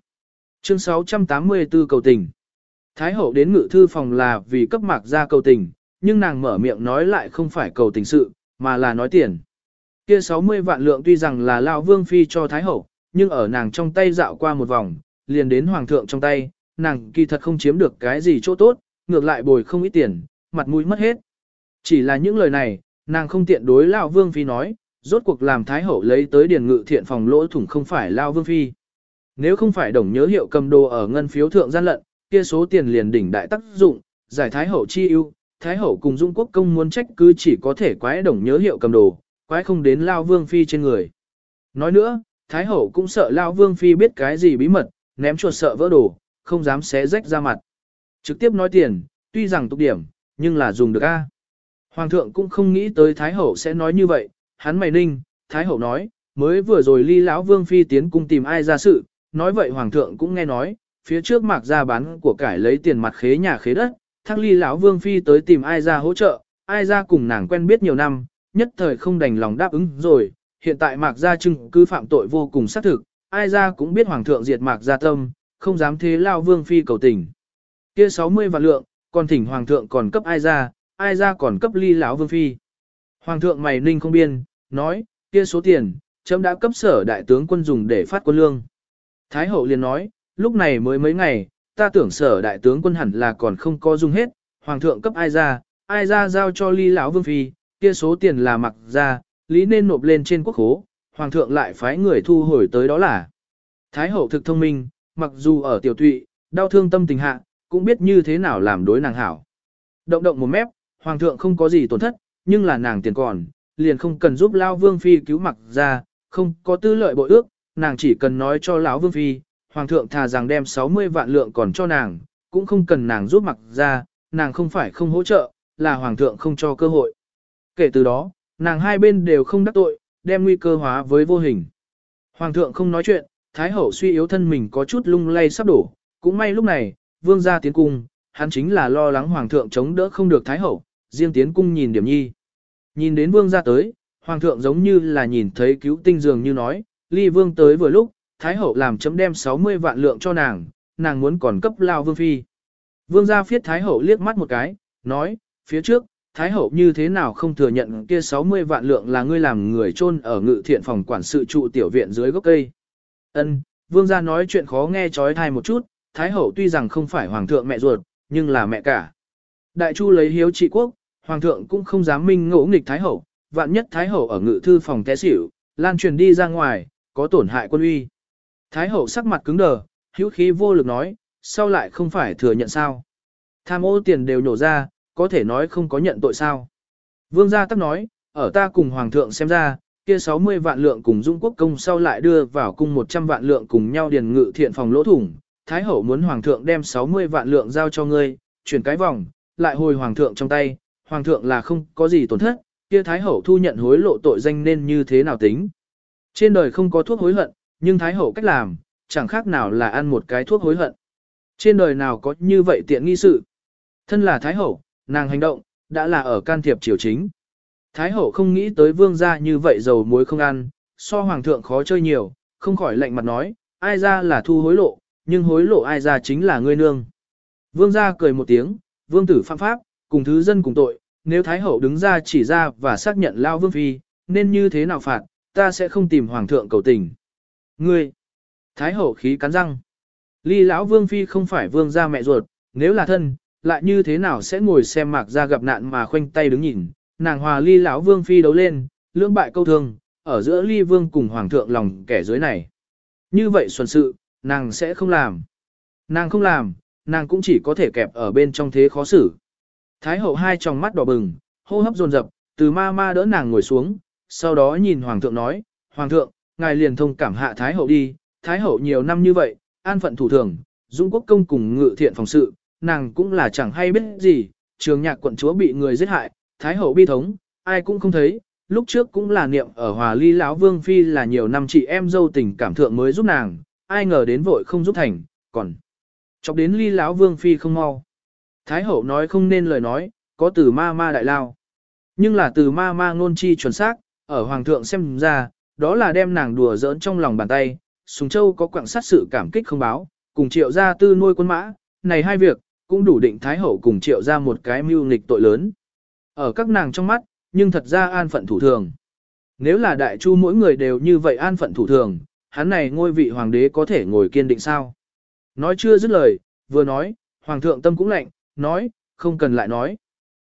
Chương 684 cầu tình. Thái Hậu đến ngự thư phòng là vì cấp mạc ra cầu tình, nhưng nàng mở miệng nói lại không phải cầu tình sự, mà là nói tiền. Kia 60 vạn lượng tuy rằng là Lao Vương Phi cho Thái Hậu, nhưng ở nàng trong tay dạo qua một vòng, liền đến Hoàng thượng trong tay, nàng kỳ thật không chiếm được cái gì chỗ tốt, ngược lại bồi không ít tiền, mặt mũi mất hết. Chỉ là những lời này, nàng không tiện đối Lão Vương Phi nói, rốt cuộc làm Thái Hậu lấy tới điền ngự thiện phòng lỗ thủng không phải Lão Vương Phi. Nếu không phải đồng nhớ hiệu cầm đồ ở ngân phiếu thượng gian lận, kia số tiền liền đỉnh đại tác dụng, giải Thái Hậu chi ưu, Thái Hậu cùng Dung Quốc công muốn trách cứ chỉ có thể quái đồng nhớ hiệu cầm đồ, quái không đến Lão Vương Phi trên người. Nói nữa, Thái Hậu cũng sợ Lão Vương Phi biết cái gì bí mật, ném chuột sợ vỡ đồ, không dám xé rách ra mặt. Trực tiếp nói tiền, tuy rằng tục điểm, nhưng là dùng được a. Hoàng thượng cũng không nghĩ tới Thái Hậu sẽ nói như vậy, hắn mày ninh, Thái Hậu nói, mới vừa rồi ly lão vương phi tiến cung tìm ai ra sự, nói vậy Hoàng thượng cũng nghe nói, phía trước mạc ra bán của cải lấy tiền mặt khế nhà khế đất, thác ly lão vương phi tới tìm ai ra hỗ trợ, ai ra cùng nàng quen biết nhiều năm, nhất thời không đành lòng đáp ứng rồi, hiện tại mạc ra trưng cứ phạm tội vô cùng xác thực, ai ra cũng biết Hoàng thượng diệt mạc ra tâm, không dám thế lao vương phi cầu tình. Kia 60 vạn lượng, còn thỉnh hoàng thượng còn cấp ai ra, ai ra còn cấp ly lão vương phi. Hoàng thượng mày ninh không biên, nói, kia số tiền, chấm đã cấp sở đại tướng quân dùng để phát quân lương. Thái hậu liền nói, lúc này mới mấy ngày, ta tưởng sở đại tướng quân hẳn là còn không có dùng hết, hoàng thượng cấp ai ra, ai ra giao cho ly lão vương phi, kia số tiền là mặc ra, lý nên nộp lên trên quốc khố, hoàng thượng lại phái người thu hồi tới đó là. Thái hậu thực thông minh, mặc dù ở tiểu thụy, đau thương tâm tình hạ, cũng biết như thế nào làm đối nàng hảo. Động động một mép, hoàng thượng không có gì tổn thất, nhưng là nàng tiền còn, liền không cần giúp Lao Vương Phi cứu mặc ra, không có tư lợi bội ước, nàng chỉ cần nói cho lão Vương Phi, hoàng thượng thà rằng đem 60 vạn lượng còn cho nàng, cũng không cần nàng giúp mặc ra, nàng không phải không hỗ trợ, là hoàng thượng không cho cơ hội. Kể từ đó, nàng hai bên đều không đắc tội, đem nguy cơ hóa với vô hình. Hoàng thượng không nói chuyện, Thái hậu suy yếu thân mình có chút lung lay sắp đổ, cũng may lúc này, vương gia tiến cung, hắn chính là lo lắng hoàng thượng chống đỡ không được thái hậu, riêng tiến cung nhìn điểm nhi. Nhìn đến vương gia tới, hoàng thượng giống như là nhìn thấy cứu tinh dường như nói, ly vương tới vừa lúc, thái hậu làm chấm đem 60 vạn lượng cho nàng, nàng muốn còn cấp lao vương phi. Vương gia phiết thái hậu liếc mắt một cái, nói, phía trước, thái hậu như thế nào không thừa nhận kia 60 vạn lượng là ngươi làm người chôn ở ngự thiện phòng quản sự trụ tiểu viện dưới gốc cây. Ân, vương gia nói chuyện khó nghe trói thai một chút, Thái hậu tuy rằng không phải hoàng thượng mẹ ruột, nhưng là mẹ cả. Đại chu lấy hiếu trị quốc, hoàng thượng cũng không dám minh ngỗ nghịch Thái hậu, vạn nhất Thái hậu ở ngự thư phòng té xỉu, lan truyền đi ra ngoài, có tổn hại quân uy. Thái hậu sắc mặt cứng đờ, hữu khí vô lực nói, sao lại không phải thừa nhận sao? Tham ô tiền đều nhổ ra, có thể nói không có nhận tội sao? Vương gia tắc nói, ở ta cùng hoàng thượng xem ra, kia 60 vạn lượng cùng Dung Quốc công sau lại đưa vào cung 100 vạn lượng cùng nhau điền ngự thiện phòng lỗ thủng, Thái hậu muốn hoàng thượng đem 60 vạn lượng giao cho ngươi, chuyển cái vòng, lại hồi hoàng thượng trong tay, hoàng thượng là không có gì tổn thất, kia thái hậu thu nhận hối lộ tội danh nên như thế nào tính. Trên đời không có thuốc hối hận, nhưng thái hậu cách làm, chẳng khác nào là ăn một cái thuốc hối hận. Trên đời nào có như vậy tiện nghi sự. Thân là thái hậu, nàng hành động, đã là ở can thiệp triều chính. Thái hậu không nghĩ tới vương gia như vậy dầu muối không ăn, so hoàng thượng khó chơi nhiều, không khỏi lạnh mặt nói, ai ra là thu hối lộ, nhưng hối lộ ai ra chính là ngươi nương. Vương gia cười một tiếng, vương tử phạm pháp, cùng thứ dân cùng tội, nếu Thái Hậu đứng ra chỉ ra và xác nhận Lao Vương Phi, nên như thế nào phạt, ta sẽ không tìm Hoàng thượng cầu tình. Ngươi! Thái Hậu khí cắn răng. Ly lão Vương Phi không phải vương gia mẹ ruột, nếu là thân, lại như thế nào sẽ ngồi xem mạc ra gặp nạn mà khoanh tay đứng nhìn, nàng hòa ly lão Vương Phi đấu lên, lưỡng bại câu thương, ở giữa ly vương cùng Hoàng thượng lòng kẻ dưới này. Như vậy xuân sự, nàng sẽ không làm. Nàng không làm, nàng cũng chỉ có thể kẹp ở bên trong thế khó xử. Thái hậu hai tròng mắt đỏ bừng, hô hấp dồn dập, từ ma ma đỡ nàng ngồi xuống, sau đó nhìn hoàng thượng nói, hoàng thượng, ngài liền thông cảm hạ thái hậu đi, thái hậu nhiều năm như vậy, an phận thủ thường, dũng quốc công cùng ngự thiện phòng sự, nàng cũng là chẳng hay biết gì, trường nhạc quận chúa bị người giết hại, thái hậu bi thống, ai cũng không thấy, lúc trước cũng là niệm ở hòa ly lão vương phi là nhiều năm chị em dâu tình cảm thượng mới giúp nàng, ai ngờ đến vội không giúp thành, còn chọc đến ly lão vương phi không mau. Thái hậu nói không nên lời nói, có từ ma ma đại lao. Nhưng là từ ma ma ngôn chi chuẩn xác, ở hoàng thượng xem ra, đó là đem nàng đùa giỡn trong lòng bàn tay. Sùng Châu có quặng sát sự cảm kích không báo, cùng triệu gia tư nuôi quân mã, này hai việc, cũng đủ định Thái hậu cùng triệu gia một cái mưu nghịch tội lớn. Ở các nàng trong mắt, nhưng thật ra an phận thủ thường. Nếu là đại chu mỗi người đều như vậy an phận thủ thường, hắn này ngôi vị hoàng đế có thể ngồi kiên định sao? Nói chưa dứt lời, vừa nói, hoàng thượng tâm cũng lạnh, nói, không cần lại nói.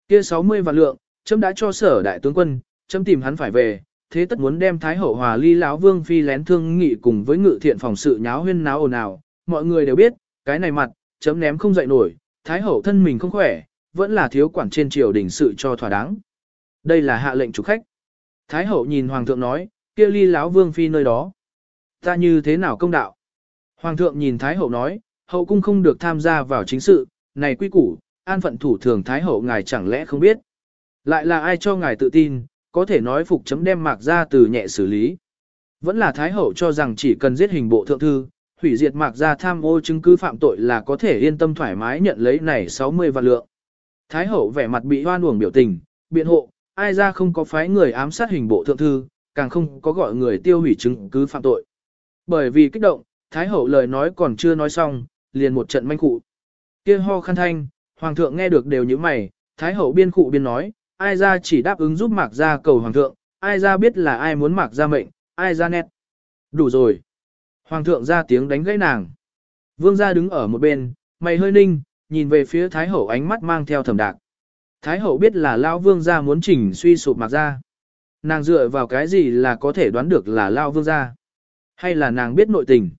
Kia 60 vạn lượng, chấm đã cho sở đại tướng quân, chấm tìm hắn phải về, thế tất muốn đem Thái hậu hòa ly lão vương phi lén thương nghị cùng với ngự thiện phòng sự nháo huyên náo ồn ào, mọi người đều biết, cái này mặt, chấm ném không dậy nổi, Thái hậu thân mình không khỏe, vẫn là thiếu quản trên triều đình sự cho thỏa đáng. Đây là hạ lệnh chủ khách. Thái hậu nhìn hoàng thượng nói, kia ly lão vương phi nơi đó. Ta như thế nào công đạo? Hoàng thượng nhìn Thái hậu nói, hậu cung không được tham gia vào chính sự, này quy củ, an phận thủ thường Thái hậu ngài chẳng lẽ không biết. Lại là ai cho ngài tự tin, có thể nói phục chấm đem mạc ra từ nhẹ xử lý. Vẫn là Thái hậu cho rằng chỉ cần giết hình bộ thượng thư, hủy diệt mạc ra tham ô chứng cứ phạm tội là có thể yên tâm thoải mái nhận lấy này 60 vạn lượng. Thái hậu vẻ mặt bị hoan uổng biểu tình, biện hộ, ai ra không có phái người ám sát hình bộ thượng thư, càng không có gọi người tiêu hủy chứng cứ phạm tội. Bởi vì kích động, Thái hậu lời nói còn chưa nói xong, liền một trận manh cụ. kia ho khăn thanh, hoàng thượng nghe được đều như mày, Thái hậu biên cụ biên nói, ai ra chỉ đáp ứng giúp mạc ra cầu hoàng thượng, ai ra biết là ai muốn mạc ra mệnh, ai ra nét. Đủ rồi. Hoàng thượng ra tiếng đánh gãy nàng. Vương gia đứng ở một bên, mày hơi ninh, nhìn về phía Thái hậu ánh mắt mang theo thầm đạc. Thái hậu biết là Lao Vương gia muốn chỉnh suy sụp mặc ra. Nàng dựa vào cái gì là có thể đoán được là Lao Vương gia? Hay là nàng biết nội tình?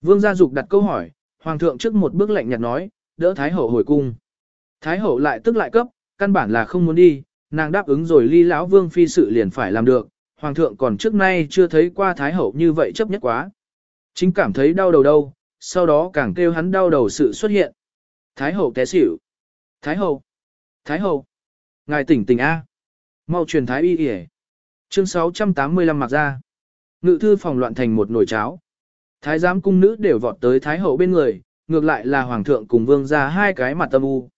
Vương gia dục đặt câu hỏi, Hoàng thượng trước một bước lạnh nhạt nói, đỡ Thái hậu hồi cung. Thái hậu lại tức lại cấp, căn bản là không muốn đi, nàng đáp ứng rồi ly lão vương phi sự liền phải làm được, hoàng thượng còn trước nay chưa thấy qua thái hậu như vậy chấp nhất quá. Chính cảm thấy đau đầu đâu, sau đó càng kêu hắn đau đầu sự xuất hiện. Thái hậu té xỉu. Thái hậu. Thái hậu. Ngài tỉnh tỉnh A. Mau truyền thái y y Chương 685 mặc ra. Ngự thư phòng loạn thành một nồi cháo. Thái giám cung nữ đều vọt tới thái hậu bên người, ngược lại là hoàng thượng cùng vương ra hai cái mặt tâm u.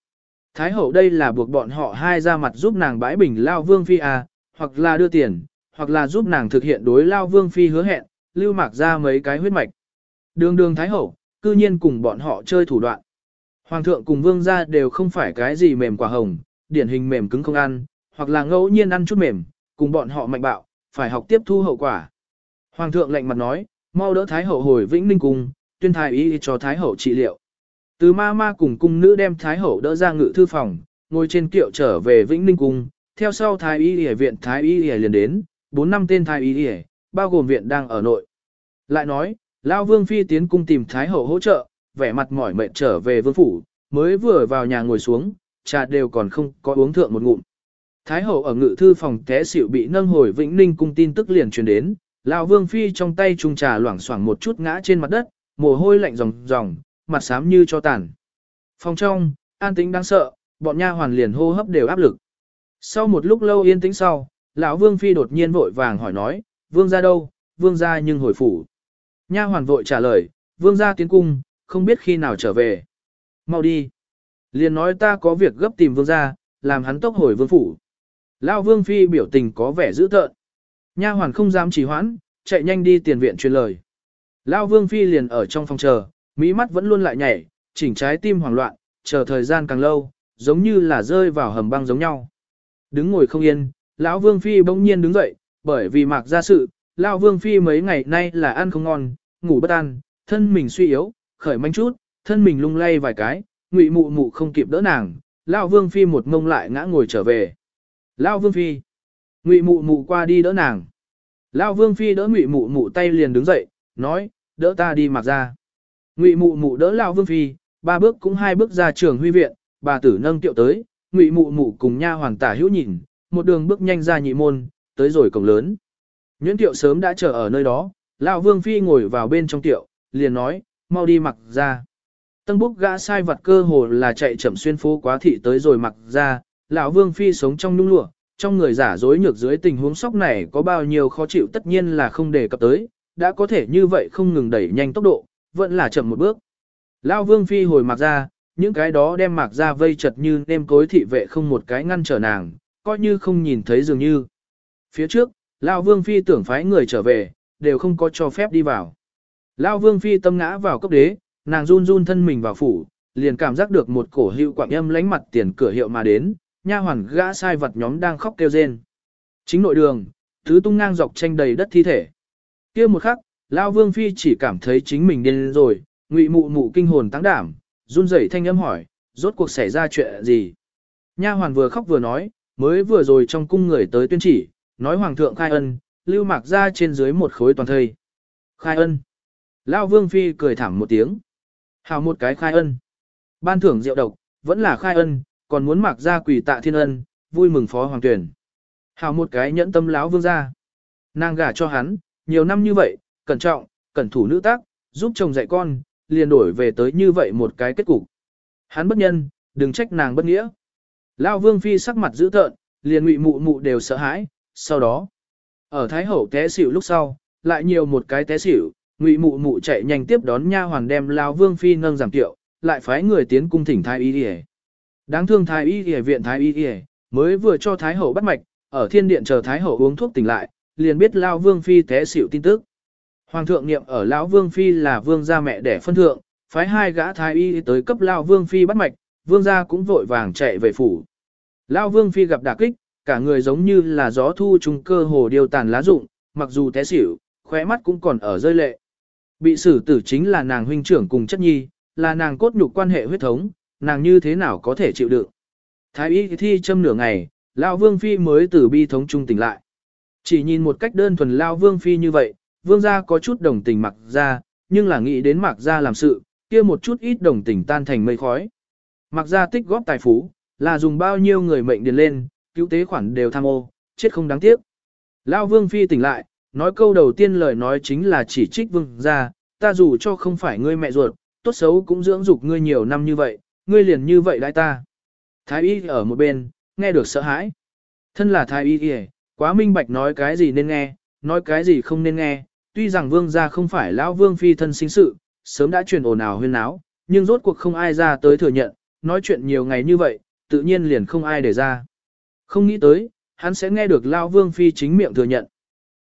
Thái hậu đây là buộc bọn họ hai ra mặt giúp nàng bãi bình lao vương phi à, hoặc là đưa tiền, hoặc là giúp nàng thực hiện đối lao vương phi hứa hẹn, lưu mạc ra mấy cái huyết mạch. Đường đường thái hậu, cư nhiên cùng bọn họ chơi thủ đoạn. Hoàng thượng cùng vương gia đều không phải cái gì mềm quả hồng, điển hình mềm cứng không ăn, hoặc là ngẫu nhiên ăn chút mềm, cùng bọn họ mạnh bạo, phải học tiếp thu hậu quả. Hoàng thượng lạnh mặt nói, mau đỡ thái hậu hồi vĩnh ninh cung, tuyên thái ý cho thái hậu trị liệu. Từ ma ma cùng cung nữ đem Thái Hậu đỡ ra ngự thư phòng, ngồi trên kiệu trở về Vĩnh Ninh Cung, theo sau Thái Y Y viện Thái Y Y liền đến, bốn năm tên Thái Y Y, bao gồm viện đang ở nội. Lại nói, Lao Vương Phi tiến cung tìm Thái Hậu hỗ trợ, vẻ mặt mỏi mệt trở về vương phủ, mới vừa vào nhà ngồi xuống, trà đều còn không có uống thượng một ngụm. Thái Hậu ở ngự thư phòng té xỉu bị nâng hồi Vĩnh Ninh cung tin tức liền truyền đến, Lão Vương Phi trong tay trung trà loảng xoảng một chút ngã trên mặt đất, mồ hôi lạnh ròng ròng, mặt xám như cho tàn. Phòng trong, an tĩnh đáng sợ, bọn nha hoàn liền hô hấp đều áp lực. Sau một lúc lâu yên tĩnh sau, lão Vương phi đột nhiên vội vàng hỏi nói, "Vương gia đâu?" "Vương gia nhưng hồi phủ." Nha hoàn vội trả lời, "Vương gia tiến cung, không biết khi nào trở về." "Mau đi." Liền nói ta có việc gấp tìm vương gia, làm hắn tốc hồi vương phủ. Lão Vương phi biểu tình có vẻ dữ tợn. Nha hoàn không dám trì hoãn, chạy nhanh đi tiền viện truyền lời. Lão Vương phi liền ở trong phòng chờ, Mỹ mắt vẫn luôn lại nhảy, chỉnh trái tim hoảng loạn, chờ thời gian càng lâu, giống như là rơi vào hầm băng giống nhau. Đứng ngồi không yên, lão Vương Phi bỗng nhiên đứng dậy, bởi vì mạc ra sự, lão Vương Phi mấy ngày nay là ăn không ngon, ngủ bất an, thân mình suy yếu, khởi manh chút, thân mình lung lay vài cái, ngụy mụ mụ không kịp đỡ nàng, lão Vương Phi một mông lại ngã ngồi trở về. Lão Vương Phi, ngụy mụ mụ qua đi đỡ nàng. Lão Vương Phi đỡ ngụy mụ mụ tay liền đứng dậy, nói, đỡ ta đi mặc ra. Ngụy mụ mụ đỡ lão vương phi, ba bước cũng hai bước ra trường huy viện, bà tử nâng tiệu tới, ngụy mụ mụ cùng nha hoàng tả hữu nhìn, một đường bước nhanh ra nhị môn, tới rồi cổng lớn. Nhuyễn tiệu sớm đã chờ ở nơi đó, lão vương phi ngồi vào bên trong tiệu, liền nói, mau đi mặc ra. Tân búc gã sai vật cơ hồ là chạy chậm xuyên phố quá thị tới rồi mặc ra, lão vương phi sống trong nhung lụa, trong người giả dối nhược dưới tình huống sốc này có bao nhiêu khó chịu tất nhiên là không đề cập tới, đã có thể như vậy không ngừng đẩy nhanh tốc độ, vẫn là chậm một bước. Lão vương phi hồi mặc ra, những cái đó đem mặc ra vây chật như nêm cối thị vệ không một cái ngăn trở nàng, coi như không nhìn thấy dường như. Phía trước, Lão vương phi tưởng phái người trở về, đều không có cho phép đi vào. Lao vương phi tâm ngã vào cấp đế, nàng run run thân mình vào phủ, liền cảm giác được một cổ hữu quạng âm lánh mặt tiền cửa hiệu mà đến, nha hoàn gã sai vật nhóm đang khóc kêu rên. Chính nội đường, thứ tung ngang dọc tranh đầy đất thi thể. kia một khắc, Lao Vương Phi chỉ cảm thấy chính mình điên rồi, ngụy mụ mụ kinh hồn tăng đảm, run rẩy thanh âm hỏi, rốt cuộc xảy ra chuyện gì. Nha hoàn vừa khóc vừa nói, mới vừa rồi trong cung người tới tuyên chỉ, nói hoàng thượng khai ân, lưu mạc ra trên dưới một khối toàn thây. Khai ân. Lao vương phi cười thảm một tiếng. Hào một cái khai ân. Ban thưởng rượu độc, vẫn là khai ân, còn muốn mặc ra quỷ tạ thiên ân, vui mừng phó hoàng tuyển. Hào một cái nhẫn tâm lão vương ra. Nàng gả cho hắn, nhiều năm như vậy, cẩn trọng, cẩn thủ nữ tác, giúp chồng dạy con, liền đổi về tới như vậy một cái kết cục. Hắn bất nhân, đừng trách nàng bất nghĩa. Lao vương phi sắc mặt dữ tợn, liền ngụy mụ mụ đều sợ hãi, sau đó, ở Thái Hậu té xỉu lúc sau, lại nhiều một cái té xỉu, ngụy mụ mụ chạy nhanh tiếp đón nha hoàn đem Lao vương phi nâng giảm tiệu, lại phái người tiến cung thỉnh Thái Y ỉa Đáng thương Thái Y ỉa viện Thái Y ỉa mới vừa cho Thái Hậu bắt mạch, ở thiên điện chờ Thái Hậu uống thuốc tỉnh lại, liền biết Lao vương phi té xỉu tin tức. Hoàng thượng niệm ở lão vương phi là vương gia mẹ đẻ phân thượng, phái hai gã thái y tới cấp lão vương phi bắt mạch, vương gia cũng vội vàng chạy về phủ. Lão vương phi gặp đả kích, cả người giống như là gió thu trùng cơ hồ điều tàn lá rụng, mặc dù té xỉu, khóe mắt cũng còn ở rơi lệ. Bị xử tử chính là nàng huynh trưởng cùng chất nhi, là nàng cốt nhục quan hệ huyết thống, nàng như thế nào có thể chịu đựng. Thái y thi châm nửa ngày, lão vương phi mới từ bi thống trung tỉnh lại. Chỉ nhìn một cách đơn thuần lão vương phi như vậy, vương gia có chút đồng tình mặc ra, nhưng là nghĩ đến mặc ra làm sự, kia một chút ít đồng tình tan thành mây khói. Mặc ra tích góp tài phú, là dùng bao nhiêu người mệnh điền lên, cứu tế khoản đều tham ô, chết không đáng tiếc. Lao vương phi tỉnh lại, nói câu đầu tiên lời nói chính là chỉ trích vương gia, ta dù cho không phải ngươi mẹ ruột, tốt xấu cũng dưỡng dục ngươi nhiều năm như vậy, ngươi liền như vậy đại ta. Thái y ở một bên, nghe được sợ hãi. Thân là thái y kìa, quá minh bạch nói cái gì nên nghe, nói cái gì không nên nghe, tuy rằng vương gia không phải lão vương phi thân sinh sự, sớm đã truyền ồn ào huyên náo, nhưng rốt cuộc không ai ra tới thừa nhận, nói chuyện nhiều ngày như vậy, tự nhiên liền không ai để ra. Không nghĩ tới, hắn sẽ nghe được lão vương phi chính miệng thừa nhận.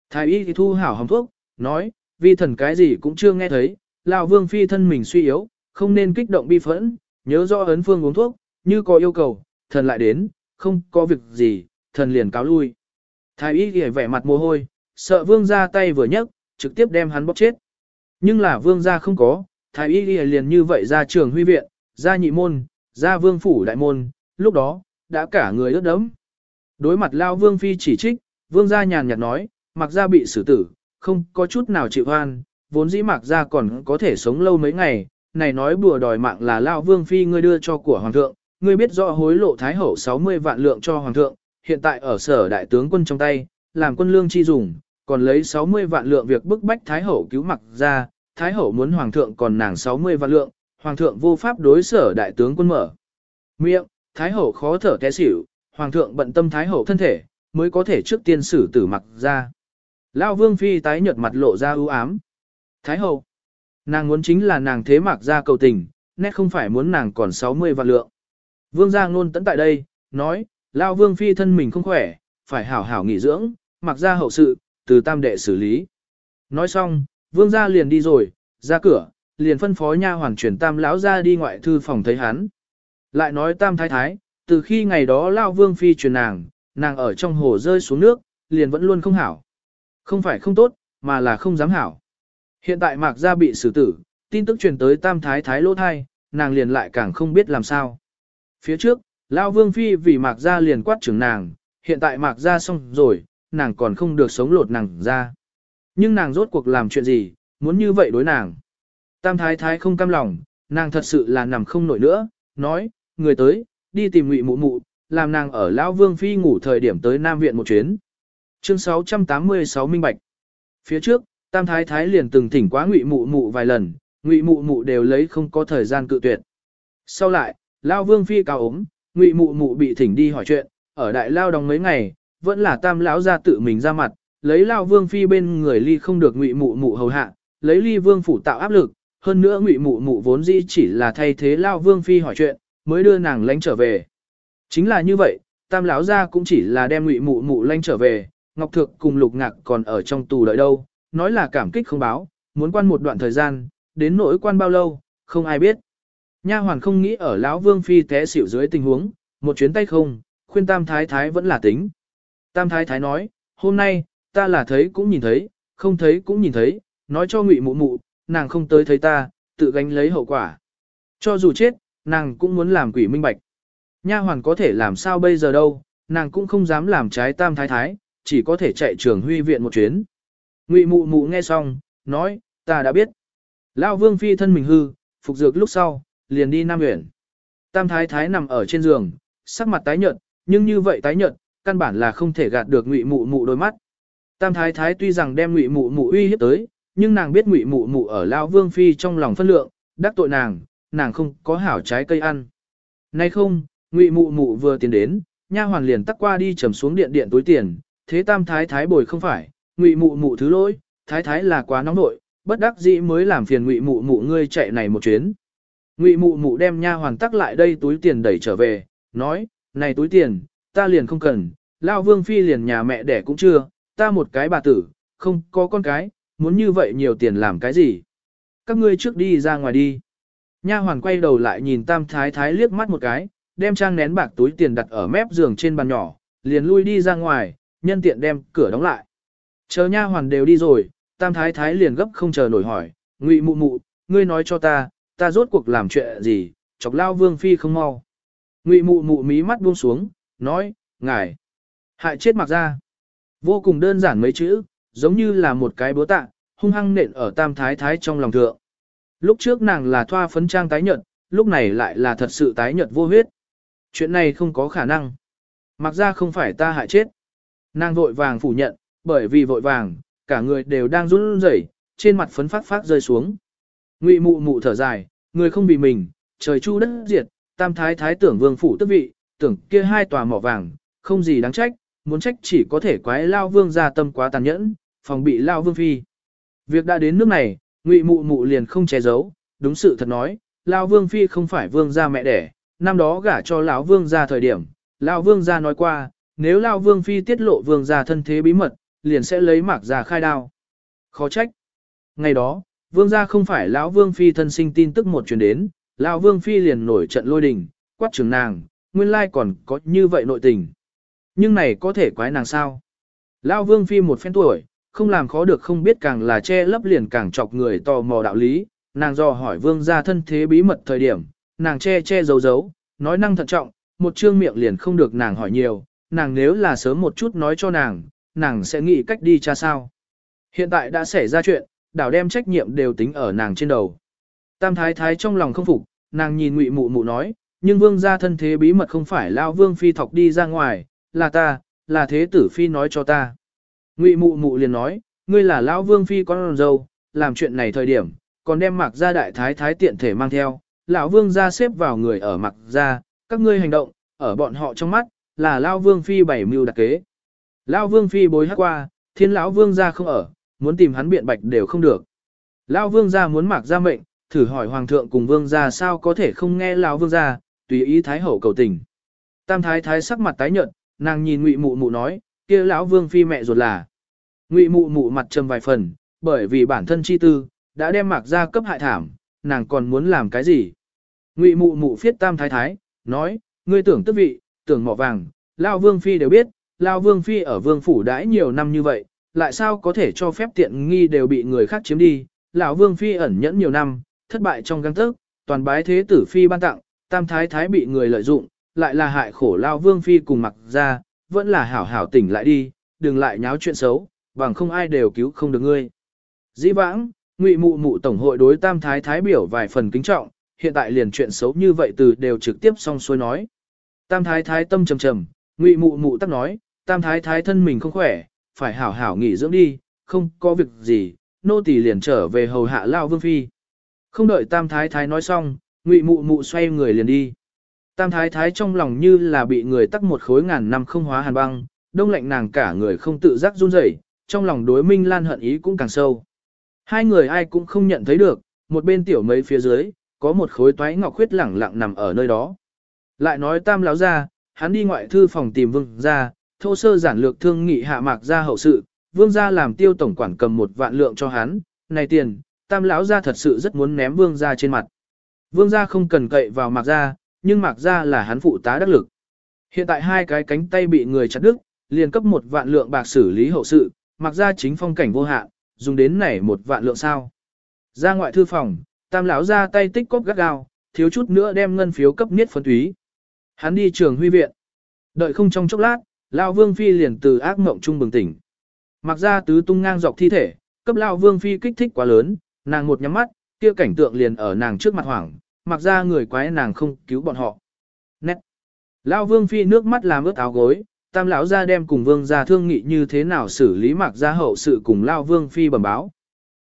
Thái y thì thu hảo hồng thuốc, nói, vi thần cái gì cũng chưa nghe thấy, lão vương phi thân mình suy yếu, không nên kích động bi phẫn, nhớ rõ ấn phương uống thuốc, như có yêu cầu, thần lại đến, không có việc gì, thần liền cáo lui. Thái y thì vẻ mặt mồ hôi, sợ vương ra tay vừa nhấc, trực tiếp đem hắn bóp chết. Nhưng là vương gia không có, thái y liền như vậy ra trường huy viện, ra nhị môn, ra vương phủ đại môn, lúc đó, đã cả người ướt đẫm. Đối mặt lao vương phi chỉ trích, vương gia nhàn nhạt nói, mặc gia bị xử tử, không có chút nào chịu hoan, vốn dĩ mặc gia còn có thể sống lâu mấy ngày, này nói bùa đòi mạng là lao vương phi ngươi đưa cho của hoàng thượng, ngươi biết rõ hối lộ thái hậu 60 vạn lượng cho hoàng thượng, hiện tại ở sở đại tướng quân trong tay, làm quân lương chi dùng, còn lấy 60 vạn lượng việc bức bách Thái Hậu cứu mặc ra, Thái Hậu muốn Hoàng thượng còn nàng 60 vạn lượng, Hoàng thượng vô pháp đối sở đại tướng quân mở. Miệng, Thái Hậu khó thở té xỉu, Hoàng thượng bận tâm Thái Hậu thân thể, mới có thể trước tiên xử tử mặc ra. Lao Vương Phi tái nhợt mặt lộ ra ưu ám. Thái Hậu, nàng muốn chính là nàng thế mặc ra cầu tình, nét không phải muốn nàng còn 60 vạn lượng. Vương gia ngôn tận tại đây, nói, Lao Vương Phi thân mình không khỏe, phải hảo hảo nghỉ dưỡng, mặc ra hậu sự, từ tam đệ xử lý. Nói xong, vương gia liền đi rồi, ra cửa, liền phân phó nha hoàn chuyển tam lão ra đi ngoại thư phòng thấy hắn. Lại nói tam thái thái, từ khi ngày đó lao vương phi truyền nàng, nàng ở trong hồ rơi xuống nước, liền vẫn luôn không hảo. Không phải không tốt, mà là không dám hảo. Hiện tại mạc gia bị xử tử, tin tức truyền tới tam thái thái lỗ thai, nàng liền lại càng không biết làm sao. Phía trước, lao vương phi vì mạc gia liền quát trưởng nàng, hiện tại mạc gia xong rồi, nàng còn không được sống lột nàng ra. Nhưng nàng rốt cuộc làm chuyện gì, muốn như vậy đối nàng. Tam thái thái không cam lòng, nàng thật sự là nằm không nổi nữa, nói, người tới, đi tìm ngụy mụ mụ, làm nàng ở Lão Vương Phi ngủ thời điểm tới Nam Viện một chuyến. Chương 686 Minh Bạch Phía trước, Tam Thái Thái liền từng thỉnh quá ngụy mụ mụ vài lần, ngụy mụ mụ đều lấy không có thời gian cự tuyệt. Sau lại, Lão Vương Phi cao ốm, ngụy mụ mụ bị thỉnh đi hỏi chuyện, ở Đại Lao đóng mấy ngày, vẫn là tam lão ra tự mình ra mặt, lấy lao vương phi bên người ly không được ngụy mụ mụ hầu hạ, lấy ly vương phủ tạo áp lực, hơn nữa ngụy mụ mụ vốn dĩ chỉ là thay thế lao vương phi hỏi chuyện, mới đưa nàng lánh trở về. Chính là như vậy, tam lão ra cũng chỉ là đem ngụy mụ mụ lánh trở về, ngọc Thược cùng lục ngạc còn ở trong tù đợi đâu, nói là cảm kích không báo, muốn quan một đoạn thời gian, đến nỗi quan bao lâu, không ai biết. Nha hoàn không nghĩ ở lão vương phi té xỉu dưới tình huống, một chuyến tay không, khuyên tam thái thái vẫn là tính. Tam Thái Thái nói, hôm nay, ta là thấy cũng nhìn thấy, không thấy cũng nhìn thấy, nói cho ngụy mụ mụ, nàng không tới thấy ta, tự gánh lấy hậu quả. Cho dù chết, nàng cũng muốn làm quỷ minh bạch. Nha hoàn có thể làm sao bây giờ đâu, nàng cũng không dám làm trái tam thái thái, chỉ có thể chạy trường huy viện một chuyến. Ngụy mụ mụ nghe xong, nói, ta đã biết. Lão vương phi thân mình hư, phục dược lúc sau, liền đi Nam huyện. Tam thái thái nằm ở trên giường, sắc mặt tái nhợt, nhưng như vậy tái nhợt, căn bản là không thể gạt được ngụy mụ mụ đôi mắt. Tam thái thái tuy rằng đem ngụy mụ mụ uy hiếp tới, nhưng nàng biết ngụy mụ mụ ở Lão vương phi trong lòng phân lượng, đắc tội nàng, nàng không có hảo trái cây ăn. Nay không, ngụy mụ mụ vừa tiến đến, nha hoàn liền tắc qua đi trầm xuống điện điện túi tiền, thế tam thái thái bồi không phải, ngụy mụ mụ thứ lỗi, thái thái là quá nóng nội, bất đắc dĩ mới làm phiền ngụy mụ mụ ngươi chạy này một chuyến. Ngụy mụ mụ đem nha hoàn tắc lại đây túi tiền đẩy trở về, nói, này túi tiền, ta liền không cần, lao vương phi liền nhà mẹ đẻ cũng chưa, ta một cái bà tử, không có con cái, muốn như vậy nhiều tiền làm cái gì. Các ngươi trước đi ra ngoài đi. Nha hoàn quay đầu lại nhìn tam thái thái liếc mắt một cái, đem trang nén bạc túi tiền đặt ở mép giường trên bàn nhỏ, liền lui đi ra ngoài, nhân tiện đem cửa đóng lại. Chờ nha hoàn đều đi rồi, tam thái thái liền gấp không chờ nổi hỏi, ngụy mụ mụ, ngươi nói cho ta, ta rốt cuộc làm chuyện gì, chọc lao vương phi không mau. Ngụy mụ mụ mí mắt buông xuống, nói, ngài, hại chết mặc ra. Vô cùng đơn giản mấy chữ, giống như là một cái búa tạ, hung hăng nện ở tam thái thái trong lòng thượng. Lúc trước nàng là thoa phấn trang tái nhợt, lúc này lại là thật sự tái nhợt vô huyết. Chuyện này không có khả năng. Mặc ra không phải ta hại chết. Nàng vội vàng phủ nhận, bởi vì vội vàng, cả người đều đang run rẩy, trên mặt phấn phát phát rơi xuống. Ngụy mụ mụ thở dài, người không vì mình, trời chu đất diệt, tam thái thái tưởng vương phủ tức vị, tưởng kia hai tòa mỏ vàng, không gì đáng trách, muốn trách chỉ có thể quái lao vương ra tâm quá tàn nhẫn, phòng bị lao vương phi. Việc đã đến nước này, ngụy mụ mụ liền không che giấu, đúng sự thật nói, lao vương phi không phải vương gia mẹ đẻ, năm đó gả cho lão vương gia thời điểm, lão vương gia nói qua, nếu lão vương phi tiết lộ vương gia thân thế bí mật, liền sẽ lấy mạc gia khai đao. Khó trách. Ngày đó, vương gia không phải lão vương phi thân sinh tin tức một truyền đến, lão vương phi liền nổi trận lôi đình, quát trường nàng, nguyên lai còn có như vậy nội tình. Nhưng này có thể quái nàng sao? Lão vương phi một phen tuổi, không làm khó được không biết càng là che lấp liền càng chọc người tò mò đạo lý, nàng dò hỏi vương gia thân thế bí mật thời điểm, nàng che che giấu giấu, nói năng thận trọng, một trương miệng liền không được nàng hỏi nhiều, nàng nếu là sớm một chút nói cho nàng, nàng sẽ nghĩ cách đi cha sao. Hiện tại đã xảy ra chuyện, đảo đem trách nhiệm đều tính ở nàng trên đầu. Tam thái thái trong lòng không phục, nàng nhìn ngụy mụ mụ nói, nhưng vương gia thân thế bí mật không phải lao vương phi thọc đi ra ngoài, là ta, là thế tử phi nói cho ta. Ngụy mụ mụ liền nói, ngươi là lão vương phi con dâu, làm chuyện này thời điểm, còn đem mặc ra đại thái thái tiện thể mang theo, lão vương gia xếp vào người ở mặc ra, các ngươi hành động, ở bọn họ trong mắt, là lão vương phi bảy mưu đặc kế. Lão vương phi bối hát qua, thiên lão vương ra không ở, muốn tìm hắn biện bạch đều không được. Lão vương ra muốn mặc ra mệnh, thử hỏi hoàng thượng cùng vương ra sao có thể không nghe lão vương ra, tùy ý thái hậu cầu tình. Tam thái thái sắc mặt tái nhợt, nàng nhìn ngụy mụ mụ nói, kia lão vương phi mẹ ruột là. Ngụy mụ mụ mặt trầm vài phần, bởi vì bản thân chi tư, đã đem mặc ra cấp hại thảm, nàng còn muốn làm cái gì? Ngụy mụ mụ phiết tam thái thái, nói, ngươi tưởng tức vị, tưởng mỏ vàng, Lao Vương Phi đều biết, Lao Vương Phi ở Vương Phủ đãi nhiều năm như vậy, lại sao có thể cho phép tiện nghi đều bị người khác chiếm đi, lão Vương Phi ẩn nhẫn nhiều năm, thất bại trong găng tức, toàn bái thế tử Phi ban tặng, tam thái thái bị người lợi dụng, lại là hại khổ Lao Vương Phi cùng mặc ra, vẫn là hảo hảo tỉnh lại đi, đừng lại nháo chuyện xấu, bằng không ai đều cứu không được ngươi. Dĩ vãng, Ngụy Mụ Mụ tổng hội đối Tam Thái Thái biểu vài phần kính trọng, hiện tại liền chuyện xấu như vậy từ đều trực tiếp xong xuôi nói. Tam thái thái tâm trầm trầm, ngụy mụ mụ tắc nói, tam thái thái thân mình không khỏe, phải hảo hảo nghỉ dưỡng đi, không có việc gì, nô tỳ liền trở về hầu hạ lao vương phi. Không đợi tam thái thái nói xong, ngụy mụ mụ xoay người liền đi. Tam thái thái trong lòng như là bị người tắc một khối ngàn năm không hóa hàn băng, đông lạnh nàng cả người không tự giác run rẩy, trong lòng đối minh lan hận ý cũng càng sâu. Hai người ai cũng không nhận thấy được, một bên tiểu mấy phía dưới, có một khối toái ngọc khuyết lẳng lặng nằm ở nơi đó. Lại nói tam láo ra, hắn đi ngoại thư phòng tìm vương ra, thô sơ giản lược thương nghị hạ mạc ra hậu sự, vương ra làm tiêu tổng quản cầm một vạn lượng cho hắn, này tiền, tam lão ra thật sự rất muốn ném vương ra trên mặt. Vương ra không cần cậy vào mạc ra, nhưng mạc ra là hắn phụ tá đắc lực. Hiện tại hai cái cánh tay bị người chặt đứt, liền cấp một vạn lượng bạc xử lý hậu sự, mạc ra chính phong cảnh vô hạn, dùng đến này một vạn lượng sao. Ra ngoại thư phòng, tam lão ra tay tích cóp gắt gao, thiếu chút nữa đem ngân phiếu cấp niết phân túy. Hắn đi trường huy viện. Đợi không trong chốc lát, Lão Vương Phi liền từ ác mộng trung bừng tỉnh. Mặc ra tứ tung ngang dọc thi thể, cấp Lão Vương Phi kích thích quá lớn, nàng một nhắm mắt, kia cảnh tượng liền ở nàng trước mặt hoảng, mặc ra người quái nàng không cứu bọn họ. Nét. Lão Vương Phi nước mắt làm ướt áo gối, tam lão ra đem cùng vương gia thương nghị như thế nào xử lý mặc ra hậu sự cùng Lão Vương Phi bẩm báo.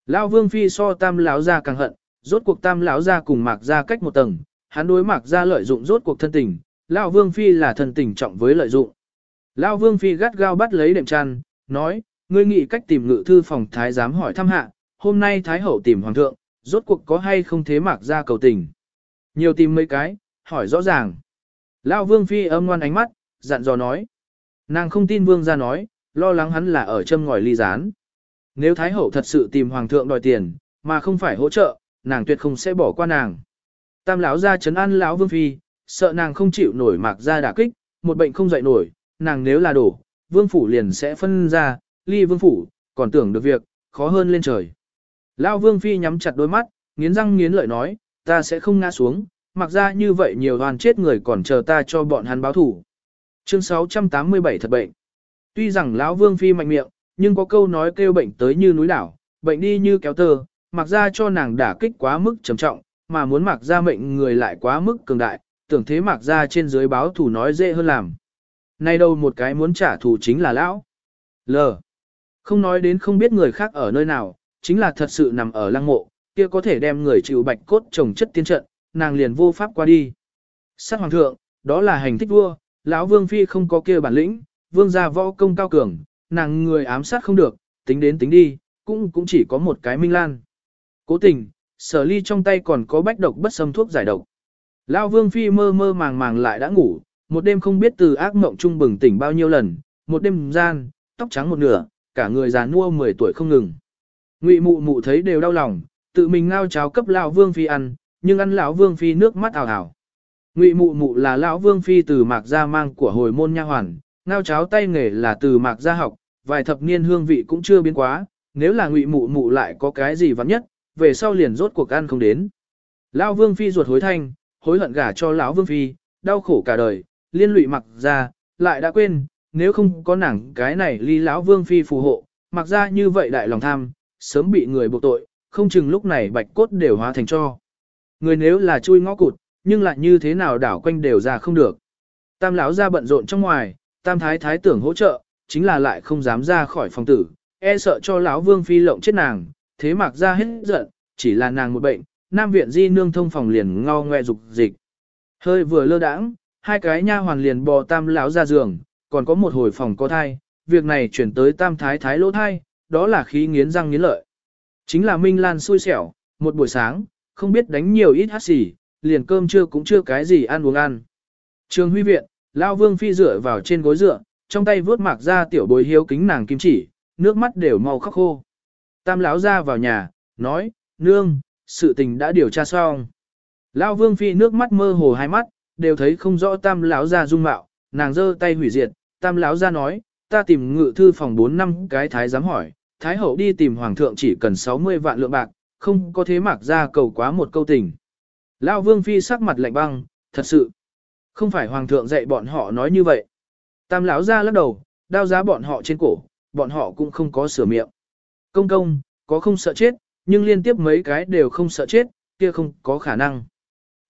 Lão Vương Phi so tam lão ra càng hận, rốt cuộc tam lão ra cùng mặc ra cách một tầng, hắn đối mặc ra lợi dụng rốt cuộc thân tình, Lão Vương Phi là thần tình trọng với lợi dụng. Lão Vương Phi gắt gao bắt lấy đệm chăn, nói, ngươi nghĩ cách tìm ngự thư phòng thái giám hỏi thăm hạ, hôm nay thái hậu tìm hoàng thượng, rốt cuộc có hay không thế mạc ra cầu tình. Nhiều tìm mấy cái, hỏi rõ ràng. Lão Vương Phi âm ngoan ánh mắt, dặn dò nói. Nàng không tin Vương ra nói, lo lắng hắn là ở châm ngòi ly gián. Nếu Thái Hậu thật sự tìm Hoàng thượng đòi tiền, mà không phải hỗ trợ, nàng tuyệt không sẽ bỏ qua nàng. Tam lão ra chấn an lão Vương Phi, sợ nàng không chịu nổi mạc ra đả kích, một bệnh không dậy nổi, nàng nếu là đổ, Vương Phủ liền sẽ phân ra, ly Vương Phủ, còn tưởng được việc, khó hơn lên trời. Lão Vương Phi nhắm chặt đôi mắt, nghiến răng nghiến lợi nói, ta sẽ không ngã xuống, mặc ra như vậy nhiều đoàn chết người còn chờ ta cho bọn hắn báo thủ. Chương 687 thật bệnh. Tuy rằng lão Vương Phi mạnh miệng, nhưng có câu nói kêu bệnh tới như núi đảo, bệnh đi như kéo tơ, mặc ra cho nàng đả kích quá mức trầm trọng, mà muốn mặc ra mệnh người lại quá mức cường đại, tưởng thế mặc ra trên dưới báo thủ nói dễ hơn làm. Nay đâu một cái muốn trả thù chính là lão. L. Không nói đến không biết người khác ở nơi nào, chính là thật sự nằm ở lăng mộ, kia có thể đem người chịu bạch cốt trồng chất tiên trận, nàng liền vô pháp qua đi. Sát hoàng thượng, đó là hành thích vua, lão vương phi không có kia bản lĩnh, vương gia võ công cao cường, nàng người ám sát không được, tính đến tính đi, cũng cũng chỉ có một cái minh lan. Cố tình, sở ly trong tay còn có bách độc bất xâm thuốc giải độc. Lão vương phi mơ mơ màng màng lại đã ngủ, một đêm không biết từ ác mộng trung bừng tỉnh bao nhiêu lần, một đêm gian, tóc trắng một nửa, cả người già nua 10 tuổi không ngừng. Ngụy mụ mụ thấy đều đau lòng, tự mình ngao cháo cấp lão vương phi ăn, nhưng ăn lão vương phi nước mắt ảo ảo. Ngụy mụ mụ là lão vương phi từ mạc gia mang của hồi môn nha hoàn, ngao cháo tay nghề là từ mạc gia học, vài thập niên hương vị cũng chưa biến quá, nếu là ngụy mụ mụ lại có cái gì vắng nhất, về sau liền rốt cuộc ăn không đến. Lão vương phi ruột hối thanh, hối hận gả cho lão vương phi, đau khổ cả đời, liên lụy mặc ra, lại đã quên, nếu không có nàng cái này ly lão vương phi phù hộ, mặc ra như vậy đại lòng tham, sớm bị người buộc tội, không chừng lúc này bạch cốt đều hóa thành cho. Người nếu là chui ngõ cụt, nhưng lại như thế nào đảo quanh đều ra không được. Tam lão ra bận rộn trong ngoài, tam thái thái tưởng hỗ trợ, chính là lại không dám ra khỏi phòng tử, e sợ cho lão vương phi lộng chết nàng, thế mặc ra hết giận, chỉ là nàng một bệnh, nam viện di nương thông phòng liền ngao ngoe dục dịch. Hơi vừa lơ đãng, hai cái nha hoàn liền bò tam lão ra giường, còn có một hồi phòng có thai, việc này chuyển tới tam thái thái lỗ thai, đó là khí nghiến răng nghiến lợi. Chính là Minh Lan xui xẻo, một buổi sáng, không biết đánh nhiều ít hát xỉ, liền cơm trưa cũng chưa cái gì ăn uống ăn. Trường huy viện, Lao Vương Phi dựa vào trên gối dựa, trong tay vướt mạc ra tiểu bồi hiếu kính nàng kim chỉ, nước mắt đều mau khóc khô. Tam lão ra vào nhà, nói, nương, sự tình đã điều tra xong. Lão Vương Phi nước mắt mơ hồ hai mắt, đều thấy không rõ tam lão gia dung mạo, nàng giơ tay hủy diệt, tam lão gia nói, ta tìm ngự thư phòng 4 năm cái thái giám hỏi, thái hậu đi tìm hoàng thượng chỉ cần 60 vạn lượng bạc, không có thế mạc ra cầu quá một câu tình. Lão Vương Phi sắc mặt lạnh băng, thật sự. Không phải Hoàng thượng dạy bọn họ nói như vậy. Tam lão gia lắc đầu, đao giá bọn họ trên cổ, bọn họ cũng không có sửa miệng. Công công, có không sợ chết, nhưng liên tiếp mấy cái đều không sợ chết, kia không có khả năng.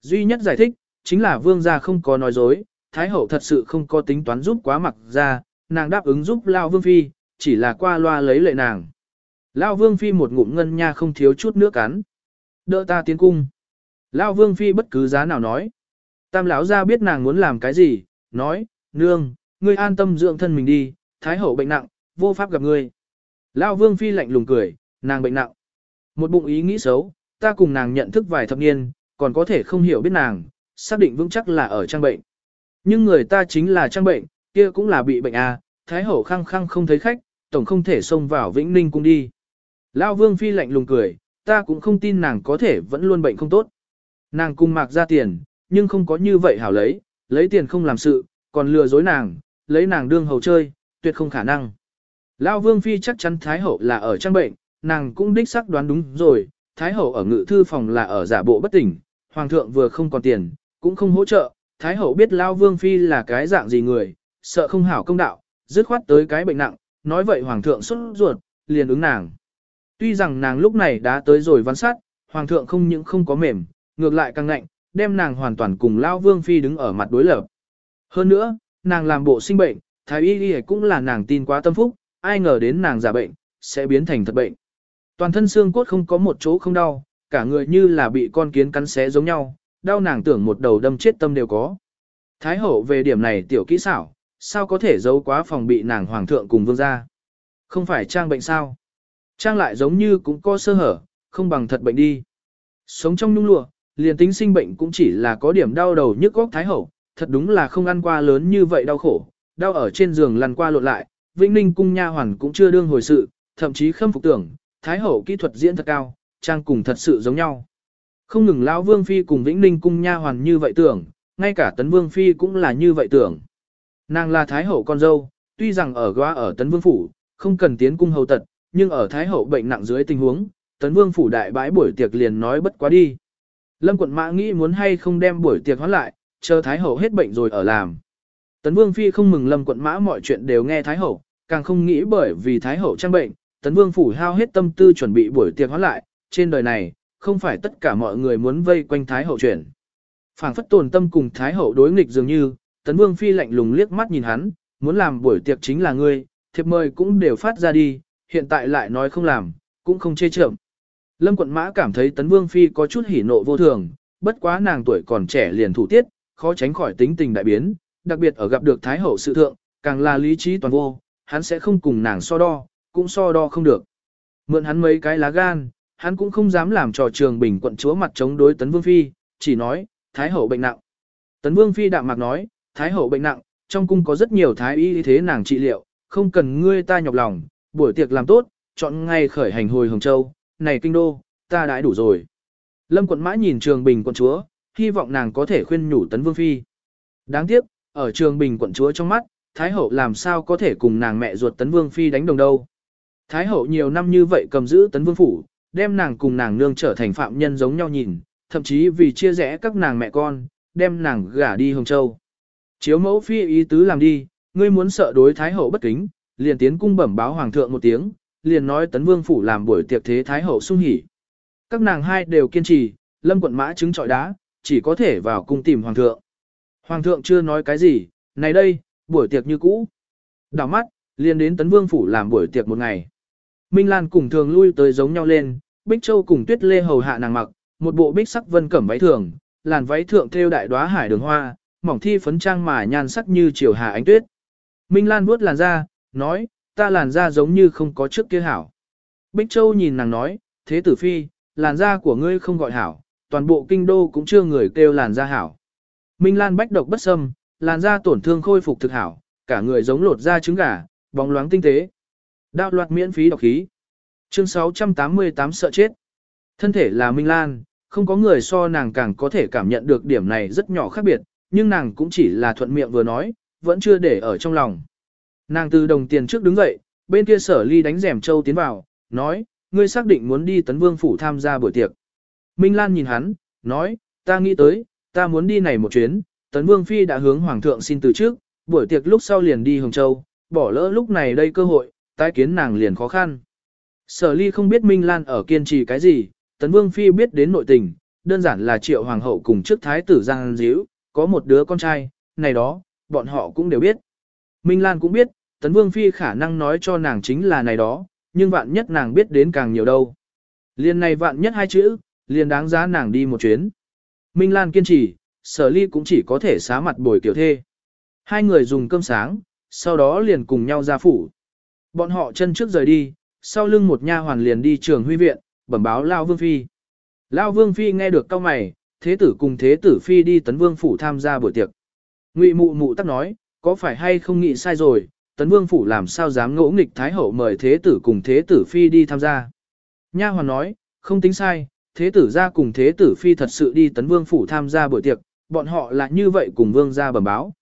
Duy nhất giải thích, chính là vương gia không có nói dối, Thái hậu thật sự không có tính toán giúp quá mặc ra, nàng đáp ứng giúp Lao Vương Phi, chỉ là qua loa lấy lệ nàng. Lao Vương Phi một ngụm ngân nha không thiếu chút nước cắn. Đỡ ta tiến cung. Lao Vương Phi bất cứ giá nào nói. Tam lão ra biết nàng muốn làm cái gì, nói, nương, ngươi an tâm dưỡng thân mình đi, thái hậu bệnh nặng, vô pháp gặp ngươi. Lao Vương Phi lạnh lùng cười, nàng bệnh nặng. Một bụng ý nghĩ xấu, ta cùng nàng nhận thức vài thập niên, còn có thể không hiểu biết nàng, xác định vững chắc là ở trang bệnh. Nhưng người ta chính là trang bệnh, kia cũng là bị bệnh à, thái hậu khăng khăng không thấy khách, tổng không thể xông vào Vĩnh Ninh cung đi. Lao Vương Phi lạnh lùng cười, ta cũng không tin nàng có thể vẫn luôn bệnh không tốt. Nàng cung mạc ra tiền, nhưng không có như vậy hảo lấy, lấy tiền không làm sự, còn lừa dối nàng, lấy nàng đương hầu chơi, tuyệt không khả năng. Lao Vương Phi chắc chắn Thái Hậu là ở trang bệnh, nàng cũng đích xác đoán đúng rồi, Thái Hậu ở ngự thư phòng là ở giả bộ bất tỉnh, Hoàng thượng vừa không còn tiền, cũng không hỗ trợ, Thái Hậu biết Lao Vương Phi là cái dạng gì người, sợ không hảo công đạo, dứt khoát tới cái bệnh nặng, nói vậy hoàng thượng xuất ruột, liền ứng nàng. Tuy rằng nàng lúc này đã tới rồi văn sát, hoàng thượng không những không có mềm, ngược lại càng ngạnh, đem nàng hoàn toàn cùng lao vương phi đứng ở mặt đối lập. Hơn nữa, nàng làm bộ sinh bệnh, thái y cũng là nàng tin quá tâm phúc, ai ngờ đến nàng giả bệnh, sẽ biến thành thật bệnh. Toàn thân xương cốt không có một chỗ không đau, cả người như là bị con kiến cắn xé giống nhau, đau nàng tưởng một đầu đâm chết tâm đều có. Thái hậu về điểm này tiểu kỹ xảo, sao có thể giấu quá phòng bị nàng hoàng thượng cùng vương gia. Không phải trang bệnh sao? Trang lại giống như cũng có sơ hở, không bằng thật bệnh đi. Sống trong nhung lụa, liền tính sinh bệnh cũng chỉ là có điểm đau đầu nhức góc thái hậu, thật đúng là không ăn qua lớn như vậy đau khổ, đau ở trên giường lăn qua lộn lại, Vĩnh Ninh cung nha hoàn cũng chưa đương hồi sự, thậm chí khâm phục tưởng, thái hậu kỹ thuật diễn thật cao, trang cùng thật sự giống nhau. Không ngừng lão vương phi cùng Vĩnh Ninh cung nha hoàn như vậy tưởng, ngay cả tấn vương phi cũng là như vậy tưởng. Nàng là thái hậu con dâu, tuy rằng ở góa ở tấn vương phủ, không cần tiến cung hầu tật, nhưng ở thái hậu bệnh nặng dưới tình huống, tấn vương phủ đại bãi buổi tiệc liền nói bất quá đi. Lâm quận mã nghĩ muốn hay không đem buổi tiệc hoãn lại, chờ thái hậu hết bệnh rồi ở làm. Tấn vương phi không mừng lâm quận mã mọi chuyện đều nghe thái hậu, càng không nghĩ bởi vì thái hậu trang bệnh, tấn vương phủ hao hết tâm tư chuẩn bị buổi tiệc hóa lại, trên đời này, không phải tất cả mọi người muốn vây quanh thái hậu chuyển. phảng phất tồn tâm cùng thái hậu đối nghịch dường như, tấn vương phi lạnh lùng liếc mắt nhìn hắn, muốn làm buổi tiệc chính là ngươi, thiệp mời cũng đều phát ra đi, hiện tại lại nói không làm, cũng không chê chậm. Lâm quận mã cảm thấy tấn vương phi có chút hỉ nộ vô thường, bất quá nàng tuổi còn trẻ liền thủ tiết, khó tránh khỏi tính tình đại biến, đặc biệt ở gặp được thái hậu sự thượng, càng là lý trí toàn vô, hắn sẽ không cùng nàng so đo, cũng so đo không được. Mượn hắn mấy cái lá gan, hắn cũng không dám làm trò trường bình quận chúa mặt chống đối tấn vương phi, chỉ nói, thái hậu bệnh nặng. Tấn vương phi đạm mạc nói, thái hậu bệnh nặng, trong cung có rất nhiều thái y thế nàng trị liệu, không cần ngươi ta nhọc lòng, buổi tiệc làm tốt, chọn ngày khởi hành hồi Hồng Châu, này kinh đô, ta đãi đủ rồi. Lâm quận mã nhìn trường bình quận chúa, hy vọng nàng có thể khuyên nhủ tấn vương phi. Đáng tiếc, ở trường bình quận chúa trong mắt, Thái hậu làm sao có thể cùng nàng mẹ ruột tấn vương phi đánh đồng đâu. Thái hậu nhiều năm như vậy cầm giữ tấn vương phủ, đem nàng cùng nàng nương trở thành phạm nhân giống nhau nhìn, thậm chí vì chia rẽ các nàng mẹ con, đem nàng gả đi Hồng Châu. Chiếu mẫu phi ý tứ làm đi, ngươi muốn sợ đối Thái hậu bất kính, liền tiến cung bẩm báo hoàng thượng một tiếng, liền nói tấn vương phủ làm buổi tiệc thế Thái hậu sung hỉ. Các nàng hai đều kiên trì, lâm quận mã chứng trọi đá, chỉ có thể vào cung tìm hoàng thượng. Hoàng thượng chưa nói cái gì, này đây, buổi tiệc như cũ. Đảo mắt, liền đến tấn vương phủ làm buổi tiệc một ngày. Minh Lan cùng thường lui tới giống nhau lên, Bích Châu cùng Tuyết Lê hầu hạ nàng mặc, một bộ bích sắc vân cẩm váy thường, làn váy thượng thêu đại đóa hải đường hoa, mỏng thi phấn trang mà nhan sắc như chiều hà ánh tuyết. Minh Lan vuốt làn da, nói, ta làn da giống như không có trước kia hảo. Bích Châu nhìn nàng nói, thế tử phi, làn da của ngươi không gọi hảo, toàn bộ kinh đô cũng chưa người kêu làn da hảo. Minh Lan bách độc bất xâm, làn da tổn thương khôi phục thực hảo, cả người giống lột da trứng gà, bóng loáng tinh tế. Đạo loạt miễn phí đọc khí. Chương 688 sợ chết. Thân thể là Minh Lan, không có người so nàng càng có thể cảm nhận được điểm này rất nhỏ khác biệt, nhưng nàng cũng chỉ là thuận miệng vừa nói, vẫn chưa để ở trong lòng. Nàng từ đồng tiền trước đứng dậy, bên kia sở ly đánh rèm châu tiến vào, nói, ngươi xác định muốn đi tấn vương phủ tham gia buổi tiệc. Minh Lan nhìn hắn, nói, ta nghĩ tới, ta muốn đi này một chuyến, tấn vương phi đã hướng hoàng thượng xin từ trước, buổi tiệc lúc sau liền đi Hồng Châu, bỏ lỡ lúc này đây cơ hội, tái kiến nàng liền khó khăn. Sở ly không biết Minh Lan ở kiên trì cái gì, tấn vương phi biết đến nội tình, đơn giản là triệu hoàng hậu cùng trước thái tử Giang Diễu, có một đứa con trai, này đó, bọn họ cũng đều biết. Minh Lan cũng biết, tấn vương phi khả năng nói cho nàng chính là này đó, nhưng vạn nhất nàng biết đến càng nhiều đâu. Liên này vạn nhất hai chữ, liền đáng giá nàng đi một chuyến. Minh Lan kiên trì, sở ly cũng chỉ có thể xá mặt bồi kiểu thê. Hai người dùng cơm sáng, sau đó liền cùng nhau ra phủ. Bọn họ chân trước rời đi, sau lưng một nha hoàn liền đi trường huy viện, bẩm báo Lao Vương Phi. Lao Vương Phi nghe được cao mày, thế tử cùng thế tử Phi đi tấn vương phủ tham gia buổi tiệc. Ngụy mụ mụ tắc nói, có phải hay không nghĩ sai rồi, tấn vương phủ làm sao dám ngỗ nghịch thái hậu mời thế tử cùng thế tử Phi đi tham gia. Nha hoàn nói, không tính sai, thế tử ra cùng thế tử Phi thật sự đi tấn vương phủ tham gia buổi tiệc, bọn họ là như vậy cùng vương gia bẩm báo.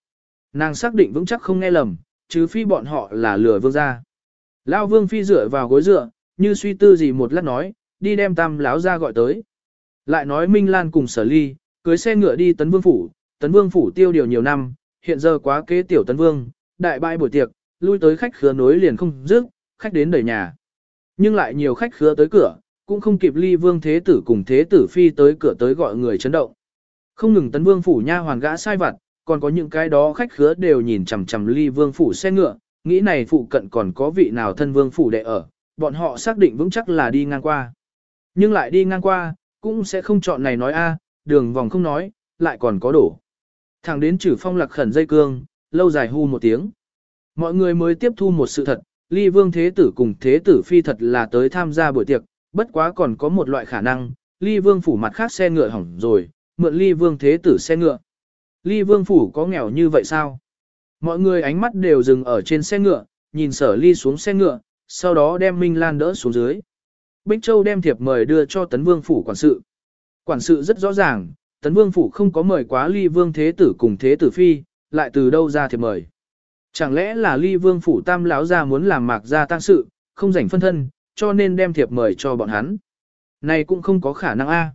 Nàng xác định vững chắc không nghe lầm, chứ phi bọn họ là lừa vương gia. Lão vương phi dựa vào gối dựa, như suy tư gì một lát nói, đi đem tam lão ra gọi tới. Lại nói Minh Lan cùng sở ly, cưới xe ngựa đi tấn vương phủ, tấn vương phủ tiêu điều nhiều năm, hiện giờ quá kế tiểu tấn vương, đại bại buổi tiệc, lui tới khách khứa nối liền không dứt, khách đến đầy nhà. Nhưng lại nhiều khách khứa tới cửa, cũng không kịp ly vương thế tử cùng thế tử phi tới cửa tới gọi người chấn động. Không ngừng tấn vương phủ nha hoàn gã sai vặt, còn có những cái đó khách khứa đều nhìn chằm chằm ly vương phủ xe ngựa, nghĩ này phụ cận còn có vị nào thân vương phủ đệ ở, bọn họ xác định vững chắc là đi ngang qua. Nhưng lại đi ngang qua, cũng sẽ không chọn này nói a, đường vòng không nói, lại còn có đổ. Thẳng đến trừ phong lạc khẩn dây cương, lâu dài hu một tiếng. Mọi người mới tiếp thu một sự thật, ly vương thế tử cùng thế tử phi thật là tới tham gia buổi tiệc, bất quá còn có một loại khả năng, ly vương phủ mặt khác xe ngựa hỏng rồi, mượn ly vương thế tử xe ngựa. Ly vương phủ có nghèo như vậy sao? Mọi người ánh mắt đều dừng ở trên xe ngựa, nhìn sở ly xuống xe ngựa, sau đó đem Minh Lan đỡ xuống dưới. Bích Châu đem thiệp mời đưa cho tấn vương phủ quản sự. Quản sự rất rõ ràng, tấn vương phủ không có mời quá ly vương thế tử cùng thế tử phi, lại từ đâu ra thiệp mời. Chẳng lẽ là ly vương phủ tam lão ra muốn làm mạc gia tăng sự, không rảnh phân thân, cho nên đem thiệp mời cho bọn hắn. Này cũng không có khả năng a.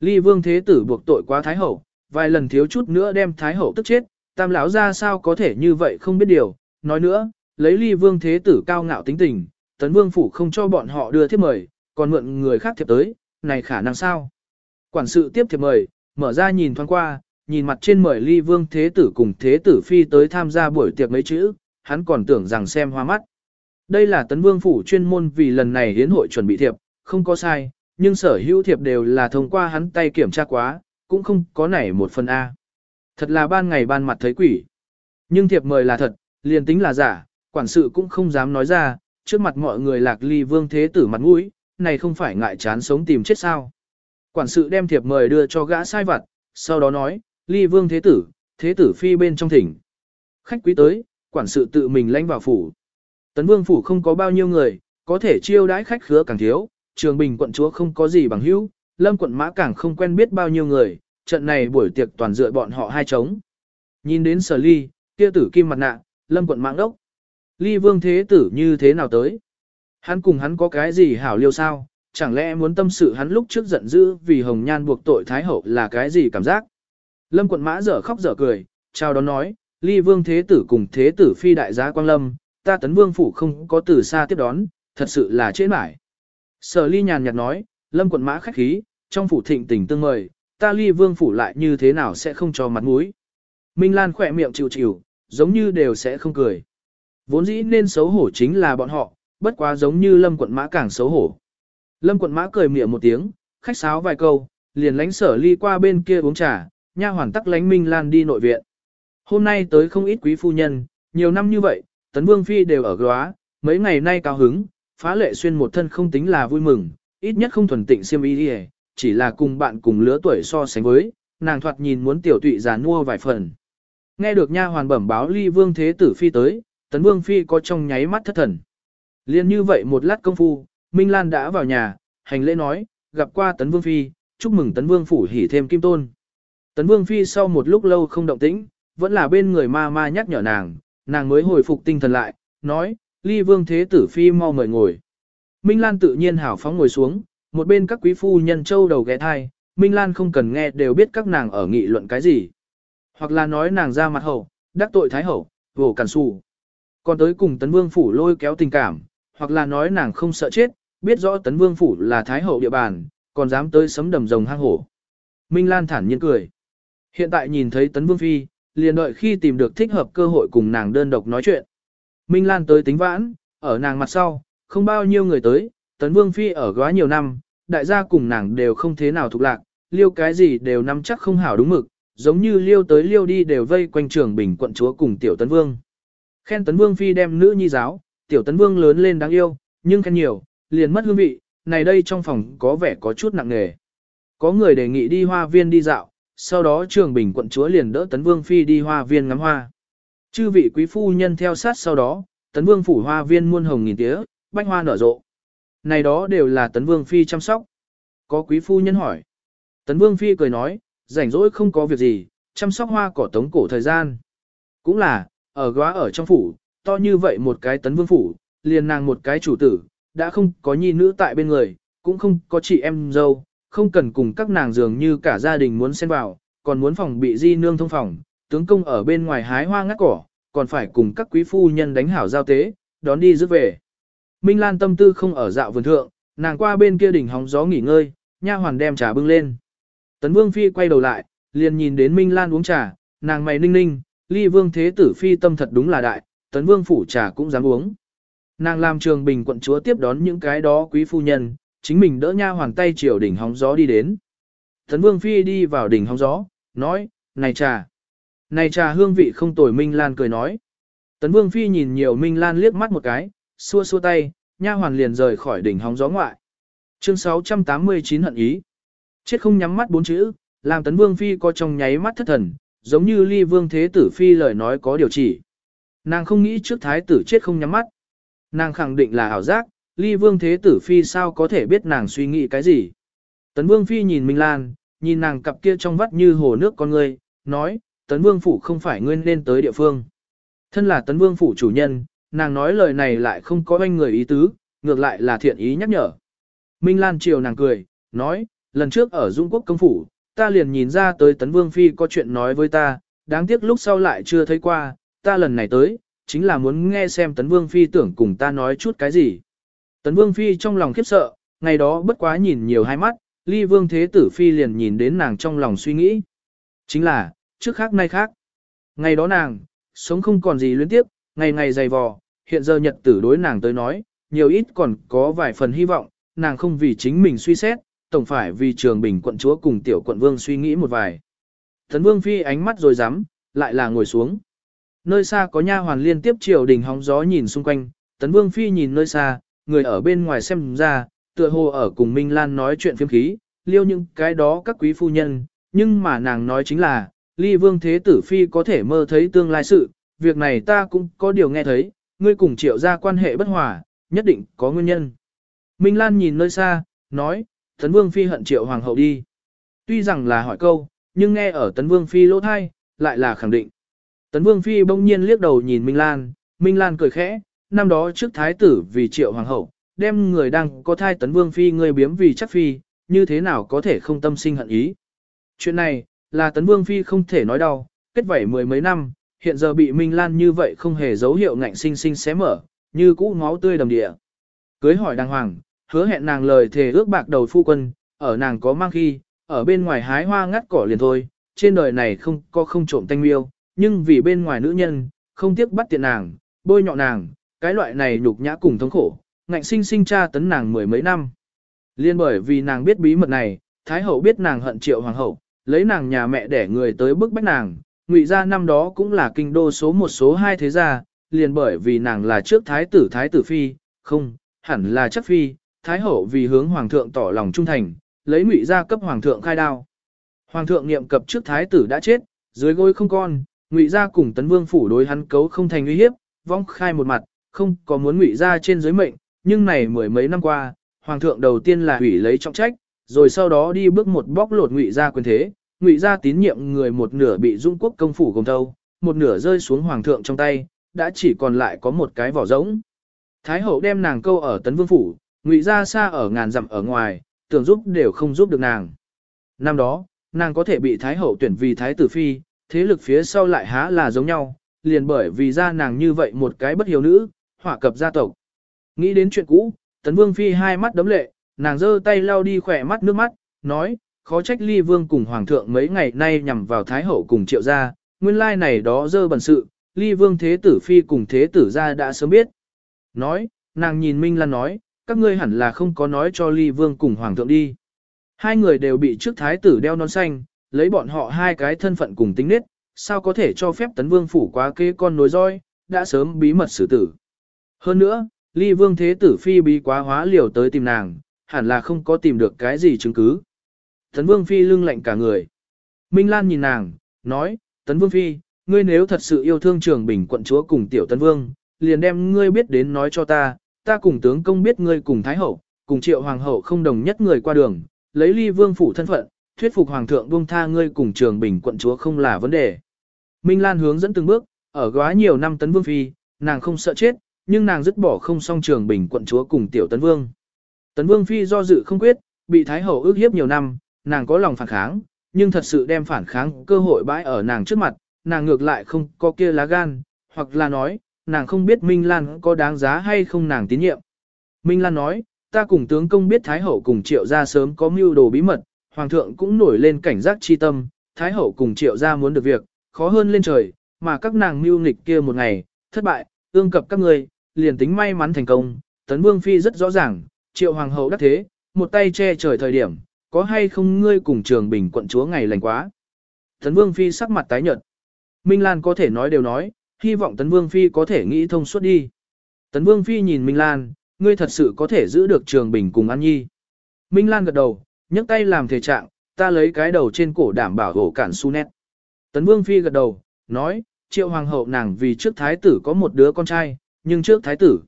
Ly vương thế tử buộc tội quá thái hậu, vài lần thiếu chút nữa đem thái hậu tức chết, tam lão ra sao có thể như vậy không biết điều. Nói nữa, lấy ly vương thế tử cao ngạo tính tình, tấn vương phủ không cho bọn họ đưa thiệp mời, còn mượn người khác thiệp tới, này khả năng sao? Quản sự tiếp thiệp mời, mở ra nhìn thoáng qua, nhìn mặt trên mời ly vương thế tử cùng thế tử phi tới tham gia buổi tiệc mấy chữ, hắn còn tưởng rằng xem hoa mắt. Đây là tấn vương phủ chuyên môn vì lần này hiến hội chuẩn bị thiệp, không có sai, nhưng sở hữu thiệp đều là thông qua hắn tay kiểm tra quá, cũng không có nảy một phần A. Thật là ban ngày ban mặt thấy quỷ. Nhưng thiệp mời là thật, liền tính là giả, quản sự cũng không dám nói ra, trước mặt mọi người lạc ly vương thế tử mặt mũi, này không phải ngại chán sống tìm chết sao. Quản sự đem thiệp mời đưa cho gã sai vặt, sau đó nói, ly vương thế tử, thế tử phi bên trong thỉnh. Khách quý tới, quản sự tự mình lãnh vào phủ. Tấn vương phủ không có bao nhiêu người, có thể chiêu đãi khách khứa càng thiếu, trường bình quận chúa không có gì bằng hữu, lâm quận mã càng không quen biết bao nhiêu người, trận này buổi tiệc toàn dựa bọn họ hai trống. Nhìn đến sở ly, kia tử kim mặt nạ, lâm quận mạng đốc. Ly vương thế tử như thế nào tới? Hắn cùng hắn có cái gì hảo liêu sao? Chẳng lẽ muốn tâm sự hắn lúc trước giận dữ vì hồng nhan buộc tội thái hậu là cái gì cảm giác? Lâm quận mã dở khóc dở cười, chào đón nói, ly vương thế tử cùng thế tử phi đại giá quang lâm, ta tấn vương phủ không có từ xa tiếp đón, thật sự là trễ mải. Sở ly nhàn nhạt nói, lâm quận mã khách khí, trong phủ thịnh tình tương mời, ta ly vương phủ lại như thế nào sẽ không cho mặt mũi. Minh Lan khỏe miệng chịu chịu, giống như đều sẽ không cười. Vốn dĩ nên xấu hổ chính là bọn họ, bất quá giống như lâm quận mã càng xấu hổ. Lâm quận mã cười miệng một tiếng, khách sáo vài câu, liền lánh sở ly qua bên kia uống trà, nha hoàn tắc lánh Minh Lan đi nội viện. Hôm nay tới không ít quý phu nhân, nhiều năm như vậy, tấn vương phi đều ở góa, mấy ngày nay cao hứng, phá lệ xuyên một thân không tính là vui mừng, ít nhất không thuần tịnh siêm y đi chỉ là cùng bạn cùng lứa tuổi so sánh với, nàng thoạt nhìn muốn tiểu tụy già mua vài phần. Nghe được nha hoàn bẩm báo ly vương thế tử phi tới, tấn vương phi có trong nháy mắt thất thần. Liên như vậy một lát công phu, Minh Lan đã vào nhà, hành lễ nói, gặp qua tấn vương phi, chúc mừng tấn vương phủ hỉ thêm kim tôn. Tấn vương phi sau một lúc lâu không động tĩnh, vẫn là bên người ma ma nhắc nhở nàng, nàng mới hồi phục tinh thần lại, nói, ly vương thế tử phi mau mời ngồi. Minh Lan tự nhiên hảo phóng ngồi xuống, một bên các quý phu nhân châu đầu ghé thai, Minh Lan không cần nghe đều biết các nàng ở nghị luận cái gì. Hoặc là nói nàng ra mặt hậu, đắc tội thái hậu, vổ cản xù. Còn tới cùng tấn vương phủ lôi kéo tình cảm, hoặc là nói nàng không sợ chết, biết rõ tấn vương phủ là thái hậu địa bàn, còn dám tới sấm đầm rồng hang hổ. Minh Lan thản nhiên cười. Hiện tại nhìn thấy tấn vương phi, liền đợi khi tìm được thích hợp cơ hội cùng nàng đơn độc nói chuyện. Minh Lan tới tính vãn, ở nàng mặt sau, không bao nhiêu người tới, tấn vương phi ở góa nhiều năm, đại gia cùng nàng đều không thế nào thuộc lạc, liêu cái gì đều nắm chắc không hảo đúng mực, giống như liêu tới liêu đi đều vây quanh trường bình quận chúa cùng tiểu tấn vương. Khen tấn vương phi đem nữ nhi giáo, tiểu tấn vương lớn lên đáng yêu, nhưng khen nhiều, liền mất hương vị, này đây trong phòng có vẻ có chút nặng nề. Có người đề nghị đi hoa viên đi dạo, sau đó trường bình quận chúa liền đỡ tấn vương phi đi hoa viên ngắm hoa. Chư vị quý phu nhân theo sát sau đó, tấn vương phủ hoa viên muôn hồng nghìn tía, bách hoa nở rộ. Này đó đều là tấn vương phi chăm sóc. Có quý phu nhân hỏi. Tấn vương phi cười nói, rảnh rỗi không có việc gì, chăm sóc hoa cỏ tống cổ thời gian. Cũng là, ở góa ở trong phủ, to như vậy một cái tấn vương phủ, liền nàng một cái chủ tử, đã không có nhi nữ tại bên người, cũng không có chị em dâu, không cần cùng các nàng dường như cả gia đình muốn xen vào, còn muốn phòng bị di nương thông phòng, tướng công ở bên ngoài hái hoa ngắt cỏ, còn phải cùng các quý phu nhân đánh hảo giao tế, đón đi rước về. Minh Lan tâm tư không ở dạo vườn thượng, nàng qua bên kia đỉnh hóng gió nghỉ ngơi, nha hoàn đem trà bưng lên. Tấn Vương Phi quay đầu lại, liền nhìn đến Minh Lan uống trà, nàng mày ninh ninh, ly vương thế tử phi tâm thật đúng là đại, Tấn Vương phủ trà cũng dám uống. Nàng làm trường bình quận chúa tiếp đón những cái đó quý phu nhân, chính mình đỡ nha hoàn tay chiều đỉnh hóng gió đi đến. Tấn Vương Phi đi vào đỉnh hóng gió, nói, này trà. Này trà hương vị không tồi Minh Lan cười nói. Tấn Vương Phi nhìn nhiều Minh Lan liếc mắt một cái, xua xua tay, nha hoàn liền rời khỏi đỉnh hóng gió ngoại. Chương 689 hận ý. Chết không nhắm mắt bốn chữ, làm Tấn Vương Phi có trong nháy mắt thất thần, giống như ly vương thế tử Phi lời nói có điều chỉ. Nàng không nghĩ trước thái tử chết không nhắm mắt. Nàng khẳng định là ảo giác, ly vương thế tử Phi sao có thể biết nàng suy nghĩ cái gì. Tấn Vương Phi nhìn Minh Lan, nhìn nàng cặp kia trong vắt như hồ nước con người, nói, Tấn Vương Phủ không phải nguyên nên tới địa phương. Thân là Tấn Vương Phủ chủ nhân, nàng nói lời này lại không có anh người ý tứ, ngược lại là thiện ý nhắc nhở. Minh Lan chiều nàng cười, nói, lần trước ở Dung Quốc công phủ, ta liền nhìn ra tới Tấn Vương Phi có chuyện nói với ta, đáng tiếc lúc sau lại chưa thấy qua, ta lần này tới, chính là muốn nghe xem Tấn Vương Phi tưởng cùng ta nói chút cái gì. Tấn Vương Phi trong lòng khiếp sợ, ngày đó bất quá nhìn nhiều hai mắt, ly vương thế tử Phi liền nhìn đến nàng trong lòng suy nghĩ. Chính là, trước khác nay khác. Ngày đó nàng, sống không còn gì luyến tiếp, ngày ngày dày vò, hiện giờ nhật tử đối nàng tới nói, nhiều ít còn có vài phần hy vọng, nàng không vì chính mình suy xét, tổng phải vì trường bình quận chúa cùng tiểu quận vương suy nghĩ một vài. Thần vương phi ánh mắt rồi dám, lại là ngồi xuống. Nơi xa có nha hoàn liên tiếp triều đình hóng gió nhìn xung quanh, tấn vương phi nhìn nơi xa, người ở bên ngoài xem ra, tựa hồ ở cùng Minh Lan nói chuyện phiếm khí, liêu những cái đó các quý phu nhân, nhưng mà nàng nói chính là, ly vương thế tử phi có thể mơ thấy tương lai sự, việc này ta cũng có điều nghe thấy, ngươi cùng triệu ra quan hệ bất hòa, nhất định có nguyên nhân. Minh Lan nhìn nơi xa, nói, Tấn Vương Phi hận triệu hoàng hậu đi. Tuy rằng là hỏi câu, nhưng nghe ở Tấn Vương Phi lỗ thai, lại là khẳng định. Tấn Vương Phi bỗng nhiên liếc đầu nhìn Minh Lan, Minh Lan cười khẽ, năm đó trước thái tử vì triệu hoàng hậu, đem người đang có thai Tấn Vương Phi người biếm vì chắc Phi, như thế nào có thể không tâm sinh hận ý. Chuyện này, là Tấn Vương Phi không thể nói đau, kết vảy mười mấy năm, hiện giờ bị Minh Lan như vậy không hề dấu hiệu ngạnh sinh sinh xé mở, như cũ máu tươi đầm địa. Cưới hỏi đàng hoàng, hứa hẹn nàng lời thề ước bạc đầu phu quân, ở nàng có mang khi, ở bên ngoài hái hoa ngắt cỏ liền thôi, trên đời này không có không trộm tanh miêu, nhưng vì bên ngoài nữ nhân, không tiếc bắt tiện nàng, bôi nhọ nàng, cái loại này nhục nhã cùng thống khổ, ngạnh sinh sinh tra tấn nàng mười mấy năm. Liên bởi vì nàng biết bí mật này, Thái hậu biết nàng hận triệu hoàng hậu, lấy nàng nhà mẹ để người tới bức bách nàng, ngụy gia năm đó cũng là kinh đô số một số hai thế gia, liền bởi vì nàng là trước thái tử thái tử phi, không, hẳn là chắc phi, thái hậu vì hướng hoàng thượng tỏ lòng trung thành, lấy ngụy gia cấp hoàng thượng khai đao. Hoàng thượng niệm cập trước thái tử đã chết, dưới gối không con, ngụy gia cùng tấn vương phủ đối hắn cấu không thành uy hiếp, vong khai một mặt, không có muốn ngụy gia trên dưới mệnh, nhưng này mười mấy năm qua, hoàng thượng đầu tiên là hủy lấy trọng trách, rồi sau đó đi bước một bóc lột ngụy gia quyền thế, ngụy gia tín nhiệm người một nửa bị dung quốc công phủ gồm thâu, một nửa rơi xuống hoàng thượng trong tay, đã chỉ còn lại có một cái vỏ rỗng. Thái hậu đem nàng câu ở tấn vương phủ, ngụy gia xa ở ngàn dặm ở ngoài, tưởng giúp đều không giúp được nàng. Năm đó, nàng có thể bị thái hậu tuyển vì thái tử phi, thế lực phía sau lại há là giống nhau, liền bởi vì ra nàng như vậy một cái bất hiếu nữ, hỏa cập gia tộc. Nghĩ đến chuyện cũ, tấn vương phi hai mắt đấm lệ, nàng giơ tay lau đi khỏe mắt nước mắt, nói, khó trách ly vương cùng hoàng thượng mấy ngày nay nhằm vào thái hậu cùng triệu gia, nguyên lai này đó dơ bẩn sự, ly vương thế tử phi cùng thế tử gia đã sớm biết. Nói, nàng nhìn Minh Lan nói, các ngươi hẳn là không có nói cho ly vương cùng hoàng thượng đi. Hai người đều bị trước thái tử đeo nón xanh, lấy bọn họ hai cái thân phận cùng tính nết, sao có thể cho phép tấn vương phủ quá kế con nối roi, đã sớm bí mật xử tử. Hơn nữa, ly vương thế tử phi bí quá hóa liều tới tìm nàng, hẳn là không có tìm được cái gì chứng cứ. Tấn Vương Phi lưng lạnh cả người. Minh Lan nhìn nàng, nói, Tấn Vương Phi, ngươi nếu thật sự yêu thương trường bình quận chúa cùng tiểu Tấn Vương, liền đem ngươi biết đến nói cho ta, ta cùng tướng công biết ngươi cùng Thái Hậu, cùng triệu Hoàng Hậu không đồng nhất người qua đường, lấy ly vương phủ thân phận, thuyết phục Hoàng thượng buông tha ngươi cùng trường bình quận chúa không là vấn đề. Minh Lan hướng dẫn từng bước, ở góa nhiều năm Tấn Vương Phi, nàng không sợ chết, nhưng nàng dứt bỏ không song trường bình quận chúa cùng tiểu Tấn Vương. Tấn Vương Phi do dự không quyết, bị Thái Hậu ước hiếp nhiều năm, nàng có lòng phản kháng, nhưng thật sự đem phản kháng cơ hội bãi ở nàng trước mặt, nàng ngược lại không có kia lá gan, hoặc là nói, nàng không biết Minh Lan có đáng giá hay không nàng tín nhiệm. Minh Lan nói, ta cùng tướng công biết Thái Hậu cùng Triệu gia sớm có mưu đồ bí mật, Hoàng thượng cũng nổi lên cảnh giác chi tâm, Thái Hậu cùng Triệu gia muốn được việc, khó hơn lên trời, mà các nàng mưu nghịch kia một ngày, thất bại, ương cập các người, liền tính may mắn thành công, Tấn Vương Phi rất rõ ràng, Triệu Hoàng hậu đắc thế, một tay che trời thời điểm, có hay không ngươi cùng trường bình quận chúa ngày lành quá. Tấn Vương Phi sắc mặt tái nhợt. Minh Lan có thể nói đều nói, hy vọng Tấn Vương Phi có thể nghĩ thông suốt đi. Tấn Vương Phi nhìn Minh Lan, ngươi thật sự có thể giữ được trường bình cùng An Nhi. Minh Lan gật đầu, nhấc tay làm thể trạng, ta lấy cái đầu trên cổ đảm bảo hổ cản su nét. Tấn Vương Phi gật đầu, nói, triệu hoàng hậu nàng vì trước thái tử có một đứa con trai, nhưng trước thái tử.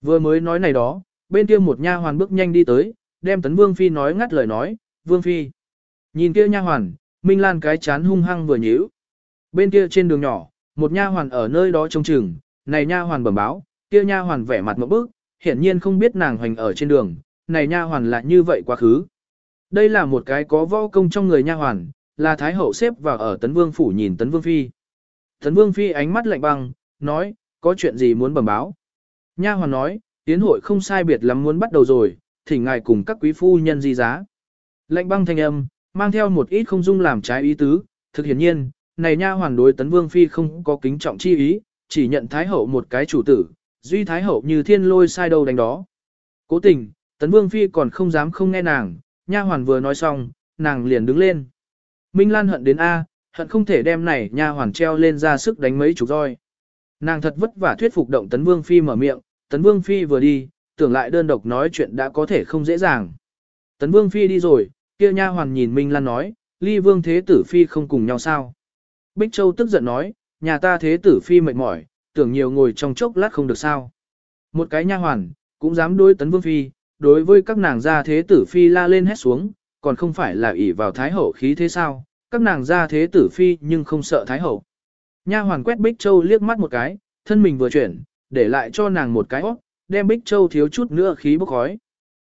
Vừa mới nói này đó, bên kia một nha hoàn bước nhanh đi tới, đem Tấn Vương Phi nói ngắt lời nói, Vương Phi. Nhìn kia nha hoàn, Minh Lan cái chán hung hăng vừa nhíu. Bên kia trên đường nhỏ, một nha hoàn ở nơi đó trông chừng, này nha hoàn bẩm báo, kia nha hoàn vẻ mặt một bức, hiển nhiên không biết nàng hoành ở trên đường, này nha hoàn là như vậy quá khứ. Đây là một cái có võ công trong người nha hoàn, là Thái Hậu xếp vào ở Tấn Vương Phủ nhìn Tấn Vương Phi. Tấn Vương Phi ánh mắt lạnh băng, nói, có chuyện gì muốn bẩm báo. Nha hoàn nói, tiến hội không sai biệt lắm muốn bắt đầu rồi, thỉnh ngài cùng các quý phu nhân di giá. lệnh băng thanh âm, mang theo một ít không dung làm trái ý tứ, thực hiển nhiên, này nha hoàn đối Tấn Vương Phi không có kính trọng chi ý, chỉ nhận Thái Hậu một cái chủ tử, duy Thái Hậu như thiên lôi sai đâu đánh đó. Cố tình, Tấn Vương Phi còn không dám không nghe nàng, nha hoàn vừa nói xong, nàng liền đứng lên. Minh Lan hận đến A, hận không thể đem này nha hoàn treo lên ra sức đánh mấy chục roi. Nàng thật vất vả thuyết phục động Tấn Vương Phi mở miệng, Tấn Vương Phi vừa đi, tưởng lại đơn độc nói chuyện đã có thể không dễ dàng. Tấn Vương Phi đi rồi, kia nha hoàn nhìn Minh Lan nói, ly Vương Thế Tử Phi không cùng nhau sao. Bích Châu tức giận nói, nhà ta Thế Tử Phi mệt mỏi, tưởng nhiều ngồi trong chốc lát không được sao. Một cái nha hoàn, cũng dám đối Tấn Vương Phi, đối với các nàng gia Thế Tử Phi la lên hét xuống, còn không phải là ỷ vào Thái Hậu khí thế sao, các nàng gia Thế Tử Phi nhưng không sợ Thái Hậu. Nha hoàn quét Bích Châu liếc mắt một cái, thân mình vừa chuyển, để lại cho nàng một cái óc, đem Bích Châu thiếu chút nữa khí bốc khói.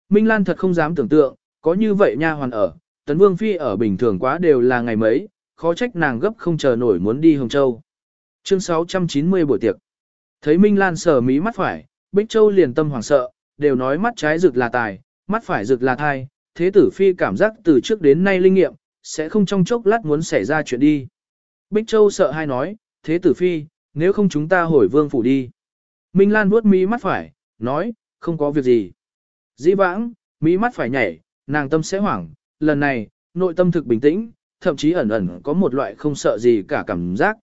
Minh Lan thật không dám tưởng tượng, có như vậy nha hoàn ở, Tấn Vương Phi ở bình thường quá đều là ngày mấy, khó trách nàng gấp không chờ nổi muốn đi Hồng Châu. Chương 690 buổi tiệc. Thấy Minh Lan sở mí mắt phải, Bích Châu liền tâm hoảng sợ, đều nói mắt trái rực là tài, mắt phải rực là thai, thế tử Phi cảm giác từ trước đến nay linh nghiệm, sẽ không trong chốc lát muốn xảy ra chuyện đi. Bích Châu sợ hai nói, thế tử Phi, nếu không chúng ta hồi vương phủ đi. Minh Lan vuốt mí mắt phải, nói, không có việc gì. Dĩ vãng, mỹ mắt phải nhảy, nàng tâm sẽ hoảng, lần này, nội tâm thực bình tĩnh, thậm chí ẩn ẩn có một loại không sợ gì cả cảm giác.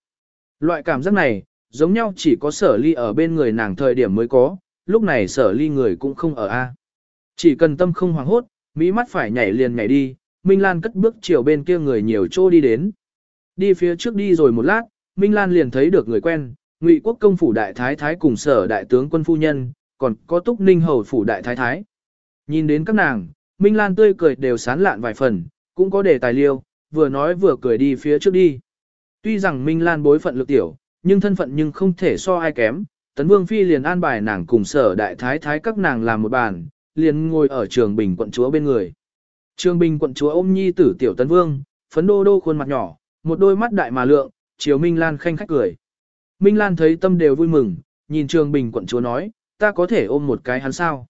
Loại cảm giác này, giống nhau chỉ có sở ly ở bên người nàng thời điểm mới có, lúc này sở ly người cũng không ở A. Chỉ cần tâm không hoảng hốt, mỹ mắt phải nhảy liền nhảy đi, Minh Lan cất bước chiều bên kia người nhiều chỗ đi đến. Đi phía trước đi rồi một lát, Minh Lan liền thấy được người quen, Ngụy Quốc công phủ đại thái thái cùng sở đại tướng quân phu nhân, còn có Túc Ninh hầu phủ đại thái thái. Nhìn đến các nàng, Minh Lan tươi cười đều sán lạn vài phần, cũng có đề tài liêu, vừa nói vừa cười đi phía trước đi. Tuy rằng Minh Lan bối phận lực tiểu, nhưng thân phận nhưng không thể so ai kém, Tấn Vương Phi liền an bài nàng cùng sở đại thái thái các nàng làm một bàn, liền ngồi ở trường bình quận chúa bên người. Trường bình quận chúa ôm nhi tử tiểu Tấn Vương, phấn đô đô khuôn mặt nhỏ, một đôi mắt đại mà lượng, chiều Minh Lan khanh khách cười. Minh Lan thấy tâm đều vui mừng, nhìn Trường Bình quận chúa nói, ta có thể ôm một cái hắn sao.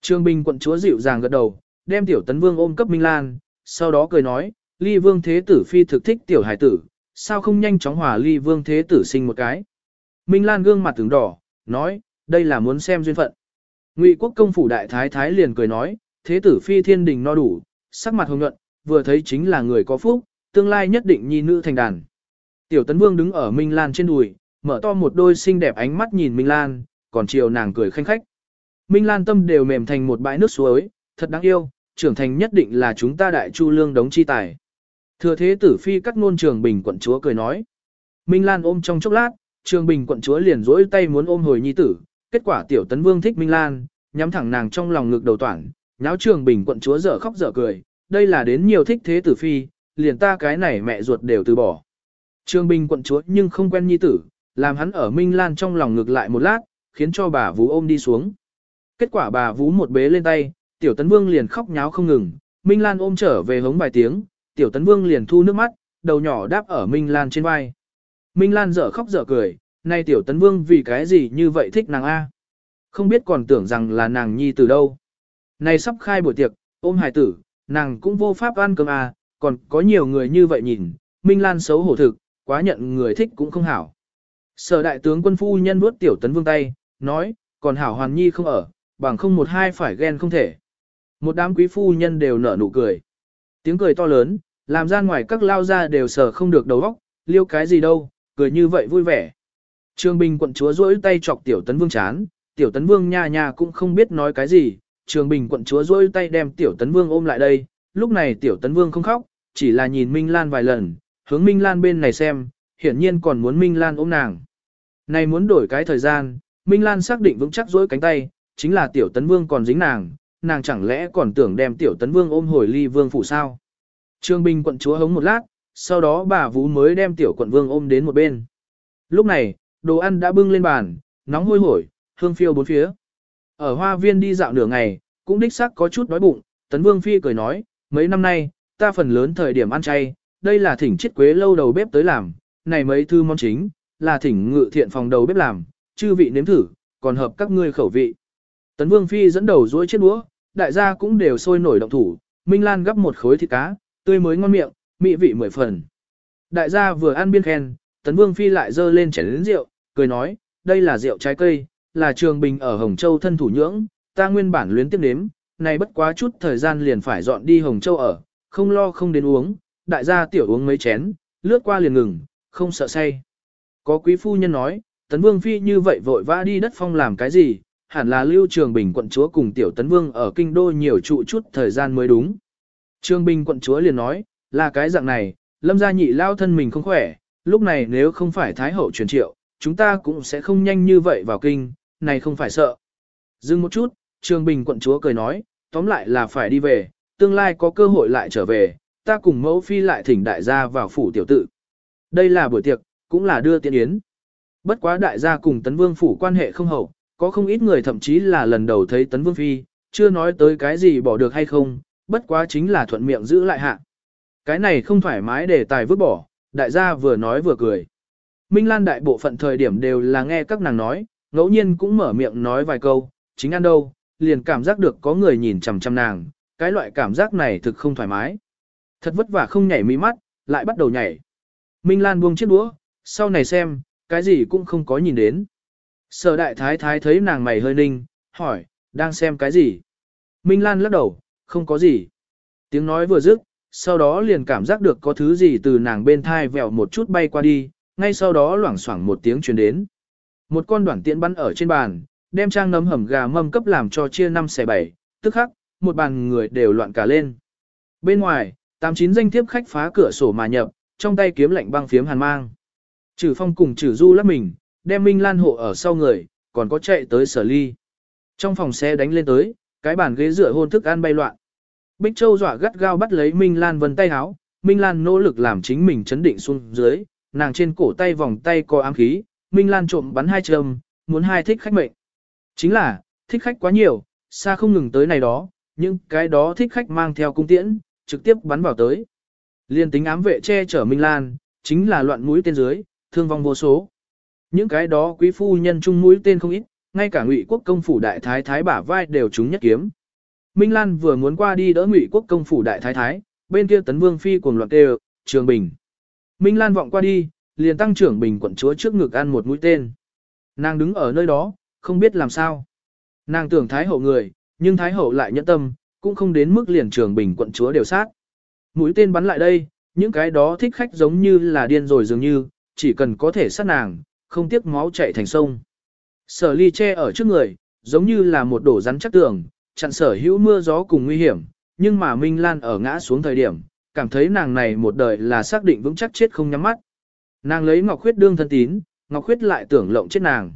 Trương Bình quận chúa dịu dàng gật đầu, đem tiểu tấn vương ôm cấp Minh Lan, sau đó cười nói, ly vương thế tử phi thực thích tiểu hải tử, sao không nhanh chóng hòa ly vương thế tử sinh một cái. Minh Lan gương mặt tướng đỏ, nói, đây là muốn xem duyên phận. Ngụy quốc công phủ đại thái thái liền cười nói, thế tử phi thiên đình no đủ, sắc mặt hồng nhuận, vừa thấy chính là người có phúc, tương lai nhất định nhi nữ thành đàn. Tiểu tấn vương đứng ở Minh Lan trên đùi, mở to một đôi xinh đẹp ánh mắt nhìn Minh Lan, còn chiều nàng cười khanh khách. Minh Lan tâm đều mềm thành một bãi nước suối, thật đáng yêu, trưởng thành nhất định là chúng ta đại chu lương đống chi tài. Thừa thế tử phi cắt ngôn trường bình quận chúa cười nói. Minh Lan ôm trong chốc lát, trường bình quận chúa liền rỗi tay muốn ôm hồi nhi tử, kết quả tiểu tấn vương thích Minh Lan, nhắm thẳng nàng trong lòng ngực đầu toảng, nháo trường bình quận chúa dở khóc dở cười, đây là đến nhiều thích thế tử phi, liền ta cái này mẹ ruột đều từ bỏ. Trường bình quận chúa nhưng không quen nhi tử, làm hắn ở Minh Lan trong lòng ngực lại một lát, khiến cho bà Vú ôm đi xuống. Kết quả bà Vú một bế lên tay, Tiểu Tấn Vương liền khóc nháo không ngừng, Minh Lan ôm trở về hống vài tiếng, Tiểu Tấn Vương liền thu nước mắt, đầu nhỏ đáp ở Minh Lan trên vai. Minh Lan dở khóc dở cười, nay tiểu tấn vương vì cái gì như vậy thích nàng A. Không biết còn tưởng rằng là nàng nhi từ đâu. Này sắp khai buổi tiệc, ôm hài tử, nàng cũng vô pháp ăn cơm A, còn có nhiều người như vậy nhìn, Minh Lan xấu hổ thực, quá nhận người thích cũng không hảo. Sở đại tướng quân phu nhân vuốt tiểu tấn vương tay, nói, còn hảo hoàn nhi không ở, bằng không một hai phải ghen không thể. Một đám quý phu nhân đều nở nụ cười. Tiếng cười to lớn, làm ra ngoài các lao ra đều sở không được đầu óc, liêu cái gì đâu, cười như vậy vui vẻ. Trương Bình quận chúa rỗi tay chọc tiểu tấn vương chán, tiểu tấn vương nha nha cũng không biết nói cái gì, Trường Bình quận chúa rỗi tay đem tiểu tấn vương ôm lại đây, lúc này tiểu tấn vương không khóc, chỉ là nhìn Minh Lan vài lần, hướng Minh Lan bên này xem, hiển nhiên còn muốn Minh Lan ôm nàng. Này muốn đổi cái thời gian, Minh Lan xác định vững chắc dối cánh tay, chính là tiểu tấn vương còn dính nàng, nàng chẳng lẽ còn tưởng đem tiểu tấn vương ôm hồi ly vương phủ sao. Trương Bình quận chúa hống một lát, sau đó bà Vũ mới đem tiểu quận vương ôm đến một bên. Lúc này, đồ ăn đã bưng lên bàn, nóng hôi hổi, hương phiêu bốn phía. Ở hoa viên đi dạo nửa ngày, cũng đích xác có chút đói bụng, tấn vương phi cười nói, mấy năm nay, ta phần lớn thời điểm ăn chay, đây là thỉnh chiết quế lâu đầu bếp tới làm, này mấy thư món chính, là thỉnh ngự thiện phòng đầu bếp làm, chư vị nếm thử, còn hợp các ngươi khẩu vị. Tấn Vương Phi dẫn đầu duỗi chiếc đũa, đại gia cũng đều sôi nổi động thủ, Minh Lan gấp một khối thịt cá, tươi mới ngon miệng, mỹ vị mười phần. Đại gia vừa ăn biên khen, Tấn Vương Phi lại dơ lên chén lớn rượu, cười nói, đây là rượu trái cây, là trường bình ở Hồng Châu thân thủ nhưỡng, ta nguyên bản luyến tiếp nếm, này bất quá chút thời gian liền phải dọn đi Hồng Châu ở, không lo không đến uống, đại gia tiểu uống mấy chén, lướt qua liền ngừng, không sợ say. Có quý phu nhân nói, Tấn Vương Phi như vậy vội vã đi đất phong làm cái gì, hẳn là lưu Trường Bình quận chúa cùng tiểu Tấn Vương ở kinh đô nhiều trụ chút thời gian mới đúng. Trường Bình quận chúa liền nói, là cái dạng này, lâm gia nhị lao thân mình không khỏe, lúc này nếu không phải Thái Hậu truyền triệu, chúng ta cũng sẽ không nhanh như vậy vào kinh, này không phải sợ. Dừng một chút, Trường Bình quận chúa cười nói, tóm lại là phải đi về, tương lai có cơ hội lại trở về, ta cùng mẫu phi lại thỉnh đại gia vào phủ tiểu tự. Đây là buổi tiệc, cũng là đưa tiễn yến. Bất quá đại gia cùng tấn vương phủ quan hệ không hậu, có không ít người thậm chí là lần đầu thấy tấn vương phi, chưa nói tới cái gì bỏ được hay không, bất quá chính là thuận miệng giữ lại hạ. Cái này không thoải mái để tài vứt bỏ, đại gia vừa nói vừa cười. Minh Lan đại bộ phận thời điểm đều là nghe các nàng nói, ngẫu nhiên cũng mở miệng nói vài câu, chính ăn đâu, liền cảm giác được có người nhìn chằm chằm nàng, cái loại cảm giác này thực không thoải mái. Thật vất vả không nhảy mí mắt, lại bắt đầu nhảy. Minh Lan buông chiếc đũa, sau này xem, cái gì cũng không có nhìn đến. Sở đại thái thái thấy nàng mày hơi ninh, hỏi, đang xem cái gì? Minh Lan lắc đầu, không có gì. Tiếng nói vừa dứt, sau đó liền cảm giác được có thứ gì từ nàng bên thai vèo một chút bay qua đi, ngay sau đó loảng xoảng một tiếng truyền đến. Một con đoạn tiện bắn ở trên bàn, đem trang nấm hầm gà mâm cấp làm cho chia năm xẻ bảy, tức khắc, một bàn người đều loạn cả lên. Bên ngoài, tám chín danh tiếp khách phá cửa sổ mà nhập, trong tay kiếm lạnh băng phiếm hàn mang. Trừ phong cùng trừ du lắp mình, đem Minh Lan hộ ở sau người, còn có chạy tới sở ly. Trong phòng xe đánh lên tới, cái bàn ghế rửa hôn thức ăn bay loạn. Bích Châu dọa gắt gao bắt lấy Minh Lan vân tay háo, Minh Lan nỗ lực làm chính mình chấn định xuống dưới, nàng trên cổ tay vòng tay có ám khí, Minh Lan trộm bắn hai châm, muốn hai thích khách mệnh. Chính là, thích khách quá nhiều, xa không ngừng tới này đó, nhưng cái đó thích khách mang theo cung tiễn, trực tiếp bắn vào tới. Liên tính ám vệ che chở Minh Lan, chính là loạn mũi tên dưới, thương vong vô số. Những cái đó quý phu nhân trung mũi tên không ít, ngay cả ngụy quốc công phủ đại thái thái bả vai đều trúng nhất kiếm. Minh Lan vừa muốn qua đi đỡ ngụy quốc công phủ đại thái thái, bên kia tấn vương phi cuồng loạn đều, trường bình. Minh Lan vọng qua đi, liền tăng trưởng bình quận chúa trước ngực ăn một mũi tên. Nàng đứng ở nơi đó, không biết làm sao. Nàng tưởng thái hậu người, nhưng thái hậu lại nhẫn tâm, cũng không đến mức liền trường bình quận chúa đều sát. Mũi tên bắn lại đây, những cái đó thích khách giống như là điên rồi dường như, chỉ cần có thể sát nàng, không tiếc máu chạy thành sông. Sở ly che ở trước người, giống như là một đổ rắn chắc tường, chặn sở hữu mưa gió cùng nguy hiểm, nhưng mà Minh Lan ở ngã xuống thời điểm, cảm thấy nàng này một đời là xác định vững chắc chết không nhắm mắt. Nàng lấy Ngọc Khuyết đương thân tín, Ngọc Khuyết lại tưởng lộng chết nàng.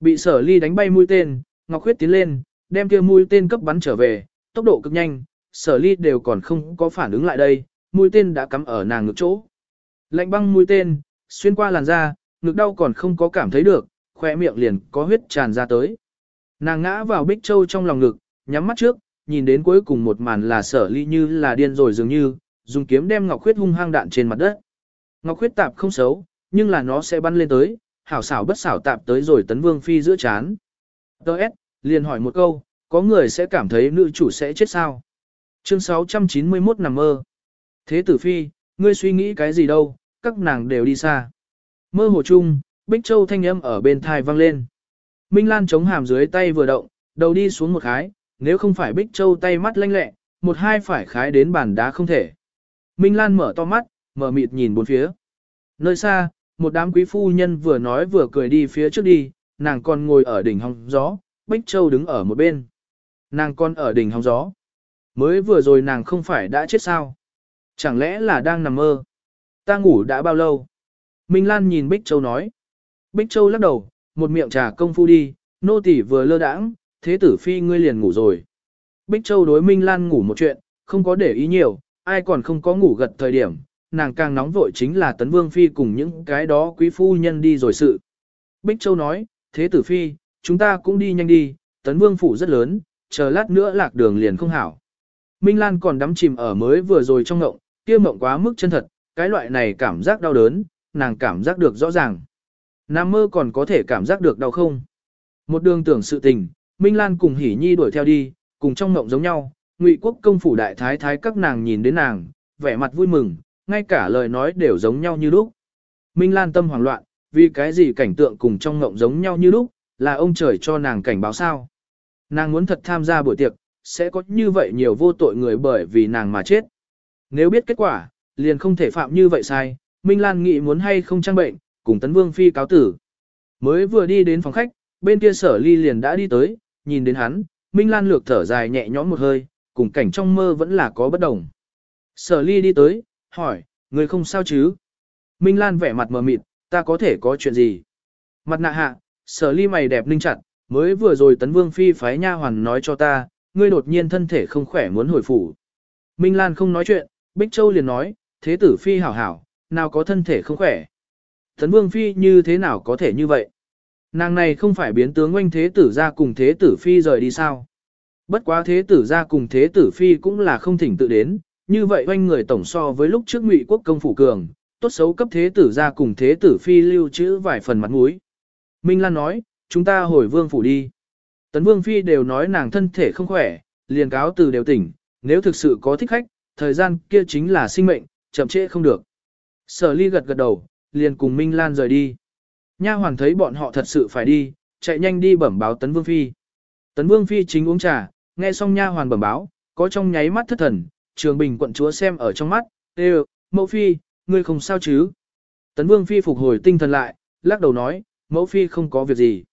Bị sở ly đánh bay mũi tên, Ngọc Khuyết tiến lên, đem kia mũi tên cấp bắn trở về, tốc độ cực nhanh, sở ly đều còn không có phản ứng lại đây, mũi tên đã cắm ở nàng ngực chỗ. Lạnh băng mũi tên, xuyên qua làn da, ngực đau còn không có cảm thấy được, khoe miệng liền có huyết tràn ra tới. Nàng ngã vào Bích Châu trong lòng ngực, nhắm mắt trước, nhìn đến cuối cùng một màn là sở ly như là điên rồi dường như, dùng kiếm đem Ngọc Khuyết hung hăng đạn trên mặt đất. Ngọc Khuyết tạp không xấu, nhưng là nó sẽ bắn lên tới, hảo xảo bất xảo tạp tới rồi tấn vương phi giữa chán. Đợt, liền hỏi một câu, có người sẽ cảm thấy nữ chủ sẽ chết sao? Chương 691 nằm mơ. Thế tử phi, ngươi suy nghĩ cái gì đâu, các nàng đều đi xa. Mơ hồ chung, Bích Châu thanh âm ở bên thai vang lên. Minh Lan chống hàm dưới tay vừa động, đầu đi xuống một khái, nếu không phải Bích Châu tay mắt lanh lẹ, một hai phải khái đến bàn đá không thể. Minh Lan mở to mắt, mở mịt nhìn bốn phía. Nơi xa, một đám quý phu nhân vừa nói vừa cười đi phía trước đi, nàng còn ngồi ở đỉnh hóng gió, Bích Châu đứng ở một bên. Nàng còn ở đỉnh hóng gió. Mới vừa rồi nàng không phải đã chết sao? Chẳng lẽ là đang nằm mơ? Ta ngủ đã bao lâu? Minh Lan nhìn Bích Châu nói. Bích Châu lắc đầu, một miệng trà công phu đi, nô tỳ vừa lơ đãng, thế tử phi ngươi liền ngủ rồi. Bích Châu đối Minh Lan ngủ một chuyện, không có để ý nhiều, ai còn không có ngủ gật thời điểm, nàng càng nóng vội chính là Tấn Vương Phi cùng những cái đó quý phu nhân đi rồi sự. Bích Châu nói, thế tử Phi, chúng ta cũng đi nhanh đi, Tấn Vương Phủ rất lớn, chờ lát nữa lạc đường liền không hảo. Minh Lan còn đắm chìm ở mới vừa rồi trong ngộng, kia mộng quá mức chân thật, cái loại này cảm giác đau đớn, nàng cảm giác được rõ ràng. Nam mơ còn có thể cảm giác được đau không? Một đường tưởng sự tình, Minh Lan cùng Hỷ Nhi đuổi theo đi, cùng trong mộng giống nhau, Ngụy Quốc công phủ đại thái thái các nàng nhìn đến nàng, vẻ mặt vui mừng, ngay cả lời nói đều giống nhau như lúc. Minh Lan tâm hoảng loạn, vì cái gì cảnh tượng cùng trong mộng giống nhau như lúc, là ông trời cho nàng cảnh báo sao? Nàng muốn thật tham gia buổi tiệc, sẽ có như vậy nhiều vô tội người bởi vì nàng mà chết. Nếu biết kết quả, liền không thể phạm như vậy sai, Minh Lan nghĩ muốn hay không trang bệnh, cùng Tấn Vương Phi cáo tử. Mới vừa đi đến phòng khách, bên kia sở ly liền đã đi tới, nhìn đến hắn, Minh Lan lược thở dài nhẹ nhõm một hơi, cùng cảnh trong mơ vẫn là có bất đồng. Sở ly đi tới, hỏi, người không sao chứ? Minh Lan vẻ mặt mờ mịt, ta có thể có chuyện gì? Mặt nạ hạ, sở ly mày đẹp ninh chặt, mới vừa rồi Tấn Vương Phi phái nha hoàn nói cho ta, ngươi đột nhiên thân thể không khỏe muốn hồi phủ. Minh Lan không nói chuyện, Bích Châu liền nói, thế tử Phi hảo hảo, nào có thân thể không khỏe. Tấn Vương Phi như thế nào có thể như vậy? Nàng này không phải biến tướng oanh thế tử ra cùng thế tử Phi rời đi sao? Bất quá thế tử ra cùng thế tử Phi cũng là không thỉnh tự đến, như vậy oanh người tổng so với lúc trước ngụy quốc công phủ cường, tốt xấu cấp thế tử ra cùng thế tử Phi lưu trữ vài phần mặt mũi. Minh Lan nói, chúng ta hồi vương phủ đi. Tấn Vương Phi đều nói nàng thân thể không khỏe, liền cáo từ đều tỉnh, nếu thực sự có thích khách, thời gian kia chính là sinh mệnh, chậm trễ không được. Sở ly gật gật đầu, liền cùng Minh Lan rời đi. Nha hoàn thấy bọn họ thật sự phải đi, chạy nhanh đi bẩm báo Tấn Vương Phi. Tấn Vương Phi chính uống trà, nghe xong nha hoàn bẩm báo, có trong nháy mắt thất thần, trường bình quận chúa xem ở trong mắt, Ê mẫu Phi, ngươi không sao chứ? Tấn Vương Phi phục hồi tinh thần lại, lắc đầu nói, mẫu Phi không có việc gì.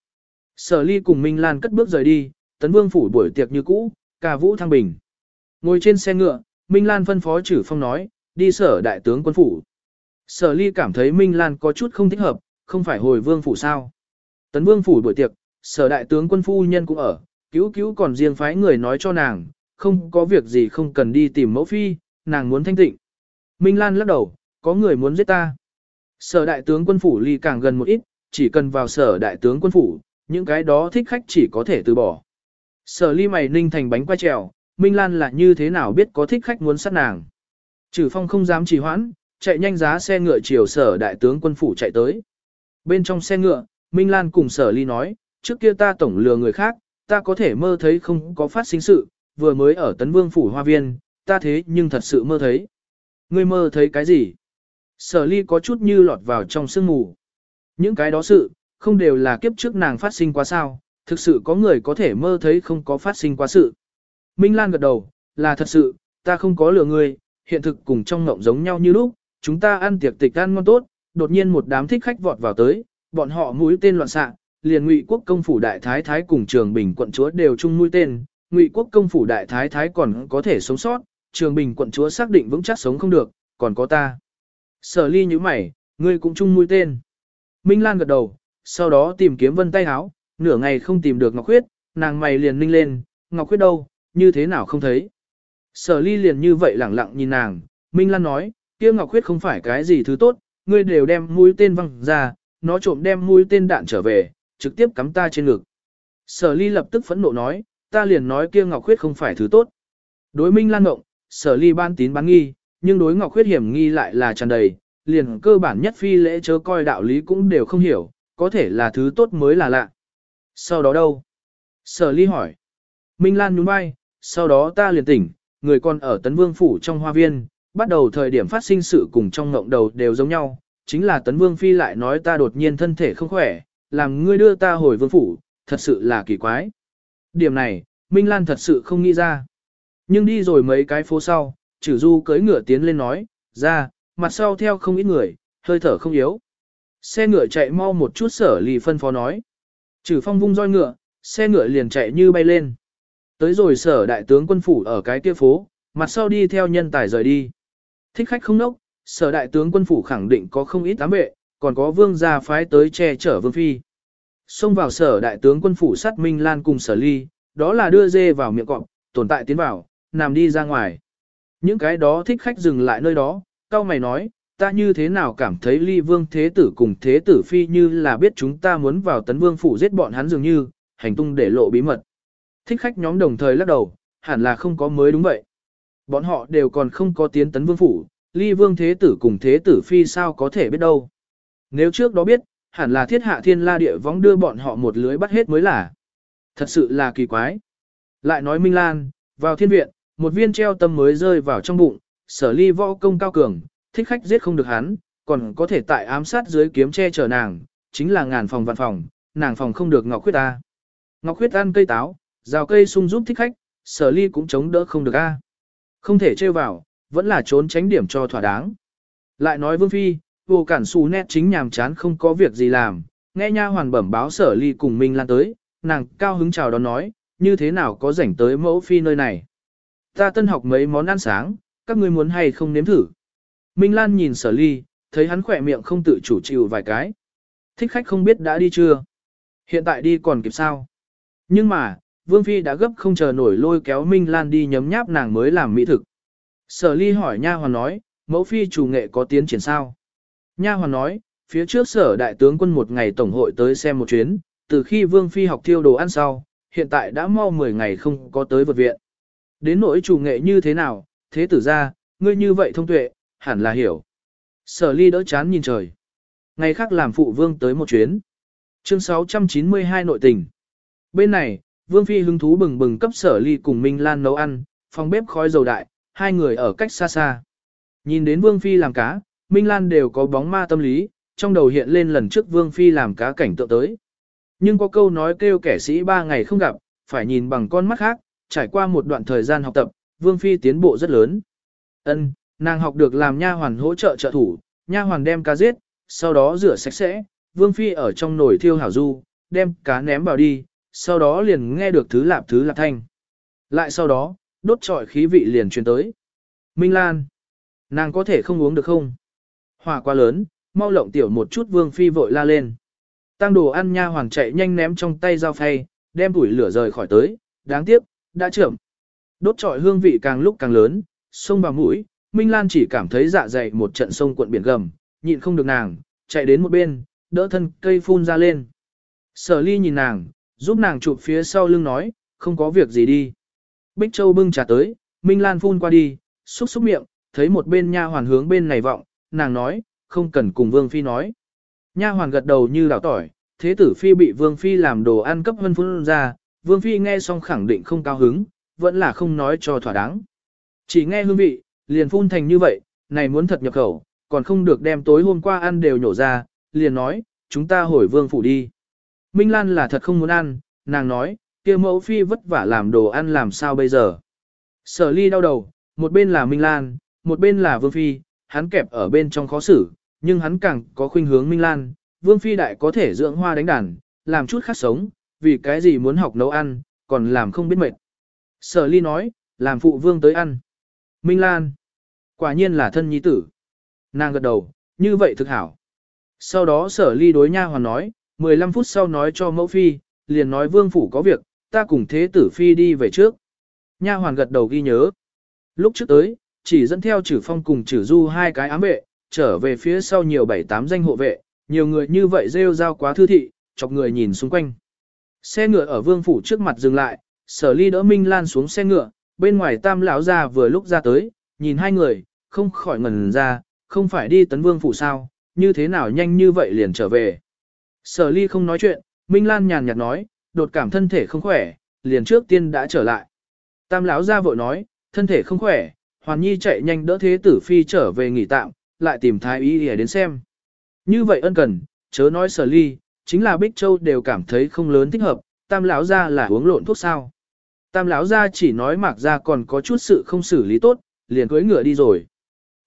Sở ly cùng Minh Lan cất bước rời đi, Tấn Vương phủ buổi tiệc như cũ, cả vũ thăng bình. Ngồi trên xe ngựa, Minh Lan phân phó chử phong nói, đi sở đại tướng quân phủ. Sở ly cảm thấy Minh Lan có chút không thích hợp, không phải hồi vương phủ sao. Tấn vương phủ buổi tiệc, sở đại tướng quân phu nhân cũng ở, cứu cứu còn riêng phái người nói cho nàng, không có việc gì không cần đi tìm mẫu phi, nàng muốn thanh tịnh. Minh Lan lắc đầu, có người muốn giết ta. Sở đại tướng quân phủ ly càng gần một ít, chỉ cần vào sở đại tướng quân phủ, những cái đó thích khách chỉ có thể từ bỏ. Sở ly mày ninh thành bánh quay trèo, Minh Lan là như thế nào biết có thích khách muốn sát nàng. Trừ phong không dám trì hoãn, chạy nhanh giá xe ngựa chiều sở đại tướng quân phủ chạy tới. Bên trong xe ngựa, Minh Lan cùng sở ly nói, trước kia ta tổng lừa người khác, ta có thể mơ thấy không có phát sinh sự, vừa mới ở tấn vương phủ hoa viên, ta thế nhưng thật sự mơ thấy. Ngươi mơ thấy cái gì? Sở ly có chút như lọt vào trong sương mù. Những cái đó sự, không đều là kiếp trước nàng phát sinh quá sao, thực sự có người có thể mơ thấy không có phát sinh quá sự. Minh Lan gật đầu, là thật sự, ta không có lừa ngươi, hiện thực cùng trong ngộng giống nhau như lúc, chúng ta ăn tiệc tịch ăn ngon tốt, đột nhiên một đám thích khách vọt vào tới, bọn họ mũi tên loạn xạ, liền Ngụy Quốc công phủ đại thái thái cùng Trường Bình quận chúa đều chung mũi tên, Ngụy Quốc công phủ đại thái thái còn có thể sống sót, Trường Bình quận chúa xác định vững chắc sống không được, còn có ta. Sở Ly nhíu mày, ngươi cũng chung mũi tên. Minh Lan gật đầu, sau đó tìm kiếm vân tay áo, nửa ngày không tìm được Ngọc Khuyết, nàng mày liền ninh lên, Ngọc Khuyết đâu, như thế nào không thấy. Sở Ly liền như vậy lẳng lặng nhìn nàng, Minh Lan nói, kia Ngọc Khuyết không phải cái gì thứ tốt, ngươi đều đem mũi tên văng ra, nó trộm đem mũi tên đạn trở về, trực tiếp cắm ta trên ngực. Sở ly lập tức phẫn nộ nói, ta liền nói kia Ngọc Khuyết không phải thứ tốt. Đối Minh Lan Ngộng, sở ly ban tín bán nghi, nhưng đối Ngọc Khuyết hiểm nghi lại là tràn đầy, liền cơ bản nhất phi lễ chớ coi đạo lý cũng đều không hiểu, có thể là thứ tốt mới là lạ. Sau đó đâu? Sở ly hỏi. Minh Lan nhún vai, sau đó ta liền tỉnh, người còn ở Tấn Vương Phủ trong hoa viên, bắt đầu thời điểm phát sinh sự cùng trong ngộng đầu đều giống nhau, chính là Tấn Vương Phi lại nói ta đột nhiên thân thể không khỏe, làm ngươi đưa ta hồi Vương Phủ, thật sự là kỳ quái. Điểm này, Minh Lan thật sự không nghĩ ra. Nhưng đi rồi mấy cái phố sau, Chử Du cưỡi ngựa tiến lên nói, ra, mặt sau theo không ít người, hơi thở không yếu. Xe ngựa chạy mau một chút sở lì phân phó nói. Chử Phong vung roi ngựa, xe ngựa liền chạy như bay lên. Tới rồi sở đại tướng quân phủ ở cái kia phố, mặt sau đi theo nhân tài rời đi. Thích khách không nốc, sở đại tướng quân phủ khẳng định có không ít ám vệ, còn có vương gia phái tới che chở vương phi. Xông vào sở đại tướng quân phủ sát Minh Lan cùng sở ly, đó là đưa dê vào miệng cọp, tồn tại tiến vào, nằm đi ra ngoài. Những cái đó thích khách dừng lại nơi đó, cao mày nói, ta như thế nào cảm thấy ly vương thế tử cùng thế tử phi như là biết chúng ta muốn vào tấn vương phủ giết bọn hắn dường như, hành tung để lộ bí mật. Thích khách nhóm đồng thời lắc đầu, hẳn là không có mới đúng vậy. Bọn họ đều còn không có tiến tấn vương phủ, ly vương thế tử cùng thế tử phi sao có thể biết đâu. Nếu trước đó biết, hẳn là thiết hạ thiên la địa võng đưa bọn họ một lưới bắt hết mới là. Thật sự là kỳ quái. Lại nói Minh Lan, vào thiên viện, một viên treo tâm mới rơi vào trong bụng, sở ly võ công cao cường, thích khách giết không được hắn, còn có thể tại ám sát dưới kiếm che chở nàng, chính là ngàn phòng vạn phòng, nàng phòng không được Ngọc Khuyết ta. Ngọc Khuyết ăn cây táo, rào cây sung giúp thích khách, sở ly cũng chống đỡ không được a. Không thể trêu vào, vẫn là trốn tránh điểm cho thỏa đáng. Lại nói Vương Phi, vô cản xù nét chính nhàm chán không có việc gì làm, nghe nha hoàn bẩm báo sở ly cùng Minh Lan tới, nàng cao hứng chào đón nói, như thế nào có rảnh tới mẫu Phi nơi này. Ta tân học mấy món ăn sáng, các ngươi muốn hay không nếm thử. Minh Lan nhìn sở ly, thấy hắn khỏe miệng không tự chủ chịu vài cái. Thích khách không biết đã đi chưa? Hiện tại đi còn kịp sao? Nhưng mà, Vương Phi đã gấp không chờ nổi lôi kéo Minh Lan đi nhấm nháp nàng mới làm mỹ thực. Sở ly hỏi nha hoàn nói, mẫu Phi chủ nghệ có tiến triển sao? Nha hoàn nói, phía trước sở đại tướng quân một ngày tổng hội tới xem một chuyến, từ khi Vương Phi học thiêu đồ ăn sau, hiện tại đã mau 10 ngày không có tới vật viện. Đến nỗi chủ nghệ như thế nào, thế tử ra, ngươi như vậy thông tuệ, hẳn là hiểu. Sở ly đỡ chán nhìn trời. Ngày khác làm phụ vương tới một chuyến. Chương 692 nội tình. Bên này, vương phi hứng thú bừng bừng cấp sở ly cùng Minh Lan nấu ăn, phòng bếp khói dầu đại, hai người ở cách xa xa. Nhìn đến vương phi làm cá, Minh Lan đều có bóng ma tâm lý, trong đầu hiện lên lần trước vương phi làm cá cảnh tượng tới. Nhưng có câu nói kêu kẻ sĩ ba ngày không gặp, phải nhìn bằng con mắt khác, trải qua một đoạn thời gian học tập, vương phi tiến bộ rất lớn. Ân, Nàng học được làm nha hoàn hỗ trợ trợ thủ, nha hoàn đem cá giết, sau đó rửa sạch sẽ, Vương Phi ở trong nồi thiêu hảo du, đem cá ném vào đi, sau đó liền nghe được thứ lạp thứ lạp thanh. Lại sau đó, đốt trọi khí vị liền truyền tới. Minh Lan, nàng có thể không uống được không? Hỏa quá lớn, mau lộng tiểu một chút Vương Phi vội la lên. Tăng đồ ăn nha hoàng chạy nhanh ném trong tay dao phay, đem củi lửa rời khỏi tới, đáng tiếc, đã trưởng. Đốt trọi hương vị càng lúc càng lớn, sông vào mũi, Minh Lan chỉ cảm thấy dạ dày một trận sông cuộn biển gầm, nhịn không được nàng, chạy đến một bên, đỡ thân cây phun ra lên. Sở ly nhìn nàng, giúp nàng chụp phía sau lưng nói, không có việc gì đi. Bích Châu bưng trà tới, Minh Lan phun qua đi, xúc xúc miệng, thấy một bên nha hoàn hướng bên này vọng, nàng nói, không cần cùng Vương Phi nói. Nha hoàn gật đầu như đảo tỏi, thế tử Phi bị Vương Phi làm đồ ăn cấp hân phun ra, Vương Phi nghe xong khẳng định không cao hứng, vẫn là không nói cho thỏa đáng. Chỉ nghe hương vị, liền phun thành như vậy, này muốn thật nhập khẩu, còn không được đem tối hôm qua ăn đều nhổ ra, liền nói, chúng ta hồi vương phủ đi. Minh Lan là thật không muốn ăn, nàng nói, kia mẫu phi vất vả làm đồ ăn làm sao bây giờ. Sở ly đau đầu, một bên là Minh Lan, một bên là vương phi, hắn kẹp ở bên trong khó xử, nhưng hắn càng có khuynh hướng Minh Lan, vương phi đại có thể dưỡng hoa đánh đàn, làm chút khác sống, vì cái gì muốn học nấu ăn, còn làm không biết mệt. Sở ly nói, làm phụ vương tới ăn. Minh Lan. Quả nhiên là thân nhi tử. Nàng gật đầu, như vậy thực hảo. Sau đó sở ly đối nha hoàn nói, 15 phút sau nói cho mẫu phi, liền nói vương phủ có việc, ta cùng thế tử phi đi về trước. Nha hoàn gật đầu ghi nhớ. Lúc trước tới, chỉ dẫn theo chử phong cùng chử du hai cái ám vệ, trở về phía sau nhiều bảy tám danh hộ vệ, nhiều người như vậy rêu rao quá thư thị, chọc người nhìn xung quanh. Xe ngựa ở vương phủ trước mặt dừng lại, sở ly đỡ Minh Lan xuống xe ngựa, bên ngoài tam lão ra vừa lúc ra tới, nhìn hai người, không khỏi ngần ra, không phải đi tấn vương phủ sao, như thế nào nhanh như vậy liền trở về. Sở ly không nói chuyện, Minh Lan nhàn nhạt nói, đột cảm thân thể không khỏe, liền trước tiên đã trở lại. Tam lão ra vội nói, thân thể không khỏe, Hoàn Nhi chạy nhanh đỡ thế tử phi trở về nghỉ tạm, lại tìm thái y để đến xem. Như vậy ân cần, chớ nói sở ly, chính là Bích Châu đều cảm thấy không lớn thích hợp, tam lão ra là uống lộn thuốc sao. Tam lão ra chỉ nói mạc ra còn có chút sự không xử lý tốt, liền cưỡi ngựa đi rồi.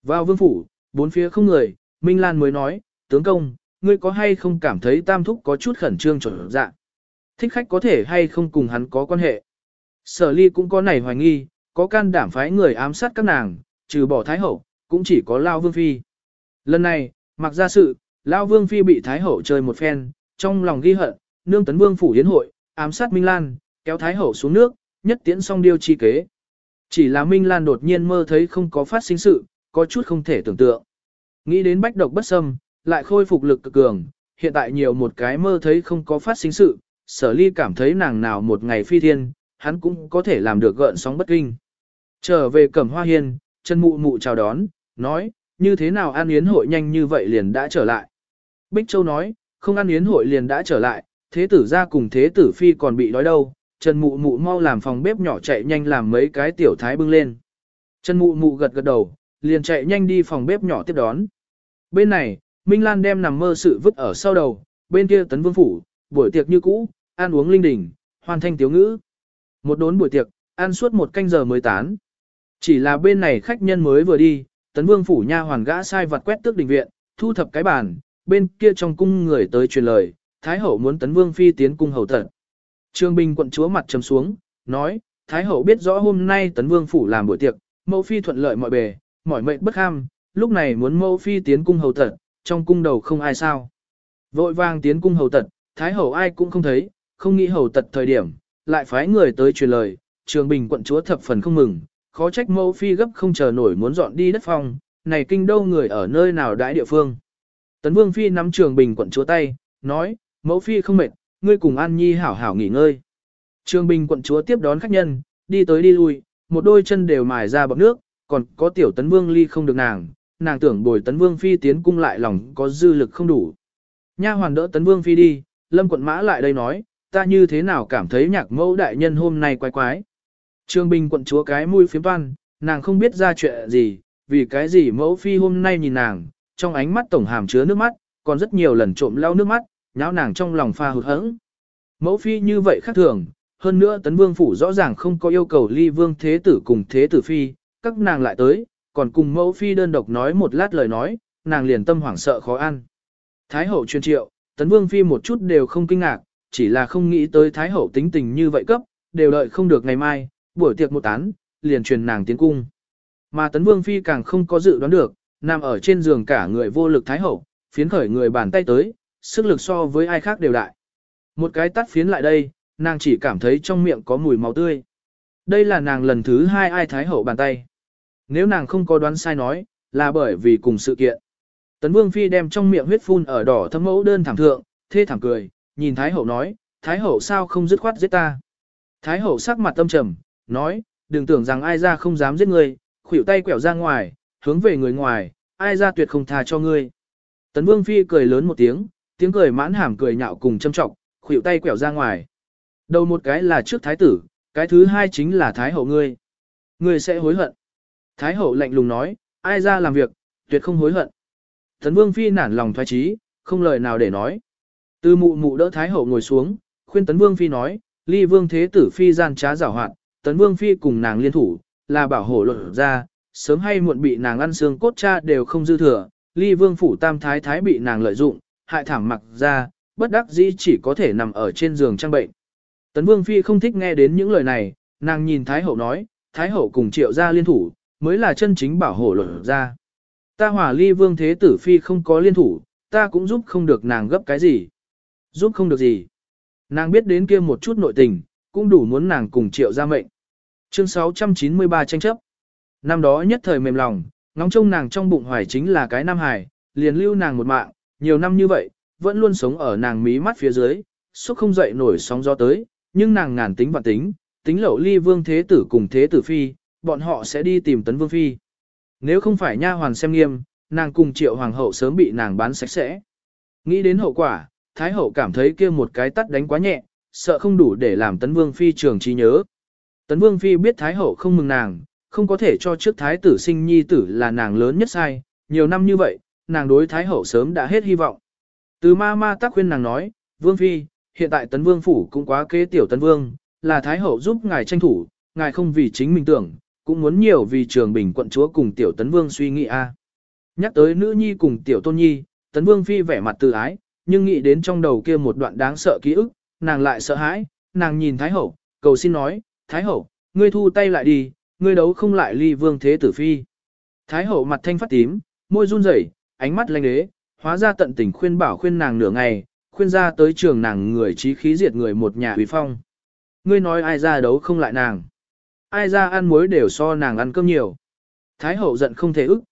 Vào vương phủ, bốn phía không người, Minh Lan mới nói, tướng công, ngươi có hay không cảm thấy tam thúc có chút khẩn trương trở dạ. Thích khách có thể hay không cùng hắn có quan hệ. Sở ly cũng có nảy hoài nghi, có can đảm phái người ám sát các nàng, trừ bỏ thái hậu, cũng chỉ có Lao Vương Phi. Lần này, mặc ra sự, Lao Vương Phi bị thái hậu chơi một phen, trong lòng ghi hận, nương tấn vương phủ yến hội, ám sát Minh Lan, kéo thái hậu xuống nước, nhất tiễn xong điêu chi kế. Chỉ là Minh Lan đột nhiên mơ thấy không có phát sinh sự, có chút không thể tưởng tượng. Nghĩ đến bách độc bất xâm, lại khôi phục lực cực cường, hiện tại nhiều một cái mơ thấy không có phát sinh sự, sở ly cảm thấy nàng nào một ngày phi thiên, hắn cũng có thể làm được gợn sóng bất kinh. Trở về cẩm hoa hiên, chân mụ mụ chào đón, nói, như thế nào ăn yến hội nhanh như vậy liền đã trở lại. Bích Châu nói, không ăn yến hội liền đã trở lại, thế tử ra cùng thế tử phi còn bị đói đâu, Trần Mụ Mụ mau làm phòng bếp nhỏ chạy nhanh làm mấy cái tiểu thái bưng lên. Trần Mụ Mụ gật gật đầu, liền chạy nhanh đi phòng bếp nhỏ tiếp đón. Bên này, Minh Lan đem nằm mơ sự vứt ở sau đầu, bên kia tấn vương phủ, buổi tiệc như cũ, ăn uống linh đình, hoàn thành tiếu ngữ. Một đốn buổi tiệc, ăn suốt một canh giờ mới tán. Chỉ là bên này khách nhân mới vừa đi, tấn vương phủ nha hoàn gã sai vặt quét tước đình viện, thu thập cái bàn, bên kia trong cung người tới truyền lời, Thái hậu muốn tấn vương phi tiến cung hầu tận. Trương Bình quận chúa mặt trầm xuống, nói, Thái hậu biết rõ hôm nay tấn vương phủ làm buổi tiệc, mẫu phi thuận lợi mọi bề, mỏi mệnh bất ham, lúc này muốn mẫu phi tiến cung hầu tận, trong cung đầu không ai sao. Vội vàng tiến cung hầu tận, Thái hậu ai cũng không thấy, không nghĩ hầu tận thời điểm, lại phái người tới truyền lời, Trường Bình quận chúa thập phần không mừng, khó trách mẫu phi gấp không chờ nổi muốn dọn đi đất phong, này kinh đâu người ở nơi nào đãi địa phương. Tấn Vương phi nắm Trường Bình quận chúa tay, nói, mẫu phi không mệt, ngươi cùng An Nhi hảo hảo nghỉ ngơi. Trường Bình quận chúa tiếp đón khách nhân, đi tới đi lui, một đôi chân đều mài ra bọc nước, còn có tiểu Tấn Vương ly không được nàng, nàng tưởng bồi Tấn Vương phi tiến cung lại lòng có dư lực không đủ. Nha hoàn đỡ Tấn Vương phi đi, Lâm quận mã lại đây nói, ta như thế nào cảm thấy nhạc mẫu đại nhân hôm nay quái quái. Trương Bình quận chúa cái mũi phiếm văn nàng không biết ra chuyện gì, vì cái gì mẫu phi hôm nay nhìn nàng, trong ánh mắt tổng hàm chứa nước mắt, còn rất nhiều lần trộm lau nước mắt, nháo nàng trong lòng pha hụt hẫng. Mẫu phi như vậy khác thường, hơn nữa tấn vương phủ rõ ràng không có yêu cầu ly vương thế tử cùng thế tử phi, các nàng lại tới, còn cùng mẫu phi đơn độc nói một lát lời nói, nàng liền tâm hoảng sợ khó ăn. Thái hậu chuyên triệu, tấn vương phi một chút đều không kinh ngạc, chỉ là không nghĩ tới thái hậu tính tình như vậy cấp, đều đợi không được ngày mai, buổi tiệc một tán, liền truyền nàng tiến cung. Mà tấn vương phi càng không có dự đoán được, nằm ở trên giường cả người vô lực thái hậu, phiến khởi người bàn tay tới, sức lực so với ai khác đều đại. Một cái tắt phiến lại đây, nàng chỉ cảm thấy trong miệng có mùi máu tươi. Đây là nàng lần thứ hai ai thái hậu bàn tay. Nếu nàng không có đoán sai nói, là bởi vì cùng sự kiện. Tấn Vương Phi đem trong miệng huyết phun ở đỏ thâm mẫu đơn thảm thượng, thê thảm cười, nhìn Thái Hậu nói, Thái Hậu sao không dứt khoát giết ta. Thái Hậu sắc mặt tâm trầm, nói, đừng tưởng rằng ai ra không dám giết ngươi, khuỷu tay quẹo ra ngoài, hướng về người ngoài, ai ra tuyệt không tha cho ngươi. Tấn Vương Phi cười lớn một tiếng, tiếng cười mãn hàm cười nhạo cùng châm trọng, khuỷu tay quẹo ra ngoài. Đầu một cái là trước thái tử, cái thứ hai chính là thái hậu ngươi. Ngươi sẽ hối hận. Thái hậu lạnh lùng nói, ai ra làm việc, tuyệt không hối hận. Tấn Vương Phi nản lòng thoái trí, không lời nào để nói. Tư mụ mụ đỡ Thái hậu ngồi xuống, khuyên Tấn Vương Phi nói, ly vương thế tử Phi gian trá giảo hoạt, Tấn Vương Phi cùng nàng liên thủ, là bảo hộ luận ra, sớm hay muộn bị nàng ăn xương cốt cha đều không dư thừa, ly vương phủ tam thái thái bị nàng lợi dụng, hại thảm mặc ra, bất đắc dĩ chỉ có thể nằm ở trên giường trang bệnh. Tấn Vương Phi không thích nghe đến những lời này, nàng nhìn Thái Hậu nói, Thái Hậu cùng triệu gia liên thủ, mới là chân chính bảo hộ luận ra. Ta hỏa ly vương thế tử Phi không có liên thủ, ta cũng giúp không được nàng gấp cái gì. Giúp không được gì. Nàng biết đến kia một chút nội tình, cũng đủ muốn nàng cùng triệu gia mệnh. Chương 693 tranh chấp. Năm đó nhất thời mềm lòng, ngóng trông nàng trong bụng hoài chính là cái nam hài, liền lưu nàng một mạng, nhiều năm như vậy, vẫn luôn sống ở nàng mí mắt phía dưới, suốt không dậy nổi sóng gió tới, nhưng nàng ngàn tính và tính, tính lậu ly vương thế tử cùng thế tử phi, bọn họ sẽ đi tìm tấn vương phi. Nếu không phải nha hoàn xem nghiêm, nàng cùng triệu hoàng hậu sớm bị nàng bán sạch sẽ. Nghĩ đến hậu quả, Thái hậu cảm thấy kia một cái tắt đánh quá nhẹ, sợ không đủ để làm tấn vương phi trường trí nhớ. Tấn vương phi biết Thái hậu không mừng nàng, không có thể cho trước Thái tử sinh nhi tử là nàng lớn nhất sai, nhiều năm như vậy, nàng đối Thái hậu sớm đã hết hy vọng. Từ ma ma tác khuyên nàng nói, vương phi, hiện tại tấn vương phủ cũng quá kế tiểu tấn vương, là Thái hậu giúp ngài tranh thủ, ngài không vì chính mình tưởng, cũng muốn nhiều vì trường bình quận chúa cùng tiểu tấn vương suy nghĩ a. Nhắc tới nữ nhi cùng tiểu tôn nhi, tấn vương phi vẻ mặt tự ái, nhưng nghĩ đến trong đầu kia một đoạn đáng sợ ký ức, nàng lại sợ hãi, nàng nhìn Thái Hậu, cầu xin nói, Thái Hậu, ngươi thu tay lại đi, ngươi đấu không lại ly vương thế tử phi. Thái Hậu mặt thanh phát tím, môi run rẩy, ánh mắt lanh đế, hóa ra tận tình khuyên bảo khuyên nàng nửa ngày, khuyên ra tới trường nàng người trí khí diệt người một nhà huy phong. Ngươi nói ai ra đấu không lại nàng. Ai ra ăn muối đều so nàng ăn cơm nhiều. Thái hậu giận không thể ức.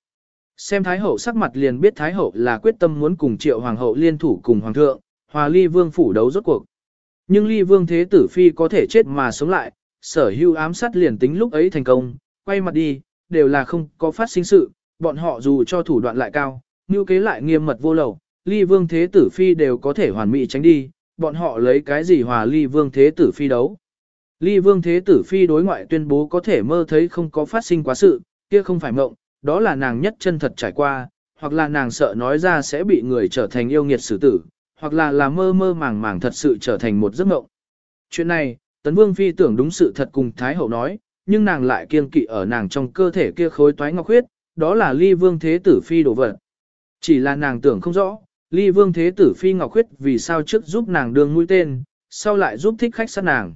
Xem Thái hậu sắc mặt liền biết Thái hậu là quyết tâm muốn cùng triệu hoàng hậu liên thủ cùng hoàng thượng, hòa ly vương phủ đấu rốt cuộc. Nhưng ly vương thế tử phi có thể chết mà sống lại, sở hưu ám sát liền tính lúc ấy thành công, quay mặt đi, đều là không có phát sinh sự, bọn họ dù cho thủ đoạn lại cao, như kế lại nghiêm mật vô lầu, ly vương thế tử phi đều có thể hoàn mỹ tránh đi, bọn họ lấy cái gì hòa ly vương thế tử phi đấu. Ly vương thế tử phi đối ngoại tuyên bố có thể mơ thấy không có phát sinh quá sự, kia không phải mộng, đó là nàng nhất chân thật trải qua, hoặc là nàng sợ nói ra sẽ bị người trở thành yêu nghiệt xử tử, hoặc là là mơ mơ màng màng thật sự trở thành một giấc mộng. Chuyện này, Tấn Vương Phi tưởng đúng sự thật cùng Thái Hậu nói, nhưng nàng lại kiêng kỵ ở nàng trong cơ thể kia khối toái ngọc huyết, đó là ly vương thế tử Phi đổ vật. Chỉ là nàng tưởng không rõ, ly vương thế tử Phi ngọc huyết vì sao trước giúp nàng đường mũi tên, sau lại giúp thích khách sát nàng.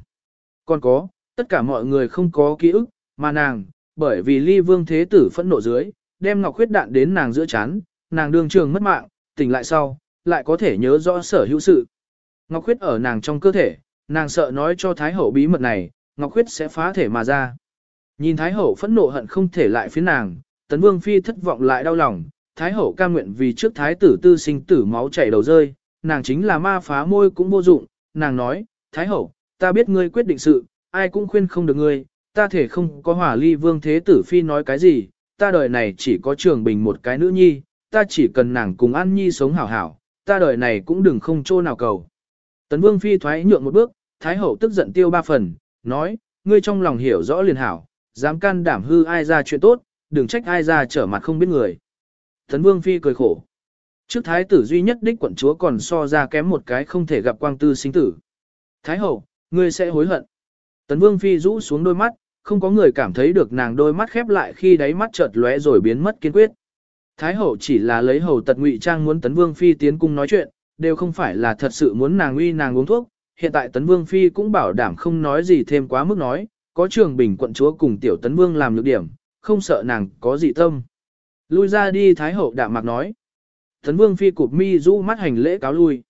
Còn có, tất cả mọi người không có ký ức, mà nàng, bởi vì ly vương thế tử phẫn nộ dưới, đem ngọc huyết đạn đến nàng giữa chán, nàng đương trường mất mạng, tỉnh lại sau, lại có thể nhớ rõ sở hữu sự. Ngọc huyết ở nàng trong cơ thể, nàng sợ nói cho Thái Hậu bí mật này, Ngọc huyết sẽ phá thể mà ra. Nhìn Thái Hậu phẫn nộ hận không thể lại phía nàng, Tấn Vương Phi thất vọng lại đau lòng, Thái Hậu ca nguyện vì trước Thái tử tư sinh tử máu chảy đầu rơi, nàng chính là ma phá môi cũng vô dụng, nàng nói, Thái Hậu, ta biết ngươi quyết định sự, ai cũng khuyên không được ngươi, ta thể không có hỏa ly vương thế tử phi nói cái gì, ta đời này chỉ có trường bình một cái nữ nhi, ta chỉ cần nàng cùng An Nhi sống hảo hảo, ta đời này cũng đừng không chỗ nào cầu. Tấn vương phi thoái nhượng một bước, thái hậu tức giận tiêu ba phần, nói, ngươi trong lòng hiểu rõ liền hảo, dám can đảm hư ai ra chuyện tốt, đừng trách ai ra trở mặt không biết người. Tấn vương phi cười khổ. Trước thái tử duy nhất đích quận chúa còn so ra kém một cái không thể gặp quang tư sinh tử. Thái hậu, ngươi sẽ hối hận. Tấn vương phi rũ xuống đôi mắt, không có người cảm thấy được nàng đôi mắt khép lại khi đáy mắt chợt lóe rồi biến mất kiên quyết. Thái hậu chỉ là lấy hầu tật ngụy trang muốn tấn vương phi tiến cung nói chuyện, đều không phải là thật sự muốn nàng uy nàng uống thuốc. Hiện tại tấn vương phi cũng bảo đảm không nói gì thêm quá mức nói, có trường bình quận chúa cùng tiểu tấn vương làm lược điểm, không sợ nàng có gì tâm. Lui ra đi thái hậu đạm mạc nói. Tấn vương phi cụp mi rũ mắt hành lễ cáo lui.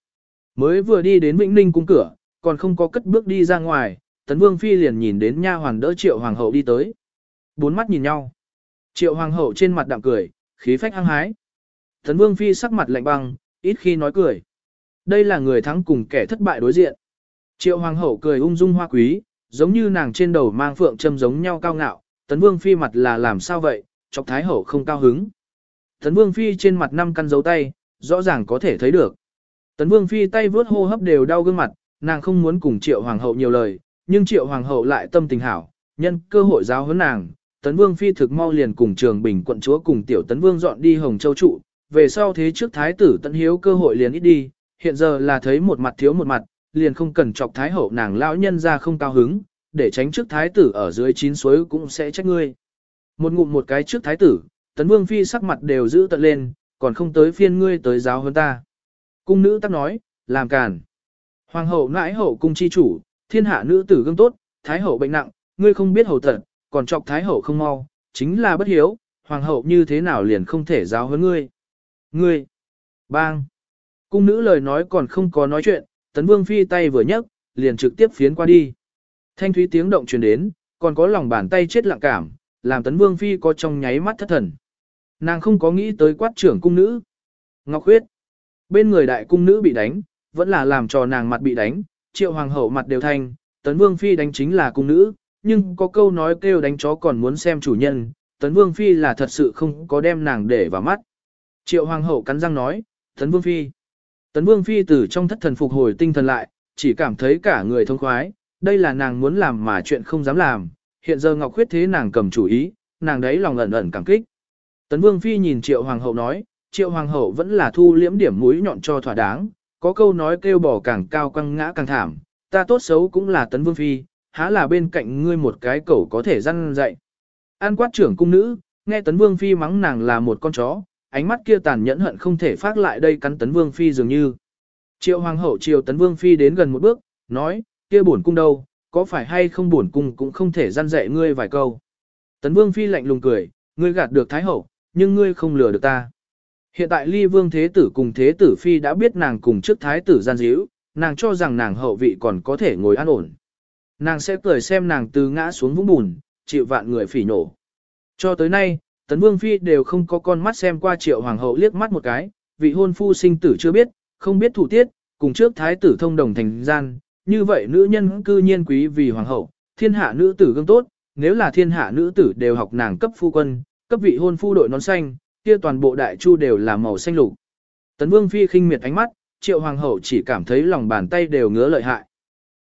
Mới vừa đi đến Vĩnh Ninh cung cửa, còn không có cất bước đi ra ngoài, tấn vương phi liền nhìn đến nha hoàn đỡ triệu hoàng hậu đi tới. Bốn mắt nhìn nhau. Triệu hoàng hậu trên mặt đạm cười, khí phách hăng hái. Tấn Vương Phi sắc mặt lạnh băng, ít khi nói cười. Đây là người thắng cùng kẻ thất bại đối diện. Triệu Hoàng hậu cười ung dung hoa quý, giống như nàng trên đầu mang phượng châm giống nhau cao ngạo. Tấn Vương Phi mặt là làm sao vậy, chọc Thái hậu không cao hứng. Tấn Vương Phi trên mặt năm căn dấu tay, rõ ràng có thể thấy được. Tấn Vương Phi tay vướt hô hấp đều đau gương mặt, nàng không muốn cùng Triệu Hoàng hậu nhiều lời, nhưng Triệu Hoàng hậu lại tâm tình hảo, nhân cơ hội giáo huấn nàng, Tấn Vương phi thực mau liền cùng Trường Bình quận chúa cùng tiểu Tấn Vương dọn đi Hồng Châu trụ, về sau thế trước thái tử Tấn Hiếu cơ hội liền ít đi, hiện giờ là thấy một mặt thiếu một mặt, liền không cần chọc thái hậu nàng lão nhân ra không cao hứng, để tránh trước thái tử ở dưới chín suối cũng sẽ trách ngươi. Một ngụm một cái trước thái tử, Tấn Vương phi sắc mặt đều giữ tận lên, còn không tới phiên ngươi tới giáo hơn ta. Cung nữ tắc nói, làm càn. Hoàng hậu nãi hậu cung chi chủ, thiên hạ nữ tử gương tốt, thái hậu bệnh nặng, ngươi không biết hầu tận, còn chọc thái hậu không mau, chính là bất hiếu, hoàng hậu như thế nào liền không thể giáo huấn ngươi. Ngươi, bang, cung nữ lời nói còn không có nói chuyện, tấn vương phi tay vừa nhấc, liền trực tiếp phiến qua đi. Thanh thúy tiếng động truyền đến, còn có lòng bàn tay chết lặng cảm, làm tấn vương phi có trong nháy mắt thất thần. Nàng không có nghĩ tới quát trưởng cung nữ. Ngọc huyết, bên người đại cung nữ bị đánh, vẫn là làm cho nàng mặt bị đánh, triệu hoàng hậu mặt đều thanh, tấn vương phi đánh chính là cung nữ, nhưng có câu nói kêu đánh chó còn muốn xem chủ nhân, Tấn Vương Phi là thật sự không có đem nàng để vào mắt. Triệu Hoàng hậu cắn răng nói, Tấn Vương Phi, Tấn Vương Phi từ trong thất thần phục hồi tinh thần lại, chỉ cảm thấy cả người thông khoái, đây là nàng muốn làm mà chuyện không dám làm, hiện giờ Ngọc Khuyết thế nàng cầm chủ ý, nàng đấy lòng ẩn ẩn cảm kích. Tấn Vương Phi nhìn Triệu Hoàng hậu nói, Triệu Hoàng hậu vẫn là thu liễm điểm mũi nhọn cho thỏa đáng, có câu nói kêu bỏ càng cao quăng ngã càng thảm, ta tốt xấu cũng là Tấn Vương Phi, há là bên cạnh ngươi một cái cẩu có thể răn dạy. An quát trưởng cung nữ, nghe Tấn Vương Phi mắng nàng là một con chó, ánh mắt kia tàn nhẫn hận không thể phát lại đây cắn Tấn Vương Phi dường như. Triệu Hoàng hậu triều Tấn Vương Phi đến gần một bước, nói, kia bổn cung đâu, có phải hay không bổn cung cũng không thể răn dạy ngươi vài câu. Tấn Vương Phi lạnh lùng cười, ngươi gạt được Thái hậu, nhưng ngươi không lừa được ta. Hiện tại ly vương thế tử cùng thế tử Phi đã biết nàng cùng trước thái tử gian díu, nàng cho rằng nàng hậu vị còn có thể ngồi an ổn. Nàng sẽ cười xem nàng từ ngã xuống vũng bùn, chịu vạn người phỉ nổ. Cho tới nay, Tấn Vương Phi đều không có con mắt xem qua triệu hoàng hậu liếc mắt một cái, vị hôn phu sinh tử chưa biết, không biết thủ tiết, cùng trước thái tử thông đồng thành gian, như vậy nữ nhân cư nhiên quý vì hoàng hậu, thiên hạ nữ tử gương tốt, nếu là thiên hạ nữ tử đều học nàng cấp phu quân, cấp vị hôn phu đội nón xanh, kia toàn bộ đại chu đều là màu xanh lục. Tấn Vương Phi khinh miệt ánh mắt, triệu hoàng hậu chỉ cảm thấy lòng bàn tay đều ngứa lợi hại.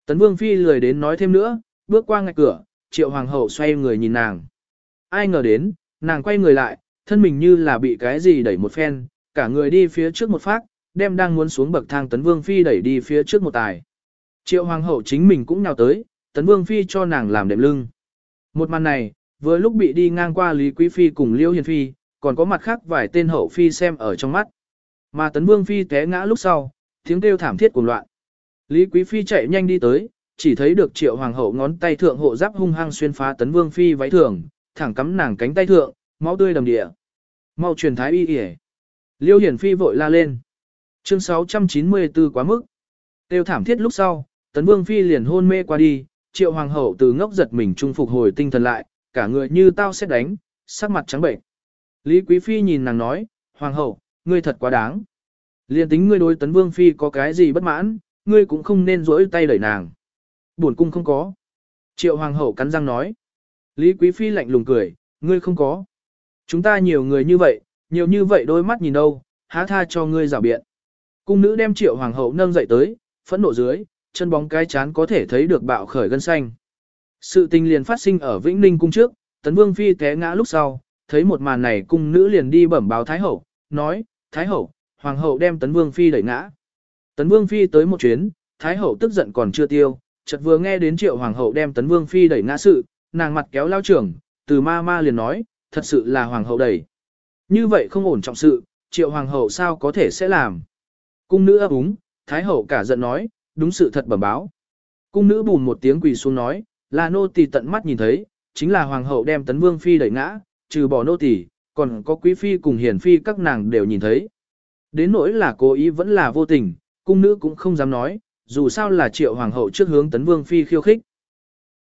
Tấn Vương Phi lười đến nói thêm nữa, bước qua ngạch cửa, triệu hoàng hậu xoay người nhìn nàng. Ai ngờ đến, nàng quay người lại, thân mình như là bị cái gì đẩy một phen, cả người đi phía trước một phát, đem đang muốn xuống bậc thang Tấn Vương Phi đẩy đi phía trước một tài. Triệu hoàng hậu chính mình cũng nhào tới, Tấn Vương Phi cho nàng làm đệm lưng. Một màn này, vừa lúc bị đi ngang qua Lý Quý Phi cùng Liêu Hiền Phi, còn có mặt khác vài tên hậu phi xem ở trong mắt. Mà Tấn Vương Phi té ngã lúc sau, tiếng kêu thảm thiết cuồng loạn. Lý Quý Phi chạy nhanh đi tới, chỉ thấy được triệu hoàng hậu ngón tay thượng hộ giáp hung hăng xuyên phá Tấn Vương Phi váy thường, thẳng cắm nàng cánh tay thượng, máu tươi đầm địa. Mau truyền thái y y Liêu Hiển Phi vội la lên. Chương 694 quá mức. Tiêu thảm thiết lúc sau, Tấn Vương Phi liền hôn mê qua đi, triệu hoàng hậu từ ngốc giật mình trung phục hồi tinh thần lại, cả người như tao xét đánh, sắc mặt trắng bệnh. Lý Quý Phi nhìn nàng nói, Hoàng hậu, ngươi thật quá đáng. Liên tính ngươi đối tấn vương phi có cái gì bất mãn, ngươi cũng không nên rỗi tay đẩy nàng. Buồn cung không có. Triệu hoàng hậu cắn răng nói. Lý quý phi lạnh lùng cười, ngươi không có. Chúng ta nhiều người như vậy, nhiều như vậy đôi mắt nhìn đâu, há tha cho ngươi rào biện. Cung nữ đem triệu hoàng hậu nâng dậy tới, phẫn nộ dưới, chân bóng cái chán có thể thấy được bạo khởi gân xanh. Sự tình liền phát sinh ở Vĩnh Ninh cung trước, tấn vương phi té ngã lúc sau, thấy một màn này cung nữ liền đi bẩm báo Thái Hậu, nói, Thái Hậu, Hoàng hậu đem Tấn Vương Phi đẩy ngã. Tấn Vương Phi tới một chuyến, Thái Hậu tức giận còn chưa tiêu, chợt vừa nghe đến triệu Hoàng hậu đem Tấn Vương Phi đẩy ngã sự, nàng mặt kéo lao trưởng, từ ma ma liền nói, thật sự là Hoàng hậu đẩy. Như vậy không ổn trọng sự, triệu Hoàng hậu sao có thể sẽ làm. Cung nữ ấp úng, Thái Hậu cả giận nói, đúng sự thật bẩm báo. Cung nữ bùn một tiếng quỳ xuống nói, là nô tỳ tận mắt nhìn thấy, chính là Hoàng hậu đem Tấn Vương Phi đẩy ngã, trừ bỏ nô tỳ, còn có quý phi cùng hiền phi các nàng đều nhìn thấy. Đến nỗi là cố ý vẫn là vô tình, cung nữ cũng không dám nói, dù sao là triệu hoàng hậu trước hướng tấn vương phi khiêu khích.